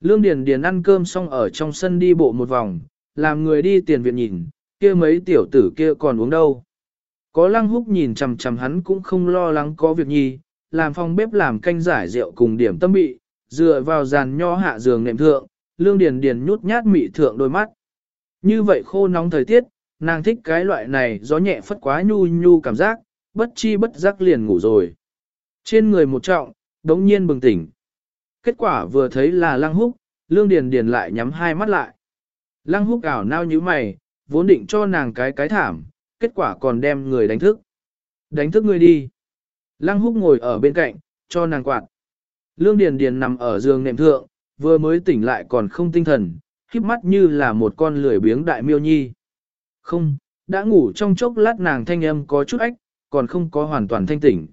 Lương Điền Điền ăn cơm xong ở trong sân đi bộ một vòng, làm người đi tiền viện nhìn, kia mấy tiểu tử kia còn uống đâu. Có lăng húc nhìn chằm chằm hắn cũng không lo lắng có việc nhi, làm phòng bếp làm canh giải rượu cùng điểm tâm bị, dựa vào giàn nho hạ giường nệm thượng, lương điền điền nhút nhát mị thượng đôi mắt. Như vậy khô nóng thời tiết, nàng thích cái loại này gió nhẹ phất quá nhu nhu cảm giác, bất chi bất giác liền ngủ rồi. Trên người một trọng, đống nhiên bừng tỉnh. Kết quả vừa thấy là lăng húc, lương điền điền lại nhắm hai mắt lại. Lăng húc ảo nao như mày, vốn định cho nàng cái cái thảm, kết quả còn đem người đánh thức. Đánh thức người đi. Lăng húc ngồi ở bên cạnh, cho nàng quạt. Lương Điền Điền nằm ở giường nệm thượng, vừa mới tỉnh lại còn không tinh thần, khiếp mắt như là một con lười biếng đại miêu nhi. Không, đã ngủ trong chốc lát nàng thanh âm có chút ách, còn không có hoàn toàn thanh tỉnh.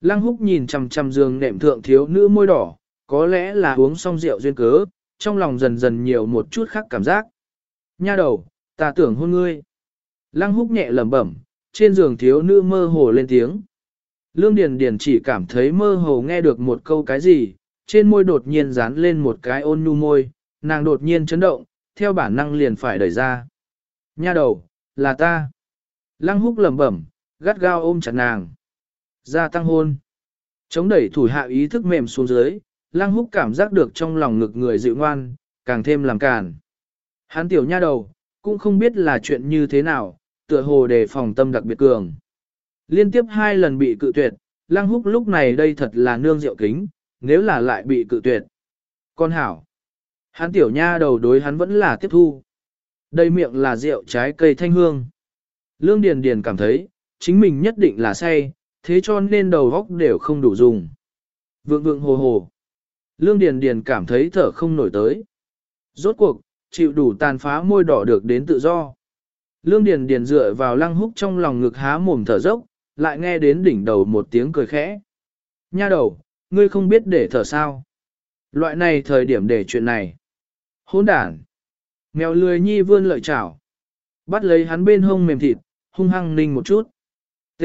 Lăng húc nhìn chằm chằm giường nệm thượng thiếu nữ môi đỏ, có lẽ là uống xong rượu duyên cớ, trong lòng dần dần nhiều một chút khác cảm giác. Nha đầu, ta tưởng hôn ngươi. Lăng húc nhẹ lẩm bẩm, trên giường thiếu nữ mơ hồ lên tiếng. Lương Điền Điền chỉ cảm thấy mơ hồ nghe được một câu cái gì, trên môi đột nhiên dán lên một cái ôn nhu môi, nàng đột nhiên chấn động, theo bản năng liền phải đẩy ra. Nha đầu, là ta. Lăng húc lẩm bẩm, gắt gao ôm chặt nàng. Gia tăng hôn. Chống đẩy thủ hạ ý thức mềm xuống dưới, lăng húc cảm giác được trong lòng ngực người dịu ngoan, càng thêm làm càn. Hắn tiểu nha đầu, cũng không biết là chuyện như thế nào, tựa hồ đề phòng tâm đặc biệt cường. Liên tiếp hai lần bị cự tuyệt, lăng húc lúc này đây thật là nương rượu kính, nếu là lại bị cự tuyệt. Con hảo, hắn tiểu nha đầu đối hắn vẫn là tiếp thu. Đây miệng là rượu trái cây thanh hương. Lương Điền Điền cảm thấy, chính mình nhất định là say, thế cho nên đầu óc đều không đủ dùng. Vượng vượng hồ hồ. Lương Điền Điền cảm thấy thở không nổi tới. Rốt cuộc, chịu đủ tàn phá môi đỏ được đến tự do. Lương Điền Điền dựa vào lăng húc trong lòng ngực há mồm thở dốc, lại nghe đến đỉnh đầu một tiếng cười khẽ. Nha đầu, ngươi không biết để thở sao. Loại này thời điểm để chuyện này. Hỗn đản. Mèo lười nhi vươn lợi chảo. Bắt lấy hắn bên hông mềm thịt, hung hăng ninh một chút. T.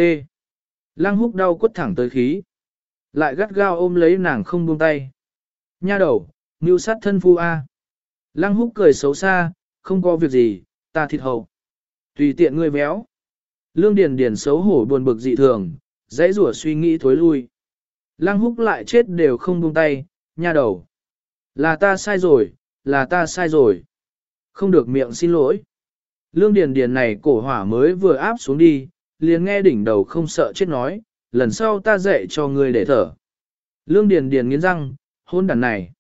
Lăng húc đau quất thẳng tới khí. Lại gắt gao ôm lấy nàng không buông tay. Nha đầu, mưu sát thân phu A. Lăng húc cười xấu xa, không có việc gì, ta thịt hậu. Tùy tiện ngươi béo, Lương Điền Điền xấu hổ buồn bực dị thường, dãy rủa suy nghĩ thối lui. Lăng húc lại chết đều không buông tay, nha đầu. Là ta sai rồi, là ta sai rồi. Không được miệng xin lỗi. Lương Điền Điền này cổ hỏa mới vừa áp xuống đi, liền nghe đỉnh đầu không sợ chết nói, lần sau ta dạy cho ngươi để thở. Lương Điền Điền nghiến răng, hôn đàn này.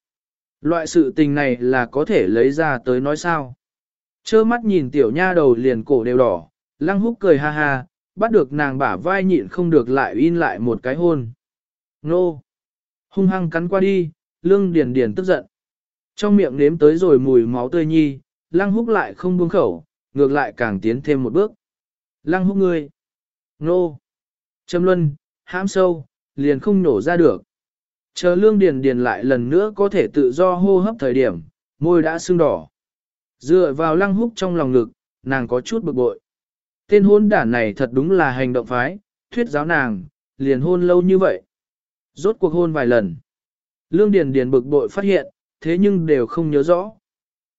Loại sự tình này là có thể lấy ra tới nói sao. Chơ mắt nhìn tiểu nha đầu liền cổ đều đỏ, lăng húc cười ha ha, bắt được nàng bả vai nhịn không được lại in lại một cái hôn. Nô! Hung hăng cắn qua đi, lương điền điền tức giận. Trong miệng nếm tới rồi mùi máu tươi nhi, lăng húc lại không buông khẩu, ngược lại càng tiến thêm một bước. Lăng húc ngươi! Nô! Trâm luân, hãm sâu, liền không nổ ra được. Chờ lương điền điền lại lần nữa có thể tự do hô hấp thời điểm, môi đã sưng đỏ. Dựa vào lăng húc trong lòng ngực, nàng có chút bực bội. Tên hôn đản này thật đúng là hành động phái, thuyết giáo nàng, liền hôn lâu như vậy. Rốt cuộc hôn vài lần. Lương Điền Điền bực bội phát hiện, thế nhưng đều không nhớ rõ.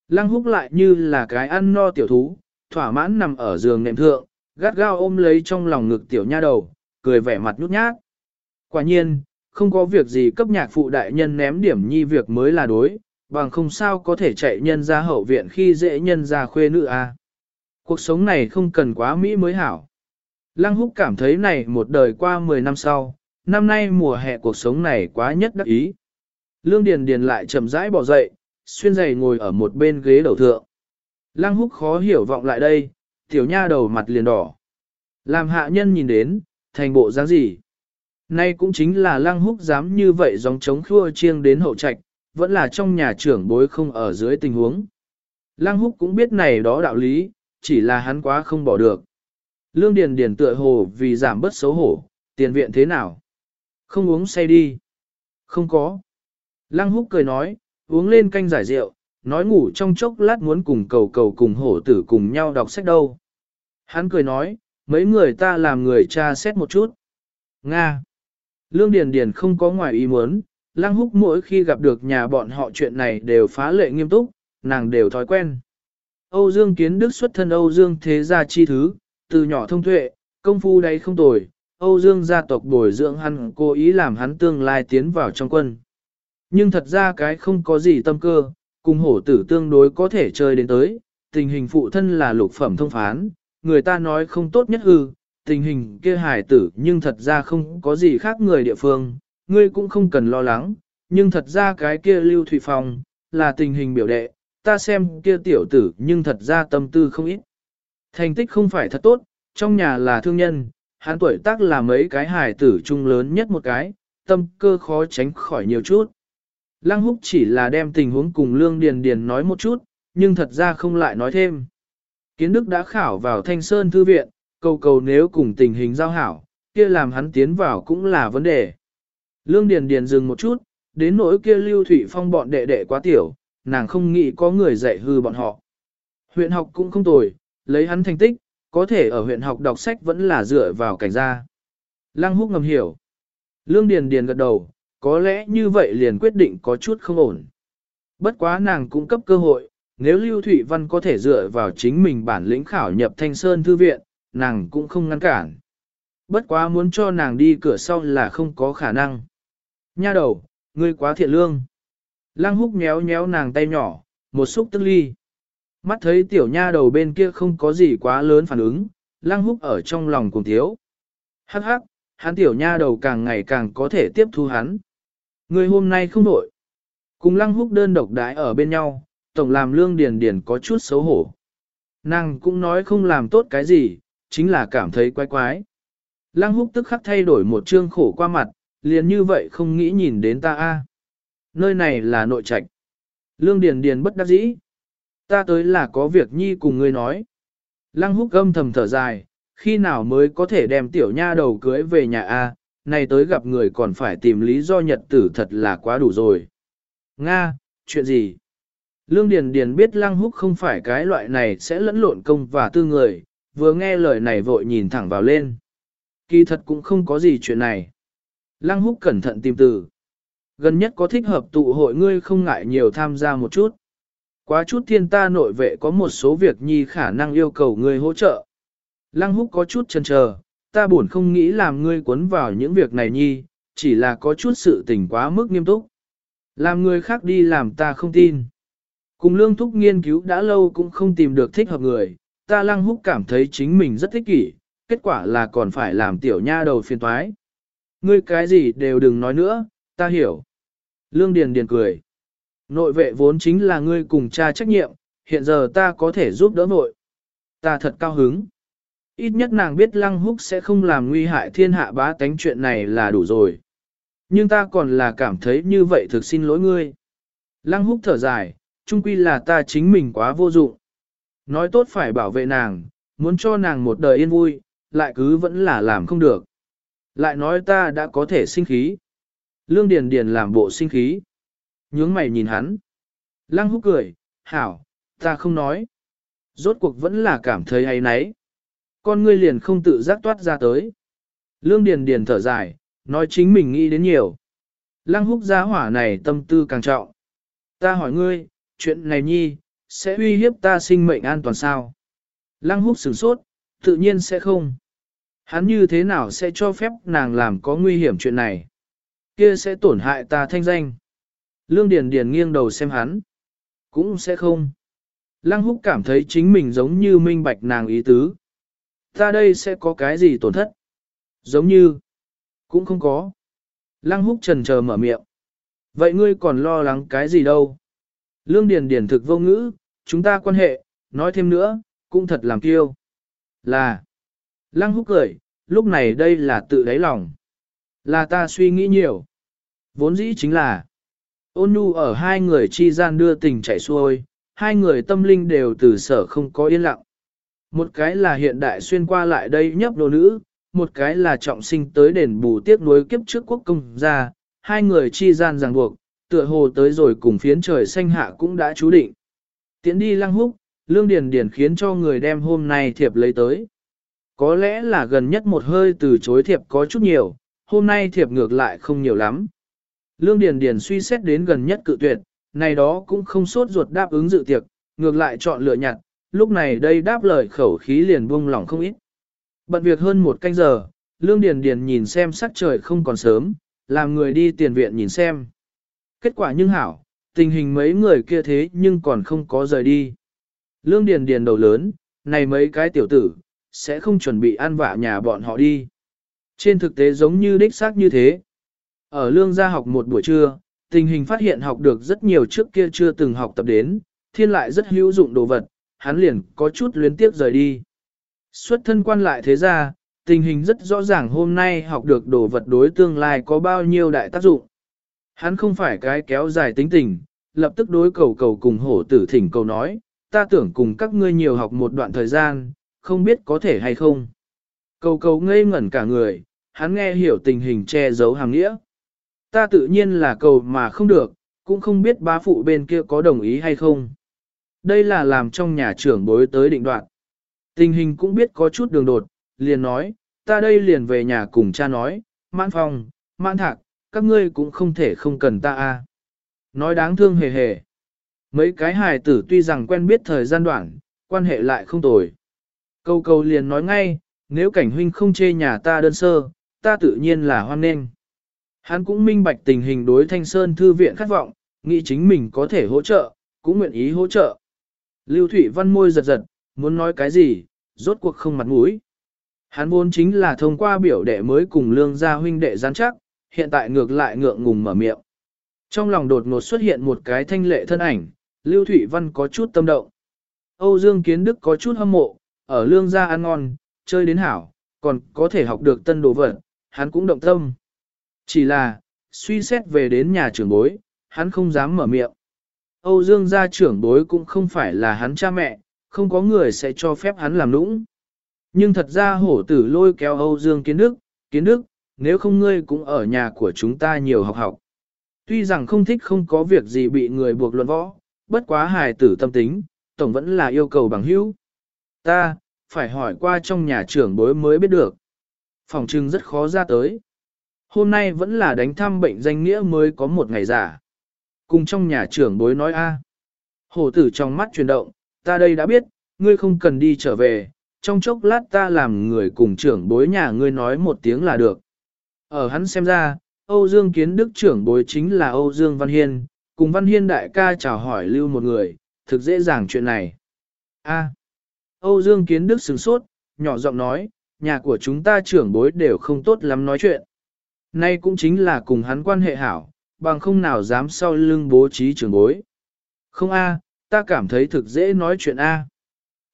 Lăng húc lại như là cái ăn no tiểu thú, thỏa mãn nằm ở giường nệm thượng, gắt gao ôm lấy trong lòng ngực tiểu nha đầu, cười vẻ mặt nhút nhát. Quả nhiên, không có việc gì cấp nhạc phụ đại nhân ném điểm nhi việc mới là đối, bằng không sao có thể chạy nhân ra hậu viện khi dễ nhân ra khuê nữ a. À. Cuộc sống này không cần quá mỹ mới hảo. Lăng húc cảm thấy này một đời qua 10 năm sau, năm nay mùa hè cuộc sống này quá nhất đắc ý. Lương Điền Điền lại chậm rãi bỏ dậy, xuyên giày ngồi ở một bên ghế đầu thượng. Lăng húc khó hiểu vọng lại đây, tiểu nha đầu mặt liền đỏ. Làm hạ nhân nhìn đến, thành bộ dáng gì? Nay cũng chính là lăng húc dám như vậy dòng chống khua chiêng đến hậu trạch, vẫn là trong nhà trưởng bối không ở dưới tình huống. Lăng húc cũng biết này đó đạo lý, chỉ là hắn quá không bỏ được. Lương Điền Điền tựa hồ vì giảm bớt xấu hổ, tiền viện thế nào? Không uống say đi. Không có. Lăng húc cười nói, uống lên canh giải rượu, nói ngủ trong chốc lát muốn cùng cầu cầu cùng hổ tử cùng nhau đọc sách đâu. Hắn cười nói, mấy người ta làm người cha xét một chút. Nga. Lương Điền Điền không có ngoài ý muốn, Lăng Húc mỗi khi gặp được nhà bọn họ chuyện này đều phá lệ nghiêm túc, nàng đều thói quen. Âu Dương Kiến Đức xuất thân Âu Dương thế gia chi thứ, từ nhỏ thông tuệ, công phu đấy không tồi, Âu Dương gia tộc bồi dưỡng hắn cố ý làm hắn tương lai tiến vào trong quân. Nhưng thật ra cái không có gì tâm cơ, cùng hổ tử tương đối có thể chơi đến tới, tình hình phụ thân là lục phẩm thông phán, người ta nói không tốt nhất hư, tình hình kia hài tử nhưng thật ra không có gì khác người địa phương, ngươi cũng không cần lo lắng, nhưng thật ra cái kia lưu thủy phong, là tình hình biểu đệ, ta xem kia tiểu tử nhưng thật ra tâm tư không ít. Thành tích không phải thật tốt, trong nhà là thương nhân, hắn tuổi tác là mấy cái hài tử trung lớn nhất một cái, tâm cơ khó tránh khỏi nhiều chút. Lăng húc chỉ là đem tình huống cùng Lương Điền Điền nói một chút, nhưng thật ra không lại nói thêm. Kiến Đức đã khảo vào Thanh Sơn Thư Viện, cầu cầu nếu cùng tình hình giao hảo, kia làm hắn tiến vào cũng là vấn đề. Lương Điền Điền dừng một chút, đến nỗi kia Lưu Thủy Phong bọn đệ đệ quá tiểu, nàng không nghĩ có người dạy hư bọn họ. Huyện học cũng không tồi, lấy hắn thành tích, có thể ở huyện học đọc sách vẫn là dựa vào cảnh gia. Lăng húc ngầm hiểu. Lương Điền Điền gật đầu, có lẽ như vậy liền quyết định có chút không ổn. Bất quá nàng cũng cấp cơ hội, nếu Lưu Thụy Văn có thể dựa vào chính mình bản lĩnh khảo nhập Thanh Sơn Thư Viện, nàng cũng không ngăn cản. Bất quá muốn cho nàng đi cửa sau là không có khả năng. Nha đầu, ngươi quá thiện lương. Lăng húc nhéo nhéo nàng tay nhỏ, một xúc tức ly. Mắt thấy tiểu nha đầu bên kia không có gì quá lớn phản ứng, lăng húc ở trong lòng cùng thiếu. Hắc hắc, hắn tiểu nha đầu càng ngày càng có thể tiếp thu hắn. Người hôm nay không nổi. Cùng lăng húc đơn độc đái ở bên nhau, tổng làm lương điền điền có chút xấu hổ. Nàng cũng nói không làm tốt cái gì, chính là cảm thấy quái quái. Lăng húc tức khắc thay đổi một trương khổ qua mặt, liền như vậy không nghĩ nhìn đến ta a. Nơi này là nội trạch. Lương Điền Điền bất đắc dĩ. Ta tới là có việc nhi cùng ngươi nói. Lăng húc gâm thầm thở dài, khi nào mới có thể đem tiểu nha đầu cưới về nhà a? này tới gặp người còn phải tìm lý do nhật tử thật là quá đủ rồi. Nga, chuyện gì? Lương Điền Điền biết Lăng Húc không phải cái loại này sẽ lẫn lộn công và tư người, vừa nghe lời này vội nhìn thẳng vào lên. Kỳ thật cũng không có gì chuyện này. Lăng Húc cẩn thận tìm từ. Gần nhất có thích hợp tụ hội ngươi không ngại nhiều tham gia một chút. Quá chút thiên ta nội vệ có một số việc nhi khả năng yêu cầu ngươi hỗ trợ. Lăng Húc có chút chần chờ, ta buồn không nghĩ làm ngươi cuốn vào những việc này nhi, chỉ là có chút sự tình quá mức nghiêm túc. Làm người khác đi làm ta không tin. Cùng lương thúc nghiên cứu đã lâu cũng không tìm được thích hợp người, ta lăng húc cảm thấy chính mình rất thích kỷ, kết quả là còn phải làm tiểu nha đầu phiền toái. Ngươi cái gì đều đừng nói nữa, ta hiểu. Lương Điền Điền cười. Nội vệ vốn chính là ngươi cùng cha trách nhiệm, hiện giờ ta có thể giúp đỡ nội. Ta thật cao hứng. Ít nhất nàng biết Lăng Húc sẽ không làm nguy hại thiên hạ bá tánh chuyện này là đủ rồi. Nhưng ta còn là cảm thấy như vậy thực xin lỗi ngươi. Lăng Húc thở dài, chung quy là ta chính mình quá vô dụng. Nói tốt phải bảo vệ nàng, muốn cho nàng một đời yên vui, lại cứ vẫn là làm không được. Lại nói ta đã có thể sinh khí. Lương Điền Điền làm bộ sinh khí. Nhướng mày nhìn hắn. Lăng húc cười, hảo, ta không nói. Rốt cuộc vẫn là cảm thấy hay nấy. Con ngươi liền không tự giác toát ra tới. Lương Điền Điền thở dài, nói chính mình nghĩ đến nhiều. Lăng húc gia hỏa này tâm tư càng trọng. Ta hỏi ngươi, chuyện này nhi, sẽ uy hiếp ta sinh mệnh an toàn sao? Lăng húc sửng sốt, tự nhiên sẽ không. Hắn như thế nào sẽ cho phép nàng làm có nguy hiểm chuyện này? Kia sẽ tổn hại ta thanh danh. Lương Điền Điền nghiêng đầu xem hắn. Cũng sẽ không. Lăng húc cảm thấy chính mình giống như minh bạch nàng ý tứ. Ta đây sẽ có cái gì tổn thất? Giống như. Cũng không có. Lăng húc trần chờ mở miệng. Vậy ngươi còn lo lắng cái gì đâu? Lương Điền Điền thực vô ngữ, chúng ta quan hệ, nói thêm nữa, cũng thật làm kiêu. Là. Lăng húc cười, lúc này đây là tự đáy lòng. Là ta suy nghĩ nhiều. Vốn dĩ chính là. Ôn nhu ở hai người chi gian đưa tình chảy xuôi, hai người tâm linh đều từ sở không có yên lặng. Một cái là hiện đại xuyên qua lại đây nhấp đồ nữ, một cái là trọng sinh tới đền bù tiếc nuối kiếp trước quốc công gia, hai người chi gian ràng buộc, tựa hồ tới rồi cùng phiến trời xanh hạ cũng đã chú định. Tiến đi lăng húc, lương điền điền khiến cho người đem hôm nay thiệp lấy tới. Có lẽ là gần nhất một hơi từ chối thiệp có chút nhiều, hôm nay thiệp ngược lại không nhiều lắm. Lương Điền Điền suy xét đến gần nhất cự tuyệt, này đó cũng không sốt ruột đáp ứng dự tiệc, ngược lại chọn lựa nhặt, lúc này đây đáp lời khẩu khí liền buông lỏng không ít. Bận việc hơn một canh giờ, Lương Điền Điền nhìn xem sắc trời không còn sớm, làm người đi tiền viện nhìn xem. Kết quả nhưng hảo, tình hình mấy người kia thế nhưng còn không có rời đi. Lương Điền Điền đầu lớn, này mấy cái tiểu tử, sẽ không chuẩn bị ăn vạ nhà bọn họ đi. Trên thực tế giống như đích xác như thế. Ở lương gia học một buổi trưa, tình hình phát hiện học được rất nhiều trước kia chưa từng học tập đến, thiên lại rất hữu dụng đồ vật, hắn liền có chút luyến tiếc rời đi. Xuất thân quan lại thế ra, tình hình rất rõ ràng hôm nay học được đồ vật đối tương lai có bao nhiêu đại tác dụng. Hắn không phải cái kéo dài tính tình, lập tức đối cầu cầu cùng hổ tử thỉnh cầu nói, ta tưởng cùng các ngươi nhiều học một đoạn thời gian, không biết có thể hay không. Cầu cầu ngây ngẩn cả người, hắn nghe hiểu tình hình che giấu hàng nghĩa. Ta tự nhiên là cầu mà không được, cũng không biết bá phụ bên kia có đồng ý hay không. Đây là làm trong nhà trưởng bối tới định đoạn. Tình hình cũng biết có chút đường đột, liền nói, ta đây liền về nhà cùng cha nói, mãn phòng, mãn thạc, các ngươi cũng không thể không cần ta a. Nói đáng thương hề hề. Mấy cái hài tử tuy rằng quen biết thời gian đoạn, quan hệ lại không tồi. Câu câu liền nói ngay, nếu cảnh huynh không chê nhà ta đơn sơ, ta tự nhiên là hoan nghênh. Hắn cũng minh bạch tình hình đối thanh sơn thư viện khát vọng, nghĩ chính mình có thể hỗ trợ, cũng nguyện ý hỗ trợ. Lưu Thụy Văn môi giật giật, muốn nói cái gì, rốt cuộc không mặt mũi. Hắn vốn chính là thông qua biểu đệ mới cùng lương gia huynh đệ gián chắc, hiện tại ngược lại ngượng ngùng mở miệng. Trong lòng đột ngột xuất hiện một cái thanh lệ thân ảnh, Lưu Thụy Văn có chút tâm động. Âu Dương Kiến Đức có chút hâm mộ, ở lương gia ăn ngon, chơi đến hảo, còn có thể học được tân đồ vật, hắn cũng động tâm. Chỉ là, suy xét về đến nhà trưởng bối, hắn không dám mở miệng. Âu Dương gia trưởng bối cũng không phải là hắn cha mẹ, không có người sẽ cho phép hắn làm nũng. Nhưng thật ra hổ tử lôi kéo Âu Dương Kiến Đức, Kiến Đức, nếu không ngươi cũng ở nhà của chúng ta nhiều học học. Tuy rằng không thích không có việc gì bị người buộc luận võ, bất quá hài tử tâm tính, tổng vẫn là yêu cầu bằng hữu. Ta, phải hỏi qua trong nhà trưởng bối mới biết được. Phòng trưng rất khó ra tới. Hôm nay vẫn là đánh thăm bệnh danh nghĩa mới có một ngày giả. Cùng trong nhà trưởng bối nói a. Hổ tử trong mắt chuyển động, ta đây đã biết, ngươi không cần đi trở về, trong chốc lát ta làm người cùng trưởng bối nhà ngươi nói một tiếng là được. Ở hắn xem ra, Âu Dương Kiến Đức trưởng bối chính là Âu Dương Văn Hiên, cùng Văn Hiên đại ca chào hỏi lưu một người, thực dễ dàng chuyện này. A. Âu Dương Kiến Đức sửng sốt, nhỏ giọng nói, nhà của chúng ta trưởng bối đều không tốt lắm nói chuyện. Nay cũng chính là cùng hắn quan hệ hảo, bằng không nào dám sau lưng bố trí trưởng bối. Không a, ta cảm thấy thực dễ nói chuyện a.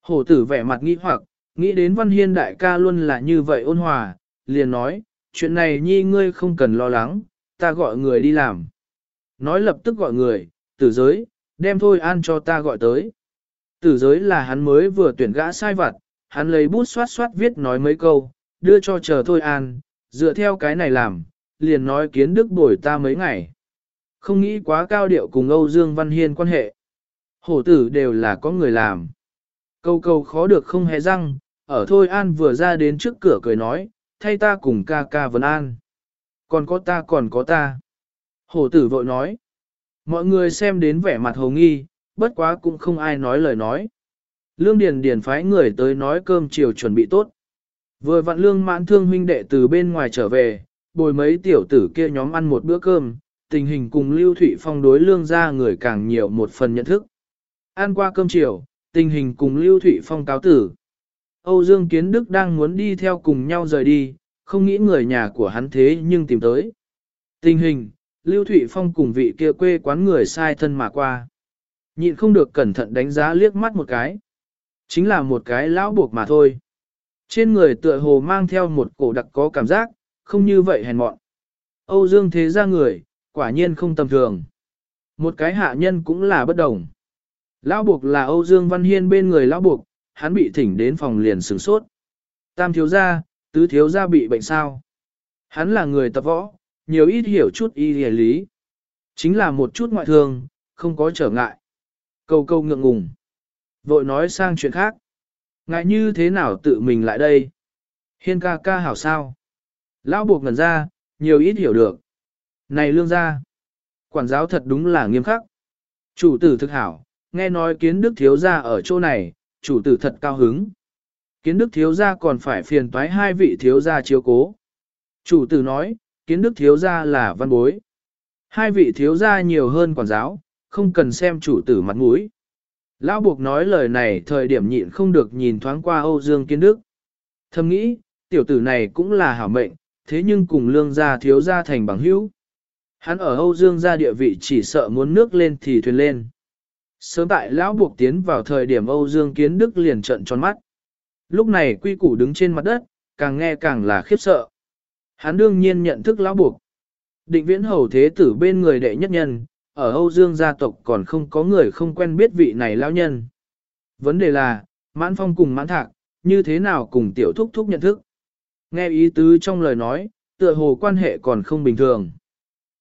Hổ tử vẻ mặt nghi hoặc, nghĩ đến Văn Hiên đại ca luôn là như vậy ôn hòa, liền nói, chuyện này nhi ngươi không cần lo lắng, ta gọi người đi làm. Nói lập tức gọi người, tử giới, đem thôi an cho ta gọi tới. Tử giới là hắn mới vừa tuyển gã sai vặt, hắn lấy bút xoát xoát viết nói mấy câu, đưa cho chờ thôi an, dựa theo cái này làm, liền nói kiến đức bồi ta mấy ngày. Không nghĩ quá cao điệu cùng Âu Dương Văn Hiên quan hệ. Hổ tử đều là có người làm. Câu câu khó được không hề răng, ở thôi an vừa ra đến trước cửa cười nói, thay ta cùng ca ca vấn an. Còn có ta còn có ta. Hổ tử vội nói. Mọi người xem đến vẻ mặt hồ nghi, bất quá cũng không ai nói lời nói. Lương Điền Điền phái người tới nói cơm chiều chuẩn bị tốt. Vừa vặn lương mãn thương huynh đệ từ bên ngoài trở về, bồi mấy tiểu tử kia nhóm ăn một bữa cơm, tình hình cùng Lưu Thụy Phong đối lương ra người càng nhiều một phần nhận thức. Ăn qua cơm chiều, tình hình cùng Lưu Thụy Phong cáo tử. Âu Dương Kiến Đức đang muốn đi theo cùng nhau rời đi, không nghĩ người nhà của hắn thế nhưng tìm tới. Tình hình, Lưu Thụy Phong cùng vị kia quê quán người sai thân mà qua. Nhịn không được cẩn thận đánh giá liếc mắt một cái. Chính là một cái lão buộc mà thôi. Trên người tựa hồ mang theo một cổ đặc có cảm giác, không như vậy hèn mọn. Âu Dương thế ra người, quả nhiên không tầm thường. Một cái hạ nhân cũng là bất đồng. Lão buộc là Âu Dương Văn Hiên bên người lão buộc, hắn bị thỉnh đến phòng liền sửng sốt. Tam thiếu gia, tứ thiếu gia bị bệnh sao? Hắn là người tập võ, nhiều ít hiểu chút y hề lý. Chính là một chút ngoại thương, không có trở ngại. Câu câu ngượng ngùng. Vội nói sang chuyện khác. Ngại như thế nào tự mình lại đây? Hiên ca ca hảo sao? Lão buộc ngần ra, nhiều ít hiểu được. Này lương gia. Quản giáo thật đúng là nghiêm khắc. Chủ tử thực hảo, nghe nói kiến đức thiếu gia ở chỗ này, chủ tử thật cao hứng. Kiến đức thiếu gia còn phải phiền toái hai vị thiếu gia chiếu cố. Chủ tử nói, kiến đức thiếu gia là văn bối. Hai vị thiếu gia nhiều hơn quản giáo, không cần xem chủ tử mặt mũi. Lão buộc nói lời này thời điểm nhịn không được nhìn thoáng qua Âu Dương Kiến Đức. Thầm nghĩ, tiểu tử này cũng là hảo mệnh, thế nhưng cùng lương gia thiếu gia thành bằng hữu. Hắn ở Âu Dương gia địa vị chỉ sợ muốn nước lên thì thuyền lên. Sớm tại lão buộc tiến vào thời điểm Âu Dương Kiến Đức liền trận tròn mắt. Lúc này quy củ đứng trên mặt đất, càng nghe càng là khiếp sợ. Hắn đương nhiên nhận thức lão buộc. Định viễn hầu thế tử bên người đệ nhất nhân, ở Âu Dương gia tộc còn không có người không quen biết vị này lão nhân. Vấn đề là, mãn phong cùng mãn thạc, như thế nào cùng tiểu thúc thúc nhận thức. Nghe ý tứ trong lời nói, tựa hồ quan hệ còn không bình thường.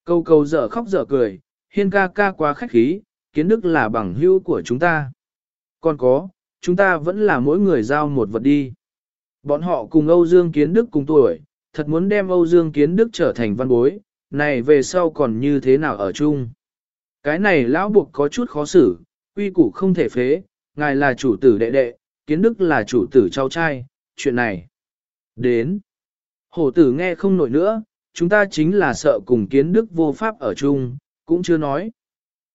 Câu câu dở khóc dở cười, hiên ca ca quá khách khí, kiến đức là bằng hữu của chúng ta. Còn có, chúng ta vẫn là mỗi người giao một vật đi. Bọn họ cùng Âu Dương Kiến Đức cùng tuổi, thật muốn đem Âu Dương Kiến Đức trở thành văn bối, này về sau còn như thế nào ở chung. Cái này lão buộc có chút khó xử, quy củ không thể phế, ngài là chủ tử đệ đệ, Kiến Đức là chủ tử cháu trai, chuyện này. Đến. Hổ tử nghe không nổi nữa, chúng ta chính là sợ cùng Kiến Đức vô pháp ở chung, cũng chưa nói.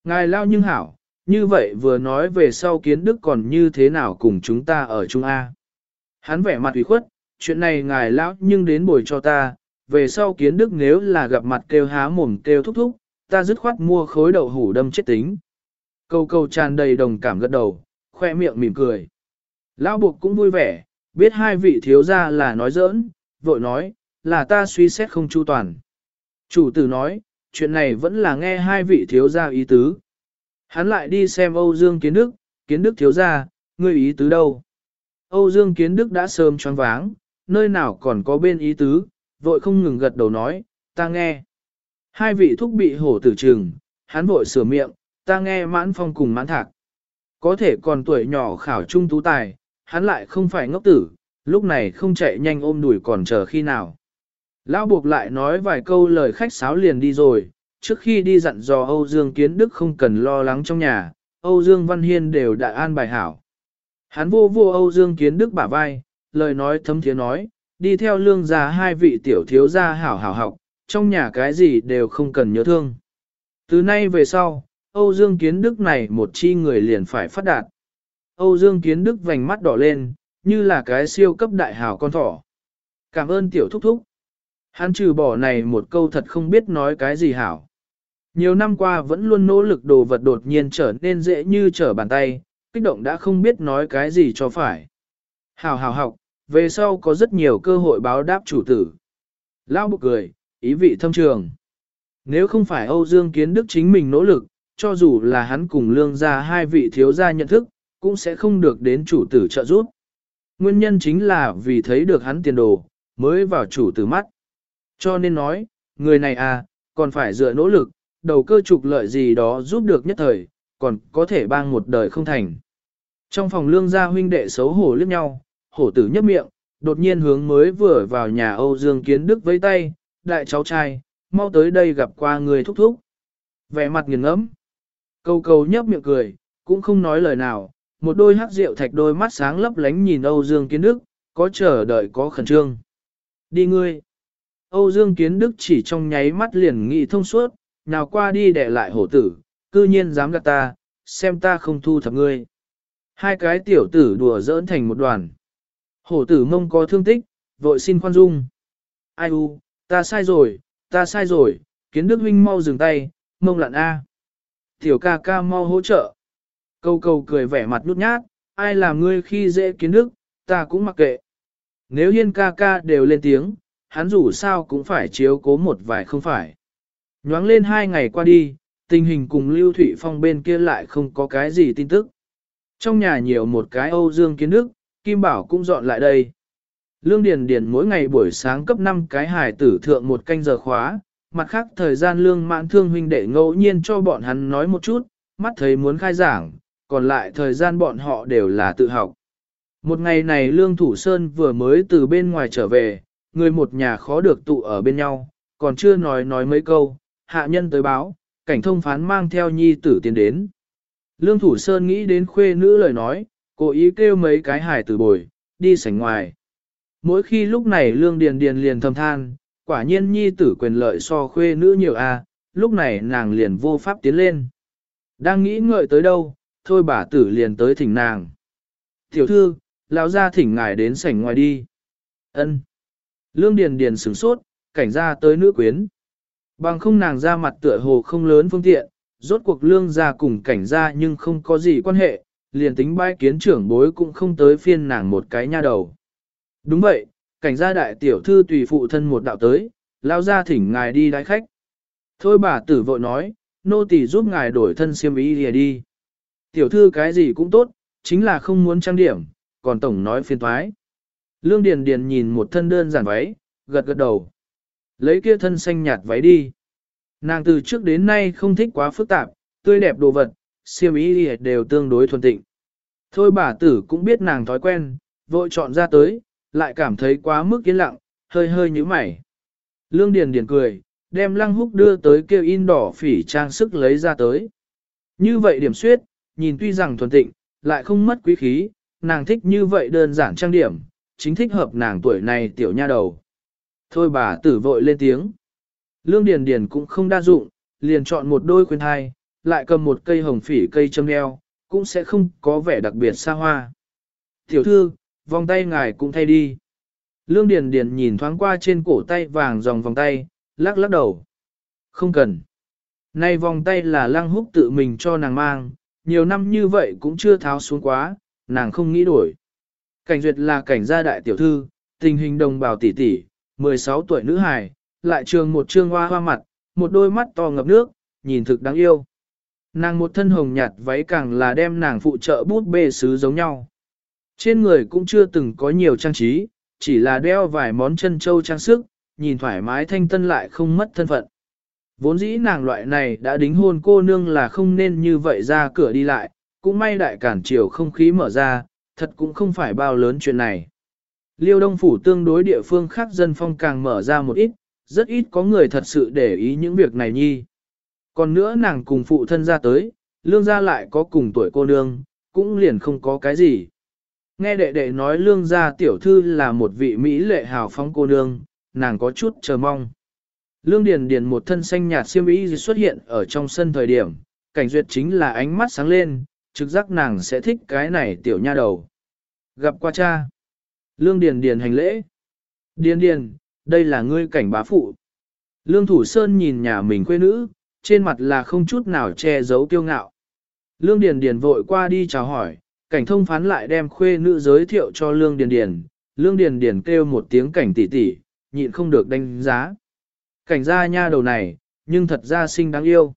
Ngài lao nhưng hảo, như vậy vừa nói về sau kiến đức còn như thế nào cùng chúng ta ở Trung A. Hắn vẻ mặt ủy khuất, chuyện này ngài lão nhưng đến bồi cho ta, về sau kiến đức nếu là gặp mặt kêu há mồm kêu thúc thúc, ta dứt khoát mua khối đậu hủ đâm chết tính. Câu câu tràn đầy đồng cảm gật đầu, khoe miệng mỉm cười. Lão buộc cũng vui vẻ, biết hai vị thiếu gia là nói giỡn, vội nói, là ta suy xét không chu toàn. Chủ tử nói, chuyện này vẫn là nghe hai vị thiếu gia ý tứ. Hắn lại đi xem Âu Dương Kiến Đức, Kiến Đức thiếu gia, ngươi ý tứ đâu? Âu Dương Kiến Đức đã sớm choáng váng, nơi nào còn có bên ý tứ, vội không ngừng gật đầu nói, ta nghe. Hai vị thúc bị hổ tử trừng, hắn vội sửa miệng, ta nghe mãn phong cùng mãn thạc. Có thể còn tuổi nhỏ khảo trung tú tài, hắn lại không phải ngốc tử, lúc này không chạy nhanh ôm đuổi còn chờ khi nào. Lão buộc lại nói vài câu lời khách sáo liền đi rồi, trước khi đi dặn dò Âu Dương Kiến Đức không cần lo lắng trong nhà, Âu Dương Văn Hiên đều đã an bài hảo. Hắn vô vô Âu Dương Kiến Đức bả vai, lời nói thấm thiế nói, đi theo lương gia hai vị tiểu thiếu gia hảo hảo học, trong nhà cái gì đều không cần nhớ thương. Từ nay về sau, Âu Dương Kiến Đức này một chi người liền phải phát đạt. Âu Dương Kiến Đức vành mắt đỏ lên, như là cái siêu cấp đại hảo con thỏ. Cảm ơn tiểu thúc thúc. Hắn trừ bỏ này một câu thật không biết nói cái gì hảo. Nhiều năm qua vẫn luôn nỗ lực đồ vật đột nhiên trở nên dễ như trở bàn tay, kích động đã không biết nói cái gì cho phải. Hảo hảo học, về sau có rất nhiều cơ hội báo đáp chủ tử. Lao bục cười, ý vị thâm trường. Nếu không phải Âu Dương Kiến Đức chính mình nỗ lực, cho dù là hắn cùng lương gia hai vị thiếu gia nhận thức, cũng sẽ không được đến chủ tử trợ giúp. Nguyên nhân chính là vì thấy được hắn tiền đồ, mới vào chủ tử mắt. Cho nên nói, người này à, còn phải dựa nỗ lực, đầu cơ trục lợi gì đó giúp được nhất thời, còn có thể bang một đời không thành. Trong phòng lương gia huynh đệ xấu hổ liếc nhau, hổ tử nhấp miệng, đột nhiên hướng mới vừa vào nhà Âu Dương Kiến Đức với tay, đại cháu trai, mau tới đây gặp qua người thúc thúc. Vẻ mặt nghiền ngẫm, câu câu nhấp miệng cười, cũng không nói lời nào, một đôi hắc rượu thạch đôi mắt sáng lấp lánh nhìn Âu Dương Kiến Đức, có chờ đợi có khẩn trương. Đi ngươi. Âu Dương Kiến Đức chỉ trong nháy mắt liền nghị thông suốt, nào qua đi để lại hổ tử, cư nhiên dám gạt ta, xem ta không thu thập ngươi. Hai cái tiểu tử đùa giỡn thành một đoàn. Hổ tử mông có thương tích, vội xin khoan dung. Ai u, ta sai rồi, ta sai rồi, kiến đức huynh mau dừng tay, mông lặn A. Tiểu ca ca mau hỗ trợ. Câu câu cười vẻ mặt nhút nhát, ai làm ngươi khi dễ kiến đức, ta cũng mặc kệ. Nếu hiên ca ca đều lên tiếng, hắn dù sao cũng phải chiếu cố một vài không phải. Nhoáng lên hai ngày qua đi, tình hình cùng Lưu Thụy Phong bên kia lại không có cái gì tin tức. Trong nhà nhiều một cái Âu Dương Kiến Đức, Kim Bảo cũng dọn lại đây. Lương Điền Điền mỗi ngày buổi sáng cấp 5 cái hài tử thượng một canh giờ khóa, mặt khác thời gian lương mãn thương huynh đệ ngẫu nhiên cho bọn hắn nói một chút, mắt thấy muốn khai giảng, còn lại thời gian bọn họ đều là tự học. Một ngày này Lương Thủ Sơn vừa mới từ bên ngoài trở về, người một nhà khó được tụ ở bên nhau, còn chưa nói nói mấy câu, hạ nhân tới báo, cảnh thông phán mang theo nhi tử tiến đến. Lương Thủ Sơn nghĩ đến khuê nữ lời nói, cố ý kêu mấy cái hải tử bồi, đi sảnh ngoài. Mỗi khi lúc này Lương Điền Điền liền thầm than, quả nhiên nhi tử quyền lợi so khuê nữ nhiều a, lúc này nàng liền vô pháp tiến lên. Đang nghĩ ngợi tới đâu, thôi bà tử liền tới thỉnh nàng. Tiểu thư, lão gia thỉnh ngài đến sảnh ngoài đi. Ân. Lương Điền Điền sửng sốt, cảnh ra tới nữ quyến. Bằng không nàng ra mặt tựa hồ không lớn phương tiện, rốt cuộc lương gia cùng cảnh gia nhưng không có gì quan hệ, liền tính bái kiến trưởng bối cũng không tới phiên nàng một cái nha đầu. Đúng vậy, cảnh gia đại tiểu thư tùy phụ thân một đạo tới, lao ra thỉnh ngài đi đái khách. Thôi bà tử vội nói, nô tỳ giúp ngài đổi thân xiêm y lìa đi. Tiểu thư cái gì cũng tốt, chính là không muốn trang điểm, còn tổng nói phiền thoái. Lương Điền Điền nhìn một thân đơn giản váy, gật gật đầu. Lấy kia thân xanh nhạt váy đi. Nàng từ trước đến nay không thích quá phức tạp, tươi đẹp đồ vật, xiêm y đều tương đối thuần tịnh. Thôi bà tử cũng biết nàng thói quen, vội chọn ra tới, lại cảm thấy quá mức yên lặng, hơi hơi nhíu mày. Lương Điền Điền cười, đem lăng húc đưa tới kêu in đỏ phỉ trang sức lấy ra tới. Như vậy điểm suyết, nhìn tuy rằng thuần tịnh, lại không mất quý khí, nàng thích như vậy đơn giản trang điểm, chính thích hợp nàng tuổi này tiểu nha đầu. Thôi bà tử vội lên tiếng. Lương Điền Điền cũng không đa dụng, liền chọn một đôi khuyên hai, lại cầm một cây hồng phỉ cây châm đeo, cũng sẽ không có vẻ đặc biệt xa hoa. Tiểu thư, vòng tay ngài cũng thay đi. Lương Điền Điền nhìn thoáng qua trên cổ tay vàng dòng vòng tay, lắc lắc đầu. Không cần. Nay vòng tay là lăng húc tự mình cho nàng mang, nhiều năm như vậy cũng chưa tháo xuống quá, nàng không nghĩ đổi. Cảnh duyệt là cảnh gia đại tiểu thư, tình hình đồng bào tỷ tỷ, 16 tuổi nữ hài, lại trường một trương hoa hoa mặt, một đôi mắt to ngập nước, nhìn thực đáng yêu. Nàng một thân hồng nhạt váy càng là đem nàng phụ trợ bút bê sứ giống nhau. Trên người cũng chưa từng có nhiều trang trí, chỉ là đeo vài món chân châu trang sức, nhìn thoải mái thanh tân lại không mất thân phận. Vốn dĩ nàng loại này đã đính hôn cô nương là không nên như vậy ra cửa đi lại, cũng may đại cản chiều không khí mở ra, thật cũng không phải bao lớn chuyện này. Liêu Đông Phủ tương đối địa phương khác dân phong càng mở ra một ít, rất ít có người thật sự để ý những việc này nhi. Còn nữa nàng cùng phụ thân ra tới, lương gia lại có cùng tuổi cô nương, cũng liền không có cái gì. Nghe đệ đệ nói lương gia tiểu thư là một vị Mỹ lệ hào phóng cô nương, nàng có chút chờ mong. Lương Điền Điền một thân xanh nhạt xiêm mỹ xuất hiện ở trong sân thời điểm, cảnh duyệt chính là ánh mắt sáng lên, trực giác nàng sẽ thích cái này tiểu nha đầu. Gặp qua cha. Lương Điền Điền hành lễ. Điền Điền, đây là ngươi cảnh bá phụ. Lương Thủ Sơn nhìn nhà mình quê nữ, trên mặt là không chút nào che giấu kiêu ngạo. Lương Điền Điền vội qua đi chào hỏi, cảnh thông phán lại đem khuê nữ giới thiệu cho Lương Điền Điền. Lương Điền Điền kêu một tiếng cảnh tỷ tỷ, nhịn không được đánh giá. Cảnh gia nha đầu này, nhưng thật ra xinh đáng yêu.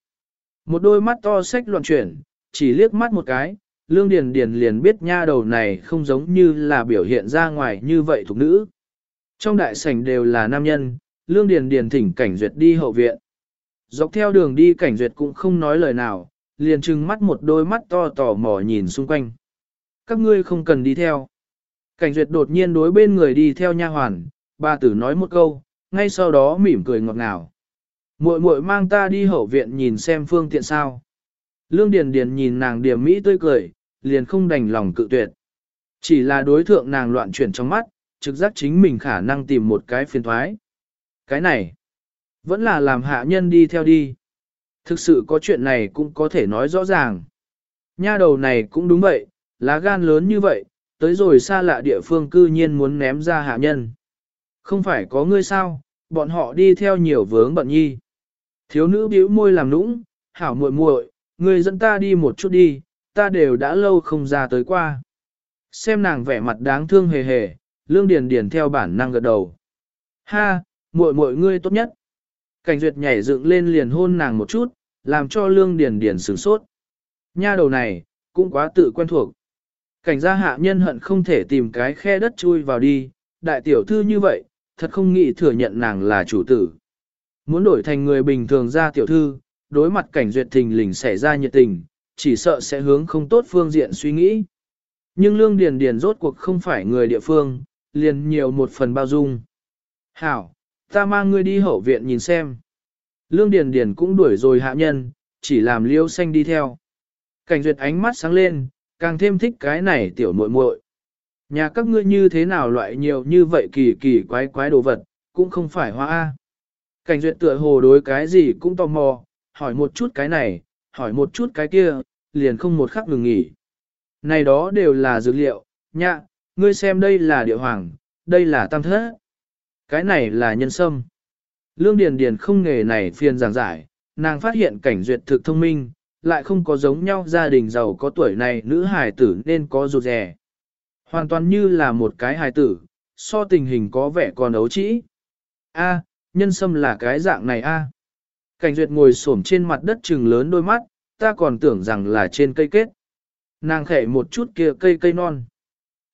Một đôi mắt to sách loạn chuyển, chỉ liếc mắt một cái, Lương Điền Điền liền biết nha đầu này không giống như là biểu hiện ra ngoài như vậy thuộc nữ. Trong đại sảnh đều là nam nhân, Lương Điền Điền thỉnh cảnh duyệt đi hậu viện. Dọc theo đường đi cảnh duyệt cũng không nói lời nào, liền trừng mắt một đôi mắt to tò mò nhìn xung quanh. Các ngươi không cần đi theo. Cảnh duyệt đột nhiên đối bên người đi theo nha hoàn, bà tử nói một câu, ngay sau đó mỉm cười ngọt ngào. Muội muội mang ta đi hậu viện nhìn xem phương tiện sao. Lương Điền Điền nhìn nàng điềm mỹ tươi cười, liền không đành lòng cự tuyệt. Chỉ là đối thượng nàng loạn chuyển trong mắt, trực giác chính mình khả năng tìm một cái phiền thoái. Cái này, vẫn là làm hạ nhân đi theo đi. Thực sự có chuyện này cũng có thể nói rõ ràng. Nha đầu này cũng đúng vậy, lá gan lớn như vậy, tới rồi xa lạ địa phương cư nhiên muốn ném ra hạ nhân. Không phải có ngươi sao, bọn họ đi theo nhiều vướng bận nhi. Thiếu nữ bĩu môi làm nũng, hảo muội muội, ngươi dẫn ta đi một chút đi, ta đều đã lâu không ra tới qua. Xem nàng vẻ mặt đáng thương hề hề, lương điền điền theo bản năng gật đầu. Ha, muội muội ngươi tốt nhất. Cảnh duyệt nhảy dựng lên liền hôn nàng một chút, làm cho lương điền điền sửng sốt. Nha đầu này, cũng quá tự quen thuộc. Cảnh gia hạ nhân hận không thể tìm cái khe đất chui vào đi, đại tiểu thư như vậy, thật không nghĩ thừa nhận nàng là chủ tử. Muốn đổi thành người bình thường ra tiểu thư, đối mặt cảnh duyệt thình lình xảy ra nhiệt tình, chỉ sợ sẽ hướng không tốt phương diện suy nghĩ. Nhưng Lương Điền Điền rốt cuộc không phải người địa phương, liền nhiều một phần bao dung. Hảo, ta mang ngươi đi hậu viện nhìn xem. Lương Điền Điền cũng đuổi rồi hạ nhân, chỉ làm liêu xanh đi theo. Cảnh duyệt ánh mắt sáng lên, càng thêm thích cái này tiểu muội muội. Nhà các ngươi như thế nào loại nhiều như vậy kỳ kỳ quái quái đồ vật, cũng không phải hoa A. Cảnh duyệt tựa hồ đối cái gì cũng tò mò, hỏi một chút cái này, hỏi một chút cái kia, liền không một khắc ngừng nghỉ. Này đó đều là dược liệu, nhạ, ngươi xem đây là địa hoàng, đây là tam thất. Cái này là nhân sâm. Lương Điền Điền không nghề này phiền giảng giải, nàng phát hiện cảnh duyệt thực thông minh, lại không có giống nhau gia đình giàu có tuổi này nữ hài tử nên có rụt rè. Hoàn toàn như là một cái hài tử, so tình hình có vẻ còn ấu trĩ. A, nhân sâm là cái dạng này a. Cảnh duyệt ngồi xổm trên mặt đất trừng lớn đôi mắt, ta còn tưởng rằng là trên cây kết. Nàng khẽ một chút kia cây cây non.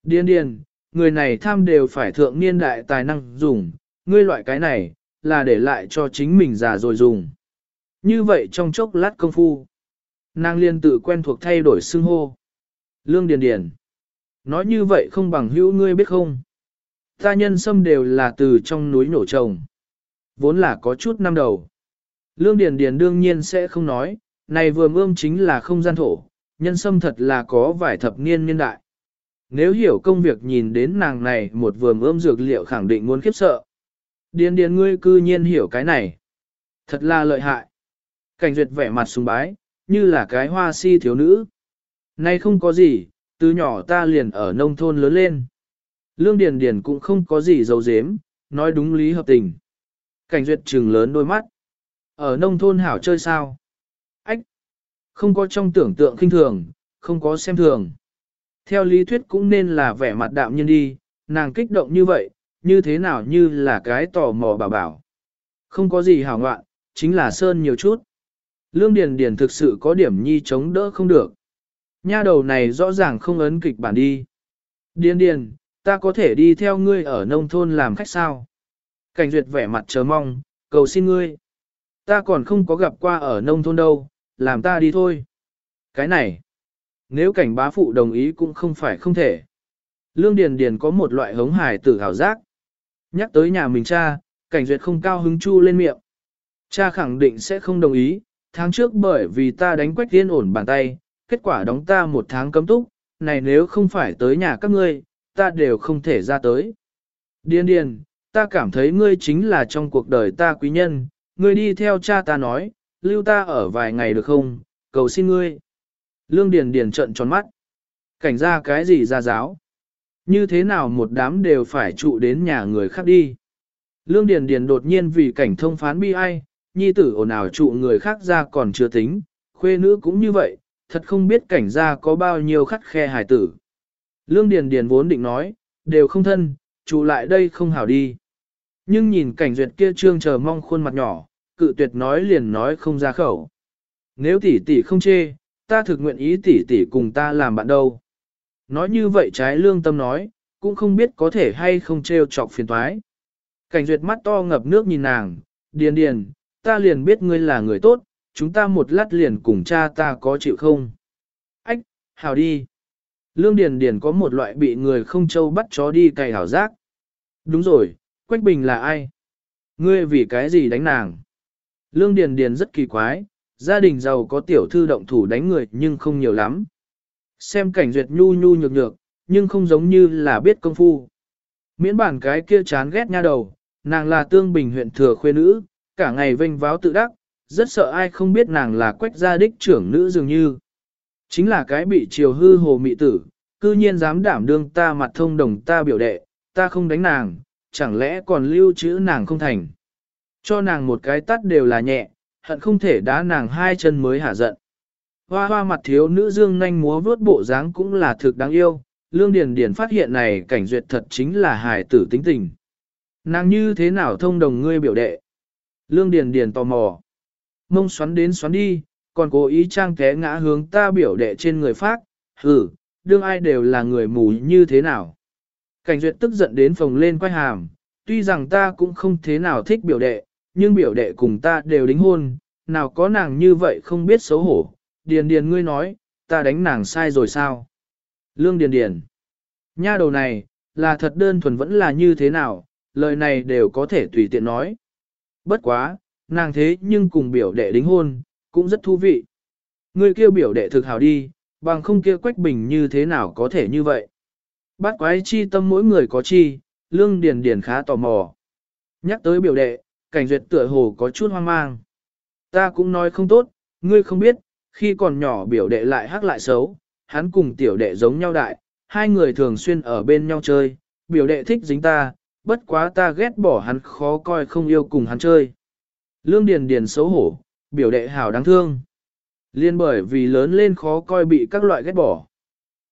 Điên điên, người này tham đều phải thượng niên đại tài năng dùng, ngươi loại cái này, là để lại cho chính mình già rồi dùng. Như vậy trong chốc lát công phu, nàng liên tự quen thuộc thay đổi xưng hô. Lương Điền Điền. Nói như vậy không bằng hữu ngươi biết không? Ta nhân sâm đều là từ trong núi nổ trồng. Vốn là có chút năm đầu. Lương Điền Điền đương nhiên sẽ không nói, này vừa ươm chính là không gian thổ, nhân sâm thật là có vài thập niên niên đại. Nếu hiểu công việc nhìn đến nàng này một vườn ươm dược liệu khẳng định muốn khiếp sợ. Điền điền ngươi cư nhiên hiểu cái này. Thật là lợi hại. Cảnh duyệt vẻ mặt sùng bái, như là cái hoa si thiếu nữ. Nay không có gì, từ nhỏ ta liền ở nông thôn lớn lên. Lương Điền Điền cũng không có gì dấu dếm, nói đúng lý hợp tình. Cảnh duyệt trừng lớn đôi mắt. Ở nông thôn hảo chơi sao? Ách! Không có trong tưởng tượng kinh thường, không có xem thường. Theo lý thuyết cũng nên là vẻ mặt đạm nhân đi, nàng kích động như vậy, như thế nào như là cái tò mò bảo bảo. Không có gì hảo ngoạn, chính là sơn nhiều chút. Lương Điền Điền thực sự có điểm nhi chống đỡ không được. Nha đầu này rõ ràng không ấn kịch bản đi. Điền Điền, ta có thể đi theo ngươi ở nông thôn làm khách sao? Cảnh duyệt vẻ mặt chờ mong, cầu xin ngươi. Ta còn không có gặp qua ở nông thôn đâu, làm ta đi thôi. Cái này, nếu cảnh bá phụ đồng ý cũng không phải không thể. Lương Điền Điền có một loại hống hài tử hào giác. Nhắc tới nhà mình cha, cảnh duyệt không cao hứng chu lên miệng. Cha khẳng định sẽ không đồng ý, tháng trước bởi vì ta đánh quách tiên ổn bàn tay, kết quả đóng ta một tháng cấm túc, này nếu không phải tới nhà các ngươi, ta đều không thể ra tới. Điền điền, ta cảm thấy ngươi chính là trong cuộc đời ta quý nhân, ngươi đi theo cha ta nói, lưu ta ở vài ngày được không, cầu xin ngươi. Lương Điền Điền trợn tròn mắt. Cảnh ra cái gì ra giáo? Như thế nào một đám đều phải trụ đến nhà người khác đi? Lương Điền Điền đột nhiên vì cảnh thông phán bi ai, nhi tử ồn ào trụ người khác ra còn chưa tính, khuê nữ cũng như vậy, thật không biết cảnh gia có bao nhiêu khắt khe hài tử. Lương Điền Điền vốn định nói, đều không thân, trụ lại đây không hảo đi. Nhưng nhìn cảnh duyệt kia trương chờ mong khuôn mặt nhỏ, cự tuyệt nói liền nói không ra khẩu. Nếu tỷ tỷ không chê, ta thực nguyện ý tỷ tỷ cùng ta làm bạn đâu. Nói như vậy trái lương tâm nói, cũng không biết có thể hay không trêu chọc phiền toái. Cảnh duyệt mắt to ngập nước nhìn nàng, điền điền, ta liền biết ngươi là người tốt, chúng ta một lát liền cùng cha ta có chịu không? Ách, hào đi. Lương Điền Điền có một loại bị người không châu bắt chó đi cày hảo giác. Đúng rồi, Quách Bình là ai? Ngươi vì cái gì đánh nàng? Lương Điền Điền rất kỳ quái, gia đình giàu có tiểu thư động thủ đánh người nhưng không nhiều lắm. Xem cảnh duyệt nhu nhu nhược nhược, nhưng không giống như là biết công phu. Miễn bản cái kia chán ghét nha đầu, nàng là tương bình huyện thừa khuê nữ, cả ngày vênh váo tự đắc, rất sợ ai không biết nàng là quách gia đích trưởng nữ dường như. Chính là cái bị chiều hư hồ mị tử, cư nhiên dám đảm đương ta mặt thông đồng ta biểu đệ, ta không đánh nàng, chẳng lẽ còn lưu trữ nàng không thành. Cho nàng một cái tắt đều là nhẹ, hận không thể đá nàng hai chân mới hả giận. Hoa hoa mặt thiếu nữ dương nhanh múa vướt bộ dáng cũng là thực đáng yêu, lương điền điền phát hiện này cảnh duyệt thật chính là hài tử tính tình. Nàng như thế nào thông đồng ngươi biểu đệ? Lương điền điền tò mò. Mông xoắn đến xoắn đi, còn cố ý trang té ngã hướng ta biểu đệ trên người phát, hử, đương ai đều là người mù như thế nào. Cảnh duyệt tức giận đến phồng lên quay hàm, tuy rằng ta cũng không thế nào thích biểu đệ, nhưng biểu đệ cùng ta đều đính hôn, nào có nàng như vậy không biết xấu hổ. Điền điền ngươi nói, ta đánh nàng sai rồi sao? Lương điền điền. Nha đầu này, là thật đơn thuần vẫn là như thế nào, lời này đều có thể tùy tiện nói. Bất quá, nàng thế nhưng cùng biểu đệ đính hôn, cũng rất thú vị. ngươi kêu biểu đệ thực hào đi, bằng không kia quách bình như thế nào có thể như vậy. Bát quái chi tâm mỗi người có chi, lương điền điền khá tò mò. Nhắc tới biểu đệ, cảnh duyệt tựa hồ có chút hoang mang. Ta cũng nói không tốt, ngươi không biết, khi còn nhỏ biểu đệ lại hắc lại xấu, hắn cùng tiểu đệ giống nhau đại, hai người thường xuyên ở bên nhau chơi, biểu đệ thích dính ta, bất quá ta ghét bỏ hắn khó coi không yêu cùng hắn chơi. Lương Điền Điền xấu hổ, biểu đệ hảo đáng thương. Liên bởi vì lớn lên khó coi bị các loại ghét bỏ.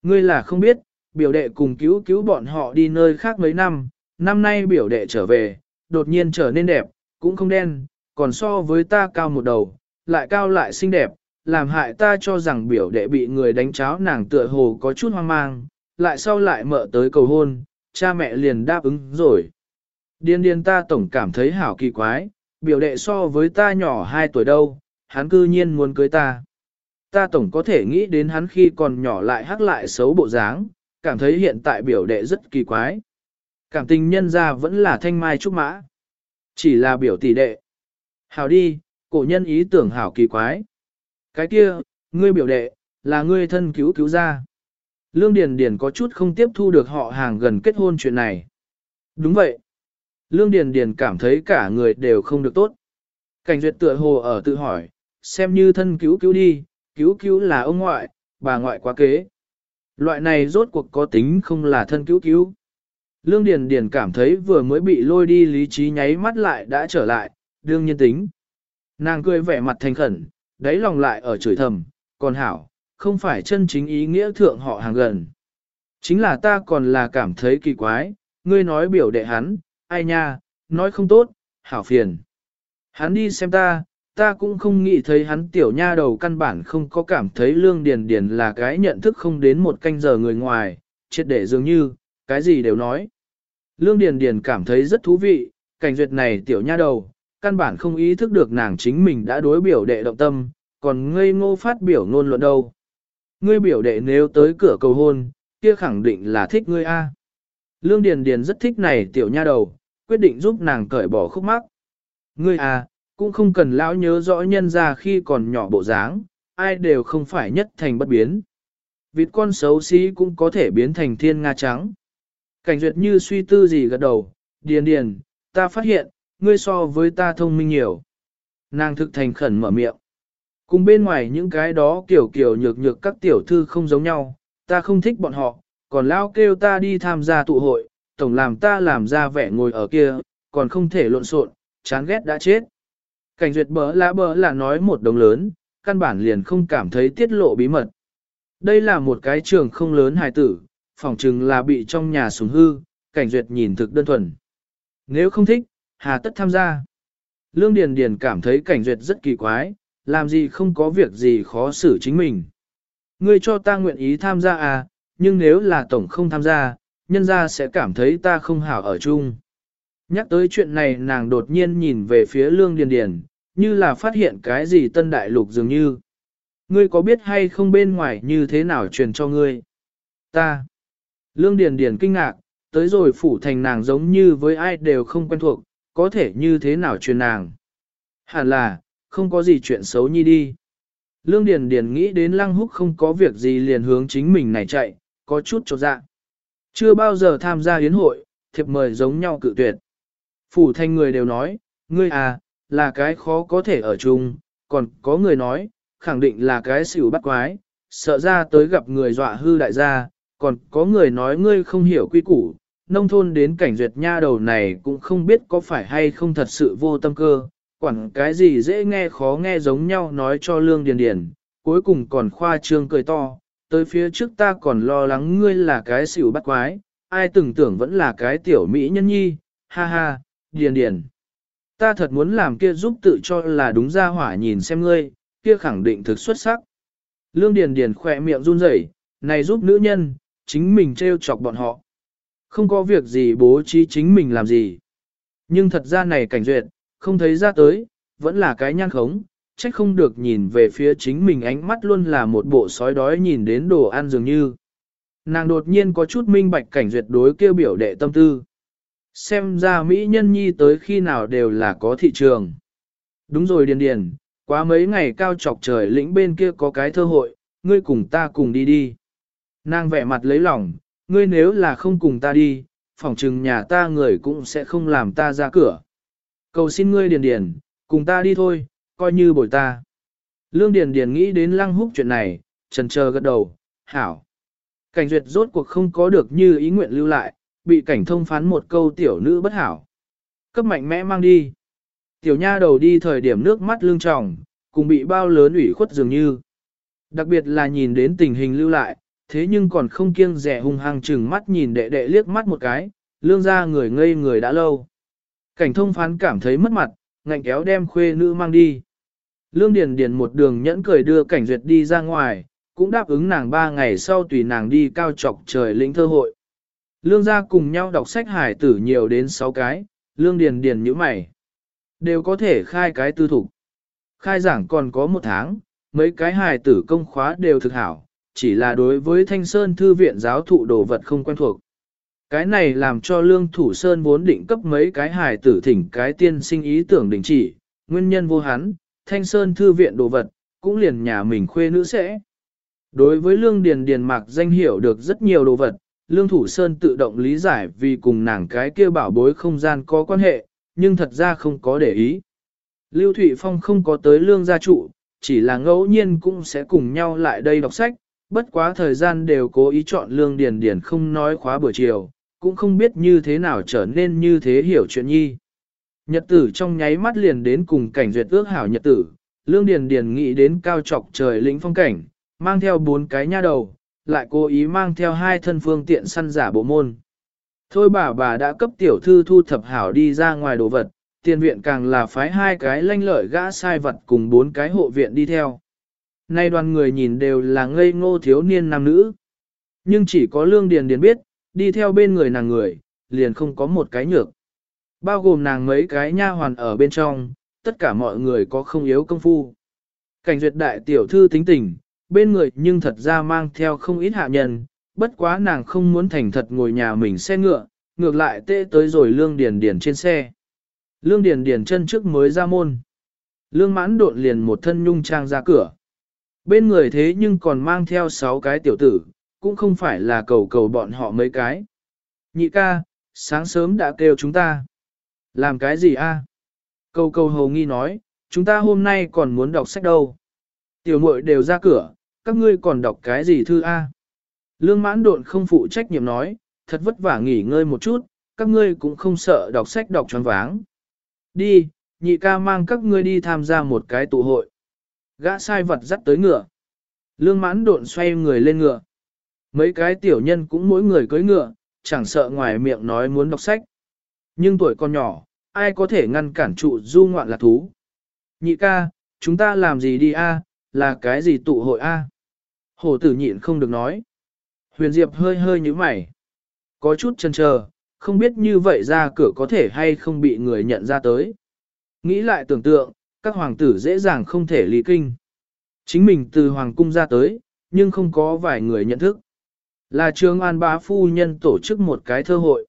Ngươi là không biết, biểu đệ cùng cứu cứu bọn họ đi nơi khác mấy năm, năm nay biểu đệ trở về, đột nhiên trở nên đẹp, cũng không đen, còn so với ta cao một đầu, lại cao lại xinh đẹp, làm hại ta cho rằng biểu đệ bị người đánh cháo nàng tựa hồ có chút hoang mang, lại sau lại mợ tới cầu hôn, cha mẹ liền đáp ứng rồi. Điên điên ta tổng cảm thấy hảo kỳ quái, biểu đệ so với ta nhỏ 2 tuổi đâu, hắn cư nhiên muốn cưới ta. Ta tổng có thể nghĩ đến hắn khi còn nhỏ lại hắc lại xấu bộ dáng, cảm thấy hiện tại biểu đệ rất kỳ quái. Cảm tình nhân ra vẫn là thanh mai trúc mã. Chỉ là biểu tỷ đệ. Hảo đi, cổ nhân ý tưởng hảo kỳ quái. Cái kia, ngươi biểu đệ, là ngươi thân cứu cứu ra. Lương Điền Điền có chút không tiếp thu được họ hàng gần kết hôn chuyện này. Đúng vậy. Lương Điền Điền cảm thấy cả người đều không được tốt. Cảnh duyệt tựa hồ ở tự hỏi, xem như thân cứu cứu đi, cứu cứu là ông ngoại, bà ngoại quá kế. Loại này rốt cuộc có tính không là thân cứu cứu. Lương Điền Điền cảm thấy vừa mới bị lôi đi lý trí nháy mắt lại đã trở lại, đương nhiên tính. Nàng cười vẻ mặt thành khẩn, đáy lòng lại ở chửi thầm, còn hảo, không phải chân chính ý nghĩa thượng họ hàng gần. Chính là ta còn là cảm thấy kỳ quái, ngươi nói biểu đệ hắn, ai nha, nói không tốt, hảo phiền. Hắn đi xem ta, ta cũng không nghĩ thấy hắn tiểu nha đầu căn bản không có cảm thấy lương điền điền là cái nhận thức không đến một canh giờ người ngoài, triệt để dường như, cái gì đều nói. Lương điền điền cảm thấy rất thú vị, cảnh duyệt này tiểu nha đầu, căn bản không ý thức được nàng chính mình đã đối biểu đệ động tâm, còn ngây ngô phát biểu ngôn luận đâu. Ngươi biểu đệ nếu tới cửa cầu hôn, kia khẳng định là thích ngươi a. Lương Điền Điền rất thích này tiểu nha đầu, quyết định giúp nàng cởi bỏ khúc mắc. Ngươi à, cũng không cần lão nhớ rõ nhân ra khi còn nhỏ bộ dáng, ai đều không phải nhất thành bất biến. Vịt con xấu xí cũng có thể biến thành thiên nga trắng. Cảnh duyệt như suy tư gì gật đầu, điền điền, ta phát hiện, ngươi so với ta thông minh nhiều. Nàng thực thành khẩn mở miệng. Cùng bên ngoài những cái đó kiểu kiểu nhược nhược các tiểu thư không giống nhau, ta không thích bọn họ, còn lao kêu ta đi tham gia tụ hội, tổng làm ta làm ra vẻ ngồi ở kia, còn không thể lộn xộn, chán ghét đã chết. Cảnh duyệt bỡ lã bỡ là nói một đồng lớn, căn bản liền không cảm thấy tiết lộ bí mật. Đây là một cái trường không lớn hài tử, phỏng chừng là bị trong nhà súng hư, cảnh duyệt nhìn thực đơn thuần. Nếu không thích, hà tất tham gia. Lương Điền Điền cảm thấy cảnh duyệt rất kỳ quái, làm gì không có việc gì khó xử chính mình. Ngươi cho ta nguyện ý tham gia à, nhưng nếu là tổng không tham gia, nhân gia sẽ cảm thấy ta không hảo ở chung. Nhắc tới chuyện này nàng đột nhiên nhìn về phía Lương Điền Điền, như là phát hiện cái gì tân đại lục dường như. Ngươi có biết hay không bên ngoài như thế nào truyền cho ngươi? Ta. Lương Điền Điền kinh ngạc, tới rồi phủ thành nàng giống như với ai đều không quen thuộc, có thể như thế nào truyền nàng. Hẳn là, không có gì chuyện xấu nhi đi. Lương Điền Điền nghĩ đến Lăng Húc không có việc gì liền hướng chính mình này chạy, có chút chột dạ. Chưa bao giờ tham gia yến hội, thiệp mời giống nhau cự tuyệt. Phủ thành người đều nói, ngươi à, là cái khó có thể ở chung, còn có người nói, khẳng định là cái xỉu bắt quái, sợ ra tới gặp người dọa hư đại gia, còn có người nói ngươi không hiểu quy củ, nông thôn đến cảnh duyệt nha đầu này cũng không biết có phải hay không thật sự vô tâm cơ, quản cái gì dễ nghe khó nghe giống nhau nói cho lương điền điền, cuối cùng còn khoa trương cười to, tới phía trước ta còn lo lắng ngươi là cái xỉu bắt quái, ai từng tưởng vẫn là cái tiểu mỹ nhân nhi, ha ha, điền điền. Ta thật muốn làm kia giúp tự cho là đúng ra hỏa nhìn xem ngươi, kia khẳng định thực xuất sắc. Lương Điền Điền khỏe miệng run rẩy, này giúp nữ nhân, chính mình treo chọc bọn họ. Không có việc gì bố trí chính mình làm gì. Nhưng thật ra này cảnh duyệt, không thấy ra tới, vẫn là cái nhan khống, trách không được nhìn về phía chính mình ánh mắt luôn là một bộ sói đói nhìn đến đồ ăn dường như. Nàng đột nhiên có chút minh bạch cảnh duyệt đối kêu biểu đệ tâm tư. Xem ra Mỹ nhân nhi tới khi nào đều là có thị trường. Đúng rồi Điền Điền, quá mấy ngày cao trọc trời lĩnh bên kia có cái thơ hội, ngươi cùng ta cùng đi đi. Nàng vẻ mặt lấy lòng, ngươi nếu là không cùng ta đi, phỏng chừng nhà ta người cũng sẽ không làm ta ra cửa. Cầu xin ngươi Điền Điền, cùng ta đi thôi, coi như bồi ta. Lương Điền Điền nghĩ đến lăng húc chuyện này, trần chờ gật đầu, hảo. Cảnh duyệt rốt cuộc không có được như ý nguyện lưu lại, bị cảnh thông phán một câu tiểu nữ bất hảo. Cấp mạnh mẽ mang đi. Tiểu nha đầu đi thời điểm nước mắt lưng tròng, cùng bị bao lớn ủy khuất dường như. Đặc biệt là nhìn đến tình hình lưu lại, thế nhưng còn không kiêng rẻ hung hăng chừng mắt nhìn đệ đệ liếc mắt một cái, lương ra người ngây người đã lâu. Cảnh thông phán cảm thấy mất mặt, ngạnh kéo đem khuê nữ mang đi. Lương Điền Điền một đường nhẫn cười đưa cảnh duyệt đi ra ngoài, cũng đáp ứng nàng ba ngày sau tùy nàng đi cao trọc trời lĩnh thơ hội. Lương gia cùng nhau đọc sách hải tử nhiều đến 6 cái, lương điền điền như mày. Đều có thể khai cái tư thục. Khai giảng còn có một tháng, mấy cái hài tử công khóa đều thực hảo, chỉ là đối với thanh sơn thư viện giáo thụ đồ vật không quen thuộc. Cái này làm cho lương thủ sơn vốn định cấp mấy cái hài tử thỉnh cái tiên sinh ý tưởng đình chỉ, nguyên nhân vô hắn, thanh sơn thư viện đồ vật, cũng liền nhà mình khuê nữ sẽ. Đối với lương điền điền mạc danh hiểu được rất nhiều đồ vật, lương thủ sơn tự động lý giải vì cùng nàng cái kia bảo bối không gian có quan hệ, nhưng thật ra không có để ý. Lưu Thụy Phong không có tới lương gia trụ, chỉ là ngẫu nhiên cũng sẽ cùng nhau lại đây đọc sách, bất quá thời gian đều cố ý chọn lương điền điền không nói khóa buổi chiều, cũng không biết như thế nào trở nên như thế hiểu chuyện nhi. Nhật tử trong nháy mắt liền đến cùng cảnh duyệt ước hảo nhật tử, lương điền điền nghĩ đến cao trọc trời lĩnh phong cảnh, mang theo bốn cái nha đầu, lại cố ý mang theo hai thân phương tiện săn giả bộ môn. Thôi bà bà đã cấp tiểu thư thu thập hảo đi ra ngoài đồ vật, tiền viện càng là phái hai cái lanh lợi gã sai vật cùng bốn cái hộ viện đi theo. Nay đoàn người nhìn đều là ngây ngô thiếu niên nam nữ. Nhưng chỉ có lương điền điền biết, đi theo bên người nàng người, liền không có một cái nhược. Bao gồm nàng mấy cái nha hoàn ở bên trong, tất cả mọi người có không yếu công phu. Cảnh duyệt đại tiểu thư tính tình, bên người nhưng thật ra mang theo không ít hạ nhân, bất quá nàng không muốn thành thật ngồi nhà mình xe ngựa, ngược lại tê tới rồi lương điền điền trên xe. Lương điền điền chân trước mới ra môn. Lương mãn độn liền một thân nhung trang ra cửa. Bên người thế nhưng còn mang theo sáu cái tiểu tử, cũng không phải là cầu cầu bọn họ mấy cái. Nhị ca, sáng sớm đã kêu chúng ta. Làm cái gì a? Cầu cầu hầu nghi nói, chúng ta hôm nay còn muốn đọc sách đâu. Tiểu muội đều ra cửa, các ngươi còn đọc cái gì thư A? Lương mãn độn không phụ trách nhiệm nói, thật vất vả nghỉ ngơi một chút, các ngươi cũng không sợ đọc sách đọc tròn váng. Đi, nhị ca mang các ngươi đi tham gia một cái tụ hội. Gã sai vật dắt tới ngựa. Lương mãn độn xoay người lên ngựa. Mấy cái tiểu nhân cũng mỗi người cưới ngựa, chẳng sợ ngoài miệng nói muốn đọc sách. Nhưng tuổi còn nhỏ, ai có thể ngăn cản trụ du ngoạn là thú. Nhị ca, chúng ta làm gì đi a? là cái gì tụ hội a? Hổ tử nhịn không được nói. Huyền Diệp hơi hơi như mày. Có chút chần chờ, không biết như vậy ra cửa có thể hay không bị người nhận ra tới. Nghĩ lại tưởng tượng, các hoàng tử dễ dàng không thể lý kinh. Chính mình từ hoàng cung ra tới, nhưng không có vài người nhận thức. Là trường an bá phu nhân tổ chức một cái thơ hội.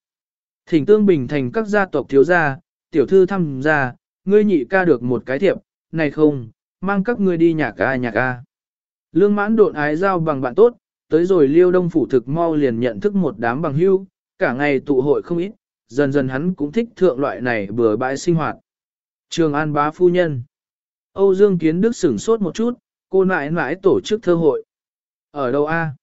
Thỉnh tương bình thành các gia tộc thiếu gia, tiểu thư thăm gia, ngươi nhị ca được một cái thiệp, này không, mang các ngươi đi nhà ca nhà ca. Lương mãn độn ái giao bằng bạn tốt, tới rồi liêu đông phủ thực mau liền nhận thức một đám bằng hưu, cả ngày tụ hội không ít, dần dần hắn cũng thích thượng loại này bừa bãi sinh hoạt. Trường An bá phu nhân. Âu Dương Kiến Đức sửng sốt một chút, cô nãi nãi tổ chức thơ hội. Ở đâu a?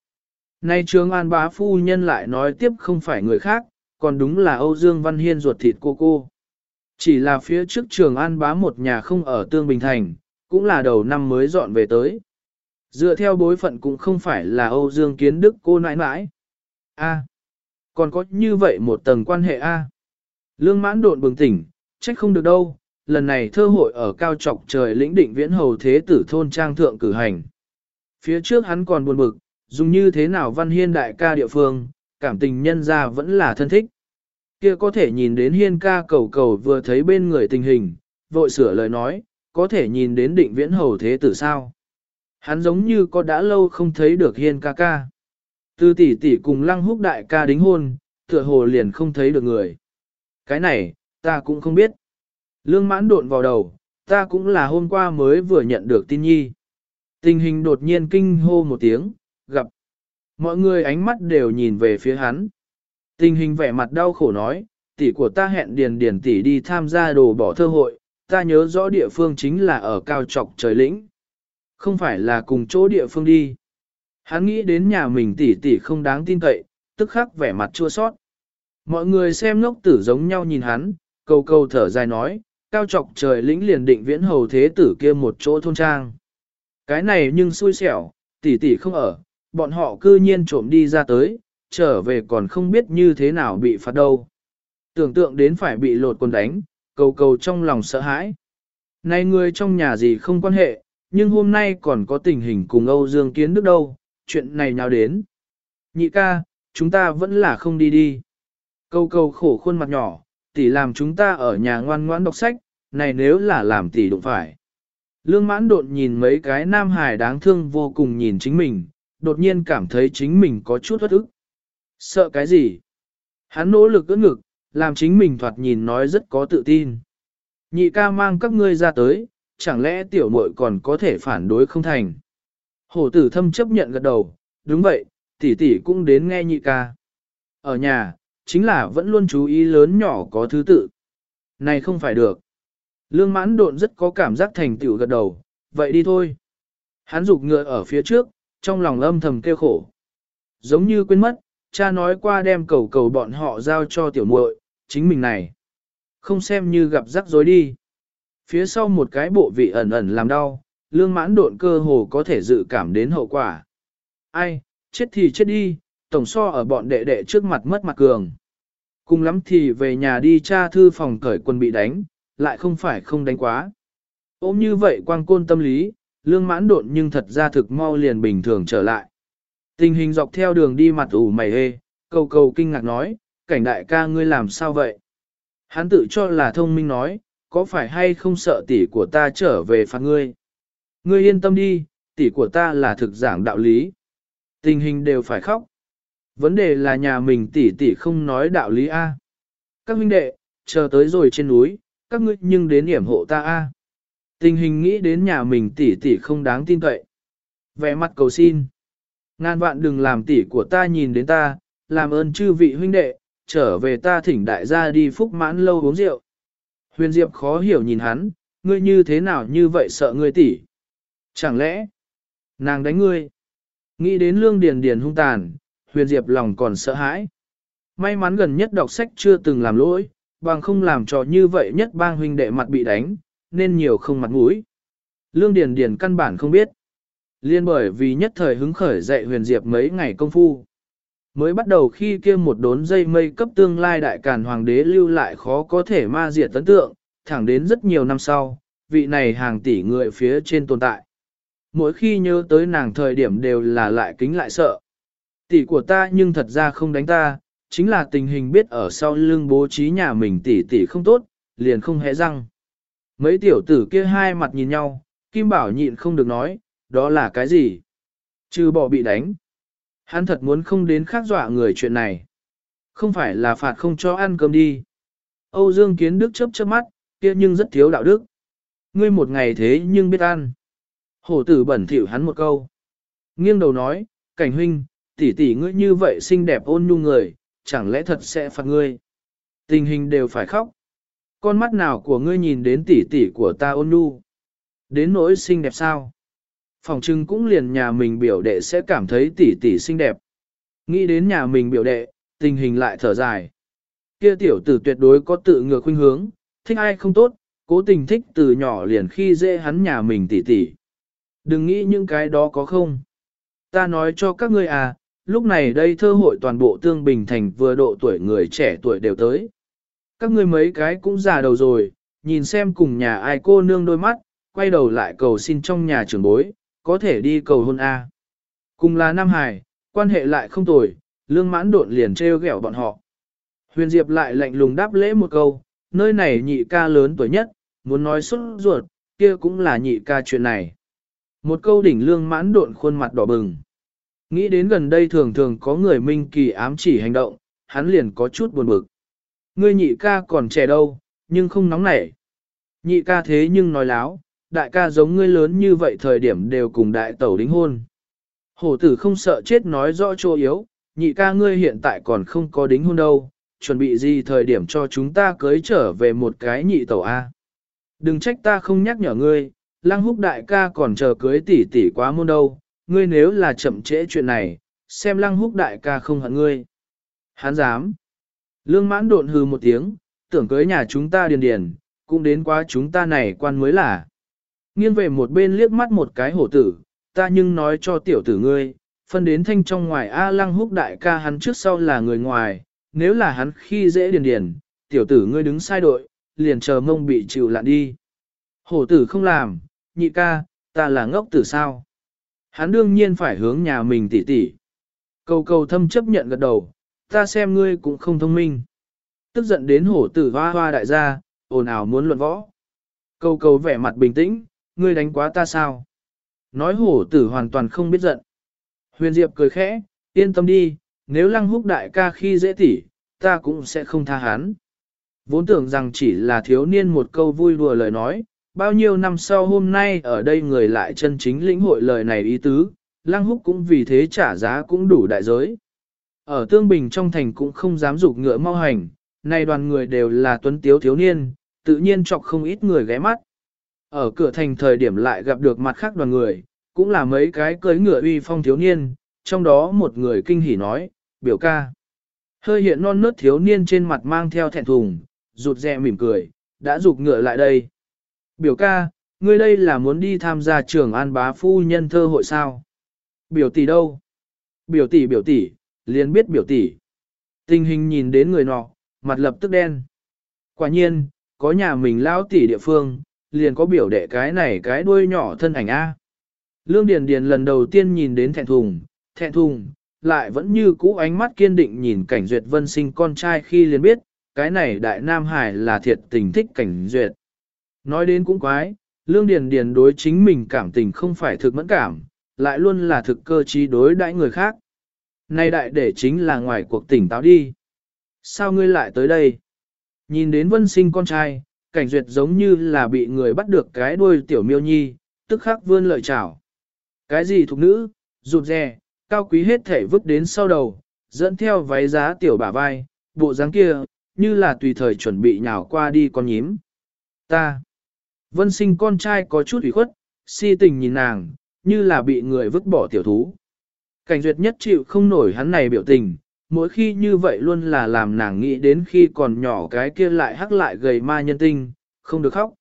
Nay Trường An bá phu nhân lại nói tiếp không phải người khác, còn đúng là Âu Dương Văn Hiên ruột thịt cô cô. Chỉ là phía trước Trường An bá một nhà không ở Tương Bình Thành, cũng là đầu năm mới dọn về tới. Dựa theo bối phận cũng không phải là Âu Dương Kiến Đức cô nãi nãi. A. còn có như vậy một tầng quan hệ A. Lương mãn độn bừng tỉnh, trách không được đâu, lần này thơ hội ở cao trọc trời lĩnh định viễn hầu thế tử thôn trang thượng cử hành. Phía trước hắn còn buồn bực, dùng như thế nào văn hiên đại ca địa phương, cảm tình nhân ra vẫn là thân thích. Kia có thể nhìn đến hiên ca cầu cầu vừa thấy bên người tình hình, vội sửa lời nói, có thể nhìn đến định viễn hầu thế tử sao. Hắn giống như có đã lâu không thấy được hiên ca ca. Từ tỷ tỷ cùng lăng húc đại ca đính hôn, tựa hồ liền không thấy được người. Cái này, ta cũng không biết. Lương mãn độn vào đầu, ta cũng là hôm qua mới vừa nhận được tin nhi. Tình hình đột nhiên kinh hô một tiếng, gặp. Mọi người ánh mắt đều nhìn về phía hắn. Tình hình vẻ mặt đau khổ nói, tỷ của ta hẹn điền điền tỷ đi tham gia đồ bỏ thơ hội, ta nhớ rõ địa phương chính là ở cao trọc trời lĩnh. Không phải là cùng chỗ địa phương đi. Hắn nghĩ đến nhà mình tỷ tỷ không đáng tin cậy, tức khắc vẻ mặt chua sót. Mọi người xem ngốc tử giống nhau nhìn hắn, câu câu thở dài nói, cao trọc trời lĩnh liền định viễn hầu thế tử kia một chỗ thôn trang. Cái này nhưng xui xẻo, tỷ tỷ không ở, bọn họ cư nhiên trộm đi ra tới, trở về còn không biết như thế nào bị phạt đâu. Tưởng tượng đến phải bị lột quần đánh, cầu cầu trong lòng sợ hãi. Này người trong nhà gì không quan hệ, nhưng hôm nay còn có tình hình cùng Âu Dương Kiến Đức đâu, chuyện này nào đến. Nhị ca, chúng ta vẫn là không đi đi. cầu cầu khổ khuôn mặt nhỏ, tỷ làm chúng ta ở nhà ngoan ngoãn đọc sách, này nếu là làm tỷ đụng phải. Lương mãn đột nhìn mấy cái nam hài đáng thương vô cùng nhìn chính mình, đột nhiên cảm thấy chính mình có chút bất ức. Sợ cái gì? Hắn nỗ lực ưỡn ngực, làm chính mình thoạt nhìn nói rất có tự tin. Nhị ca mang các ngươi ra tới, chẳng lẽ tiểu muội còn có thể phản đối không thành? Hổ tử thâm chấp nhận gật đầu, đúng vậy, tỷ tỷ cũng đến nghe nhị ca. Ở nhà, chính là vẫn luôn chú ý lớn nhỏ có thứ tự. Này không phải được. Lương mãn độn rất có cảm giác thành tựu gật đầu, vậy đi thôi. Hắn rục ngựa ở phía trước, trong lòng âm thầm kêu khổ. Giống như quên mất, cha nói qua đem cầu cầu bọn họ giao cho tiểu muội, chính mình này. Không xem như gặp rắc rối đi. Phía sau một cái bộ vị ẩn ẩn làm đau, lương mãn độn cơ hồ có thể dự cảm đến hậu quả. Ai, chết thì chết đi, tổng so ở bọn đệ đệ trước mặt mất mặt cường. Cùng lắm thì về nhà đi tra thư phòng cởi quân bị đánh, lại không phải không đánh quá. Ôm như vậy quang côn tâm lý, lương mãn độn nhưng thật ra thực mau liền bình thường trở lại. Tình hình dọc theo đường đi mặt ủ mày hê, cầu cầu kinh ngạc nói, cảnh đại ca ngươi làm sao vậy? Hắn tự cho là thông minh nói, có phải hay không sợ tỷ của ta trở về phạt ngươi? Ngươi yên tâm đi, tỷ của ta là thực giảng đạo lý. Tình hình đều phải khóc. Vấn đề là nhà mình tỷ tỷ không nói đạo lý A. Các huynh đệ, chờ tới rồi trên núi, các ngươi nhưng đến điểm hộ ta A. Tình hình nghĩ đến nhà mình tỷ tỷ không đáng tin cậy. Vẻ mặt cầu xin. Ngàn vạn đừng làm tỷ của ta nhìn đến ta, làm ơn chư vị huynh đệ, trở về ta thỉnh đại gia đi phúc mãn lâu uống rượu. Huyền Diệp khó hiểu nhìn hắn, ngươi như thế nào như vậy sợ ngươi tỷ? Chẳng lẽ, nàng đánh ngươi? Nghĩ đến lương điền điền hung tàn, Huyền Diệp lòng còn sợ hãi. May mắn gần nhất đọc sách chưa từng làm lỗi, bằng không làm trò như vậy nhất bang huynh đệ mặt bị đánh, nên nhiều không mặt mũi. Lương Điền Điền căn bản không biết. Liên bởi vì nhất thời hứng khởi dạy huyền diệp mấy ngày công phu. Mới bắt đầu khi kia một đốn dây mây cấp tương lai đại càn hoàng đế lưu lại khó có thể ma diệt tấn tượng, thẳng đến rất nhiều năm sau, vị này hàng tỷ người phía trên tồn tại. Mỗi khi nhớ tới nàng thời điểm đều là lại kính lại sợ. Tỷ của ta nhưng thật ra không đánh ta, chính là tình hình biết ở sau lưng bố trí nhà mình tỷ tỷ không tốt, liền không hẽ răng. Mấy tiểu tử kia hai mặt nhìn nhau, Kim Bảo nhịn không được nói, đó là cái gì? Trừ bỏ bị đánh. Hắn thật muốn không đến khác dọa người chuyện này. Không phải là phạt không cho ăn cơm đi. Âu Dương Kiến Đức chớp chớp mắt, kia nhưng rất thiếu đạo đức. Ngươi một ngày thế nhưng biết ăn. Hổ tử bẩn thỉu hắn một câu. Nghiêng đầu nói, cảnh huynh, tỷ tỷ ngươi như vậy xinh đẹp ôn nhu người, chẳng lẽ thật sẽ phạt ngươi. Tình hình đều phải khóc. Con mắt nào của ngươi nhìn đến tỷ tỷ của ta ôn nhu? Đến nỗi xinh đẹp sao? Phòng trưng cũng liền nhà mình biểu đệ sẽ cảm thấy tỷ tỷ xinh đẹp. Nghĩ đến nhà mình biểu đệ, tình hình lại thở dài. Kia tiểu tử tuyệt đối có tự ngược khuynh hướng, thích ai không tốt, cố tình thích từ nhỏ liền khi dễ hắn nhà mình tỷ tỷ. Đừng nghĩ những cái đó có không. Ta nói cho các ngươi à, lúc này đây thơ hội toàn bộ tương bình thành vừa độ tuổi người trẻ tuổi đều tới. Các ngươi mấy cái cũng già đầu rồi, nhìn xem cùng nhà ai cô nương đôi mắt, quay đầu lại cầu xin trong nhà trưởng bối, có thể đi cầu hôn A. Cùng là Nam Hải, quan hệ lại không tồi, lương mãn độn liền treo ghẹo bọn họ. Huyền Diệp lại lạnh lùng đáp lễ một câu, nơi này nhị ca lớn tuổi nhất, muốn nói xuất ruột, kia cũng là nhị ca chuyện này. Một câu đỉnh lương mãn độn khuôn mặt đỏ bừng. Nghĩ đến gần đây thường thường có người minh kỳ ám chỉ hành động, hắn liền có chút buồn bực. Ngươi nhị ca còn trẻ đâu, nhưng không nóng nảy. nhị ca thế nhưng nói láo, đại ca giống ngươi lớn như vậy thời điểm đều cùng đại tẩu đính hôn. Hổ tử không sợ chết nói rõ chỗ yếu, nhị ca ngươi hiện tại còn không có đính hôn đâu, chuẩn bị gì thời điểm cho chúng ta cưới trở về một cái nhị tẩu A. Đừng trách ta không nhắc nhở ngươi, lăng húc đại ca còn chờ cưới tỷ tỷ quá môn đâu, ngươi nếu là chậm trễ chuyện này, xem lăng húc đại ca không hận ngươi. Hắn dám. Lương mãn độn hừ một tiếng, tưởng cưới nhà chúng ta điền điền, cũng đến quá chúng ta này quan mới là. Nghiêng về một bên liếc mắt một cái hổ tử, ta nhưng nói cho tiểu tử ngươi, phân đến thanh trong ngoài A lăng húc đại ca hắn trước sau là người ngoài, nếu là hắn khi dễ điền điền, tiểu tử ngươi đứng sai đội, liền chờ mông bị chịu lạn đi. Hổ tử không làm, nhị ca, ta là ngốc tử sao? Hắn đương nhiên phải hướng nhà mình tỉ tỉ. Cầu cầu thâm chấp nhận gật đầu, ta xem ngươi cũng không thông minh. Tức giận đến hổ tử hoa hoa đại gia, ồn ào muốn luận võ. Cầu cầu vẻ mặt bình tĩnh, ngươi đánh quá ta sao? Nói hổ tử hoàn toàn không biết giận. Huyền Diệp cười khẽ, yên tâm đi, nếu lăng húc đại ca khi dễ tỉ, ta cũng sẽ không tha hắn. Vốn tưởng rằng chỉ là thiếu niên một câu vui đùa lời nói, bao nhiêu năm sau hôm nay ở đây người lại chân chính lĩnh hội lời này ý tứ, lăng húc cũng vì thế trả giá cũng đủ đại giới. Ở tương bình trong thành cũng không dám dục ngựa mau hành, nay đoàn người đều là tuấn tiếu thiếu niên, tự nhiên chọc không ít người ghé mắt. Ở cửa thành thời điểm lại gặp được mặt khác đoàn người, cũng là mấy cái cưỡi ngựa uy phong thiếu niên, trong đó một người kinh hỉ nói, biểu ca. Hơi hiện non nớt thiếu niên trên mặt mang theo thẹn thùng, rụt rè mỉm cười, đã rụt ngựa lại đây. Biểu ca, ngươi đây là muốn đi tham gia trường an bá phu nhân thơ hội sao? Biểu tỷ đâu? Biểu tỷ biểu tỷ, liền biết biểu tỷ. Tình hình nhìn đến người nọ, mặt lập tức đen. Quả nhiên, có nhà mình lao tỷ địa phương, liền có biểu đệ cái này cái đuôi nhỏ thân ảnh A. Lương Điền Điền lần đầu tiên nhìn đến thẹn thùng, thẹn thùng, lại vẫn như cũ ánh mắt kiên định nhìn cảnh duyệt vân sinh con trai khi liền biết, cái này đại nam hải là thiệt tình thích cảnh duyệt. Nói đến cũng quái, Lương Điền Điền đối chính mình cảm tình không phải thực mẫn cảm, lại luôn là thực cơ trí đối đãi người khác. nay đại để chính là ngoài cuộc tỉnh táo đi. Sao ngươi lại tới đây? Nhìn đến vân sinh con trai, cảnh duyệt giống như là bị người bắt được cái đuôi tiểu miêu nhi, tức khắc vươn lợi chảo. Cái gì thục nữ, rụt rè, cao quý hết thể vứt đến sau đầu, dẫn theo váy giá tiểu bả vai, bộ dáng kia, như là tùy thời chuẩn bị nhào qua đi con nhím. Ta, vân sinh con trai có chút ủy khuất, si tình nhìn nàng, như là bị người vứt bỏ tiểu thú. Cảnh duyệt nhất chịu không nổi hắn này biểu tình, mỗi khi như vậy luôn là làm nàng nghĩ đến khi còn nhỏ cái kia lại hắc lại gầy ma nhân tinh, không được khóc.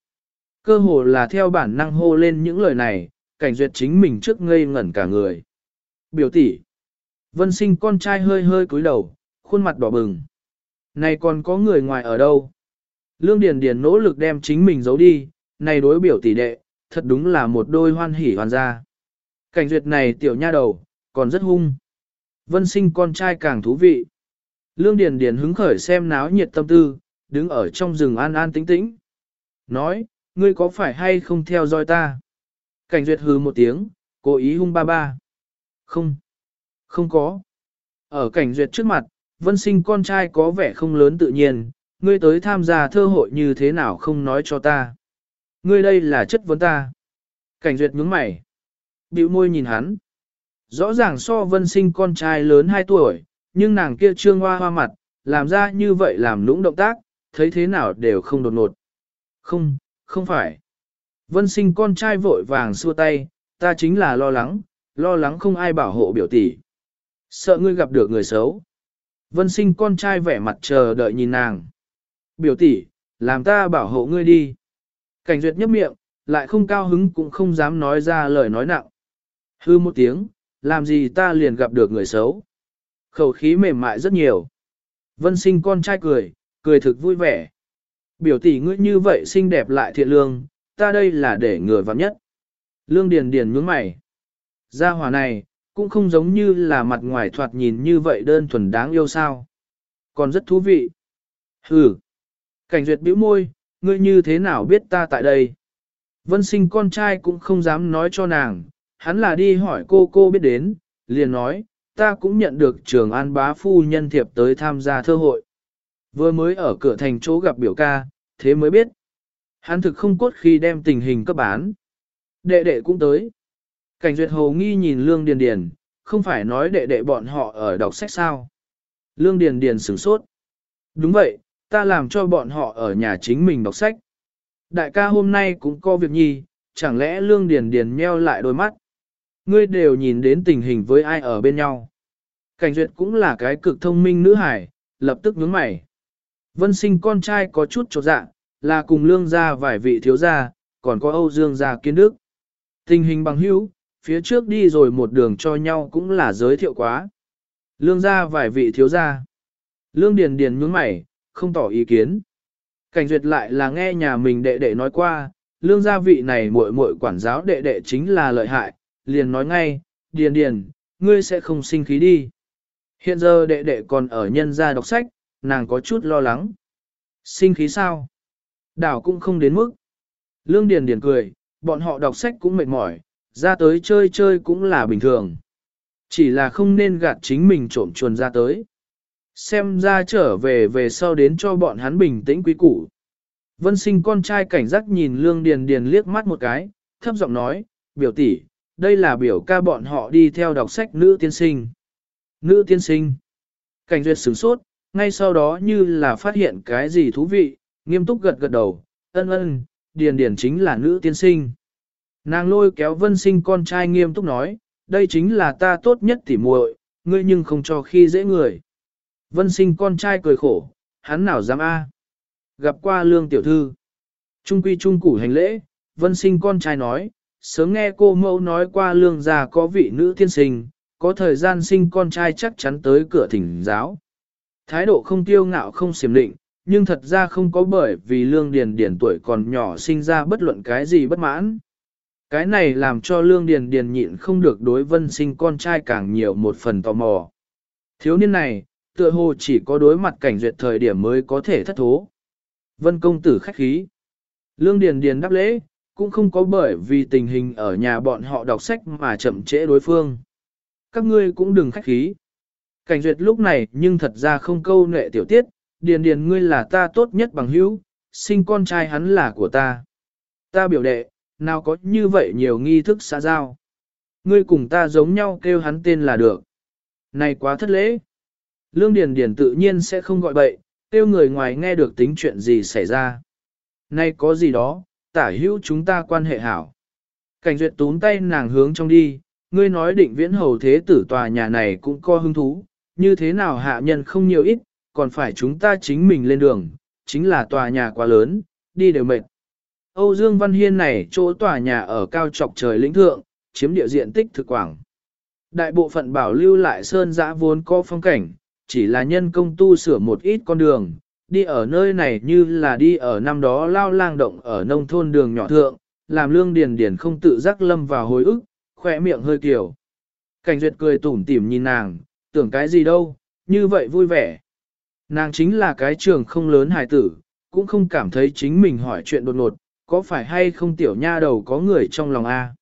Cơ hồ là theo bản năng hô lên những lời này, cảnh duyệt chính mình trước ngây ngẩn cả người. Biểu tỷ, Vân sinh con trai hơi hơi cúi đầu, khuôn mặt đỏ bừng. Này còn có người ngoài ở đâu? Lương Điền Điền nỗ lực đem chính mình giấu đi, này đối biểu tỷ đệ, thật đúng là một đôi hoan hỉ hoàn gia. Cảnh duyệt này tiểu nha đầu, còn rất hung. Vân sinh con trai càng thú vị. Lương Điền Điền hứng khởi xem náo nhiệt tâm tư, đứng ở trong rừng an an tĩnh tĩnh. Nói, ngươi có phải hay không theo dõi ta? Cảnh duyệt hừ một tiếng, cố ý hung ba ba. Không, không có. Ở cảnh duyệt trước mặt, vân sinh con trai có vẻ không lớn tự nhiên, ngươi tới tham gia thơ hội như thế nào không nói cho ta. Ngươi đây là chất vấn ta. Cảnh duyệt nhướng mày. Biểu môi nhìn hắn. Rõ ràng so vân sinh con trai lớn 2 tuổi, nhưng nàng kia trương hoa hoa mặt, làm ra như vậy làm lũng động tác, thấy thế nào đều không đột ngột. Không, không phải. Vân sinh con trai vội vàng xua tay, ta chính là lo lắng, lo lắng không ai bảo hộ biểu tỷ. Sợ ngươi gặp được người xấu. Vân sinh con trai vẻ mặt chờ đợi nhìn nàng. Biểu tỷ, làm ta bảo hộ ngươi đi. Cảnh duyệt nhấp miệng, lại không cao hứng cũng không dám nói ra lời nói nặng. Hư một tiếng, làm gì ta liền gặp được người xấu. Khẩu khí mềm mại rất nhiều. Vân sinh con trai cười, cười thực vui vẻ. Biểu tỷ ngươi như vậy xinh đẹp lại thiện lương, ta đây là để người vặn nhất. Lương Điền Điền nhướng mày. Gia hỏa này, cũng không giống như là mặt ngoài thoạt nhìn như vậy đơn thuần đáng yêu sao. Còn rất thú vị. Hừ. Cảnh duyệt bĩu môi, ngươi như thế nào biết ta tại đây? Vân sinh con trai cũng không dám nói cho nàng, hắn là đi hỏi cô cô biết đến, liền nói, ta cũng nhận được trường an bá phu nhân thiệp tới tham gia thơ hội. Vừa mới ở cửa thành chỗ gặp biểu ca, thế mới biết. Hắn thực không cốt khi đem tình hình cấp bán. Đệ đệ cũng tới. Cảnh duyệt hồ nghi nhìn Lương Điền Điền, không phải nói đệ đệ bọn họ ở đọc sách sao. Lương Điền Điền sửng sốt. Đúng vậy, ta làm cho bọn họ ở nhà chính mình đọc sách. Đại ca hôm nay cũng có việc nhi, chẳng lẽ Lương Điền Điền nheo lại đôi mắt. Ngươi đều nhìn đến tình hình với ai ở bên nhau. Cảnh duyệt cũng là cái cực thông minh nữ hải, lập tức nhướng mày. Vân sinh con trai có chút trột dạ, là cùng lương gia vài vị thiếu gia, còn có Âu Dương gia kiến đức. Tình hình bằng hữu, phía trước đi rồi một đường cho nhau cũng là giới thiệu quá. Lương gia vài vị thiếu gia. Lương Điền Điền nhướng mày, không tỏ ý kiến. Cảnh duyệt lại là nghe nhà mình đệ đệ nói qua, lương gia vị này muội muội quản giáo đệ đệ chính là lợi hại, liền nói ngay, Điền Điền, ngươi sẽ không sinh khí đi. Hiện giờ đệ đệ còn ở nhân gia đọc sách, nàng có chút lo lắng. Sinh khí sao? Đảo cũng không đến mức. Lương Điền Điền cười, bọn họ đọc sách cũng mệt mỏi, ra tới chơi chơi cũng là bình thường. Chỉ là không nên gạt chính mình trộm chuồn ra tới. Xem ra trở về về sau đến cho bọn hắn bình tĩnh quý củ. Vân sinh con trai cảnh giác nhìn Lương Điền Điền liếc mắt một cái, thấp giọng nói, biểu tỷ, đây là biểu ca bọn họ đi theo đọc sách nữ tiên sinh. Nữ tiên sinh. Cảnh duyệt sửng sốt, ngay sau đó như là phát hiện cái gì thú vị, nghiêm túc gật gật đầu, ân ân, điền điền chính là nữ tiên sinh. Nàng lôi kéo vân sinh con trai nghiêm túc nói, đây chính là ta tốt nhất tỉ muội, ngươi nhưng không cho khi dễ người. Vân sinh con trai cười khổ, hắn nào dám a? Gặp qua lương tiểu thư. Trung quy trung củ hành lễ, vân sinh con trai nói, sớm nghe cô mẫu nói qua lương già có vị nữ tiên sinh, có thời gian sinh con trai chắc chắn tới cửa thỉnh giáo. Thái độ không tiêu ngạo không xiểm định, nhưng thật ra không có bởi vì lương điền điền tuổi còn nhỏ sinh ra bất luận cái gì bất mãn. Cái này làm cho lương điền điền nhịn không được đối vân sinh con trai càng nhiều một phần tò mò. Thiếu niên này, tựa hồ chỉ có đối mặt cảnh duyệt thời điểm mới có thể thất thố. Vân công tử khách khí. Lương điền điền đáp lễ, cũng không có bởi vì tình hình ở nhà bọn họ đọc sách mà chậm trễ đối phương. Các ngươi cũng đừng khách khí. Cảnh duyệt lúc này nhưng thật ra không câu nệ tiểu tiết, điền điền ngươi là ta tốt nhất bằng hữu, sinh con trai hắn là của ta. Ta biểu đệ, nào có như vậy nhiều nghi thức xã giao. Ngươi cùng ta giống nhau kêu hắn tên là được. Này quá thất lễ. Lương Điền Điền tự nhiên sẽ không gọi bậy, kêu người ngoài nghe được tính chuyện gì xảy ra. Nay có gì đó, tả hữu chúng ta quan hệ hảo. Cảnh duyệt túm tay nàng hướng trong đi, ngươi nói định viễn hầu thế tử tòa nhà này cũng có hứng thú, như thế nào hạ nhân không nhiều ít, còn phải chúng ta chính mình lên đường, chính là tòa nhà quá lớn, đi đều mệt. Âu Dương Văn Hiên này chỗ tòa nhà ở cao trọc trời lĩnh thượng, chiếm địa diện tích thực quảng. Đại bộ phận bảo lưu lại sơn giã vốn có phong cảnh, chỉ là nhân công tu sửa một ít con đường, đi ở nơi này như là đi ở năm đó lao lang động ở nông thôn đường nhỏ thượng, làm lương điền điền không tự giác lâm vào hồi ức, khỏe miệng hơi kiểu. Cảnh duyệt cười tủm tỉm nhìn nàng, tưởng cái gì đâu, như vậy vui vẻ. Nàng chính là cái trường không lớn hài tử, cũng không cảm thấy chính mình hỏi chuyện đột ngột, có phải hay không tiểu nha đầu có người trong lòng a?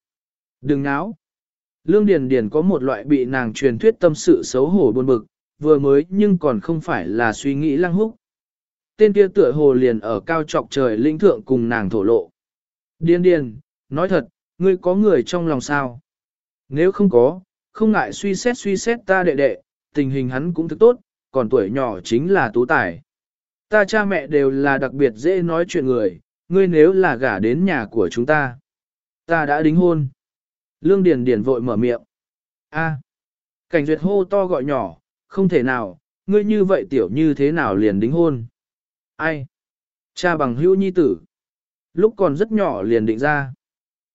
Đừng náo. Lương Điền Điền có một loại bị nàng truyền thuyết tâm sự xấu hổ buồn bực, vừa mới nhưng còn không phải là suy nghĩ lăng húc. Tên kia tựa hồ liền ở cao trọc trời linh thượng cùng nàng thổ lộ. Điền Điền, nói thật, ngươi có người trong lòng sao? Nếu không có, không ngại suy xét suy xét ta đệ đệ, tình hình hắn cũng thức tốt, còn tuổi nhỏ chính là tú tài. Ta cha mẹ đều là đặc biệt dễ nói chuyện người, ngươi nếu là gả đến nhà của chúng ta. Ta đã đính hôn. Lương Điền Điền vội mở miệng. A, cảnh duyệt hô to gọi nhỏ, không thể nào, ngươi như vậy tiểu như thế nào liền đính hôn. Ai? Cha bằng hữu nhi tử. Lúc còn rất nhỏ liền định ra.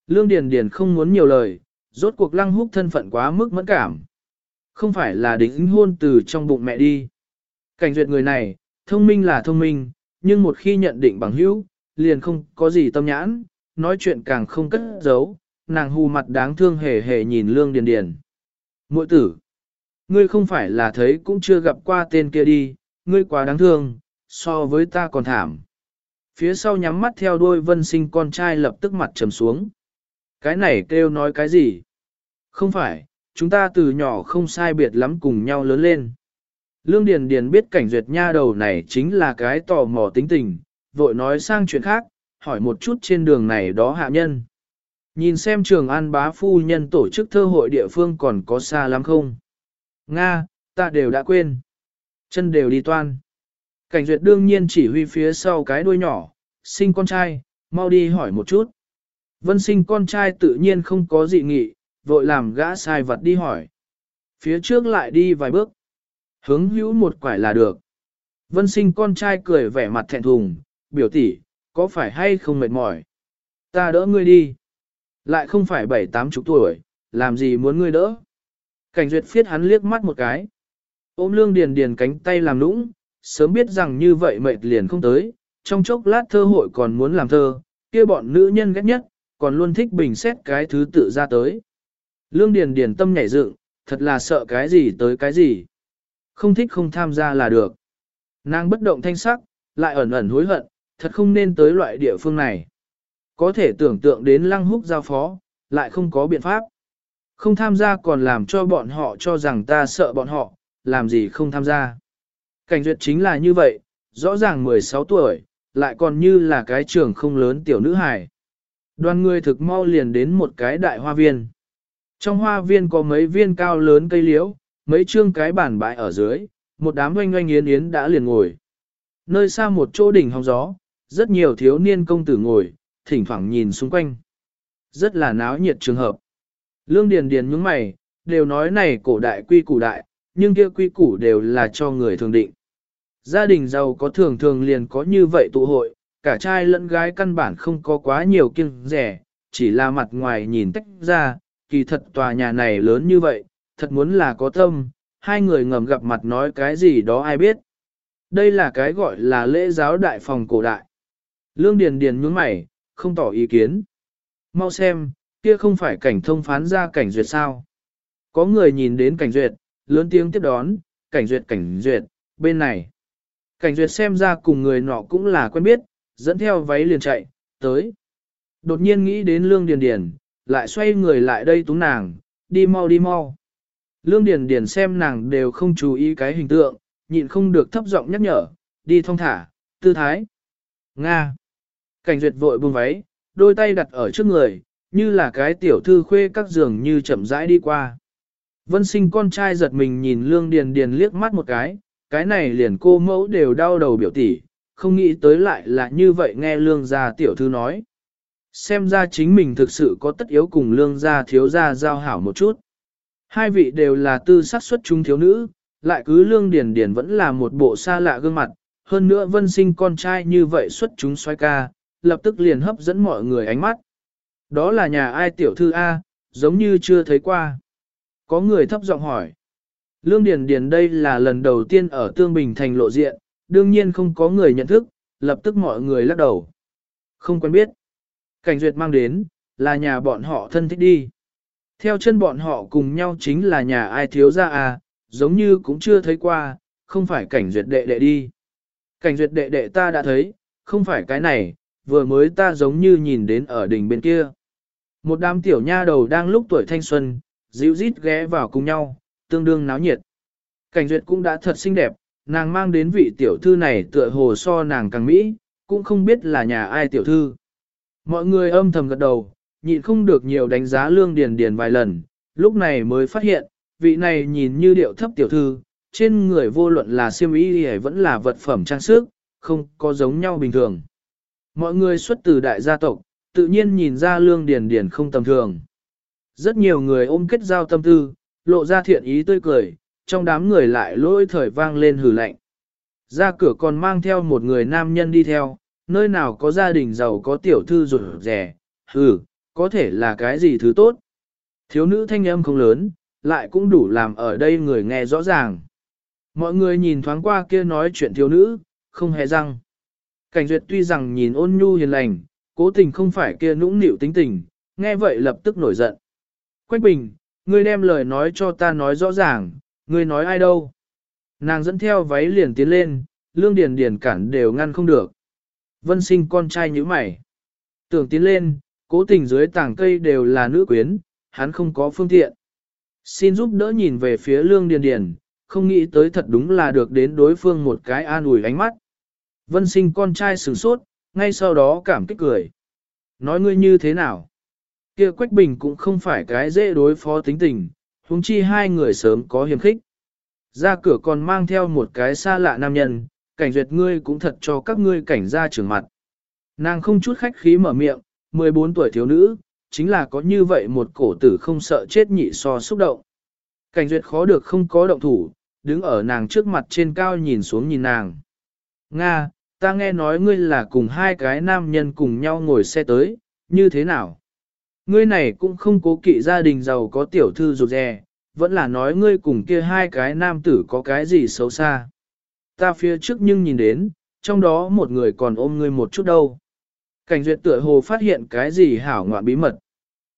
Lương Điền Điền không muốn nhiều lời, rốt cuộc lăng húc thân phận quá mức mẫn cảm. Không phải là đính hôn từ trong bụng mẹ đi. Cảnh duyệt người này, thông minh là thông minh, nhưng một khi nhận định bằng hữu, liền không có gì tâm nhãn, nói chuyện càng không cất giấu, nàng hù mặt đáng thương hề hề nhìn lương điền điền. Muội tử, ngươi không phải là thấy cũng chưa gặp qua tên kia đi, ngươi quá đáng thương, so với ta còn thảm. Phía sau nhắm mắt theo đuôi vân sinh con trai lập tức mặt trầm xuống. Cái này kêu nói cái gì? Không phải, chúng ta từ nhỏ không sai biệt lắm cùng nhau lớn lên. Lương Điền Điền biết cảnh duyệt nha đầu này chính là cái tò mò tính tình, vội nói sang chuyện khác, hỏi một chút trên đường này đó hạ nhân. Nhìn xem trường an bá phu nhân tổ chức thơ hội địa phương còn có xa lắm không? Nga, ta đều đã quên. Chân đều đi toan. Cảnh duyệt đương nhiên chỉ huy phía sau cái đuôi nhỏ, sinh con trai, mau đi hỏi một chút. Vân sinh con trai tự nhiên không có dị nghị, vội làm gã sai vật đi hỏi. Phía trước lại đi vài bước. Hướng hữu một quải là được. Vân sinh con trai cười vẻ mặt thẹn thùng, biểu tỷ, có phải hay không mệt mỏi? Ta đỡ ngươi đi. Lại không phải bảy tám chục tuổi, làm gì muốn ngươi đỡ? Cảnh duyệt phiết hắn liếc mắt một cái. Ôm lương điền điền cánh tay làm nũng, sớm biết rằng như vậy mệt liền không tới, trong chốc lát thơ hội còn muốn làm thơ, kia bọn nữ nhân ghét nhất, còn luôn thích bình xét cái thứ tự ra tới. Lương điền điền tâm nhảy dựng, thật là sợ cái gì tới cái gì. Không thích không tham gia là được. Nàng bất động thanh sắc, lại ẩn ẩn hối hận, thật không nên tới loại địa phương này. Có thể tưởng tượng đến lăng húc giao phó, lại không có biện pháp. Không tham gia còn làm cho bọn họ cho rằng ta sợ bọn họ, làm gì không tham gia. Cảnh duyệt chính là như vậy, rõ ràng 16 tuổi, lại còn như là cái trường không lớn tiểu nữ hài. Đoàn người thực mau liền đến một cái đại hoa viên. Trong hoa viên có mấy viên cao lớn cây liễu, mấy chương cái bàn bãi ở dưới, một đám oanh oanh yến yến đã liền ngồi. Nơi xa một chỗ đỉnh hóng gió, rất nhiều thiếu niên công tử ngồi, thỉnh thoảng nhìn xung quanh. Rất là náo nhiệt trường hợp. Lương Điền Điền nhướng mày, đều nói này cổ đại quy củ đại, nhưng kia quy củ đều là cho người thường định. Gia đình giàu có thường thường liền có như vậy tụ hội, cả trai lẫn gái căn bản không có quá nhiều kiêng rẻ, chỉ là mặt ngoài nhìn tách ra, kỳ thật tòa nhà này lớn như vậy, thật muốn là có tâm, hai người ngầm gặp mặt nói cái gì đó ai biết. Đây là cái gọi là lễ giáo đại phòng cổ đại. Lương Điền Điền nhướng mày, không tỏ ý kiến. Mau xem, kia không phải cảnh thông phán ra cảnh duyệt sao. Có người nhìn đến cảnh duyệt, lớn tiếng tiếp đón, cảnh duyệt cảnh duyệt, bên này. Cảnh duyệt xem ra cùng người nọ cũng là quen biết, dẫn theo váy liền chạy, tới. Đột nhiên nghĩ đến Lương Điền Điền, lại xoay người lại đây túng nàng, đi mau đi mau. Lương Điền Điền xem nàng đều không chú ý cái hình tượng, nhịn không được thấp giọng nhắc nhở, đi thong thả, tư thái. Nga. Cảnh duyệt vội buông váy, đôi tay đặt ở trước người, như là cái tiểu thư khuê các giường như chậm rãi đi qua. Vân sinh con trai giật mình nhìn Lương Điền Điền liếc mắt một cái, cái này liền cô mẫu đều đau đầu biểu tỷ, không nghĩ tới lại là như vậy nghe Lương gia tiểu thư nói. Xem ra chính mình thực sự có tất yếu cùng Lương gia thiếu gia giao hảo một chút. Hai vị đều là tư sắc xuất chúng thiếu nữ, lại cứ Lương Điền Điền vẫn là một bộ xa lạ gương mặt, hơn nữa vân sinh con trai như vậy xuất chúng xoay ca, lập tức liền hấp dẫn mọi người ánh mắt. Đó là nhà ai tiểu thư A, giống như chưa thấy qua. Có người thấp giọng hỏi. Lương Điền Điền đây là lần đầu tiên ở Tương Bình thành lộ diện, đương nhiên không có người nhận thức, lập tức mọi người lắc đầu. Không quen biết. Cảnh duyệt mang đến, là nhà bọn họ thân thích đi. Theo chân bọn họ cùng nhau chính là nhà ai thiếu gia à, giống như cũng chưa thấy qua, không phải cảnh duyệt đệ đệ đi. Cảnh duyệt đệ đệ ta đã thấy, không phải cái này, vừa mới ta giống như nhìn đến ở đỉnh bên kia. Một đám tiểu nha đầu đang lúc tuổi thanh xuân, dịu rít ghé vào cùng nhau, tương đương náo nhiệt. Cảnh duyệt cũng đã thật xinh đẹp, nàng mang đến vị tiểu thư này tựa hồ so nàng càng mỹ, cũng không biết là nhà ai tiểu thư. Mọi người âm thầm gật đầu, nhịn không được nhiều đánh giá lương điền điền vài lần, lúc này mới phát hiện, vị này nhìn như điệu thấp tiểu thư, trên người vô luận là siêm y hay vẫn là vật phẩm trang sức, không có giống nhau bình thường. Mọi người xuất từ đại gia tộc, tự nhiên nhìn ra lương điền điền không tầm thường. Rất nhiều người ôm kết giao tâm tư, lộ ra thiện ý tươi cười, trong đám người lại lôi thời vang lên hử lạnh. Ra cửa còn mang theo một người nam nhân đi theo, nơi nào có gia đình giàu có tiểu thư rụt rẻ, hừ, có thể là cái gì thứ tốt. Thiếu nữ thanh âm không lớn, lại cũng đủ làm ở đây người nghe rõ ràng. Mọi người nhìn thoáng qua kia nói chuyện thiếu nữ, không hề răng. Cảnh duyệt tuy rằng nhìn ôn nhu hiền lành, cố tình không phải kia nũng nịu tính tình, nghe vậy lập tức nổi giận. Quách bình, ngươi đem lời nói cho ta nói rõ ràng, ngươi nói ai đâu. Nàng dẫn theo váy liền tiến lên, lương điền điền cản đều ngăn không được. Vân sinh con trai như mày. Tưởng tiến lên, cố tình dưới tảng cây đều là nữ quyến, hắn không có phương tiện. Xin giúp đỡ nhìn về phía lương điền điền, không nghĩ tới thật đúng là được đến đối phương một cái an ủi ánh mắt. Vân sinh con trai sửng sốt, ngay sau đó cảm kích cười. Nói ngươi như thế nào? Kia Quách Bình cũng không phải cái dễ đối phó tính tình, huống chi hai người sớm có hiềm khích. Ra cửa còn mang theo một cái xa lạ nam nhân, cảnh duyệt ngươi cũng thật cho các ngươi cảnh ra trường mặt. Nàng không chút khách khí mở miệng, 14 tuổi thiếu nữ, chính là có như vậy một cổ tử không sợ chết nhị so xúc động. Cảnh duyệt khó được không có động thủ, đứng ở nàng trước mặt trên cao nhìn xuống nhìn nàng. Nga, ta nghe nói ngươi là cùng hai cái nam nhân cùng nhau ngồi xe tới, như thế nào? Ngươi này cũng không cố kỵ gia đình giàu có tiểu thư rụt rè, vẫn là nói ngươi cùng kia hai cái nam tử có cái gì xấu xa. Ta phía trước nhưng nhìn đến, trong đó một người còn ôm ngươi một chút đâu. Cảnh duyệt tựa hồ phát hiện cái gì hảo ngoạn bí mật.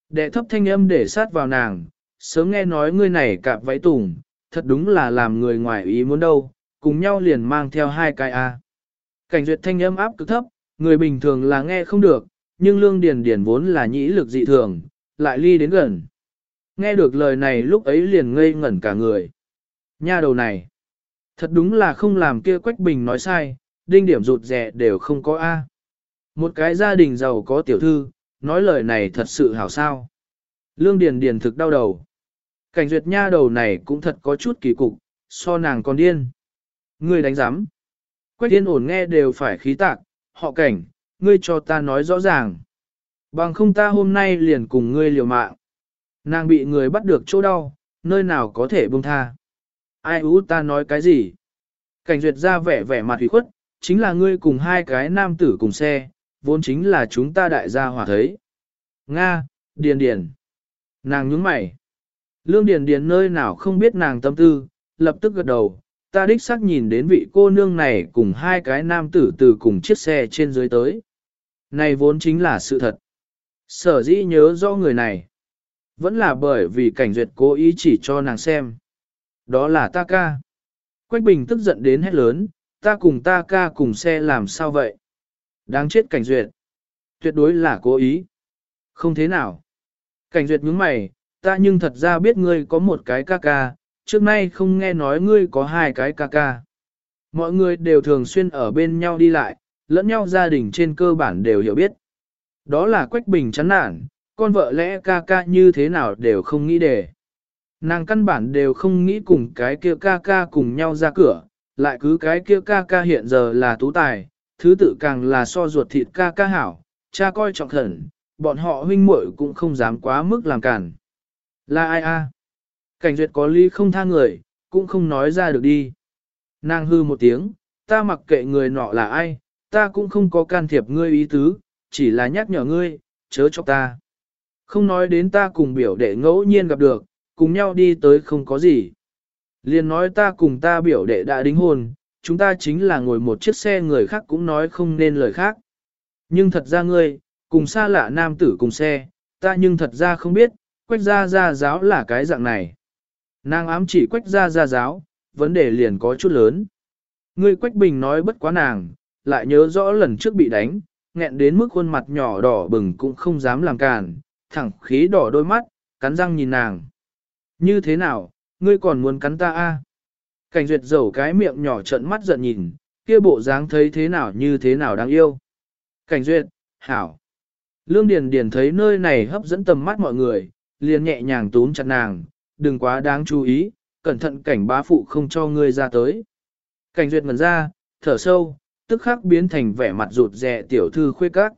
Đệ thấp thanh âm để sát vào nàng, sớm nghe nói ngươi này cạp váy tùng, thật đúng là làm người ngoài ý muốn đâu, cùng nhau liền mang theo hai cái A. Cảnh duyệt thanh âm áp cực thấp, người bình thường là nghe không được, nhưng lương điền điền vốn là nhĩ lực dị thường, lại ly đến gần. Nghe được lời này lúc ấy liền ngây ngẩn cả người. Nha đầu này, thật đúng là không làm kia Quách Bình nói sai, đinh điểm rụt rẻ đều không có A. Một cái gia đình giàu có tiểu thư, nói lời này thật sự hảo sao. Lương Điền Điền thực đau đầu. Cảnh duyệt nha đầu này cũng thật có chút kỳ cục, so nàng còn điên. Ngươi đánh giám. Quách yên ổn nghe đều phải khí tạc, họ cảnh, ngươi cho ta nói rõ ràng. Bằng không ta hôm nay liền cùng ngươi liều mạng. Nàng bị người bắt được chỗ đau, nơi nào có thể buông tha. Ai ú ta nói cái gì? Cảnh duyệt ra vẻ vẻ mặt hủy khuất, chính là ngươi cùng hai cái nam tử cùng xe, vốn chính là chúng ta đại gia hòa thấy. Nga, Điền Điền. Nàng nhướng mày. Lương Điền Điền nơi nào không biết nàng tâm tư, lập tức gật đầu. Ta đích xác nhìn đến vị cô nương này cùng hai cái nam tử từ cùng chiếc xe trên dưới tới. Này vốn chính là sự thật. Sở dĩ nhớ do người này. Vẫn là bởi vì cảnh duyệt cố ý chỉ cho nàng xem. Đó là ta ca. Quách Bình tức giận đến hét lớn, ta cùng ta ca cùng xe làm sao vậy? Đáng chết cảnh duyệt. Tuyệt đối là cố ý. Không thế nào. Cảnh duyệt nhướng mày, ta nhưng thật ra biết ngươi có một cái ca ca, trước nay không nghe nói ngươi có hai cái ca ca. Mọi người đều thường xuyên ở bên nhau đi lại, lẫn nhau gia đình trên cơ bản đều hiểu biết. Đó là Quách Bình chán nản, con vợ lẽ ca ca như thế nào đều không nghĩ để. Nàng căn bản đều không nghĩ cùng cái kia ca ca cùng nhau ra cửa, lại cứ cái kia ca ca hiện giờ là tú tài, thứ tự càng là so ruột thịt ca ca hảo, cha coi trọng thần, bọn họ huynh muội cũng không dám quá mức làm cản. Là ai a? Cảnh duyệt có ly không tha người, cũng không nói ra được đi. Nàng hư một tiếng, ta mặc kệ người nọ là ai, ta cũng không có can thiệp ngươi ý tứ, chỉ là nhắc nhở ngươi, chớ cho ta. Không nói đến ta cùng biểu đệ ngẫu nhiên gặp được, cùng nhau đi tới không có gì. Liền nói ta cùng ta biểu đệ đã đính hôn, chúng ta chính là ngồi một chiếc xe người khác cũng nói không nên lời khác. Nhưng thật ra ngươi, cùng xa lạ nam tử cùng xe, ta nhưng thật ra không biết, quách gia gia giáo là cái dạng này. Nàng ám chỉ quách gia gia giáo, vấn đề liền có chút lớn. Ngươi quách bình nói bất quá nàng, lại nhớ rõ lần trước bị đánh, nghẹn đến mức khuôn mặt nhỏ đỏ bừng cũng không dám làm càn, thẳng khí đỏ đôi mắt, cắn răng nhìn nàng. Như thế nào, ngươi còn muốn cắn ta a? Cảnh duyệt dầu cái miệng nhỏ trận mắt giận nhìn, kia bộ dáng thấy thế nào như thế nào đáng yêu. Cảnh duyệt, hảo. Lương Điền Điền thấy nơi này hấp dẫn tầm mắt mọi người, liền nhẹ nhàng túm chặt nàng, đừng quá đáng chú ý, cẩn thận cảnh bá phụ không cho ngươi ra tới. Cảnh duyệt ngần ra, thở sâu, tức khắc biến thành vẻ mặt rụt rè tiểu thư khuê các.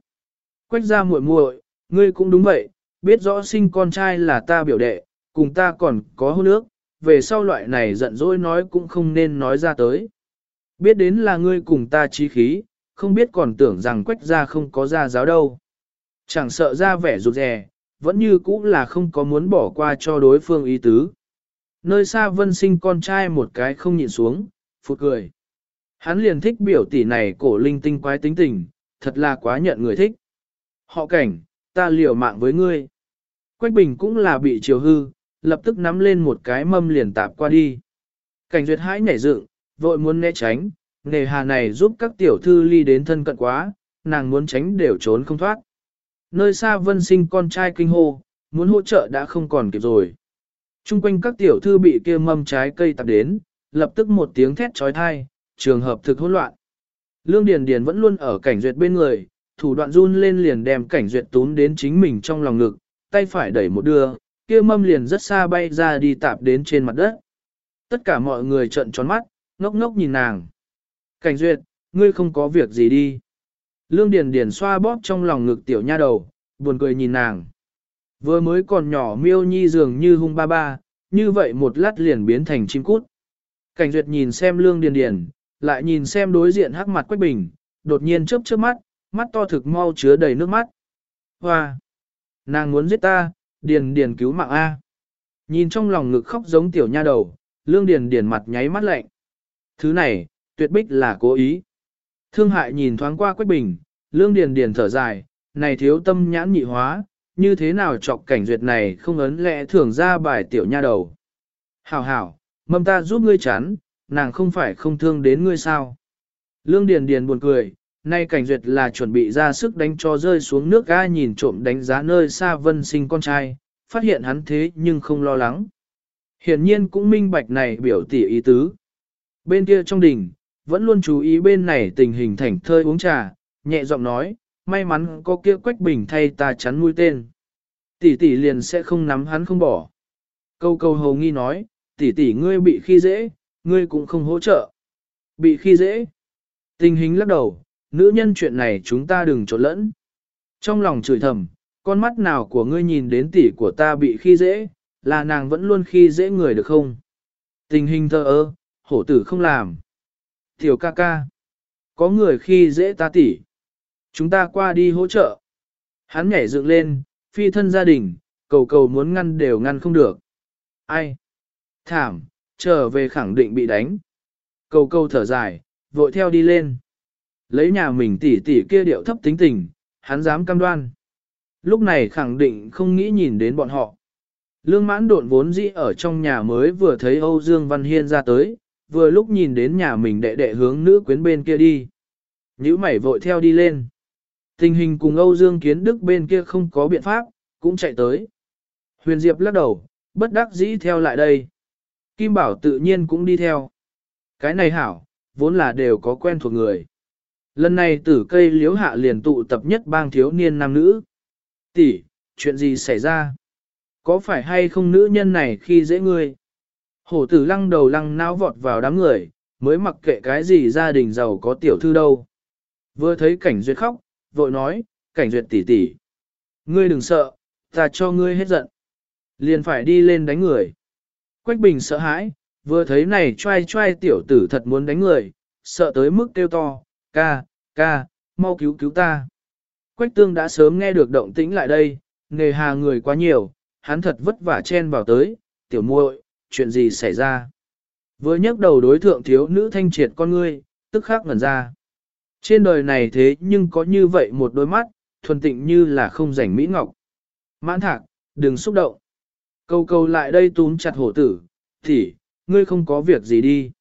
Quách ra muội muội, ngươi cũng đúng vậy, biết rõ sinh con trai là ta biểu đệ, cùng ta còn có hôn ước, về sau loại này giận dỗi nói cũng không nên nói ra tới. Biết đến là ngươi cùng ta trí khí, không biết còn tưởng rằng quách ra không có ra giáo đâu. Chẳng sợ ra vẻ rụt rè, vẫn như cũ là không có muốn bỏ qua cho đối phương ý tứ. Nơi xa vân sinh con trai một cái không nhịn xuống, phụt cười. Hắn liền thích biểu tỷ này cổ linh tinh quái tính tình, thật là quá nhận người thích. Họ cảnh, ta liều mạng với ngươi. Quách bình cũng là bị chiều hư, lập tức nắm lên một cái mâm liền tạp qua đi. Cảnh duyệt hãi nhảy dựng, vội muốn né tránh, nề hà này giúp các tiểu thư ly đến thân cận quá, nàng muốn tránh đều trốn không thoát. Nơi xa vân sinh con trai kinh hô, muốn hỗ trợ đã không còn kịp rồi. Trung quanh các tiểu thư bị kia mâm trái cây tạp đến, lập tức một tiếng thét trói thai, trường hợp thực hỗn loạn. Lương Điền Điền vẫn luôn ở cảnh duyệt bên người, thủ đoạn run lên liền đem cảnh duyệt tún đến chính mình trong lòng ngực, tay phải đẩy một đưa, kia mâm liền rất xa bay ra đi tạp đến trên mặt đất. Tất cả mọi người trợn tròn mắt, ngốc ngốc nhìn nàng. Cảnh duyệt, ngươi không có việc gì đi. Lương Điền Điền xoa bóp trong lòng ngực tiểu nha đầu, buồn cười nhìn nàng. Vừa mới còn nhỏ miêu nhi dường như hung ba ba, như vậy một lát liền biến thành chim cút. Cảnh duyệt nhìn xem Lương Điền Điền, lại nhìn xem đối diện hắc mặt Quách Bình, đột nhiên chớp chớp mắt, mắt to thực mau chứa đầy nước mắt. Hoa! Nàng muốn giết ta, Điền Điền cứu mạng A. Nhìn trong lòng ngực khóc giống tiểu nha đầu, Lương Điền Điền mặt nháy mắt lạnh. Thứ này, tuyệt bích là cố ý. Thương hại nhìn thoáng qua Quách Bình, Lương Điền Điền thở dài, này thiếu tâm nhãn nhị hóa, như thế nào chọc cảnh duyệt này không ấn lẽ thường ra bài tiểu nha đầu. Hảo hảo, mâm ta giúp ngươi chán, nàng không phải không thương đến ngươi sao. Lương Điền Điền buồn cười, nay cảnh duyệt là chuẩn bị ra sức đánh cho rơi xuống nước ga nhìn trộm đánh giá nơi xa vân sinh con trai, phát hiện hắn thế nhưng không lo lắng. Hiển nhiên cũng minh bạch này biểu tỉ ý tứ. Bên kia trong đỉnh, vẫn luôn chú ý bên này tình hình thảnh thơi uống trà, nhẹ giọng nói, may mắn có kia quách bình thay ta chắn mũi tên. Tỷ tỷ liền sẽ không nắm hắn không bỏ. Câu câu hầu nghi nói, tỷ tỷ ngươi bị khi dễ, ngươi cũng không hỗ trợ. Bị khi dễ. Tình hình lắc đầu, nữ nhân chuyện này chúng ta đừng trộn lẫn. Trong lòng chửi thầm, con mắt nào của ngươi nhìn đến tỷ của ta bị khi dễ, là nàng vẫn luôn khi dễ người được không? Tình hình thơ ơ, hổ tử không làm. Tiểu ca ca, có người khi dễ ta tỉ Chúng ta qua đi hỗ trợ. Hắn nhảy dựng lên, phi thân gia đình, cầu cầu muốn ngăn đều ngăn không được. Ai? Thảm, trở về khẳng định bị đánh. Cầu cầu thở dài, vội theo đi lên. Lấy nhà mình tỉ tỉ kia điệu thấp tính tình, hắn dám cam đoan. Lúc này khẳng định không nghĩ nhìn đến bọn họ. Lương mãn độn vốn dĩ ở trong nhà mới vừa thấy Âu Dương Văn Hiên ra tới, vừa lúc nhìn đến nhà mình đệ đệ hướng nữ quyến bên kia đi. Nhữ mảy vội theo đi lên. Tình hình cùng Âu Dương Kiến Đức bên kia không có biện pháp, cũng chạy tới. Huyền Diệp lắc đầu, bất đắc dĩ theo lại đây. Kim Bảo tự nhiên cũng đi theo. Cái này hảo, vốn là đều có quen thuộc người. Lần này tử cây liếu hạ liền tụ tập nhất bang thiếu niên nam nữ. Tỷ, chuyện gì xảy ra? Có phải hay không nữ nhân này khi dễ ngươi? Hổ tử lăng đầu lăng náo vọt vào đám người, mới mặc kệ cái gì gia đình giàu có tiểu thư đâu. Vừa thấy cảnh duyệt khóc, vội nói, cảnh duyệt tỷ tỷ. Ngươi đừng sợ, ta cho ngươi hết giận. Liền phải đi lên đánh người. Quách bình sợ hãi, vừa thấy này trai trai tiểu tử thật muốn đánh người, sợ tới mức kêu to, ca, ca, mau cứu cứu ta. Quách tương đã sớm nghe được động tĩnh lại đây, nghề hà người quá nhiều, hắn thật vất vả chen vào tới, tiểu muội, chuyện gì xảy ra. Vừa nhắc đầu đối thượng thiếu nữ thanh triệt con ngươi, tức khắc ngẩn ra. Trên đời này thế nhưng có như vậy một đôi mắt, thuần tịnh như là không rảnh mỹ ngọc. Mãn thạc, đừng xúc động. Câu câu lại đây túm chặt hổ tử, thì, ngươi không có việc gì đi.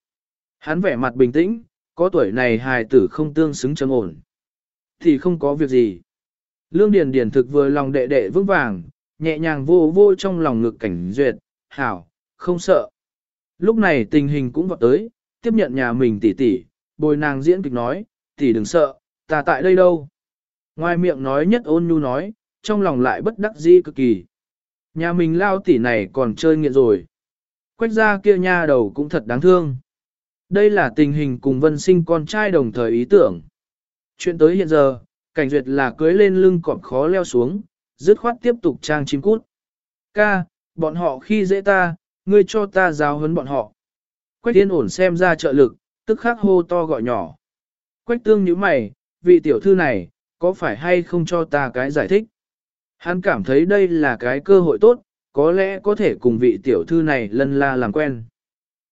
Hắn vẻ mặt bình tĩnh, có tuổi này hài tử không tương xứng trầm ổn. Thì không có việc gì. Lương Điền Điền thực vừa lòng đệ đệ vững vàng, nhẹ nhàng vô vô trong lòng ngực cảnh duyệt, hảo, không sợ. Lúc này tình hình cũng vọt tới, tiếp nhận nhà mình tỷ tỷ, bồi nàng diễn kịch nói, tỷ đừng sợ, ta tại đây đâu. Ngoài miệng nói nhất ôn nhu nói, trong lòng lại bất đắc dĩ cực kỳ. Nhà mình lao tỷ này còn chơi nghiện rồi. Quách ra kia nha đầu cũng thật đáng thương. Đây là tình hình cùng vân sinh con trai đồng thời ý tưởng. Chuyện tới hiện giờ, cảnh duyệt là cưới lên lưng cọp khó leo xuống, dứt khoát tiếp tục trang chim cút. Ca, bọn họ khi dễ ta, ngươi cho ta giáo huấn bọn họ. Quách tiên ổn xem ra trợ lực, tức khắc hô to gọi nhỏ. Quách tương như mày, vị tiểu thư này, có phải hay không cho ta cái giải thích? Hắn cảm thấy đây là cái cơ hội tốt, có lẽ có thể cùng vị tiểu thư này lân la làm quen.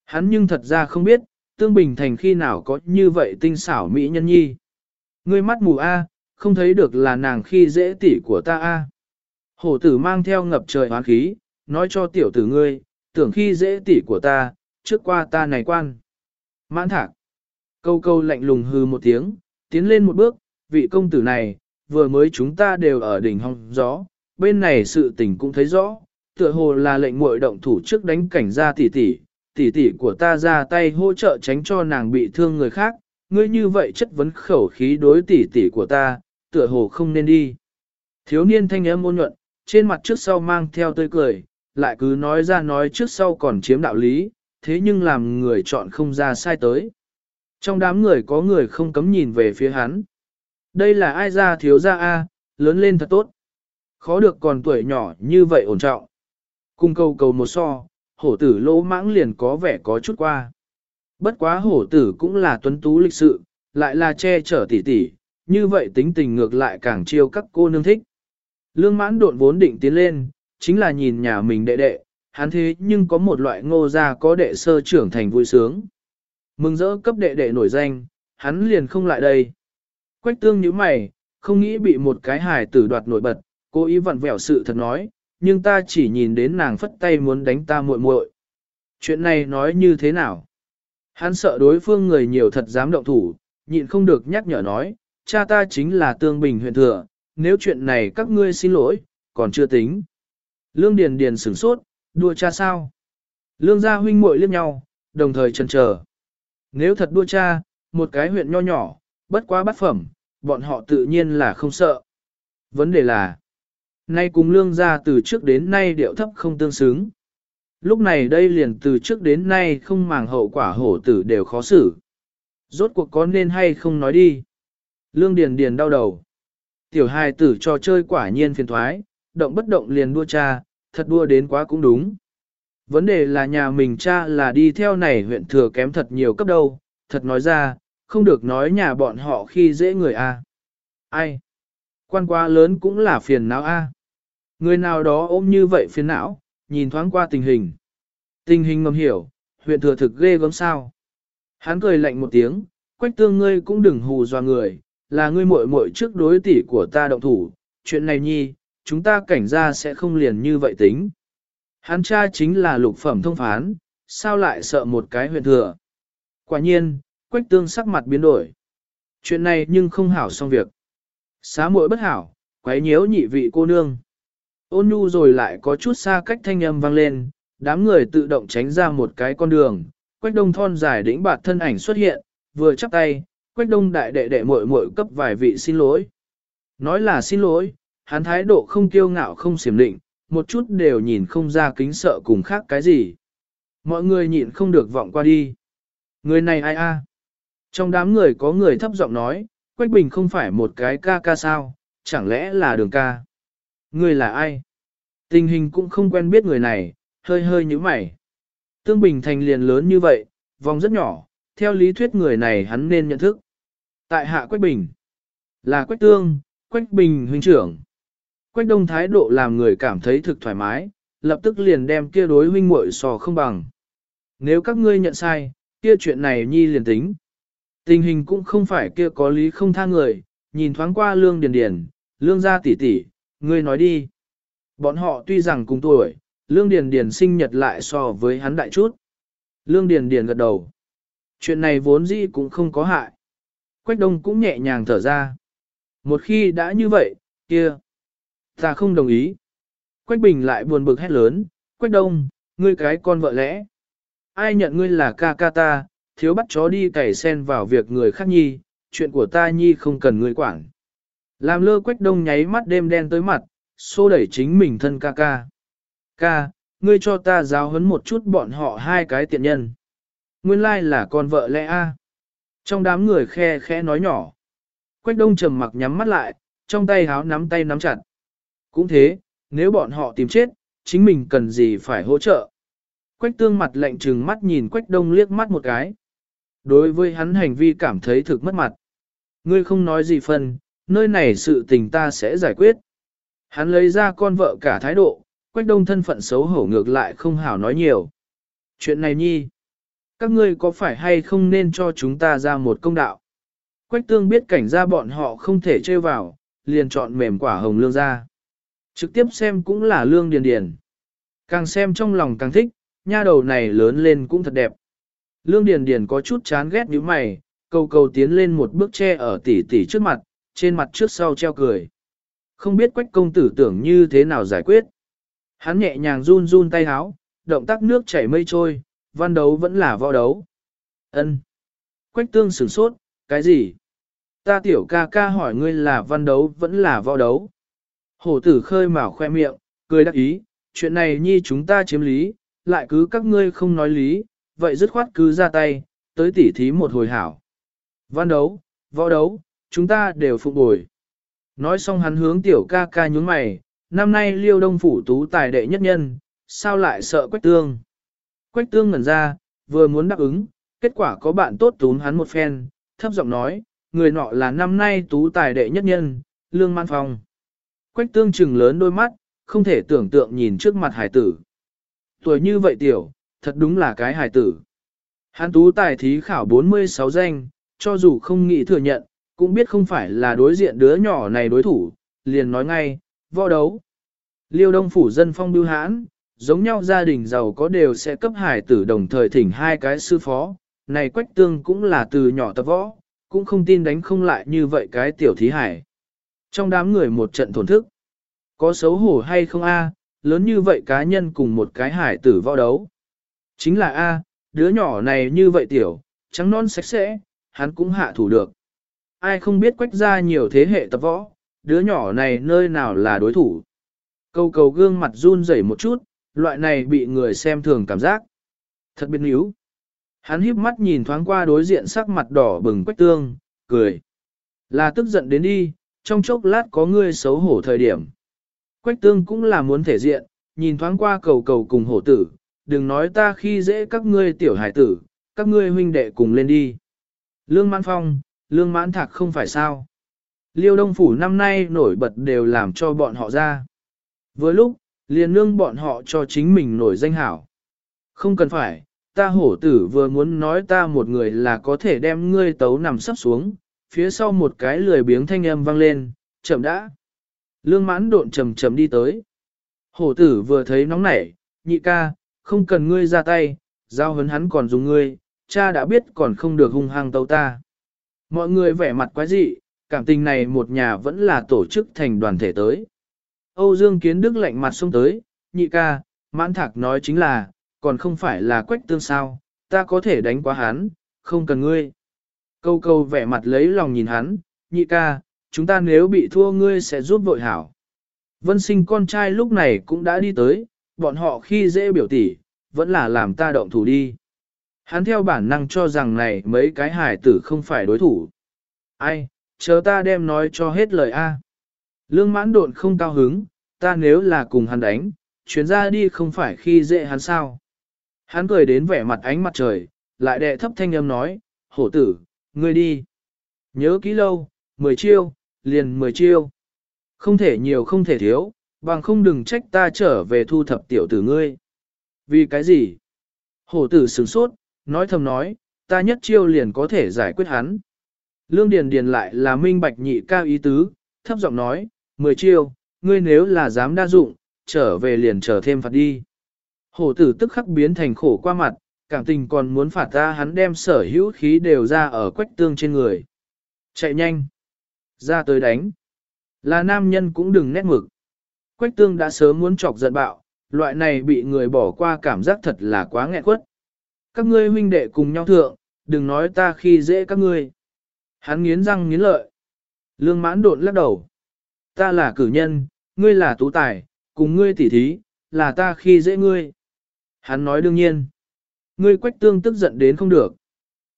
Hắn nhưng thật ra không biết, Tương Bình Thành khi nào có như vậy tinh xảo mỹ nhân nhi. Ngươi mắt mù A, không thấy được là nàng khi dễ tỷ của ta A. Hổ tử mang theo ngập trời hoán khí, nói cho tiểu tử ngươi, tưởng khi dễ tỷ của ta, trước qua ta này quan. Mãn thạc. Câu câu lạnh lùng hư một tiếng, tiến lên một bước, vị công tử này, vừa mới chúng ta đều ở đỉnh hong gió, bên này sự tình cũng thấy rõ, tựa hồ là lệnh muội động thủ trước đánh cảnh ra tỷ tỷ, tỷ tỷ của ta ra tay hỗ trợ tránh cho nàng bị thương người khác, ngươi như vậy chất vấn khẩu khí đối tỷ tỷ của ta, tựa hồ không nên đi. Thiếu niên thanh âm ôn nhuận, trên mặt trước sau mang theo tươi cười, lại cứ nói ra nói trước sau còn chiếm đạo lý, thế nhưng làm người chọn không ra sai tới. Trong đám người có người không cấm nhìn về phía hắn. Đây là ai ra thiếu gia A, lớn lên thật tốt. Khó được còn tuổi nhỏ như vậy ổn trọng. Cung cầu cầu một so, hổ tử lỗ mãng liền có vẻ có chút qua. Bất quá hổ tử cũng là tuấn tú lịch sự, lại là che chở tỉ tỉ, như vậy tính tình ngược lại càng chiêu các cô nương thích. Lương mãn độn vốn định tiến lên, chính là nhìn nhà mình đệ đệ, hắn thế nhưng có một loại ngô gia có đệ sơ trưởng thành vui sướng. Mừng rỡ cấp đệ đệ nổi danh, hắn liền không lại đây. Quách tương như mày, không nghĩ bị một cái hài tử đoạt nổi bật, cố ý vặn vẹo sự thật nói, nhưng ta chỉ nhìn đến nàng phất tay muốn đánh ta muội muội. Chuyện này nói như thế nào? Hắn sợ đối phương người nhiều thật dám động thủ, nhịn không được nhắc nhở nói, cha ta chính là tương bình huyện thừa, nếu chuyện này các ngươi xin lỗi, còn chưa tính. Lương Điền Điền sửng sốt, đua cha sao? Lương gia huynh muội liếc nhau, đồng thời chần chờ. Nếu thật đua cha, một cái huyện nho nhỏ, bất quá bất phẩm, bọn họ tự nhiên là không sợ. Vấn đề là, nay cùng lương gia từ trước đến nay điệu thấp không tương xứng. Lúc này đây liền từ trước đến nay không màng hậu quả hổ tử đều khó xử. Rốt cuộc có nên hay không nói đi. Lương Điền Điền đau đầu. Tiểu hài tử cho chơi quả nhiên phiền thoái, động bất động liền đua cha, thật đua đến quá cũng đúng. Vấn đề là nhà mình cha là đi theo này huyện thừa kém thật nhiều cấp đâu, thật nói ra, không được nói nhà bọn họ khi dễ người a. Ai? Quan quá lớn cũng là phiền não a. Người nào đó ôm như vậy phiền não, nhìn thoáng qua tình hình. Tình hình ngầm hiểu, huyện thừa thực ghê gớm sao. Hắn cười lạnh một tiếng, quách tương ngươi cũng đừng hù dọa người, là ngươi muội muội trước đối tỷ của ta động thủ, chuyện này nhi, chúng ta cảnh ra sẽ không liền như vậy tính. Hắn cha chính là lục phẩm thông phán, sao lại sợ một cái huyện thừa. Quả nhiên, quách tương sắc mặt biến đổi. Chuyện này nhưng không hảo xong việc. Xá muội bất hảo, quấy nhiễu nhị vị cô nương. Ôn nhu rồi lại có chút xa cách thanh âm vang lên, đám người tự động tránh ra một cái con đường, quách đông thon dài đĩnh bạt thân ảnh xuất hiện, vừa chắp tay, quách đông đại đệ đệ muội muội cấp vài vị xin lỗi. Nói là xin lỗi, hắn thái độ không kiêu ngạo không xiểm định, một chút đều nhìn không ra kính sợ cùng khác cái gì. Mọi người nhịn không được vọng qua đi. Người này ai a? Trong đám người có người thấp giọng nói, Quách Bình không phải một cái ca ca sao, chẳng lẽ là đường ca? Người là ai? Tình hình cũng không quen biết người này, hơi hơi như mày. Tương Bình thành liền lớn như vậy, vòng rất nhỏ, theo lý thuyết người này hắn nên nhận thức. Tại hạ Quách Bình, là Quách Tương, Quách Bình huynh trưởng. Quách Đông thái độ làm người cảm thấy thực thoải mái, lập tức liền đem kia đối huynh muội sò không bằng. Nếu các ngươi nhận sai, kia chuyện này nhi liền tính. Tình hình cũng không phải kia có lý không tha người, nhìn thoáng qua lương điền điền, lương gia tỷ tỷ, ngươi nói đi. Bọn họ tuy rằng cùng tuổi, lương điền điền sinh nhật lại so với hắn đại chút. Lương điền điền gật đầu. Chuyện này vốn dĩ cũng không có hại. Quách đông cũng nhẹ nhàng thở ra. Một khi đã như vậy, kia, ta không đồng ý. Quách bình lại buồn bực hét lớn, Quách đông, ngươi cái con vợ lẽ. Ai nhận ngươi là ca ca ta, thiếu bắt chó đi cày sen vào việc người khác nhi, chuyện của ta nhi không cần ngươi quản. Làm lơ quách đông nháy mắt đêm đen tới mặt, xô đẩy chính mình thân ca ca. Ca, ngươi cho ta giáo huấn một chút bọn họ hai cái tiện nhân. Nguyên lai là con vợ lẽ a. Trong đám người khe khẽ nói nhỏ. Quách đông trầm mặc nhắm mắt lại, trong tay háo nắm tay nắm chặt. Cũng thế, nếu bọn họ tìm chết, chính mình cần gì phải hỗ trợ. Quách tương mặt lạnh trừng mắt nhìn quách đông liếc mắt một cái. Đối với hắn hành vi cảm thấy thực mất mặt. Ngươi không nói gì phân, nơi này sự tình ta sẽ giải quyết. Hắn lấy ra con vợ cả thái độ, quách đông thân phận xấu hổ ngược lại không hảo nói nhiều. Chuyện này nhi, các ngươi có phải hay không nên cho chúng ta ra một công đạo? Quách tương biết cảnh ra bọn họ không thể trêu vào, liền chọn mềm quả hồng lương ra. Trực tiếp xem cũng là lương điền điền. Càng xem trong lòng càng thích, nha đầu này lớn lên cũng thật đẹp. Lương Điền Điền có chút chán ghét như mày, cầu cầu tiến lên một bước che ở tỷ tỷ trước mặt, trên mặt trước sau treo cười. Không biết quách công tử tưởng như thế nào giải quyết. Hắn nhẹ nhàng run run tay háo, động tác nước chảy mây trôi, văn đấu vẫn là võ đấu. Ân. Quách tương sửng sốt, cái gì? Ta tiểu ca ca hỏi ngươi là văn đấu vẫn là võ đấu. Hổ tử khơi mào khoe miệng, cười đắc ý, chuyện này nhi chúng ta chiếm lý, lại cứ các ngươi không nói lý, vậy dứt khoát cứ ra tay, tới tỉ thí một hồi hảo. Văn đấu, võ đấu, chúng ta đều phục bồi. Nói xong hắn hướng tiểu ca ca nhún mày, năm nay liêu đông phủ tú tài đệ nhất nhân, sao lại sợ quách tương. Quách tương ngẩn ra, vừa muốn đáp ứng, kết quả có bạn tốt tún hắn một phen, thấp giọng nói, người nọ là năm nay tú tài đệ nhất nhân, lương man phong. Quách tương trừng lớn đôi mắt, không thể tưởng tượng nhìn trước mặt hải tử. Tuổi như vậy tiểu, thật đúng là cái hải tử. Hán tú tài thí khảo 46 danh, cho dù không nghĩ thừa nhận, cũng biết không phải là đối diện đứa nhỏ này đối thủ, liền nói ngay, võ đấu. Liêu đông phủ dân phong bưu hãn, giống nhau gia đình giàu có đều sẽ cấp hải tử đồng thời thỉnh hai cái sư phó, này quách tương cũng là từ nhỏ tập võ, cũng không tin đánh không lại như vậy cái tiểu thí hải. Trong đám người một trận thổn thức, có xấu hổ hay không a? lớn như vậy cá nhân cùng một cái hải tử võ đấu. Chính là a, đứa nhỏ này như vậy tiểu, trắng non sạch sẽ, hắn cũng hạ thủ được. Ai không biết quách ra nhiều thế hệ tập võ, đứa nhỏ này nơi nào là đối thủ. Câu cầu gương mặt run rẩy một chút, loại này bị người xem thường cảm giác. Thật biến yếu. Hắn híp mắt nhìn thoáng qua đối diện sắc mặt đỏ bừng quách tương, cười. Là tức giận đến đi, trong chốc lát có ngươi xấu hổ thời điểm. Quách tương cũng là muốn thể diện, nhìn thoáng qua cầu cầu cùng hổ tử, đừng nói ta khi dễ các ngươi tiểu hải tử, các ngươi huynh đệ cùng lên đi. Lương mãn phong, lương mãn thạc không phải sao. Liêu Đông Phủ năm nay nổi bật đều làm cho bọn họ ra. Vừa lúc, liền nương bọn họ cho chính mình nổi danh hảo. Không cần phải, ta hổ tử vừa muốn nói ta một người là có thể đem ngươi tấu nằm sắp xuống, phía sau một cái lười biếng thanh âm vang lên, chậm đã. Lương mãn độn chầm chầm đi tới. Hổ tử vừa thấy nóng nảy, nhị ca, không cần ngươi ra tay, giao hấn hắn còn dùng ngươi, cha đã biết còn không được hung hăng tấu ta. Mọi người vẻ mặt quái dị, cảm tình này một nhà vẫn là tổ chức thành đoàn thể tới. Âu Dương Kiến Đức lạnh mặt xông tới, nhị ca, mãn thạc nói chính là, còn không phải là quách tương sao, ta có thể đánh quá hắn, không cần ngươi. Câu câu vẻ mặt lấy lòng nhìn hắn, nhị ca, chúng ta nếu bị thua ngươi sẽ giúp vội hảo. Vân sinh con trai lúc này cũng đã đi tới, bọn họ khi dễ biểu tỉ, vẫn là làm ta động thủ đi. Hắn theo bản năng cho rằng này mấy cái hải tử không phải đối thủ. Ai, chờ ta đem nói cho hết lời A. Lương mãn độn không cao hứng, ta nếu là cùng hắn đánh, chuyến ra đi không phải khi dễ hắn sao. Hắn cười đến vẻ mặt ánh mặt trời, lại đệ thấp thanh âm nói, hổ tử, ngươi đi. Nhớ kỹ lâu, mười chiêu, liền mười chiêu. Không thể nhiều không thể thiếu, bằng không đừng trách ta trở về thu thập tiểu tử ngươi. Vì cái gì? Hổ tử sửng sốt, nói thầm nói, ta nhất chiêu liền có thể giải quyết hắn. Lương Điền Điền lại là minh bạch nhị cao ý tứ, thấp giọng nói, mười chiêu, ngươi nếu là dám đa dụng, trở về liền trở thêm phạt đi. Hổ tử tức khắc biến thành khổ qua mặt, cảm tình còn muốn phạt ta hắn đem sở hữu khí đều ra ở quách tương trên người. Chạy nhanh. Ra tới đánh. Là nam nhân cũng đừng nét mực. Quách tương đã sớm muốn chọc giận bạo, loại này bị người bỏ qua cảm giác thật là quá nghẹn quất. Các ngươi huynh đệ cùng nhau thượng, đừng nói ta khi dễ các ngươi. Hắn nghiến răng nghiến lợi. Lương mãn đột lắc đầu. Ta là cử nhân, ngươi là tú tài, cùng ngươi tỉ thí, là ta khi dễ ngươi. Hắn nói đương nhiên. Ngươi quách tương tức giận đến không được.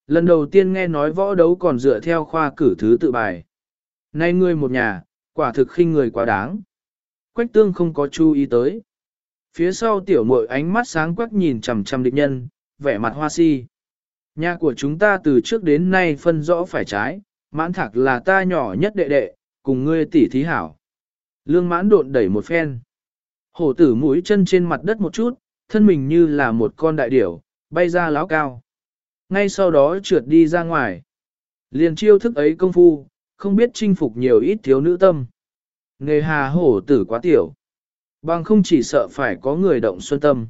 Lần đầu tiên nghe nói võ đấu còn dựa theo khoa cử thứ tự bài. Nay ngươi một nhà, quả thực khinh người quá đáng. Quách tương không có chú ý tới. Phía sau tiểu muội ánh mắt sáng quắc nhìn chằm chằm địch nhân, vẻ mặt hoa si. Nhà của chúng ta từ trước đến nay phân rõ phải trái, mãn thạc là ta nhỏ nhất đệ đệ, cùng ngươi tỷ thí hảo. Lương mãn độn đẩy một phen. Hổ tử mũi chân trên mặt đất một chút, thân mình như là một con đại điểu, bay ra láo cao. Ngay sau đó trượt đi ra ngoài. Liền chiêu thức ấy công phu, không biết chinh phục nhiều ít thiếu nữ tâm. Nghề hà hổ tử quá tiểu. Bằng không chỉ sợ phải có người động xuân tâm.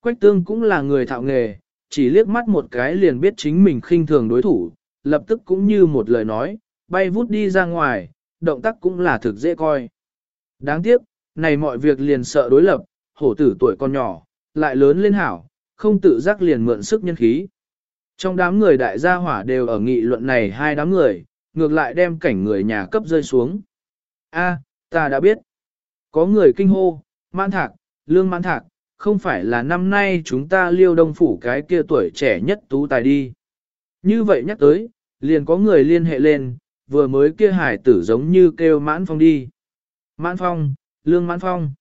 Quách tương cũng là người thạo nghề, chỉ liếc mắt một cái liền biết chính mình khinh thường đối thủ, lập tức cũng như một lời nói, bay vút đi ra ngoài, động tác cũng là thực dễ coi. Đáng tiếc, này mọi việc liền sợ đối lập, hổ tử tuổi con nhỏ, lại lớn lên hảo, không tự giác liền mượn sức nhân khí. Trong đám người đại gia hỏa đều ở nghị luận này hai đám người, ngược lại đem cảnh người nhà cấp rơi xuống. A, ta đã biết. Có người kinh hô, mãn thạc, lương mãn thạc, không phải là năm nay chúng ta liêu đông phủ cái kia tuổi trẻ nhất tú tài đi. Như vậy nhắc tới, liền có người liên hệ lên, vừa mới kia hải tử giống như kêu mãn phong đi. Mãn phong, lương mãn phong,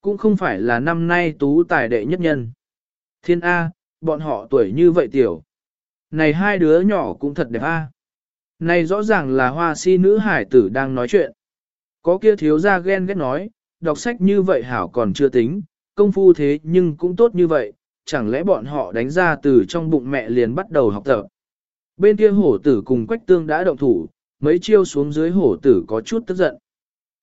cũng không phải là năm nay tú tài đệ nhất nhân. Thiên A, bọn họ tuổi như vậy tiểu. Này hai đứa nhỏ cũng thật đẹp A. Này rõ ràng là hoa si nữ hải tử đang nói chuyện. Có kia thiếu ra ghen ghét nói, đọc sách như vậy hảo còn chưa tính, công phu thế nhưng cũng tốt như vậy, chẳng lẽ bọn họ đánh ra từ trong bụng mẹ liền bắt đầu học tập. Bên kia hổ tử cùng quách tương đã động thủ, mấy chiêu xuống dưới hổ tử có chút tức giận.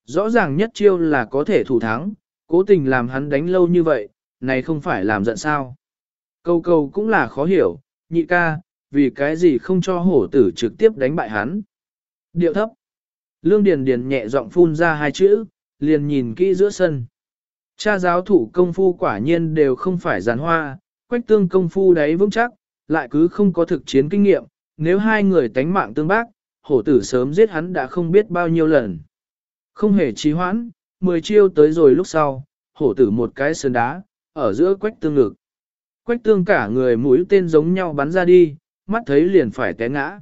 Rõ ràng nhất chiêu là có thể thủ thắng, cố tình làm hắn đánh lâu như vậy, này không phải làm giận sao. Câu câu cũng là khó hiểu, nhị ca, vì cái gì không cho hổ tử trực tiếp đánh bại hắn. Điệu thấp. Lương Điền Điền nhẹ giọng phun ra hai chữ, liền nhìn kỹ giữa sân. Cha giáo thủ công phu quả nhiên đều không phải giàn hoa, quách tương công phu đấy vững chắc, lại cứ không có thực chiến kinh nghiệm, nếu hai người tánh mạng tương bác, hổ tử sớm giết hắn đã không biết bao nhiêu lần. Không hề trì hoãn, mười chiêu tới rồi lúc sau, hổ tử một cái sơn đá, ở giữa quách tương ngực. Quách tương cả người mũi tên giống nhau bắn ra đi, mắt thấy liền phải té ngã.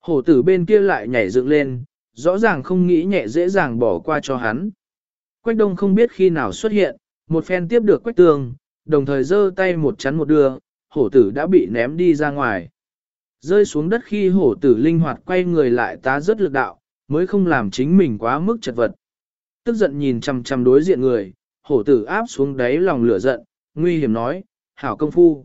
Hổ tử bên kia lại nhảy dựng lên, rõ ràng không nghĩ nhẹ dễ dàng bỏ qua cho hắn. Quách đông không biết khi nào xuất hiện, một phen tiếp được quách tương, đồng thời giơ tay một chắn một đưa, hổ tử đã bị ném đi ra ngoài. Rơi xuống đất khi hổ tử linh hoạt quay người lại tá rất lực đạo, mới không làm chính mình quá mức chật vật. Tức giận nhìn chằm chằm đối diện người, hổ tử áp xuống đáy lòng lửa giận, nguy hiểm nói, hảo công phu.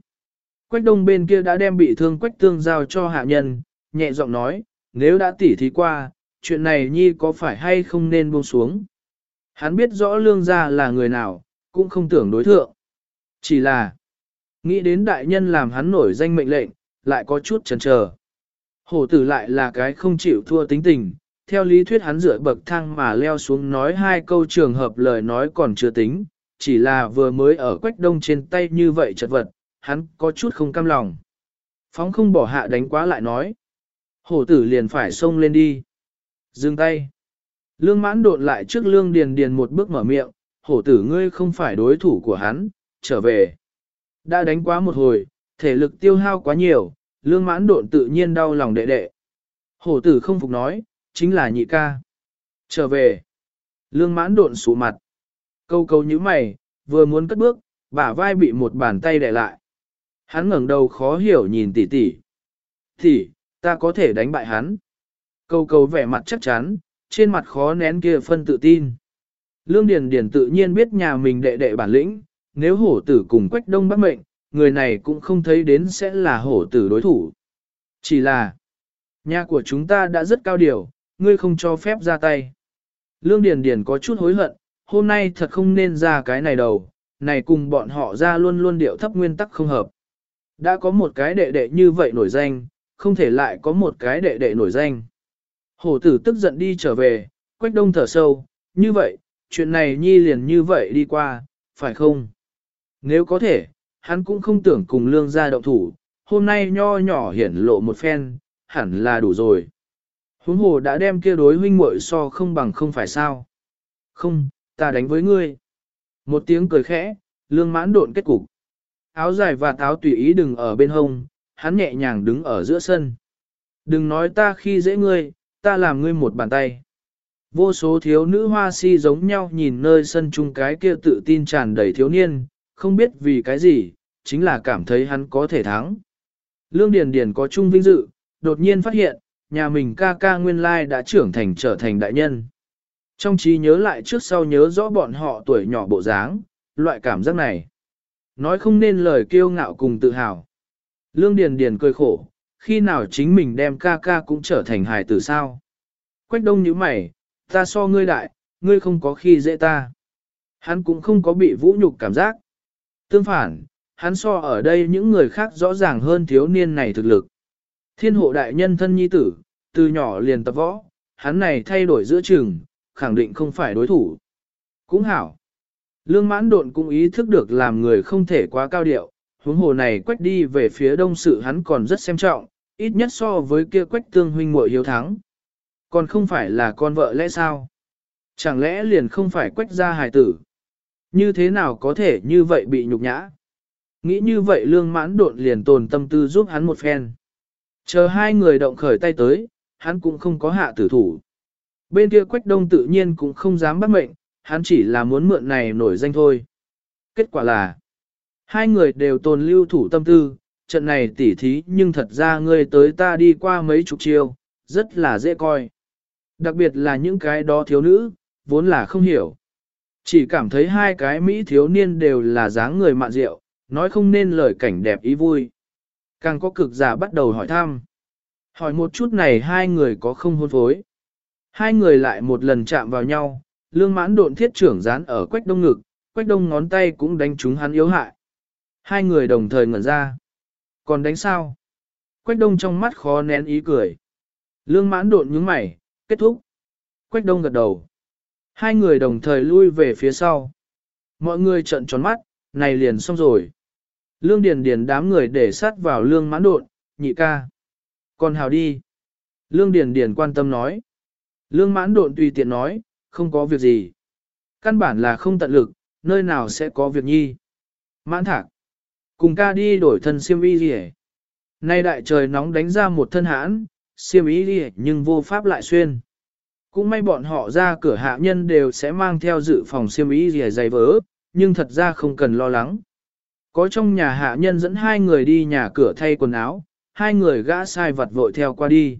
Quách đông bên kia đã đem bị thương quách tương giao cho hạ nhân, nhẹ giọng nói, nếu đã tỉ thí qua, chuyện này nhi có phải hay không nên buông xuống. Hắn biết rõ lương gia là người nào, cũng không tưởng đối thượng. Chỉ là, nghĩ đến đại nhân làm hắn nổi danh mệnh lệnh, lại có chút chần chờ. Hổ tử lại là cái không chịu thua tính tình, theo lý thuyết hắn dựa bậc thang mà leo xuống nói hai câu trường hợp lời nói còn chưa tính, chỉ là vừa mới ở quách đông trên tay như vậy chật vật, hắn có chút không cam lòng. Phóng không bỏ hạ đánh quá lại nói. Hổ tử liền phải xông lên đi. Dừng tay. Lương mãn độn lại trước lương điền điền một bước mở miệng, hổ tử ngươi không phải đối thủ của hắn, trở về. Đã đánh quá một hồi, thể lực tiêu hao quá nhiều, lương mãn độn tự nhiên đau lòng đệ đệ. Hổ tử không phục nói, chính là nhị ca. Trở về. Lương mãn độn sụ mặt. Câu câu như mày, vừa muốn cất bước, bả vai bị một bàn tay đè lại. Hắn ngẩng đầu khó hiểu nhìn tỷ tỷ. Tỷ, ta có thể đánh bại hắn. Câu câu vẻ mặt chắc chắn, trên mặt khó nén kia phân tự tin. Lương Điền Điền tự nhiên biết nhà mình đệ đệ bản lĩnh, nếu hổ tử cùng quách đông bắt mệnh, người này cũng không thấy đến sẽ là hổ tử đối thủ. Chỉ là, nhà của chúng ta đã rất cao điều, ngươi không cho phép ra tay. Lương Điền Điền có chút hối hận, hôm nay thật không nên ra cái này đầu, này cùng bọn họ ra luôn luôn điệu thấp nguyên tắc không hợp. Đã có một cái đệ đệ như vậy nổi danh, không thể lại có một cái đệ đệ nổi danh. Hổ tử tức giận đi trở về, quách đông thở sâu, như vậy, chuyện này nhi liền như vậy đi qua, phải không? Nếu có thể, hắn cũng không tưởng cùng lương gia động thủ, hôm nay nho nhỏ hiển lộ một phen, hẳn là đủ rồi. Huống hồ đã đem kia đối huynh muội so không bằng không phải sao. Không, ta đánh với ngươi. Một tiếng cười khẽ, lương mãn độn kết cục. Áo dài và áo tùy ý đừng ở bên hông, hắn nhẹ nhàng đứng ở giữa sân. Đừng nói ta khi dễ ngươi, ta làm ngươi một bàn tay. Vô số thiếu nữ hoa si giống nhau nhìn nơi sân chung cái kia tự tin tràn đầy thiếu niên, không biết vì cái gì, chính là cảm thấy hắn có thể thắng. Lương Điền Điền có chung vinh dự, đột nhiên phát hiện, nhà mình ca ca nguyên lai đã trưởng thành trở thành đại nhân. Trong trí nhớ lại trước sau nhớ rõ bọn họ tuổi nhỏ bộ dáng, loại cảm giác này. Nói không nên lời kiêu ngạo cùng tự hào. Lương Điền Điền cười khổ, khi nào chính mình đem ca ca cũng trở thành hài tử sao. Quách đông như mày, ta so ngươi đại, ngươi không có khi dễ ta. Hắn cũng không có bị vũ nhục cảm giác. Tương phản, hắn so ở đây những người khác rõ ràng hơn thiếu niên này thực lực. Thiên hộ đại nhân thân nhi tử, từ nhỏ liền tập võ, hắn này thay đổi giữa trường, khẳng định không phải đối thủ. Cũng hảo. Lương mãn độn cũng ý thức được làm người không thể quá cao điệu, huống hồ này quách đi về phía đông sự hắn còn rất xem trọng, ít nhất so với kia quách tương huynh muội hiếu thắng. Còn không phải là con vợ lẽ sao? Chẳng lẽ liền không phải quách gia hài tử? Như thế nào có thể như vậy bị nhục nhã? Nghĩ như vậy lương mãn độn liền tồn tâm tư giúp hắn một phen. Chờ hai người động khởi tay tới, hắn cũng không có hạ tử thủ. Bên kia quách đông tự nhiên cũng không dám bắt mệnh, hắn chỉ là muốn mượn này nổi danh thôi. Kết quả là, hai người đều tồn lưu thủ tâm tư, trận này tỉ thí nhưng thật ra ngươi tới ta đi qua mấy chục chiêu, rất là dễ coi. Đặc biệt là những cái đó thiếu nữ, vốn là không hiểu. Chỉ cảm thấy hai cái Mỹ thiếu niên đều là dáng người mạn rượu, nói không nên lời cảnh đẹp ý vui. Càng có cực giả bắt đầu hỏi thăm. Hỏi một chút này hai người có không hôn phối. Hai người lại một lần chạm vào nhau, lương mãn độn thiết trưởng dán ở quách đông ngực, quách đông ngón tay cũng đánh trúng hắn yếu hại. Hai người đồng thời ngẩn ra. Còn đánh sao? Quách đông trong mắt khó nén ý cười. Lương mãn độn nhướng mày, kết thúc. Quách đông gật đầu. Hai người đồng thời lui về phía sau. Mọi người trợn tròn mắt, này liền xong rồi. Lương Điền Điền đám người để sát vào lương mãn độn, nhị ca. Còn hào đi. Lương Điền Điền quan tâm nói. Lương mãn độn tùy tiện nói, không có việc gì. Căn bản là không tận lực, nơi nào sẽ có việc nhi. Mãn thạc. Cùng ca đi đổi thân siêm y gì Nay đại trời nóng đánh ra một thân hãn, siêm y gì nhưng vô pháp lại xuyên. Cũng may bọn họ ra cửa hạ nhân đều sẽ mang theo dự phòng siêm y gì dày vỡ, nhưng thật ra không cần lo lắng. Có trong nhà hạ nhân dẫn hai người đi nhà cửa thay quần áo, hai người gã sai vặt vội theo qua đi.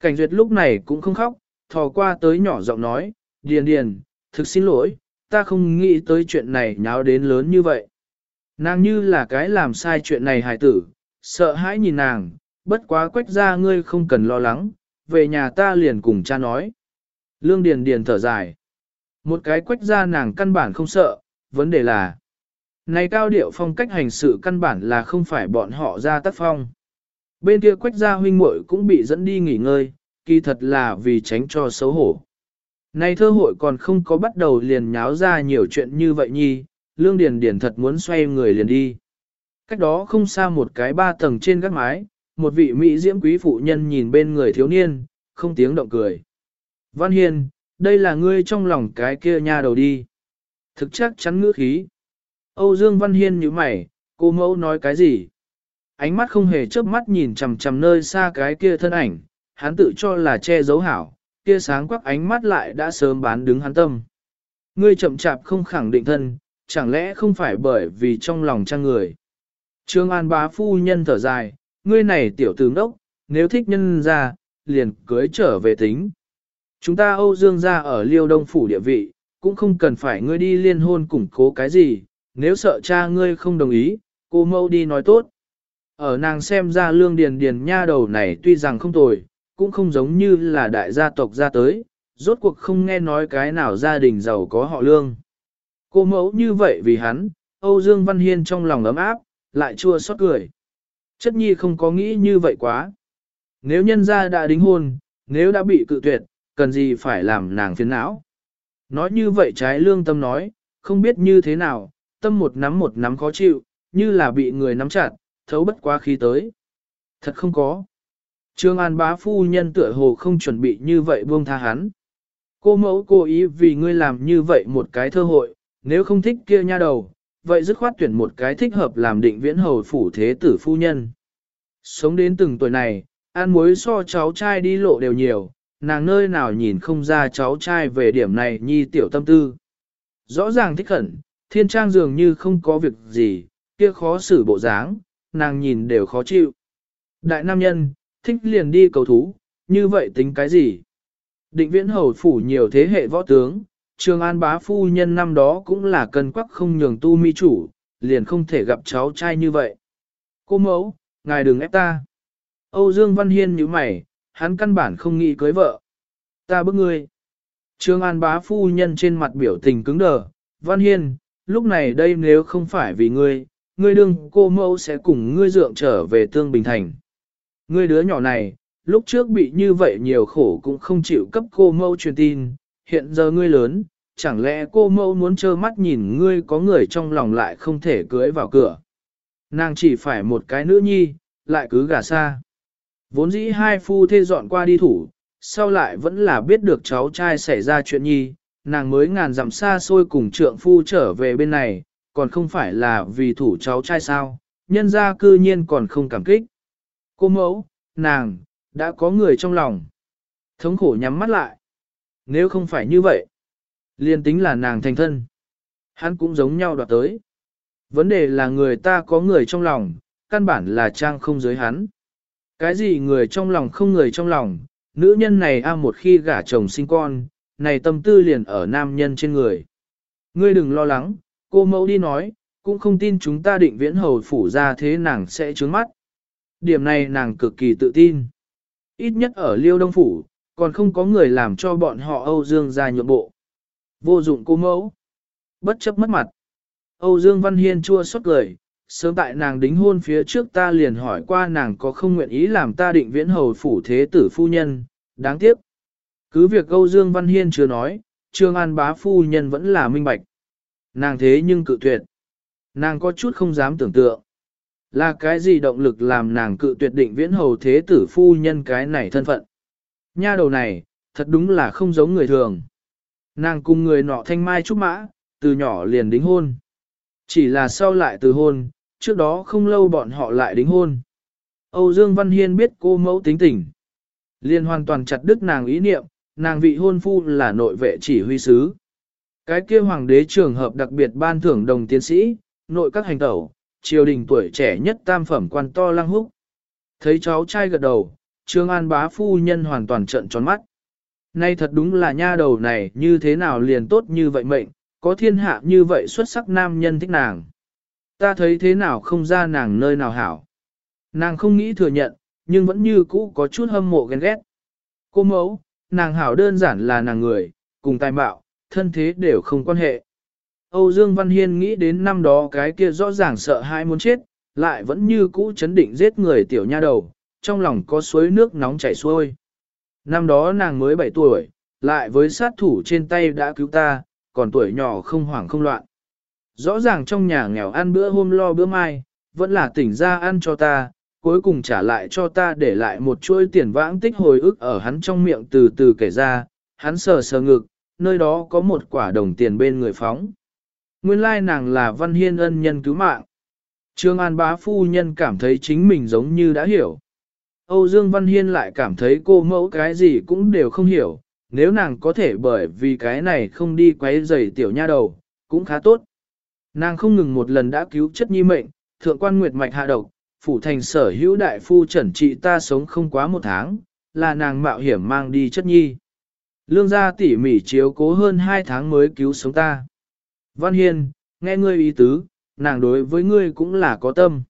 Cảnh duyệt lúc này cũng không khóc, thò qua tới nhỏ giọng nói, điền điền, thực xin lỗi, ta không nghĩ tới chuyện này nháo đến lớn như vậy. Nàng như là cái làm sai chuyện này hài tử, sợ hãi nhìn nàng, bất quá quách ra ngươi không cần lo lắng, về nhà ta liền cùng cha nói. Lương Điền Điền thở dài. Một cái quách ra nàng căn bản không sợ, vấn đề là này cao điệu phong cách hành sự căn bản là không phải bọn họ ra tác phong. Bên kia quách gia huynh muội cũng bị dẫn đi nghỉ ngơi, kỳ thật là vì tránh cho xấu hổ. nay thơ hội còn không có bắt đầu liền nháo ra nhiều chuyện như vậy nhi, Lương Điền Điền thật muốn xoay người liền đi. Cách đó không xa một cái ba tầng trên gác mái, một vị mỹ diễm quý phụ nhân nhìn bên người thiếu niên, không tiếng động cười. Văn Hiên, đây là ngươi trong lòng cái kia nha đầu đi. Thực chắc chắn ngữ khí. Âu Dương Văn Hiên như mày, cô mẫu nói cái gì? Ánh mắt không hề chớp mắt nhìn chằm chằm nơi xa cái kia thân ảnh, hắn tự cho là che giấu hảo, kia sáng quắc ánh mắt lại đã sớm bán đứng hắn tâm. Ngươi chậm chạp không khẳng định thân, chẳng lẽ không phải bởi vì trong lòng trang người. Trương An bá phu nhân thở dài, ngươi này tiểu tướng đốc, nếu thích nhân ra, liền cưới trở về tính. Chúng ta Âu Dương gia ở Liêu Đông Phủ địa vị, cũng không cần phải ngươi đi liên hôn củng cố cái gì, nếu sợ cha ngươi không đồng ý, cô mâu đi nói tốt. Ở nàng xem ra lương điền điền nha đầu này tuy rằng không tồi, cũng không giống như là đại gia tộc ra tới, rốt cuộc không nghe nói cái nào gia đình giàu có họ lương. Cô mẫu như vậy vì hắn, Âu Dương Văn Hiên trong lòng ấm áp, lại chua xót cười. Chất nhi không có nghĩ như vậy quá. Nếu nhân gia đã đính hôn, nếu đã bị cự tuyệt, cần gì phải làm nàng phiền não. Nói như vậy trái lương tâm nói, không biết như thế nào, tâm một nắm một nắm khó chịu, như là bị người nắm chặt, thấu bất quá khí tới. Thật không có. Trương An bá phu nhân tựa hồ không chuẩn bị như vậy buông tha hắn. Cô mẫu cố ý vì ngươi làm như vậy một cái thơ hội, nếu không thích kia nha đầu, vậy dứt khoát tuyển một cái thích hợp làm định viễn hầu phủ thế tử phu nhân. Sống đến từng tuổi này, ăn muối so cháu trai đi lộ đều nhiều, nàng nơi nào nhìn không ra cháu trai về điểm này nhi tiểu tâm tư. Rõ ràng thích khẩn, thiên trang dường như không có việc gì, kia khó xử bộ dáng, nàng nhìn đều khó chịu. Đại nam nhân, thích liền đi cầu thú, như vậy tính cái gì? Định viễn hầu phủ nhiều thế hệ võ tướng, Trường An bá phu nhân năm đó cũng là cân quắc không nhường tu mi chủ, liền không thể gặp cháu trai như vậy. Cô mẫu, ngài đừng ép ta. Âu Dương Văn Hiên như mày, hắn căn bản không nghĩ cưới vợ. Ta bức ngươi. Trương An bá phu nhân trên mặt biểu tình cứng đờ, Văn Hiên, lúc này đây nếu không phải vì ngươi, ngươi đương cô mẫu sẽ cùng ngươi dượng trở về tương bình thành. Ngươi đứa nhỏ này, lúc trước bị như vậy nhiều khổ cũng không chịu cấp cô mẫu truyền tin, hiện giờ ngươi lớn, chẳng lẽ cô mẫu muốn trơ mắt nhìn ngươi có người trong lòng lại không thể cưới vào cửa. Nàng chỉ phải một cái nữ nhi, lại cứ gả xa. Vốn dĩ hai phu thê dọn qua đi thủ, sau lại vẫn là biết được cháu trai xảy ra chuyện nhi, nàng mới ngàn dặm xa xôi cùng trượng phu trở về bên này, còn không phải là vì thủ cháu trai sao, nhân ra cư nhiên còn không cảm kích. Cô mẫu, nàng, đã có người trong lòng. Thống khổ nhắm mắt lại. Nếu không phải như vậy, liền tính là nàng thành thân. Hắn cũng giống nhau đoạt tới. Vấn đề là người ta có người trong lòng, căn bản là trang không giới hắn. Cái gì người trong lòng không người trong lòng, nữ nhân này a một khi gả chồng sinh con, này tâm tư liền ở nam nhân trên người. Ngươi đừng lo lắng, cô mẫu đi nói, cũng không tin chúng ta định viễn hầu phủ ra thế nàng sẽ trướng mắt. Điểm này nàng cực kỳ tự tin. Ít nhất ở Liêu Đông Phủ, còn không có người làm cho bọn họ Âu Dương ra nhượng bộ. Vô dụng cô mẫu. Bất chấp mất mặt. Âu Dương Văn Hiên chua xót cười, sớm tại nàng đính hôn phía trước ta liền hỏi qua nàng có không nguyện ý làm ta định viễn hầu phủ thế tử phu nhân, đáng tiếc. Cứ việc Âu Dương Văn Hiên chưa nói, Trương An bá phu nhân vẫn là minh bạch. Nàng thế nhưng cự tuyệt. Nàng có chút không dám tưởng tượng. Là cái gì động lực làm nàng cự tuyệt định viễn hầu thế tử phu nhân cái này thân phận. Nha đầu này, thật đúng là không giống người thường. Nàng cùng người nọ thanh mai trúc mã, từ nhỏ liền đính hôn. Chỉ là sau lại từ hôn, trước đó không lâu bọn họ lại đính hôn. Âu Dương Văn Hiên biết cô mẫu tính tình. liền hoàn toàn chặt đứt nàng ý niệm, nàng vị hôn phu là nội vệ chỉ huy sứ. Cái kia hoàng đế trường hợp đặc biệt ban thưởng đồng tiến sĩ, nội các hành tẩu, triều đình tuổi trẻ nhất tam phẩm quan to lăng húc. Thấy cháu trai gật đầu, Trương An bá phu nhân hoàn toàn trợn tròn mắt. Nay thật đúng là nha đầu này như thế nào liền tốt như vậy mệnh, có thiên hạ như vậy xuất sắc nam nhân thích nàng. Ta thấy thế nào không ra nàng nơi nào hảo. Nàng không nghĩ thừa nhận, nhưng vẫn như cũ có chút hâm mộ ghen ghét. Cô mẫu, nàng hảo đơn giản là nàng người, cùng tài mạo, thân thế đều không quan hệ. Âu Dương Văn Hiên nghĩ đến năm đó cái kia rõ ràng sợ hai muốn chết, lại vẫn như cũ chấn định giết người tiểu nha đầu, trong lòng có suối nước nóng chảy xuôi. Năm đó nàng mới 7 tuổi, lại với sát thủ trên tay đã cứu ta, còn tuổi nhỏ không hoảng không loạn. Rõ ràng trong nhà nghèo ăn bữa hôm lo bữa mai, vẫn là tỉnh ra ăn cho ta, cuối cùng trả lại cho ta để lại một chuỗi tiền vãng tích hồi ức ở hắn trong miệng từ từ kể ra, hắn sờ sờ ngực, nơi đó có một quả đồng tiền bên người phóng. Nguyên lai nàng là văn hiên ân nhân cứu mạng. Trương An bá phu nhân cảm thấy chính mình giống như đã hiểu. Âu Dương Văn Hiên lại cảm thấy cô mẫu cái gì cũng đều không hiểu, nếu nàng có thể bởi vì cái này không đi quấy rầy tiểu nha đầu, cũng khá tốt. Nàng không ngừng một lần đã cứu chất nhi mệnh, thượng quan nguyệt mạch hạ độc, phủ thành sở hữu đại phu trần trị ta sống không quá một tháng, là nàng mạo hiểm mang đi chất nhi. Lương gia tỉ mỉ chiếu cố hơn hai tháng mới cứu sống ta. Văn Hiên, nghe ngươi ý tứ, nàng đối với ngươi cũng là có tâm.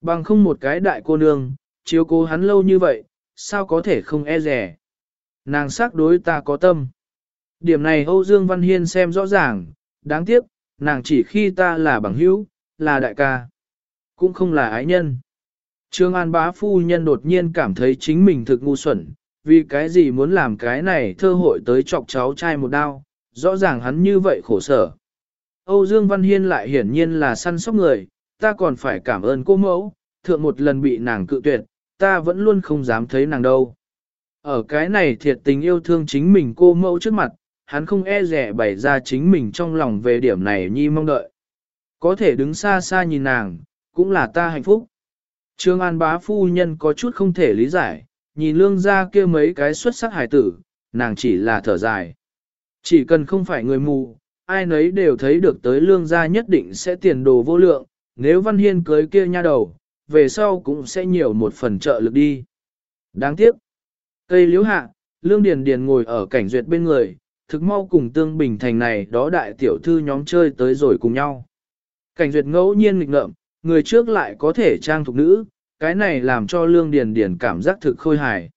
Bằng không một cái đại cô nương, chiếu cố hắn lâu như vậy, sao có thể không e rẻ. Nàng xác đối ta có tâm. Điểm này Âu Dương Văn Hiên xem rõ ràng, đáng tiếc, nàng chỉ khi ta là bằng hữu, là đại ca, cũng không là ái nhân. Trương An bá phu nhân đột nhiên cảm thấy chính mình thực ngu xuẩn, vì cái gì muốn làm cái này thơ hội tới chọc cháu trai một đao, rõ ràng hắn như vậy khổ sở. Âu Dương Văn Hiên lại hiển nhiên là săn sóc người, ta còn phải cảm ơn cô mẫu, thượng một lần bị nàng cự tuyệt, ta vẫn luôn không dám thấy nàng đâu. Ở cái này thiệt tình yêu thương chính mình cô mẫu trước mặt, hắn không e rẻ bày ra chính mình trong lòng về điểm này nhi mong đợi. Có thể đứng xa xa nhìn nàng, cũng là ta hạnh phúc. Trương An bá phu nhân có chút không thể lý giải, nhìn lương ra kia mấy cái xuất sắc hải tử, nàng chỉ là thở dài. Chỉ cần không phải người mù, ai nấy đều thấy được tới lương gia nhất định sẽ tiền đồ vô lượng, nếu Văn Hiên cưới kia nha đầu, về sau cũng sẽ nhiều một phần trợ lực đi. Đáng tiếc. Cây liễu hạ, lương điền điền ngồi ở cảnh duyệt bên người, thực mau cùng tương bình thành này đó đại tiểu thư nhóm chơi tới rồi cùng nhau. Cảnh duyệt ngẫu nhiên nghịch ngợm, người trước lại có thể trang thục nữ, cái này làm cho lương điền điền cảm giác thực khôi hài.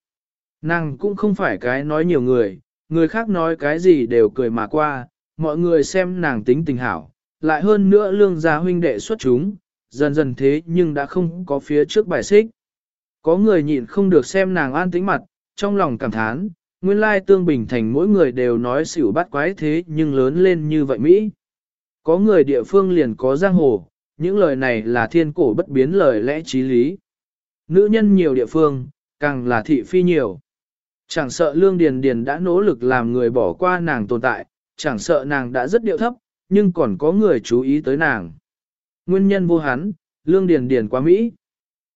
Nàng cũng không phải cái nói nhiều người, người khác nói cái gì đều cười mà qua, mọi người xem nàng tính tình hảo, lại hơn nữa lương gia huynh đệ xuất chúng, dần dần thế nhưng đã không có phía trước bài xích. Có người nhịn không được xem nàng an tĩnh mặt, trong lòng cảm thán, nguyên lai tương bình thành mỗi người đều nói xỉu bắt quái thế nhưng lớn lên như vậy Mỹ. Có người địa phương liền có giang hồ, những lời này là thiên cổ bất biến lời lẽ trí lý. Nữ nhân nhiều địa phương, càng là thị phi nhiều. Chẳng sợ Lương Điền Điền đã nỗ lực làm người bỏ qua nàng tồn tại, chẳng sợ nàng đã rất điệu thấp, nhưng còn có người chú ý tới nàng. Nguyên nhân vô hắn, Lương Điền Điền quá Mỹ.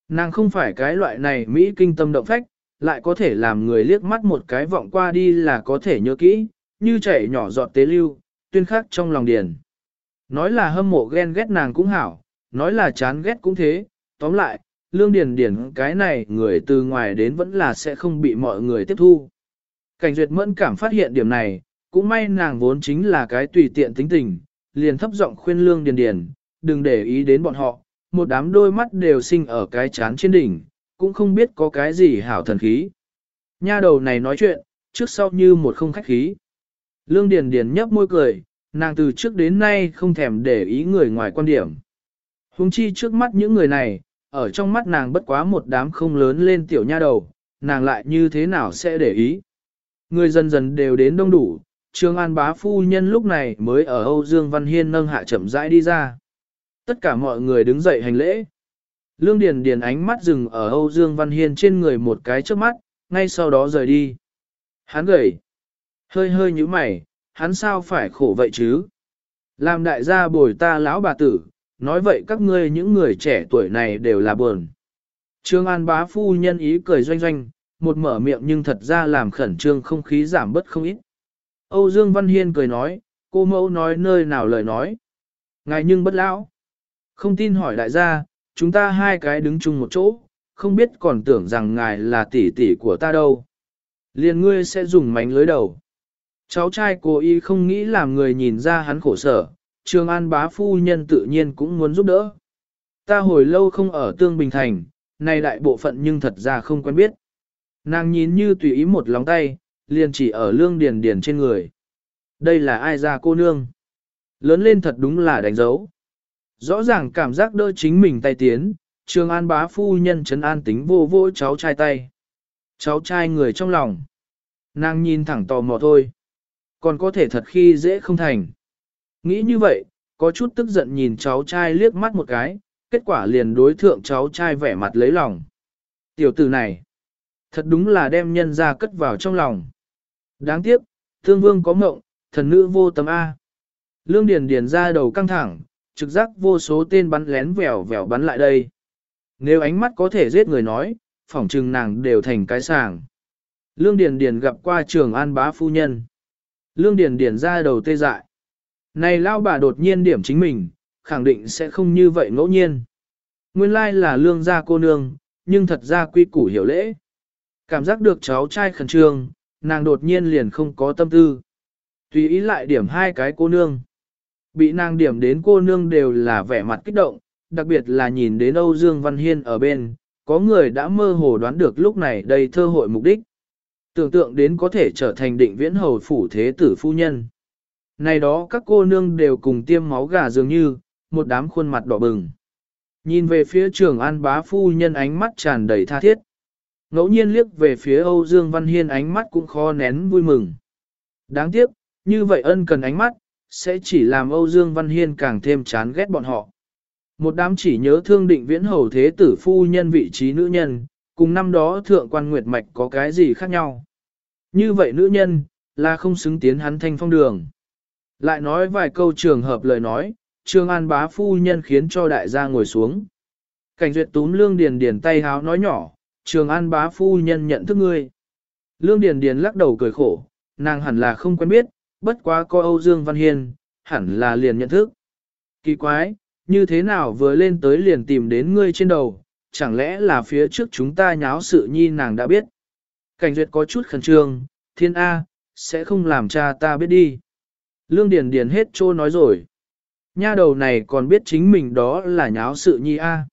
Nàng không phải cái loại này Mỹ kinh tâm động phách, lại có thể làm người liếc mắt một cái vọng qua đi là có thể nhớ kỹ, như chảy nhỏ giọt tế lưu, tuyên khắc trong lòng điền. Nói là hâm mộ ghen ghét nàng cũng hảo, nói là chán ghét cũng thế, tóm lại, lương điền điền cái này người từ ngoài đến vẫn là sẽ không bị mọi người tiếp thu. Cảnh duyệt mẫn cảm phát hiện điểm này, cũng may nàng vốn chính là cái tùy tiện tính tình, liền thấp giọng khuyên lương điền điền, đừng để ý đến bọn họ, một đám đôi mắt đều sinh ở cái chán trên đỉnh, cũng không biết có cái gì hảo thần khí. Nha đầu này nói chuyện, trước sau như một không khách khí. Lương Điền Điền nhấp môi cười, nàng từ trước đến nay không thèm để ý người ngoài quan điểm. Hùng chi trước mắt những người này, ở trong mắt nàng bất quá một đám không lớn lên tiểu nha đầu, nàng lại như thế nào sẽ để ý. Người dần dần đều đến đông đủ, Trương An bá phu nhân lúc này mới ở Âu Dương Văn Hiên nâng hạ chậm rãi đi ra. Tất cả mọi người đứng dậy hành lễ. Lương Điền Điền ánh mắt dừng ở Âu Dương Văn Hiên trên người một cái trước mắt, ngay sau đó rời đi. Hắn gầy. Hơi hơi như mày, hắn sao phải khổ vậy chứ? Làm đại gia bồi ta lão bà tử, nói vậy các ngươi những người trẻ tuổi này đều là buồn. Trương An bá phu nhân ý cười doanh doanh, một mở miệng nhưng thật ra làm khẩn trương không khí giảm bớt không ít. Âu Dương Văn Hiên cười nói, cô mẫu nói nơi nào lời nói. Ngài nhưng bất lão. Không tin hỏi đại gia, chúng ta hai cái đứng chung một chỗ, không biết còn tưởng rằng ngài là tỷ tỷ của ta đâu. Liền ngươi sẽ dùng mánh lưới đầu. Cháu trai cô y không nghĩ làm người nhìn ra hắn khổ sở, Trường An bá phu nhân tự nhiên cũng muốn giúp đỡ. Ta hồi lâu không ở Tương Bình Thành, nay đại bộ phận nhưng thật ra không quen biết. Nàng nhìn như tùy ý một lóng tay, liền chỉ ở lương điền điền trên người. Đây là ai ra cô nương? Lớn lên thật đúng là đánh dấu. Rõ ràng cảm giác đỡ chính mình tay tiến, Trường An bá phu nhân chấn an tính vô vô cháu trai tay. Cháu trai người trong lòng. Nàng nhìn thẳng tò mò thôi. Còn có thể thật khi dễ không thành. Nghĩ như vậy, có chút tức giận nhìn cháu trai liếc mắt một cái, kết quả liền đối thượng cháu trai vẻ mặt lấy lòng. Tiểu tử này, thật đúng là đem nhân ra cất vào trong lòng. Đáng tiếc, thương vương có mộng, thần nữ vô tâm A. Lương Điền Điền ra đầu căng thẳng, trực giác vô số tên bắn lén vèo vèo bắn lại đây. Nếu ánh mắt có thể giết người nói, phỏng trừng nàng đều thành cái sàng. Lương Điền Điền gặp qua trường an bá phu nhân. Lương Điền Điền ra đầu tê dại. Này lao bà đột nhiên điểm chính mình, khẳng định sẽ không như vậy ngẫu nhiên. Nguyên lai là lương gia cô nương, nhưng thật ra quy củ hiểu lễ. Cảm giác được cháu trai khẩn trương, nàng đột nhiên liền không có tâm tư. Tùy ý lại điểm hai cái cô nương. Bị nàng điểm đến cô nương đều là vẻ mặt kích động, đặc biệt là nhìn đến Âu Dương Văn Hiên ở bên, có người đã mơ hồ đoán được lúc này đây thơ hội mục đích. Tưởng tượng đến có thể trở thành định viễn hầu phủ thế tử phu nhân. Này đó các cô nương đều cùng tiêm máu gà dường như, một đám khuôn mặt đỏ bừng. Nhìn về phía trường an bá phu nhân ánh mắt tràn đầy tha thiết. Ngẫu nhiên liếc về phía Âu Dương Văn Hiên ánh mắt cũng khó nén vui mừng. Đáng tiếc, như vậy ân cần ánh mắt, sẽ chỉ làm Âu Dương Văn Hiên càng thêm chán ghét bọn họ. Một đám chỉ nhớ thương định viễn hầu thế tử phu nhân vị trí nữ nhân, cùng năm đó thượng quan nguyệt mạch có cái gì khác nhau. Như vậy nữ nhân, là không xứng tiến hắn thanh phong đường. Lại nói vài câu trường hợp lời nói, Trương An bá phu nhân khiến cho đại gia ngồi xuống. Cảnh duyệt túm lương điền điền tay háo nói nhỏ, Trường An bá phu nhân nhận thức ngươi. Lương điền điền lắc đầu cười khổ, nàng hẳn là không quen biết, bất quá coi Âu Dương Văn Hiên, hẳn là liền nhận thức. Kỳ quái, như thế nào vừa lên tới liền tìm đến ngươi trên đầu, chẳng lẽ là phía trước chúng ta nháo sự nhi nàng đã biết. Cảnh duyệt có chút khẩn trương, thiên A, sẽ không làm cha ta biết đi. Lương Điền Điền hết trô nói rồi. Nha đầu này còn biết chính mình đó là nháo sự nhi A.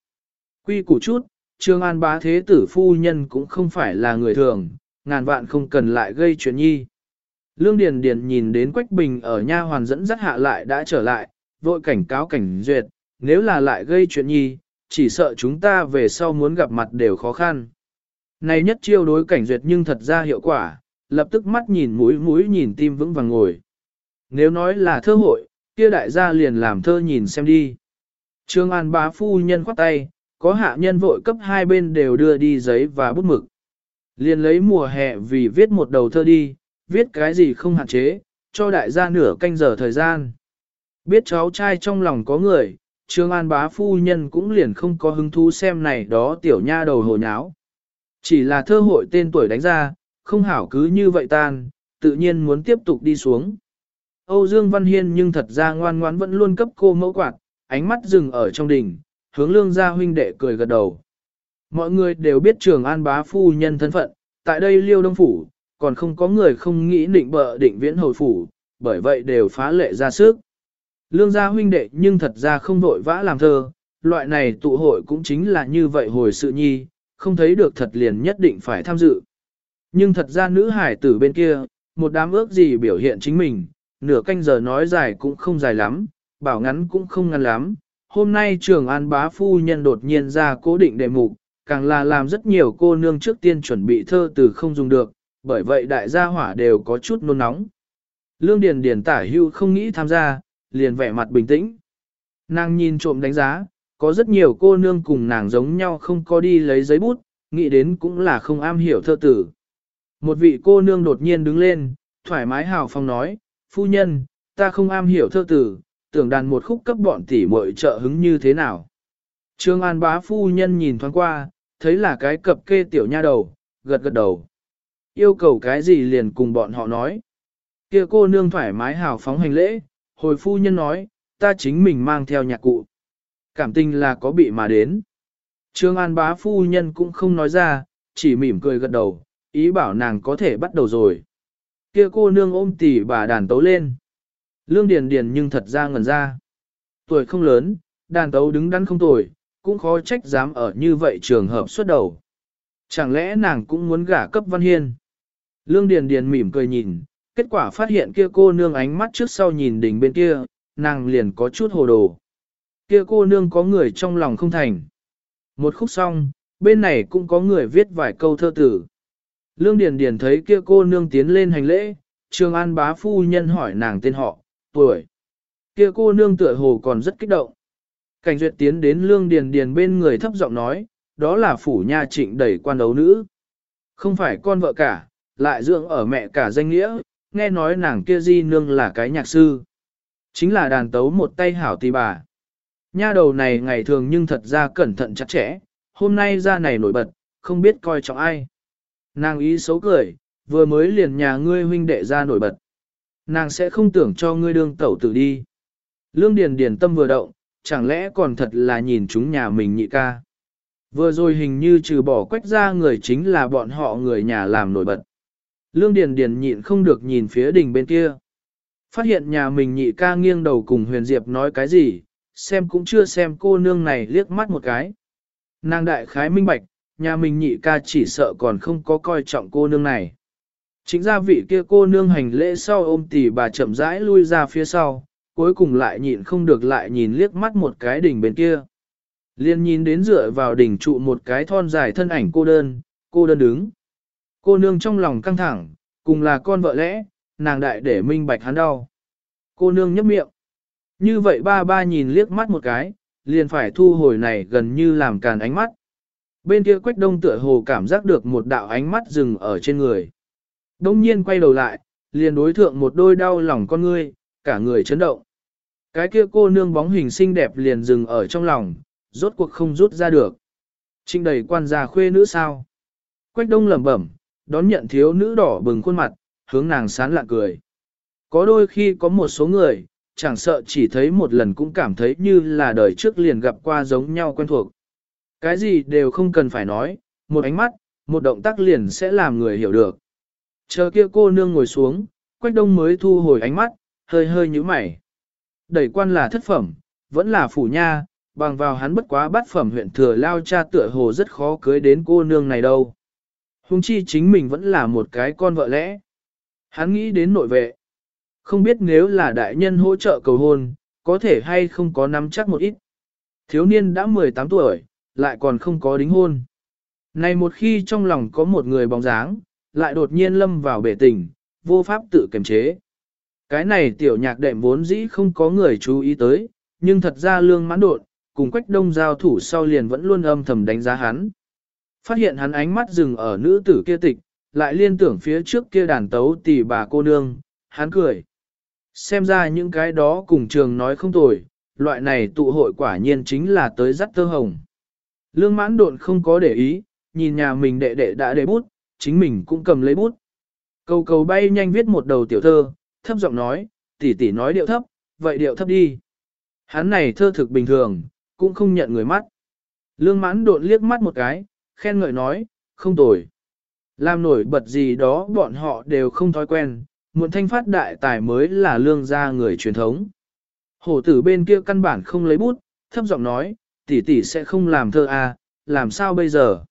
Quy củ chút, Trương An bá thế tử phu nhân cũng không phải là người thường, ngàn vạn không cần lại gây chuyện nhi. Lương Điền Điền nhìn đến Quách Bình ở nha hoàn dẫn dắt hạ lại đã trở lại, vội cảnh cáo cảnh duyệt, nếu là lại gây chuyện nhi, chỉ sợ chúng ta về sau muốn gặp mặt đều khó khăn. Này nhất chiêu đối cảnh duyệt nhưng thật ra hiệu quả, lập tức mắt nhìn mũi mũi nhìn tim vững vàng ngồi. Nếu nói là thơ hội, kia đại gia liền làm thơ nhìn xem đi. Trương An bá phu nhân khoát tay, có hạ nhân vội cấp hai bên đều đưa đi giấy và bút mực. Liền lấy mùa hè vì viết một đầu thơ đi, viết cái gì không hạn chế, cho đại gia nửa canh giờ thời gian. Biết cháu trai trong lòng có người, Trương An bá phu nhân cũng liền không có hứng thú xem này đó tiểu nha đầu hồ nháo. Chỉ là thơ hội tên tuổi đánh ra, không hảo cứ như vậy tan, tự nhiên muốn tiếp tục đi xuống. Âu Dương Văn Hiên nhưng thật ra ngoan ngoãn vẫn luôn cấp cô mẫu quạt, ánh mắt dừng ở trong đỉnh, hướng lương gia huynh đệ cười gật đầu. Mọi người đều biết trường an bá phu nhân thân phận, tại đây liêu đông phủ, còn không có người không nghĩ định bợ định viễn hồi phủ, bởi vậy đều phá lệ ra sức. Lương gia huynh đệ nhưng thật ra không vội vã làm thơ, loại này tụ hội cũng chính là như vậy hồi sự nhi, không thấy được thật liền nhất định phải tham dự. Nhưng thật ra nữ hải tử bên kia, một đám ước gì biểu hiện chính mình, nửa canh giờ nói dài cũng không dài lắm, bảo ngắn cũng không ngắn lắm. Hôm nay trường an bá phu nhân đột nhiên ra cố định đề mục, càng là làm rất nhiều cô nương trước tiên chuẩn bị thơ từ không dùng được, bởi vậy đại gia hỏa đều có chút nôn nóng. Lương Điền Điền tả hưu không nghĩ tham gia, liền vẻ mặt bình tĩnh. Nàng nhìn trộm đánh giá, có rất nhiều cô nương cùng nàng giống nhau không có đi lấy giấy bút, nghĩ đến cũng là không am hiểu thơ tử. Một vị cô nương đột nhiên đứng lên, thoải mái hào phong nói, phu nhân, ta không am hiểu thơ tử, tưởng đàn một khúc cấp bọn tỷ muội trợ hứng như thế nào. Trương An bá phu nhân nhìn thoáng qua, thấy là cái cập kê tiểu nha đầu, gật gật đầu. Yêu cầu cái gì liền cùng bọn họ nói. Kia cô nương thoải mái hào phóng hành lễ, hồi phu nhân nói, ta chính mình mang theo nhạc cụ. Cảm tình là có bị mà đến. Trương An bá phu nhân cũng không nói ra, chỉ mỉm cười gật đầu, ý bảo nàng có thể bắt đầu rồi. Kia cô nương ôm tỉ bà đàn tấu lên. Lương Điền Điền nhưng thật ra ngẩn ra. Tuổi không lớn, đàn tấu đứng đắn không tuổi, cũng khó trách dám ở như vậy trường hợp xuất đầu. Chẳng lẽ nàng cũng muốn gả cấp Văn Hiên? Lương Điền Điền mỉm cười nhìn, kết quả phát hiện kia cô nương ánh mắt trước sau nhìn đỉnh bên kia, nàng liền có chút hồ đồ. Kia cô nương có người trong lòng không thành. Một khúc xong, bên này cũng có người viết vài câu thơ tử. Lương Điền Điền thấy kia cô nương tiến lên hành lễ, Trường An bá phu nhân hỏi nàng tên họ, tuổi. Kia cô nương tựa hồ còn rất kích động. Cảnh duyệt tiến đến Lương Điền Điền bên người thấp giọng nói, đó là phủ nha trịnh đẩy quan đấu nữ. Không phải con vợ cả, lại dưỡng ở mẹ cả danh nghĩa, nghe nói nàng kia di nương là cái nhạc sư. Chính là đàn tấu một tay hảo tì bà. Nha đầu này ngày thường nhưng thật ra cẩn thận chặt chẽ, hôm nay ra này nổi bật, không biết coi trọng ai. Nàng ý xấu cười, vừa mới liền nhà ngươi huynh đệ ra nổi bật. Nàng sẽ không tưởng cho ngươi đương tẩu tử đi. Lương Điền Điền tâm vừa động, chẳng lẽ còn thật là nhìn chúng nhà mình nhị ca. Vừa rồi hình như trừ bỏ quách ra người chính là bọn họ người nhà làm nổi bật. Lương Điền Điền nhịn không được nhìn phía đỉnh bên kia. Phát hiện nhà mình nhị ca nghiêng đầu cùng Huyền Diệp nói cái gì, xem cũng chưa xem cô nương này liếc mắt một cái. Nàng đại khái minh bạch, nhà mình nhị ca chỉ sợ còn không có coi trọng cô nương này. Chính ra vị kia cô nương hành lễ sau ôm tỷ bà chậm rãi lui ra phía sau, cuối cùng lại nhịn không được lại nhìn liếc mắt một cái đỉnh bên kia. Liên nhìn đến dựa vào đỉnh trụ một cái thon dài thân ảnh cô đơn, cô đơn đứng. Cô nương trong lòng căng thẳng, cùng là con vợ lẽ, nàng đại để minh bạch hắn đau. Cô nương nhấp miệng. Như vậy ba ba nhìn liếc mắt một cái, liền phải thu hồi này gần như làm càn ánh mắt. Bên kia quách đông tựa hồ cảm giác được một đạo ánh mắt dừng ở trên người. Đông nhiên quay đầu lại, liền đối thượng một đôi đau lòng con ngươi, cả người chấn động. Cái kia cô nương bóng hình xinh đẹp liền dừng ở trong lòng, rốt cuộc không rút ra được. Trinh đầy quan gia khuê nữ sao. Quách đông lẩm bẩm, đón nhận thiếu nữ đỏ bừng khuôn mặt, hướng nàng sán lạ cười. Có đôi khi có một số người, chẳng sợ chỉ thấy một lần cũng cảm thấy như là đời trước liền gặp qua giống nhau quen thuộc. Cái gì đều không cần phải nói, một ánh mắt, một động tác liền sẽ làm người hiểu được. Chờ kia cô nương ngồi xuống, quách đông mới thu hồi ánh mắt, hơi hơi như mày. Đẩy quan là thất phẩm, vẫn là phủ nha, bằng vào hắn bất quá bắt phẩm huyện thừa lao cha tựa hồ rất khó cưới đến cô nương này đâu. Hùng chi chính mình vẫn là một cái con vợ lẽ. Hắn nghĩ đến nội vệ. Không biết nếu là đại nhân hỗ trợ cầu hôn, có thể hay không có nắm chắc một ít. Thiếu niên đã 18 tuổi, lại còn không có đính hôn. Này một khi trong lòng có một người bóng dáng, lại đột nhiên lâm vào bể tình, vô pháp tự kiềm chế. Cái này tiểu nhạc đệm vốn dĩ không có người chú ý tới, nhưng thật ra lương mãn đột, cùng quách đông giao thủ sau liền vẫn luôn âm thầm đánh giá hắn. Phát hiện hắn ánh mắt dừng ở nữ tử kia tịch, lại liên tưởng phía trước kia đàn tấu tỷ bà cô nương, hắn cười. Xem ra những cái đó cùng trường nói không tồi, loại này tụ hội quả nhiên chính là tới dắt tơ hồng. Lương mãn độn không có để ý, nhìn nhà mình đệ đệ đã để bút, chính mình cũng cầm lấy bút. Cầu cầu bay nhanh viết một đầu tiểu thơ, thấp giọng nói, tỷ tỷ nói điệu thấp, vậy điệu thấp đi. Hắn này thơ thực bình thường, cũng không nhận người mắt. Lương mãn độn liếc mắt một cái, khen ngợi nói, không tồi. Làm nổi bật gì đó bọn họ đều không thói quen, muộn thanh phát đại tài mới là lương gia người truyền thống. Hổ tử bên kia căn bản không lấy bút, thấp giọng nói, tỷ tỷ sẽ không làm thơ à, làm sao bây giờ?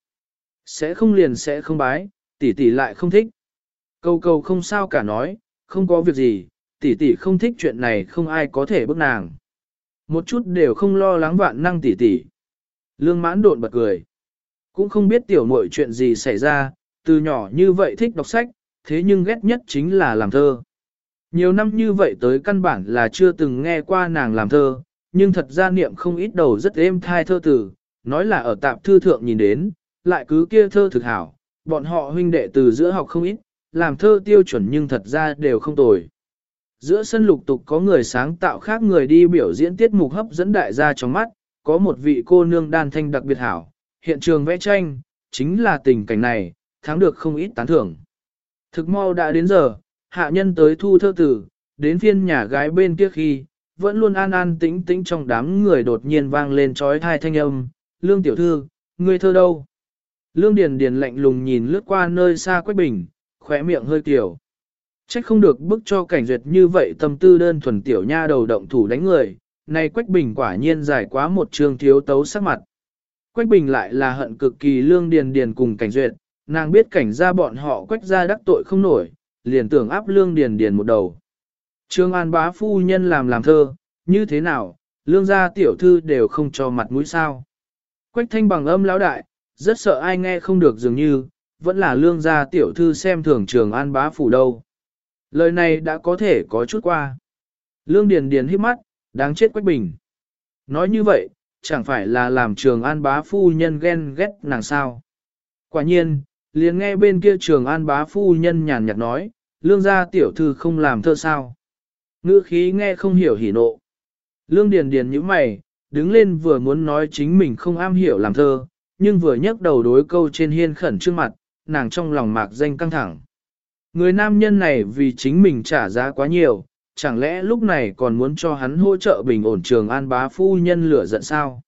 Sẽ không liền sẽ không bái, tỷ tỷ lại không thích. Câu câu không sao cả nói, không có việc gì, tỷ tỷ không thích chuyện này không ai có thể bức nàng. Một chút đều không lo lắng vạn năng tỷ tỷ. Lương mãn độn bật cười. Cũng không biết tiểu muội chuyện gì xảy ra, từ nhỏ như vậy thích đọc sách, thế nhưng ghét nhất chính là làm thơ. Nhiều năm như vậy tới căn bản là chưa từng nghe qua nàng làm thơ, nhưng thật ra niệm không ít đầu rất êm thai thơ tử, nói là ở tạp thư thượng nhìn đến, lại cứ kia thơ thực hảo, bọn họ huynh đệ từ giữa học không ít, làm thơ tiêu chuẩn nhưng thật ra đều không tồi. Giữa sân lục tục có người sáng tạo khác người đi biểu diễn tiết mục hấp dẫn đại gia trong mắt, có một vị cô nương đan thanh đặc biệt hảo, hiện trường vẽ tranh, chính là tình cảnh này, thắng được không ít tán thưởng. Thực mau đã đến giờ, hạ nhân tới thu thơ tử, đến phiên nhà gái bên kia khi, vẫn luôn an an tĩnh tĩnh trong đám người đột nhiên vang lên trói thai thanh âm, lương tiểu thư, người thơ đâu? Lương Điền Điền lạnh lùng nhìn lướt qua nơi xa Quách Bình, khóe miệng hơi tiểu. Trách không được bức cho cảnh duyệt như vậy tâm tư đơn thuần tiểu nha đầu động thủ đánh người, này Quách Bình quả nhiên dài quá một trường thiếu tấu sắc mặt. Quách Bình lại là hận cực kỳ Lương Điền Điền cùng cảnh duyệt, nàng biết cảnh gia bọn họ Quách gia đắc tội không nổi, liền tưởng áp Lương Điền Điền một đầu. Trương An bá phu nhân làm làm thơ, như thế nào, lương gia tiểu thư đều không cho mặt mũi sao. Quách thanh bằng âm lão đại, rất sợ ai nghe không được dường như, vẫn là lương gia tiểu thư xem thường trường an bá phủ đâu. Lời này đã có thể có chút qua. Lương Điền Điền hít mắt, đáng chết Quách Bình. Nói như vậy, chẳng phải là làm trường an bá phu nhân ghen ghét nàng sao. Quả nhiên, liền nghe bên kia trường an bá phu nhân nhàn nhạt nói, lương gia tiểu thư không làm thơ sao. Ngữ khí nghe không hiểu hỉ nộ. Lương Điền Điền như mày, đứng lên vừa muốn nói chính mình không am hiểu làm thơ, nhưng vừa nhấc đầu đối câu trên hiên khẩn trước mặt, nàng trong lòng mạc danh căng thẳng. Người nam nhân này vì chính mình trả giá quá nhiều, chẳng lẽ lúc này còn muốn cho hắn hỗ trợ bình ổn trường an bá phu nhân lửa giận sao?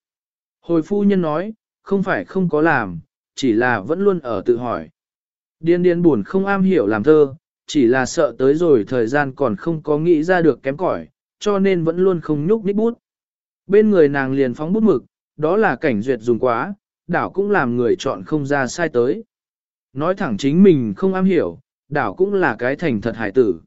Hồi phu nhân nói, không phải không có làm, chỉ là vẫn luôn ở tự hỏi. Điên điên buồn không am hiểu làm thơ, chỉ là sợ tới rồi thời gian còn không có nghĩ ra được kém cỏi, cho nên vẫn luôn không nhúc nhích bút. Bên người nàng liền phóng bút mực, đó là cảnh duyệt dùng quá, đảo cũng làm người chọn không ra sai tới. Nói thẳng chính mình không am hiểu, đảo cũng là cái thành thật hải tử.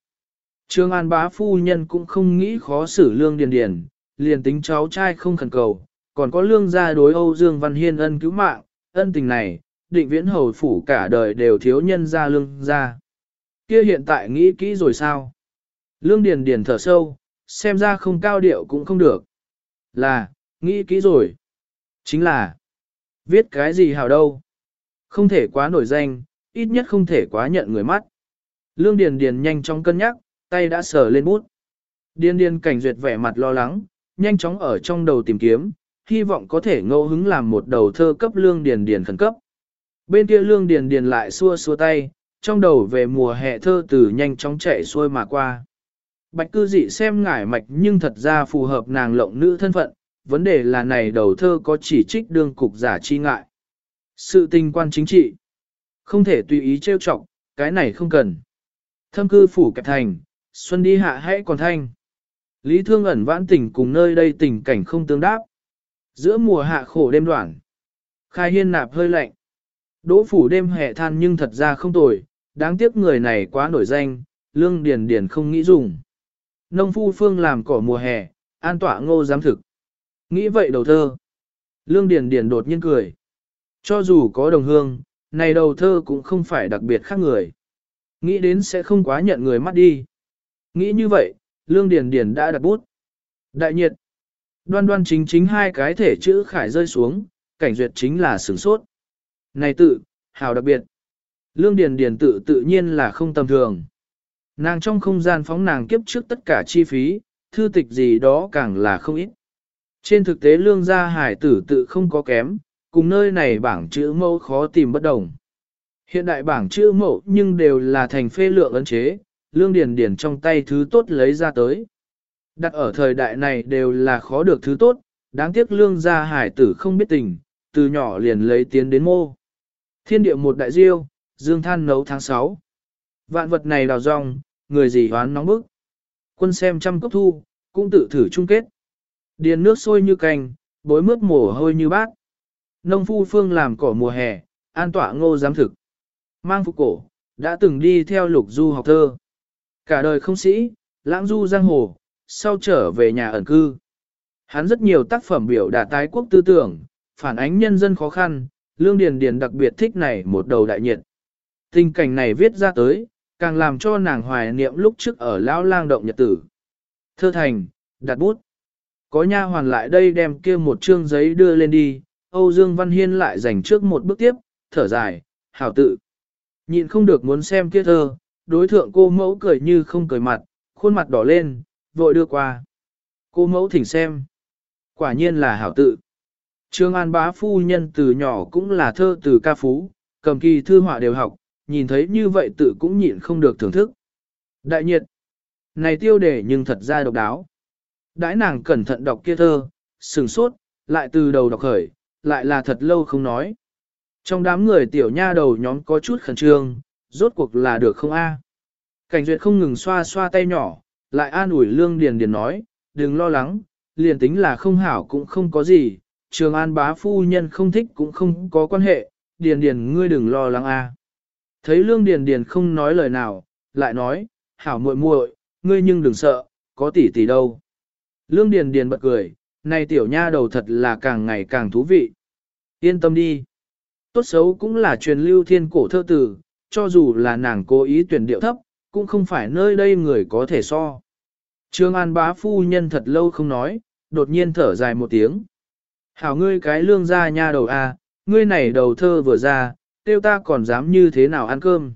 Trương An bá phu nhân cũng không nghĩ khó xử lương điền điền, liền tính cháu trai không khẩn cầu, còn có lương gia đối Âu Dương Văn Hiên ân cứu mạng, ân tình này, định viễn hầu phủ cả đời đều thiếu nhân gia lương gia. Kia hiện tại nghĩ kỹ rồi sao? Lương Điền Điền thở sâu, xem ra không cao điệu cũng không được. Là, nghĩ kỹ rồi. Chính là, viết cái gì hào đâu. Không thể quá nổi danh, ít nhất không thể quá nhận người mắt. Lương Điền Điền nhanh chóng cân nhắc, tay đã sờ lên bút. Điền Điền cảnh duyệt vẻ mặt lo lắng, nhanh chóng ở trong đầu tìm kiếm, hy vọng có thể ngẫu hứng làm một đầu thơ cấp Lương Điền Điền khẩn cấp. Bên kia Lương Điền Điền lại xua xua tay, trong đầu về mùa hè thơ từ nhanh chóng chạy xuôi mà qua. Bạch cư dị xem ngải mạch nhưng thật ra phù hợp nàng lộng nữ thân phận, vấn đề là này đầu thơ có chỉ trích đương cục giả chi ngại. Sự tình quan chính trị, không thể tùy ý trêu chọc, cái này không cần. Thâm cư phủ kẹp thành, xuân đi hạ hãy còn thanh. Lý thương ẩn vãn tình cùng nơi đây tình cảnh không tương đáp. Giữa mùa hạ khổ đêm đoạn, khai hiên nạp hơi lạnh. Đỗ phủ đêm hè than nhưng thật ra không tồi, đáng tiếc người này quá nổi danh, lương điền điền không nghĩ dùng. Nông phu phương làm cỏ mùa hè, an tọa ngô giám thực. Nghĩ vậy đầu thơ. Lương điền điền đột nhiên cười. Cho dù có đồng hương, này đầu thơ cũng không phải đặc biệt khác người. Nghĩ đến sẽ không quá nhận người mắt đi. Nghĩ như vậy, lương điền điền đã đặt bút. Đại nhiệt. Đoan đoan chính chính hai cái thể chữ khải rơi xuống, cảnh duyệt chính là sửng sốt. Này tự, hào đặc biệt. Lương Điền Điền tự tự nhiên là không tầm thường. Nàng trong không gian phóng nàng kiếp trước tất cả chi phí, thư tịch gì đó càng là không ít. Trên thực tế lương gia hải tử tự không có kém, cùng nơi này bảng chữ mẫu khó tìm bất đồng. Hiện đại bảng chữ mẫu nhưng đều là thành phê lượng ấn chế, lương điền điền trong tay thứ tốt lấy ra tới. Đặt ở thời đại này đều là khó được thứ tốt, đáng tiếc lương gia hải tử không biết tình, từ nhỏ liền lấy tiến đến mô. Thiên địa một đại diêu, dương than nấu tháng 6. Vạn vật này đào rong, người gì hoán nóng bức. Quân xem trăm cấp thu, cũng tự thử chung kết. Điền nước sôi như canh, bối mướp mồ hôi như bát. Nông phu phương làm cỏ mùa hè, an tọa ngô giám thực. Mang phục cổ, đã từng đi theo lục du học thơ. Cả đời không sĩ, lãng du giang hồ, sau trở về nhà ẩn cư. Hắn rất nhiều tác phẩm biểu đạt tái quốc tư tưởng, phản ánh nhân dân khó khăn, Lương Điền Điền đặc biệt thích này một đầu đại nhiệt. Tình cảnh này viết ra tới, càng làm cho nàng hoài niệm lúc trước ở lão lang động nhật tử. Thơ thành, đặt bút. Có nha hoàn lại đây đem kia một chương giấy đưa lên đi, Âu Dương Văn Hiên lại dành trước một bước tiếp, thở dài, hảo tự. Nhìn không được muốn xem kia thơ, đối thượng cô mẫu cười như không cười mặt, khuôn mặt đỏ lên, vội đưa qua. Cô mẫu thỉnh xem. Quả nhiên là hảo tự. Trương An bá phu nhân từ nhỏ cũng là thơ từ ca phú, cầm kỳ thư họa đều học, nhìn thấy như vậy tự cũng nhịn không được thưởng thức. Đại nhiệt. Này tiêu đề nhưng thật ra độc đáo. Đãi nàng cẩn thận đọc kia thơ, sừng sốt, lại từ đầu đọc khởi, lại là thật lâu không nói. Trong đám người tiểu nha đầu nhóm có chút khẩn trương, rốt cuộc là được không a? Cảnh duyệt không ngừng xoa xoa tay nhỏ, lại an ủi lương điền điền nói, đừng lo lắng, liền tính là không hảo cũng không có gì, trường an bá phu nhân không thích cũng không có quan hệ, điền điền ngươi đừng lo lắng a. Thấy lương điền điền không nói lời nào, lại nói, hảo muội muội, ngươi nhưng đừng sợ, có tỷ tỷ đâu. Lương điền điền bật cười, này tiểu nha đầu thật là càng ngày càng thú vị. Yên tâm đi. Tốt xấu cũng là truyền lưu thiên cổ thơ tử, cho dù là nàng cố ý tuyển điệu thấp, cũng không phải nơi đây người có thể so. Trương An bá phu nhân thật lâu không nói, đột nhiên thở dài một tiếng. Hảo ngươi cái lương ra nha đầu a, ngươi này đầu thơ vừa ra, tiêu ta còn dám như thế nào ăn cơm.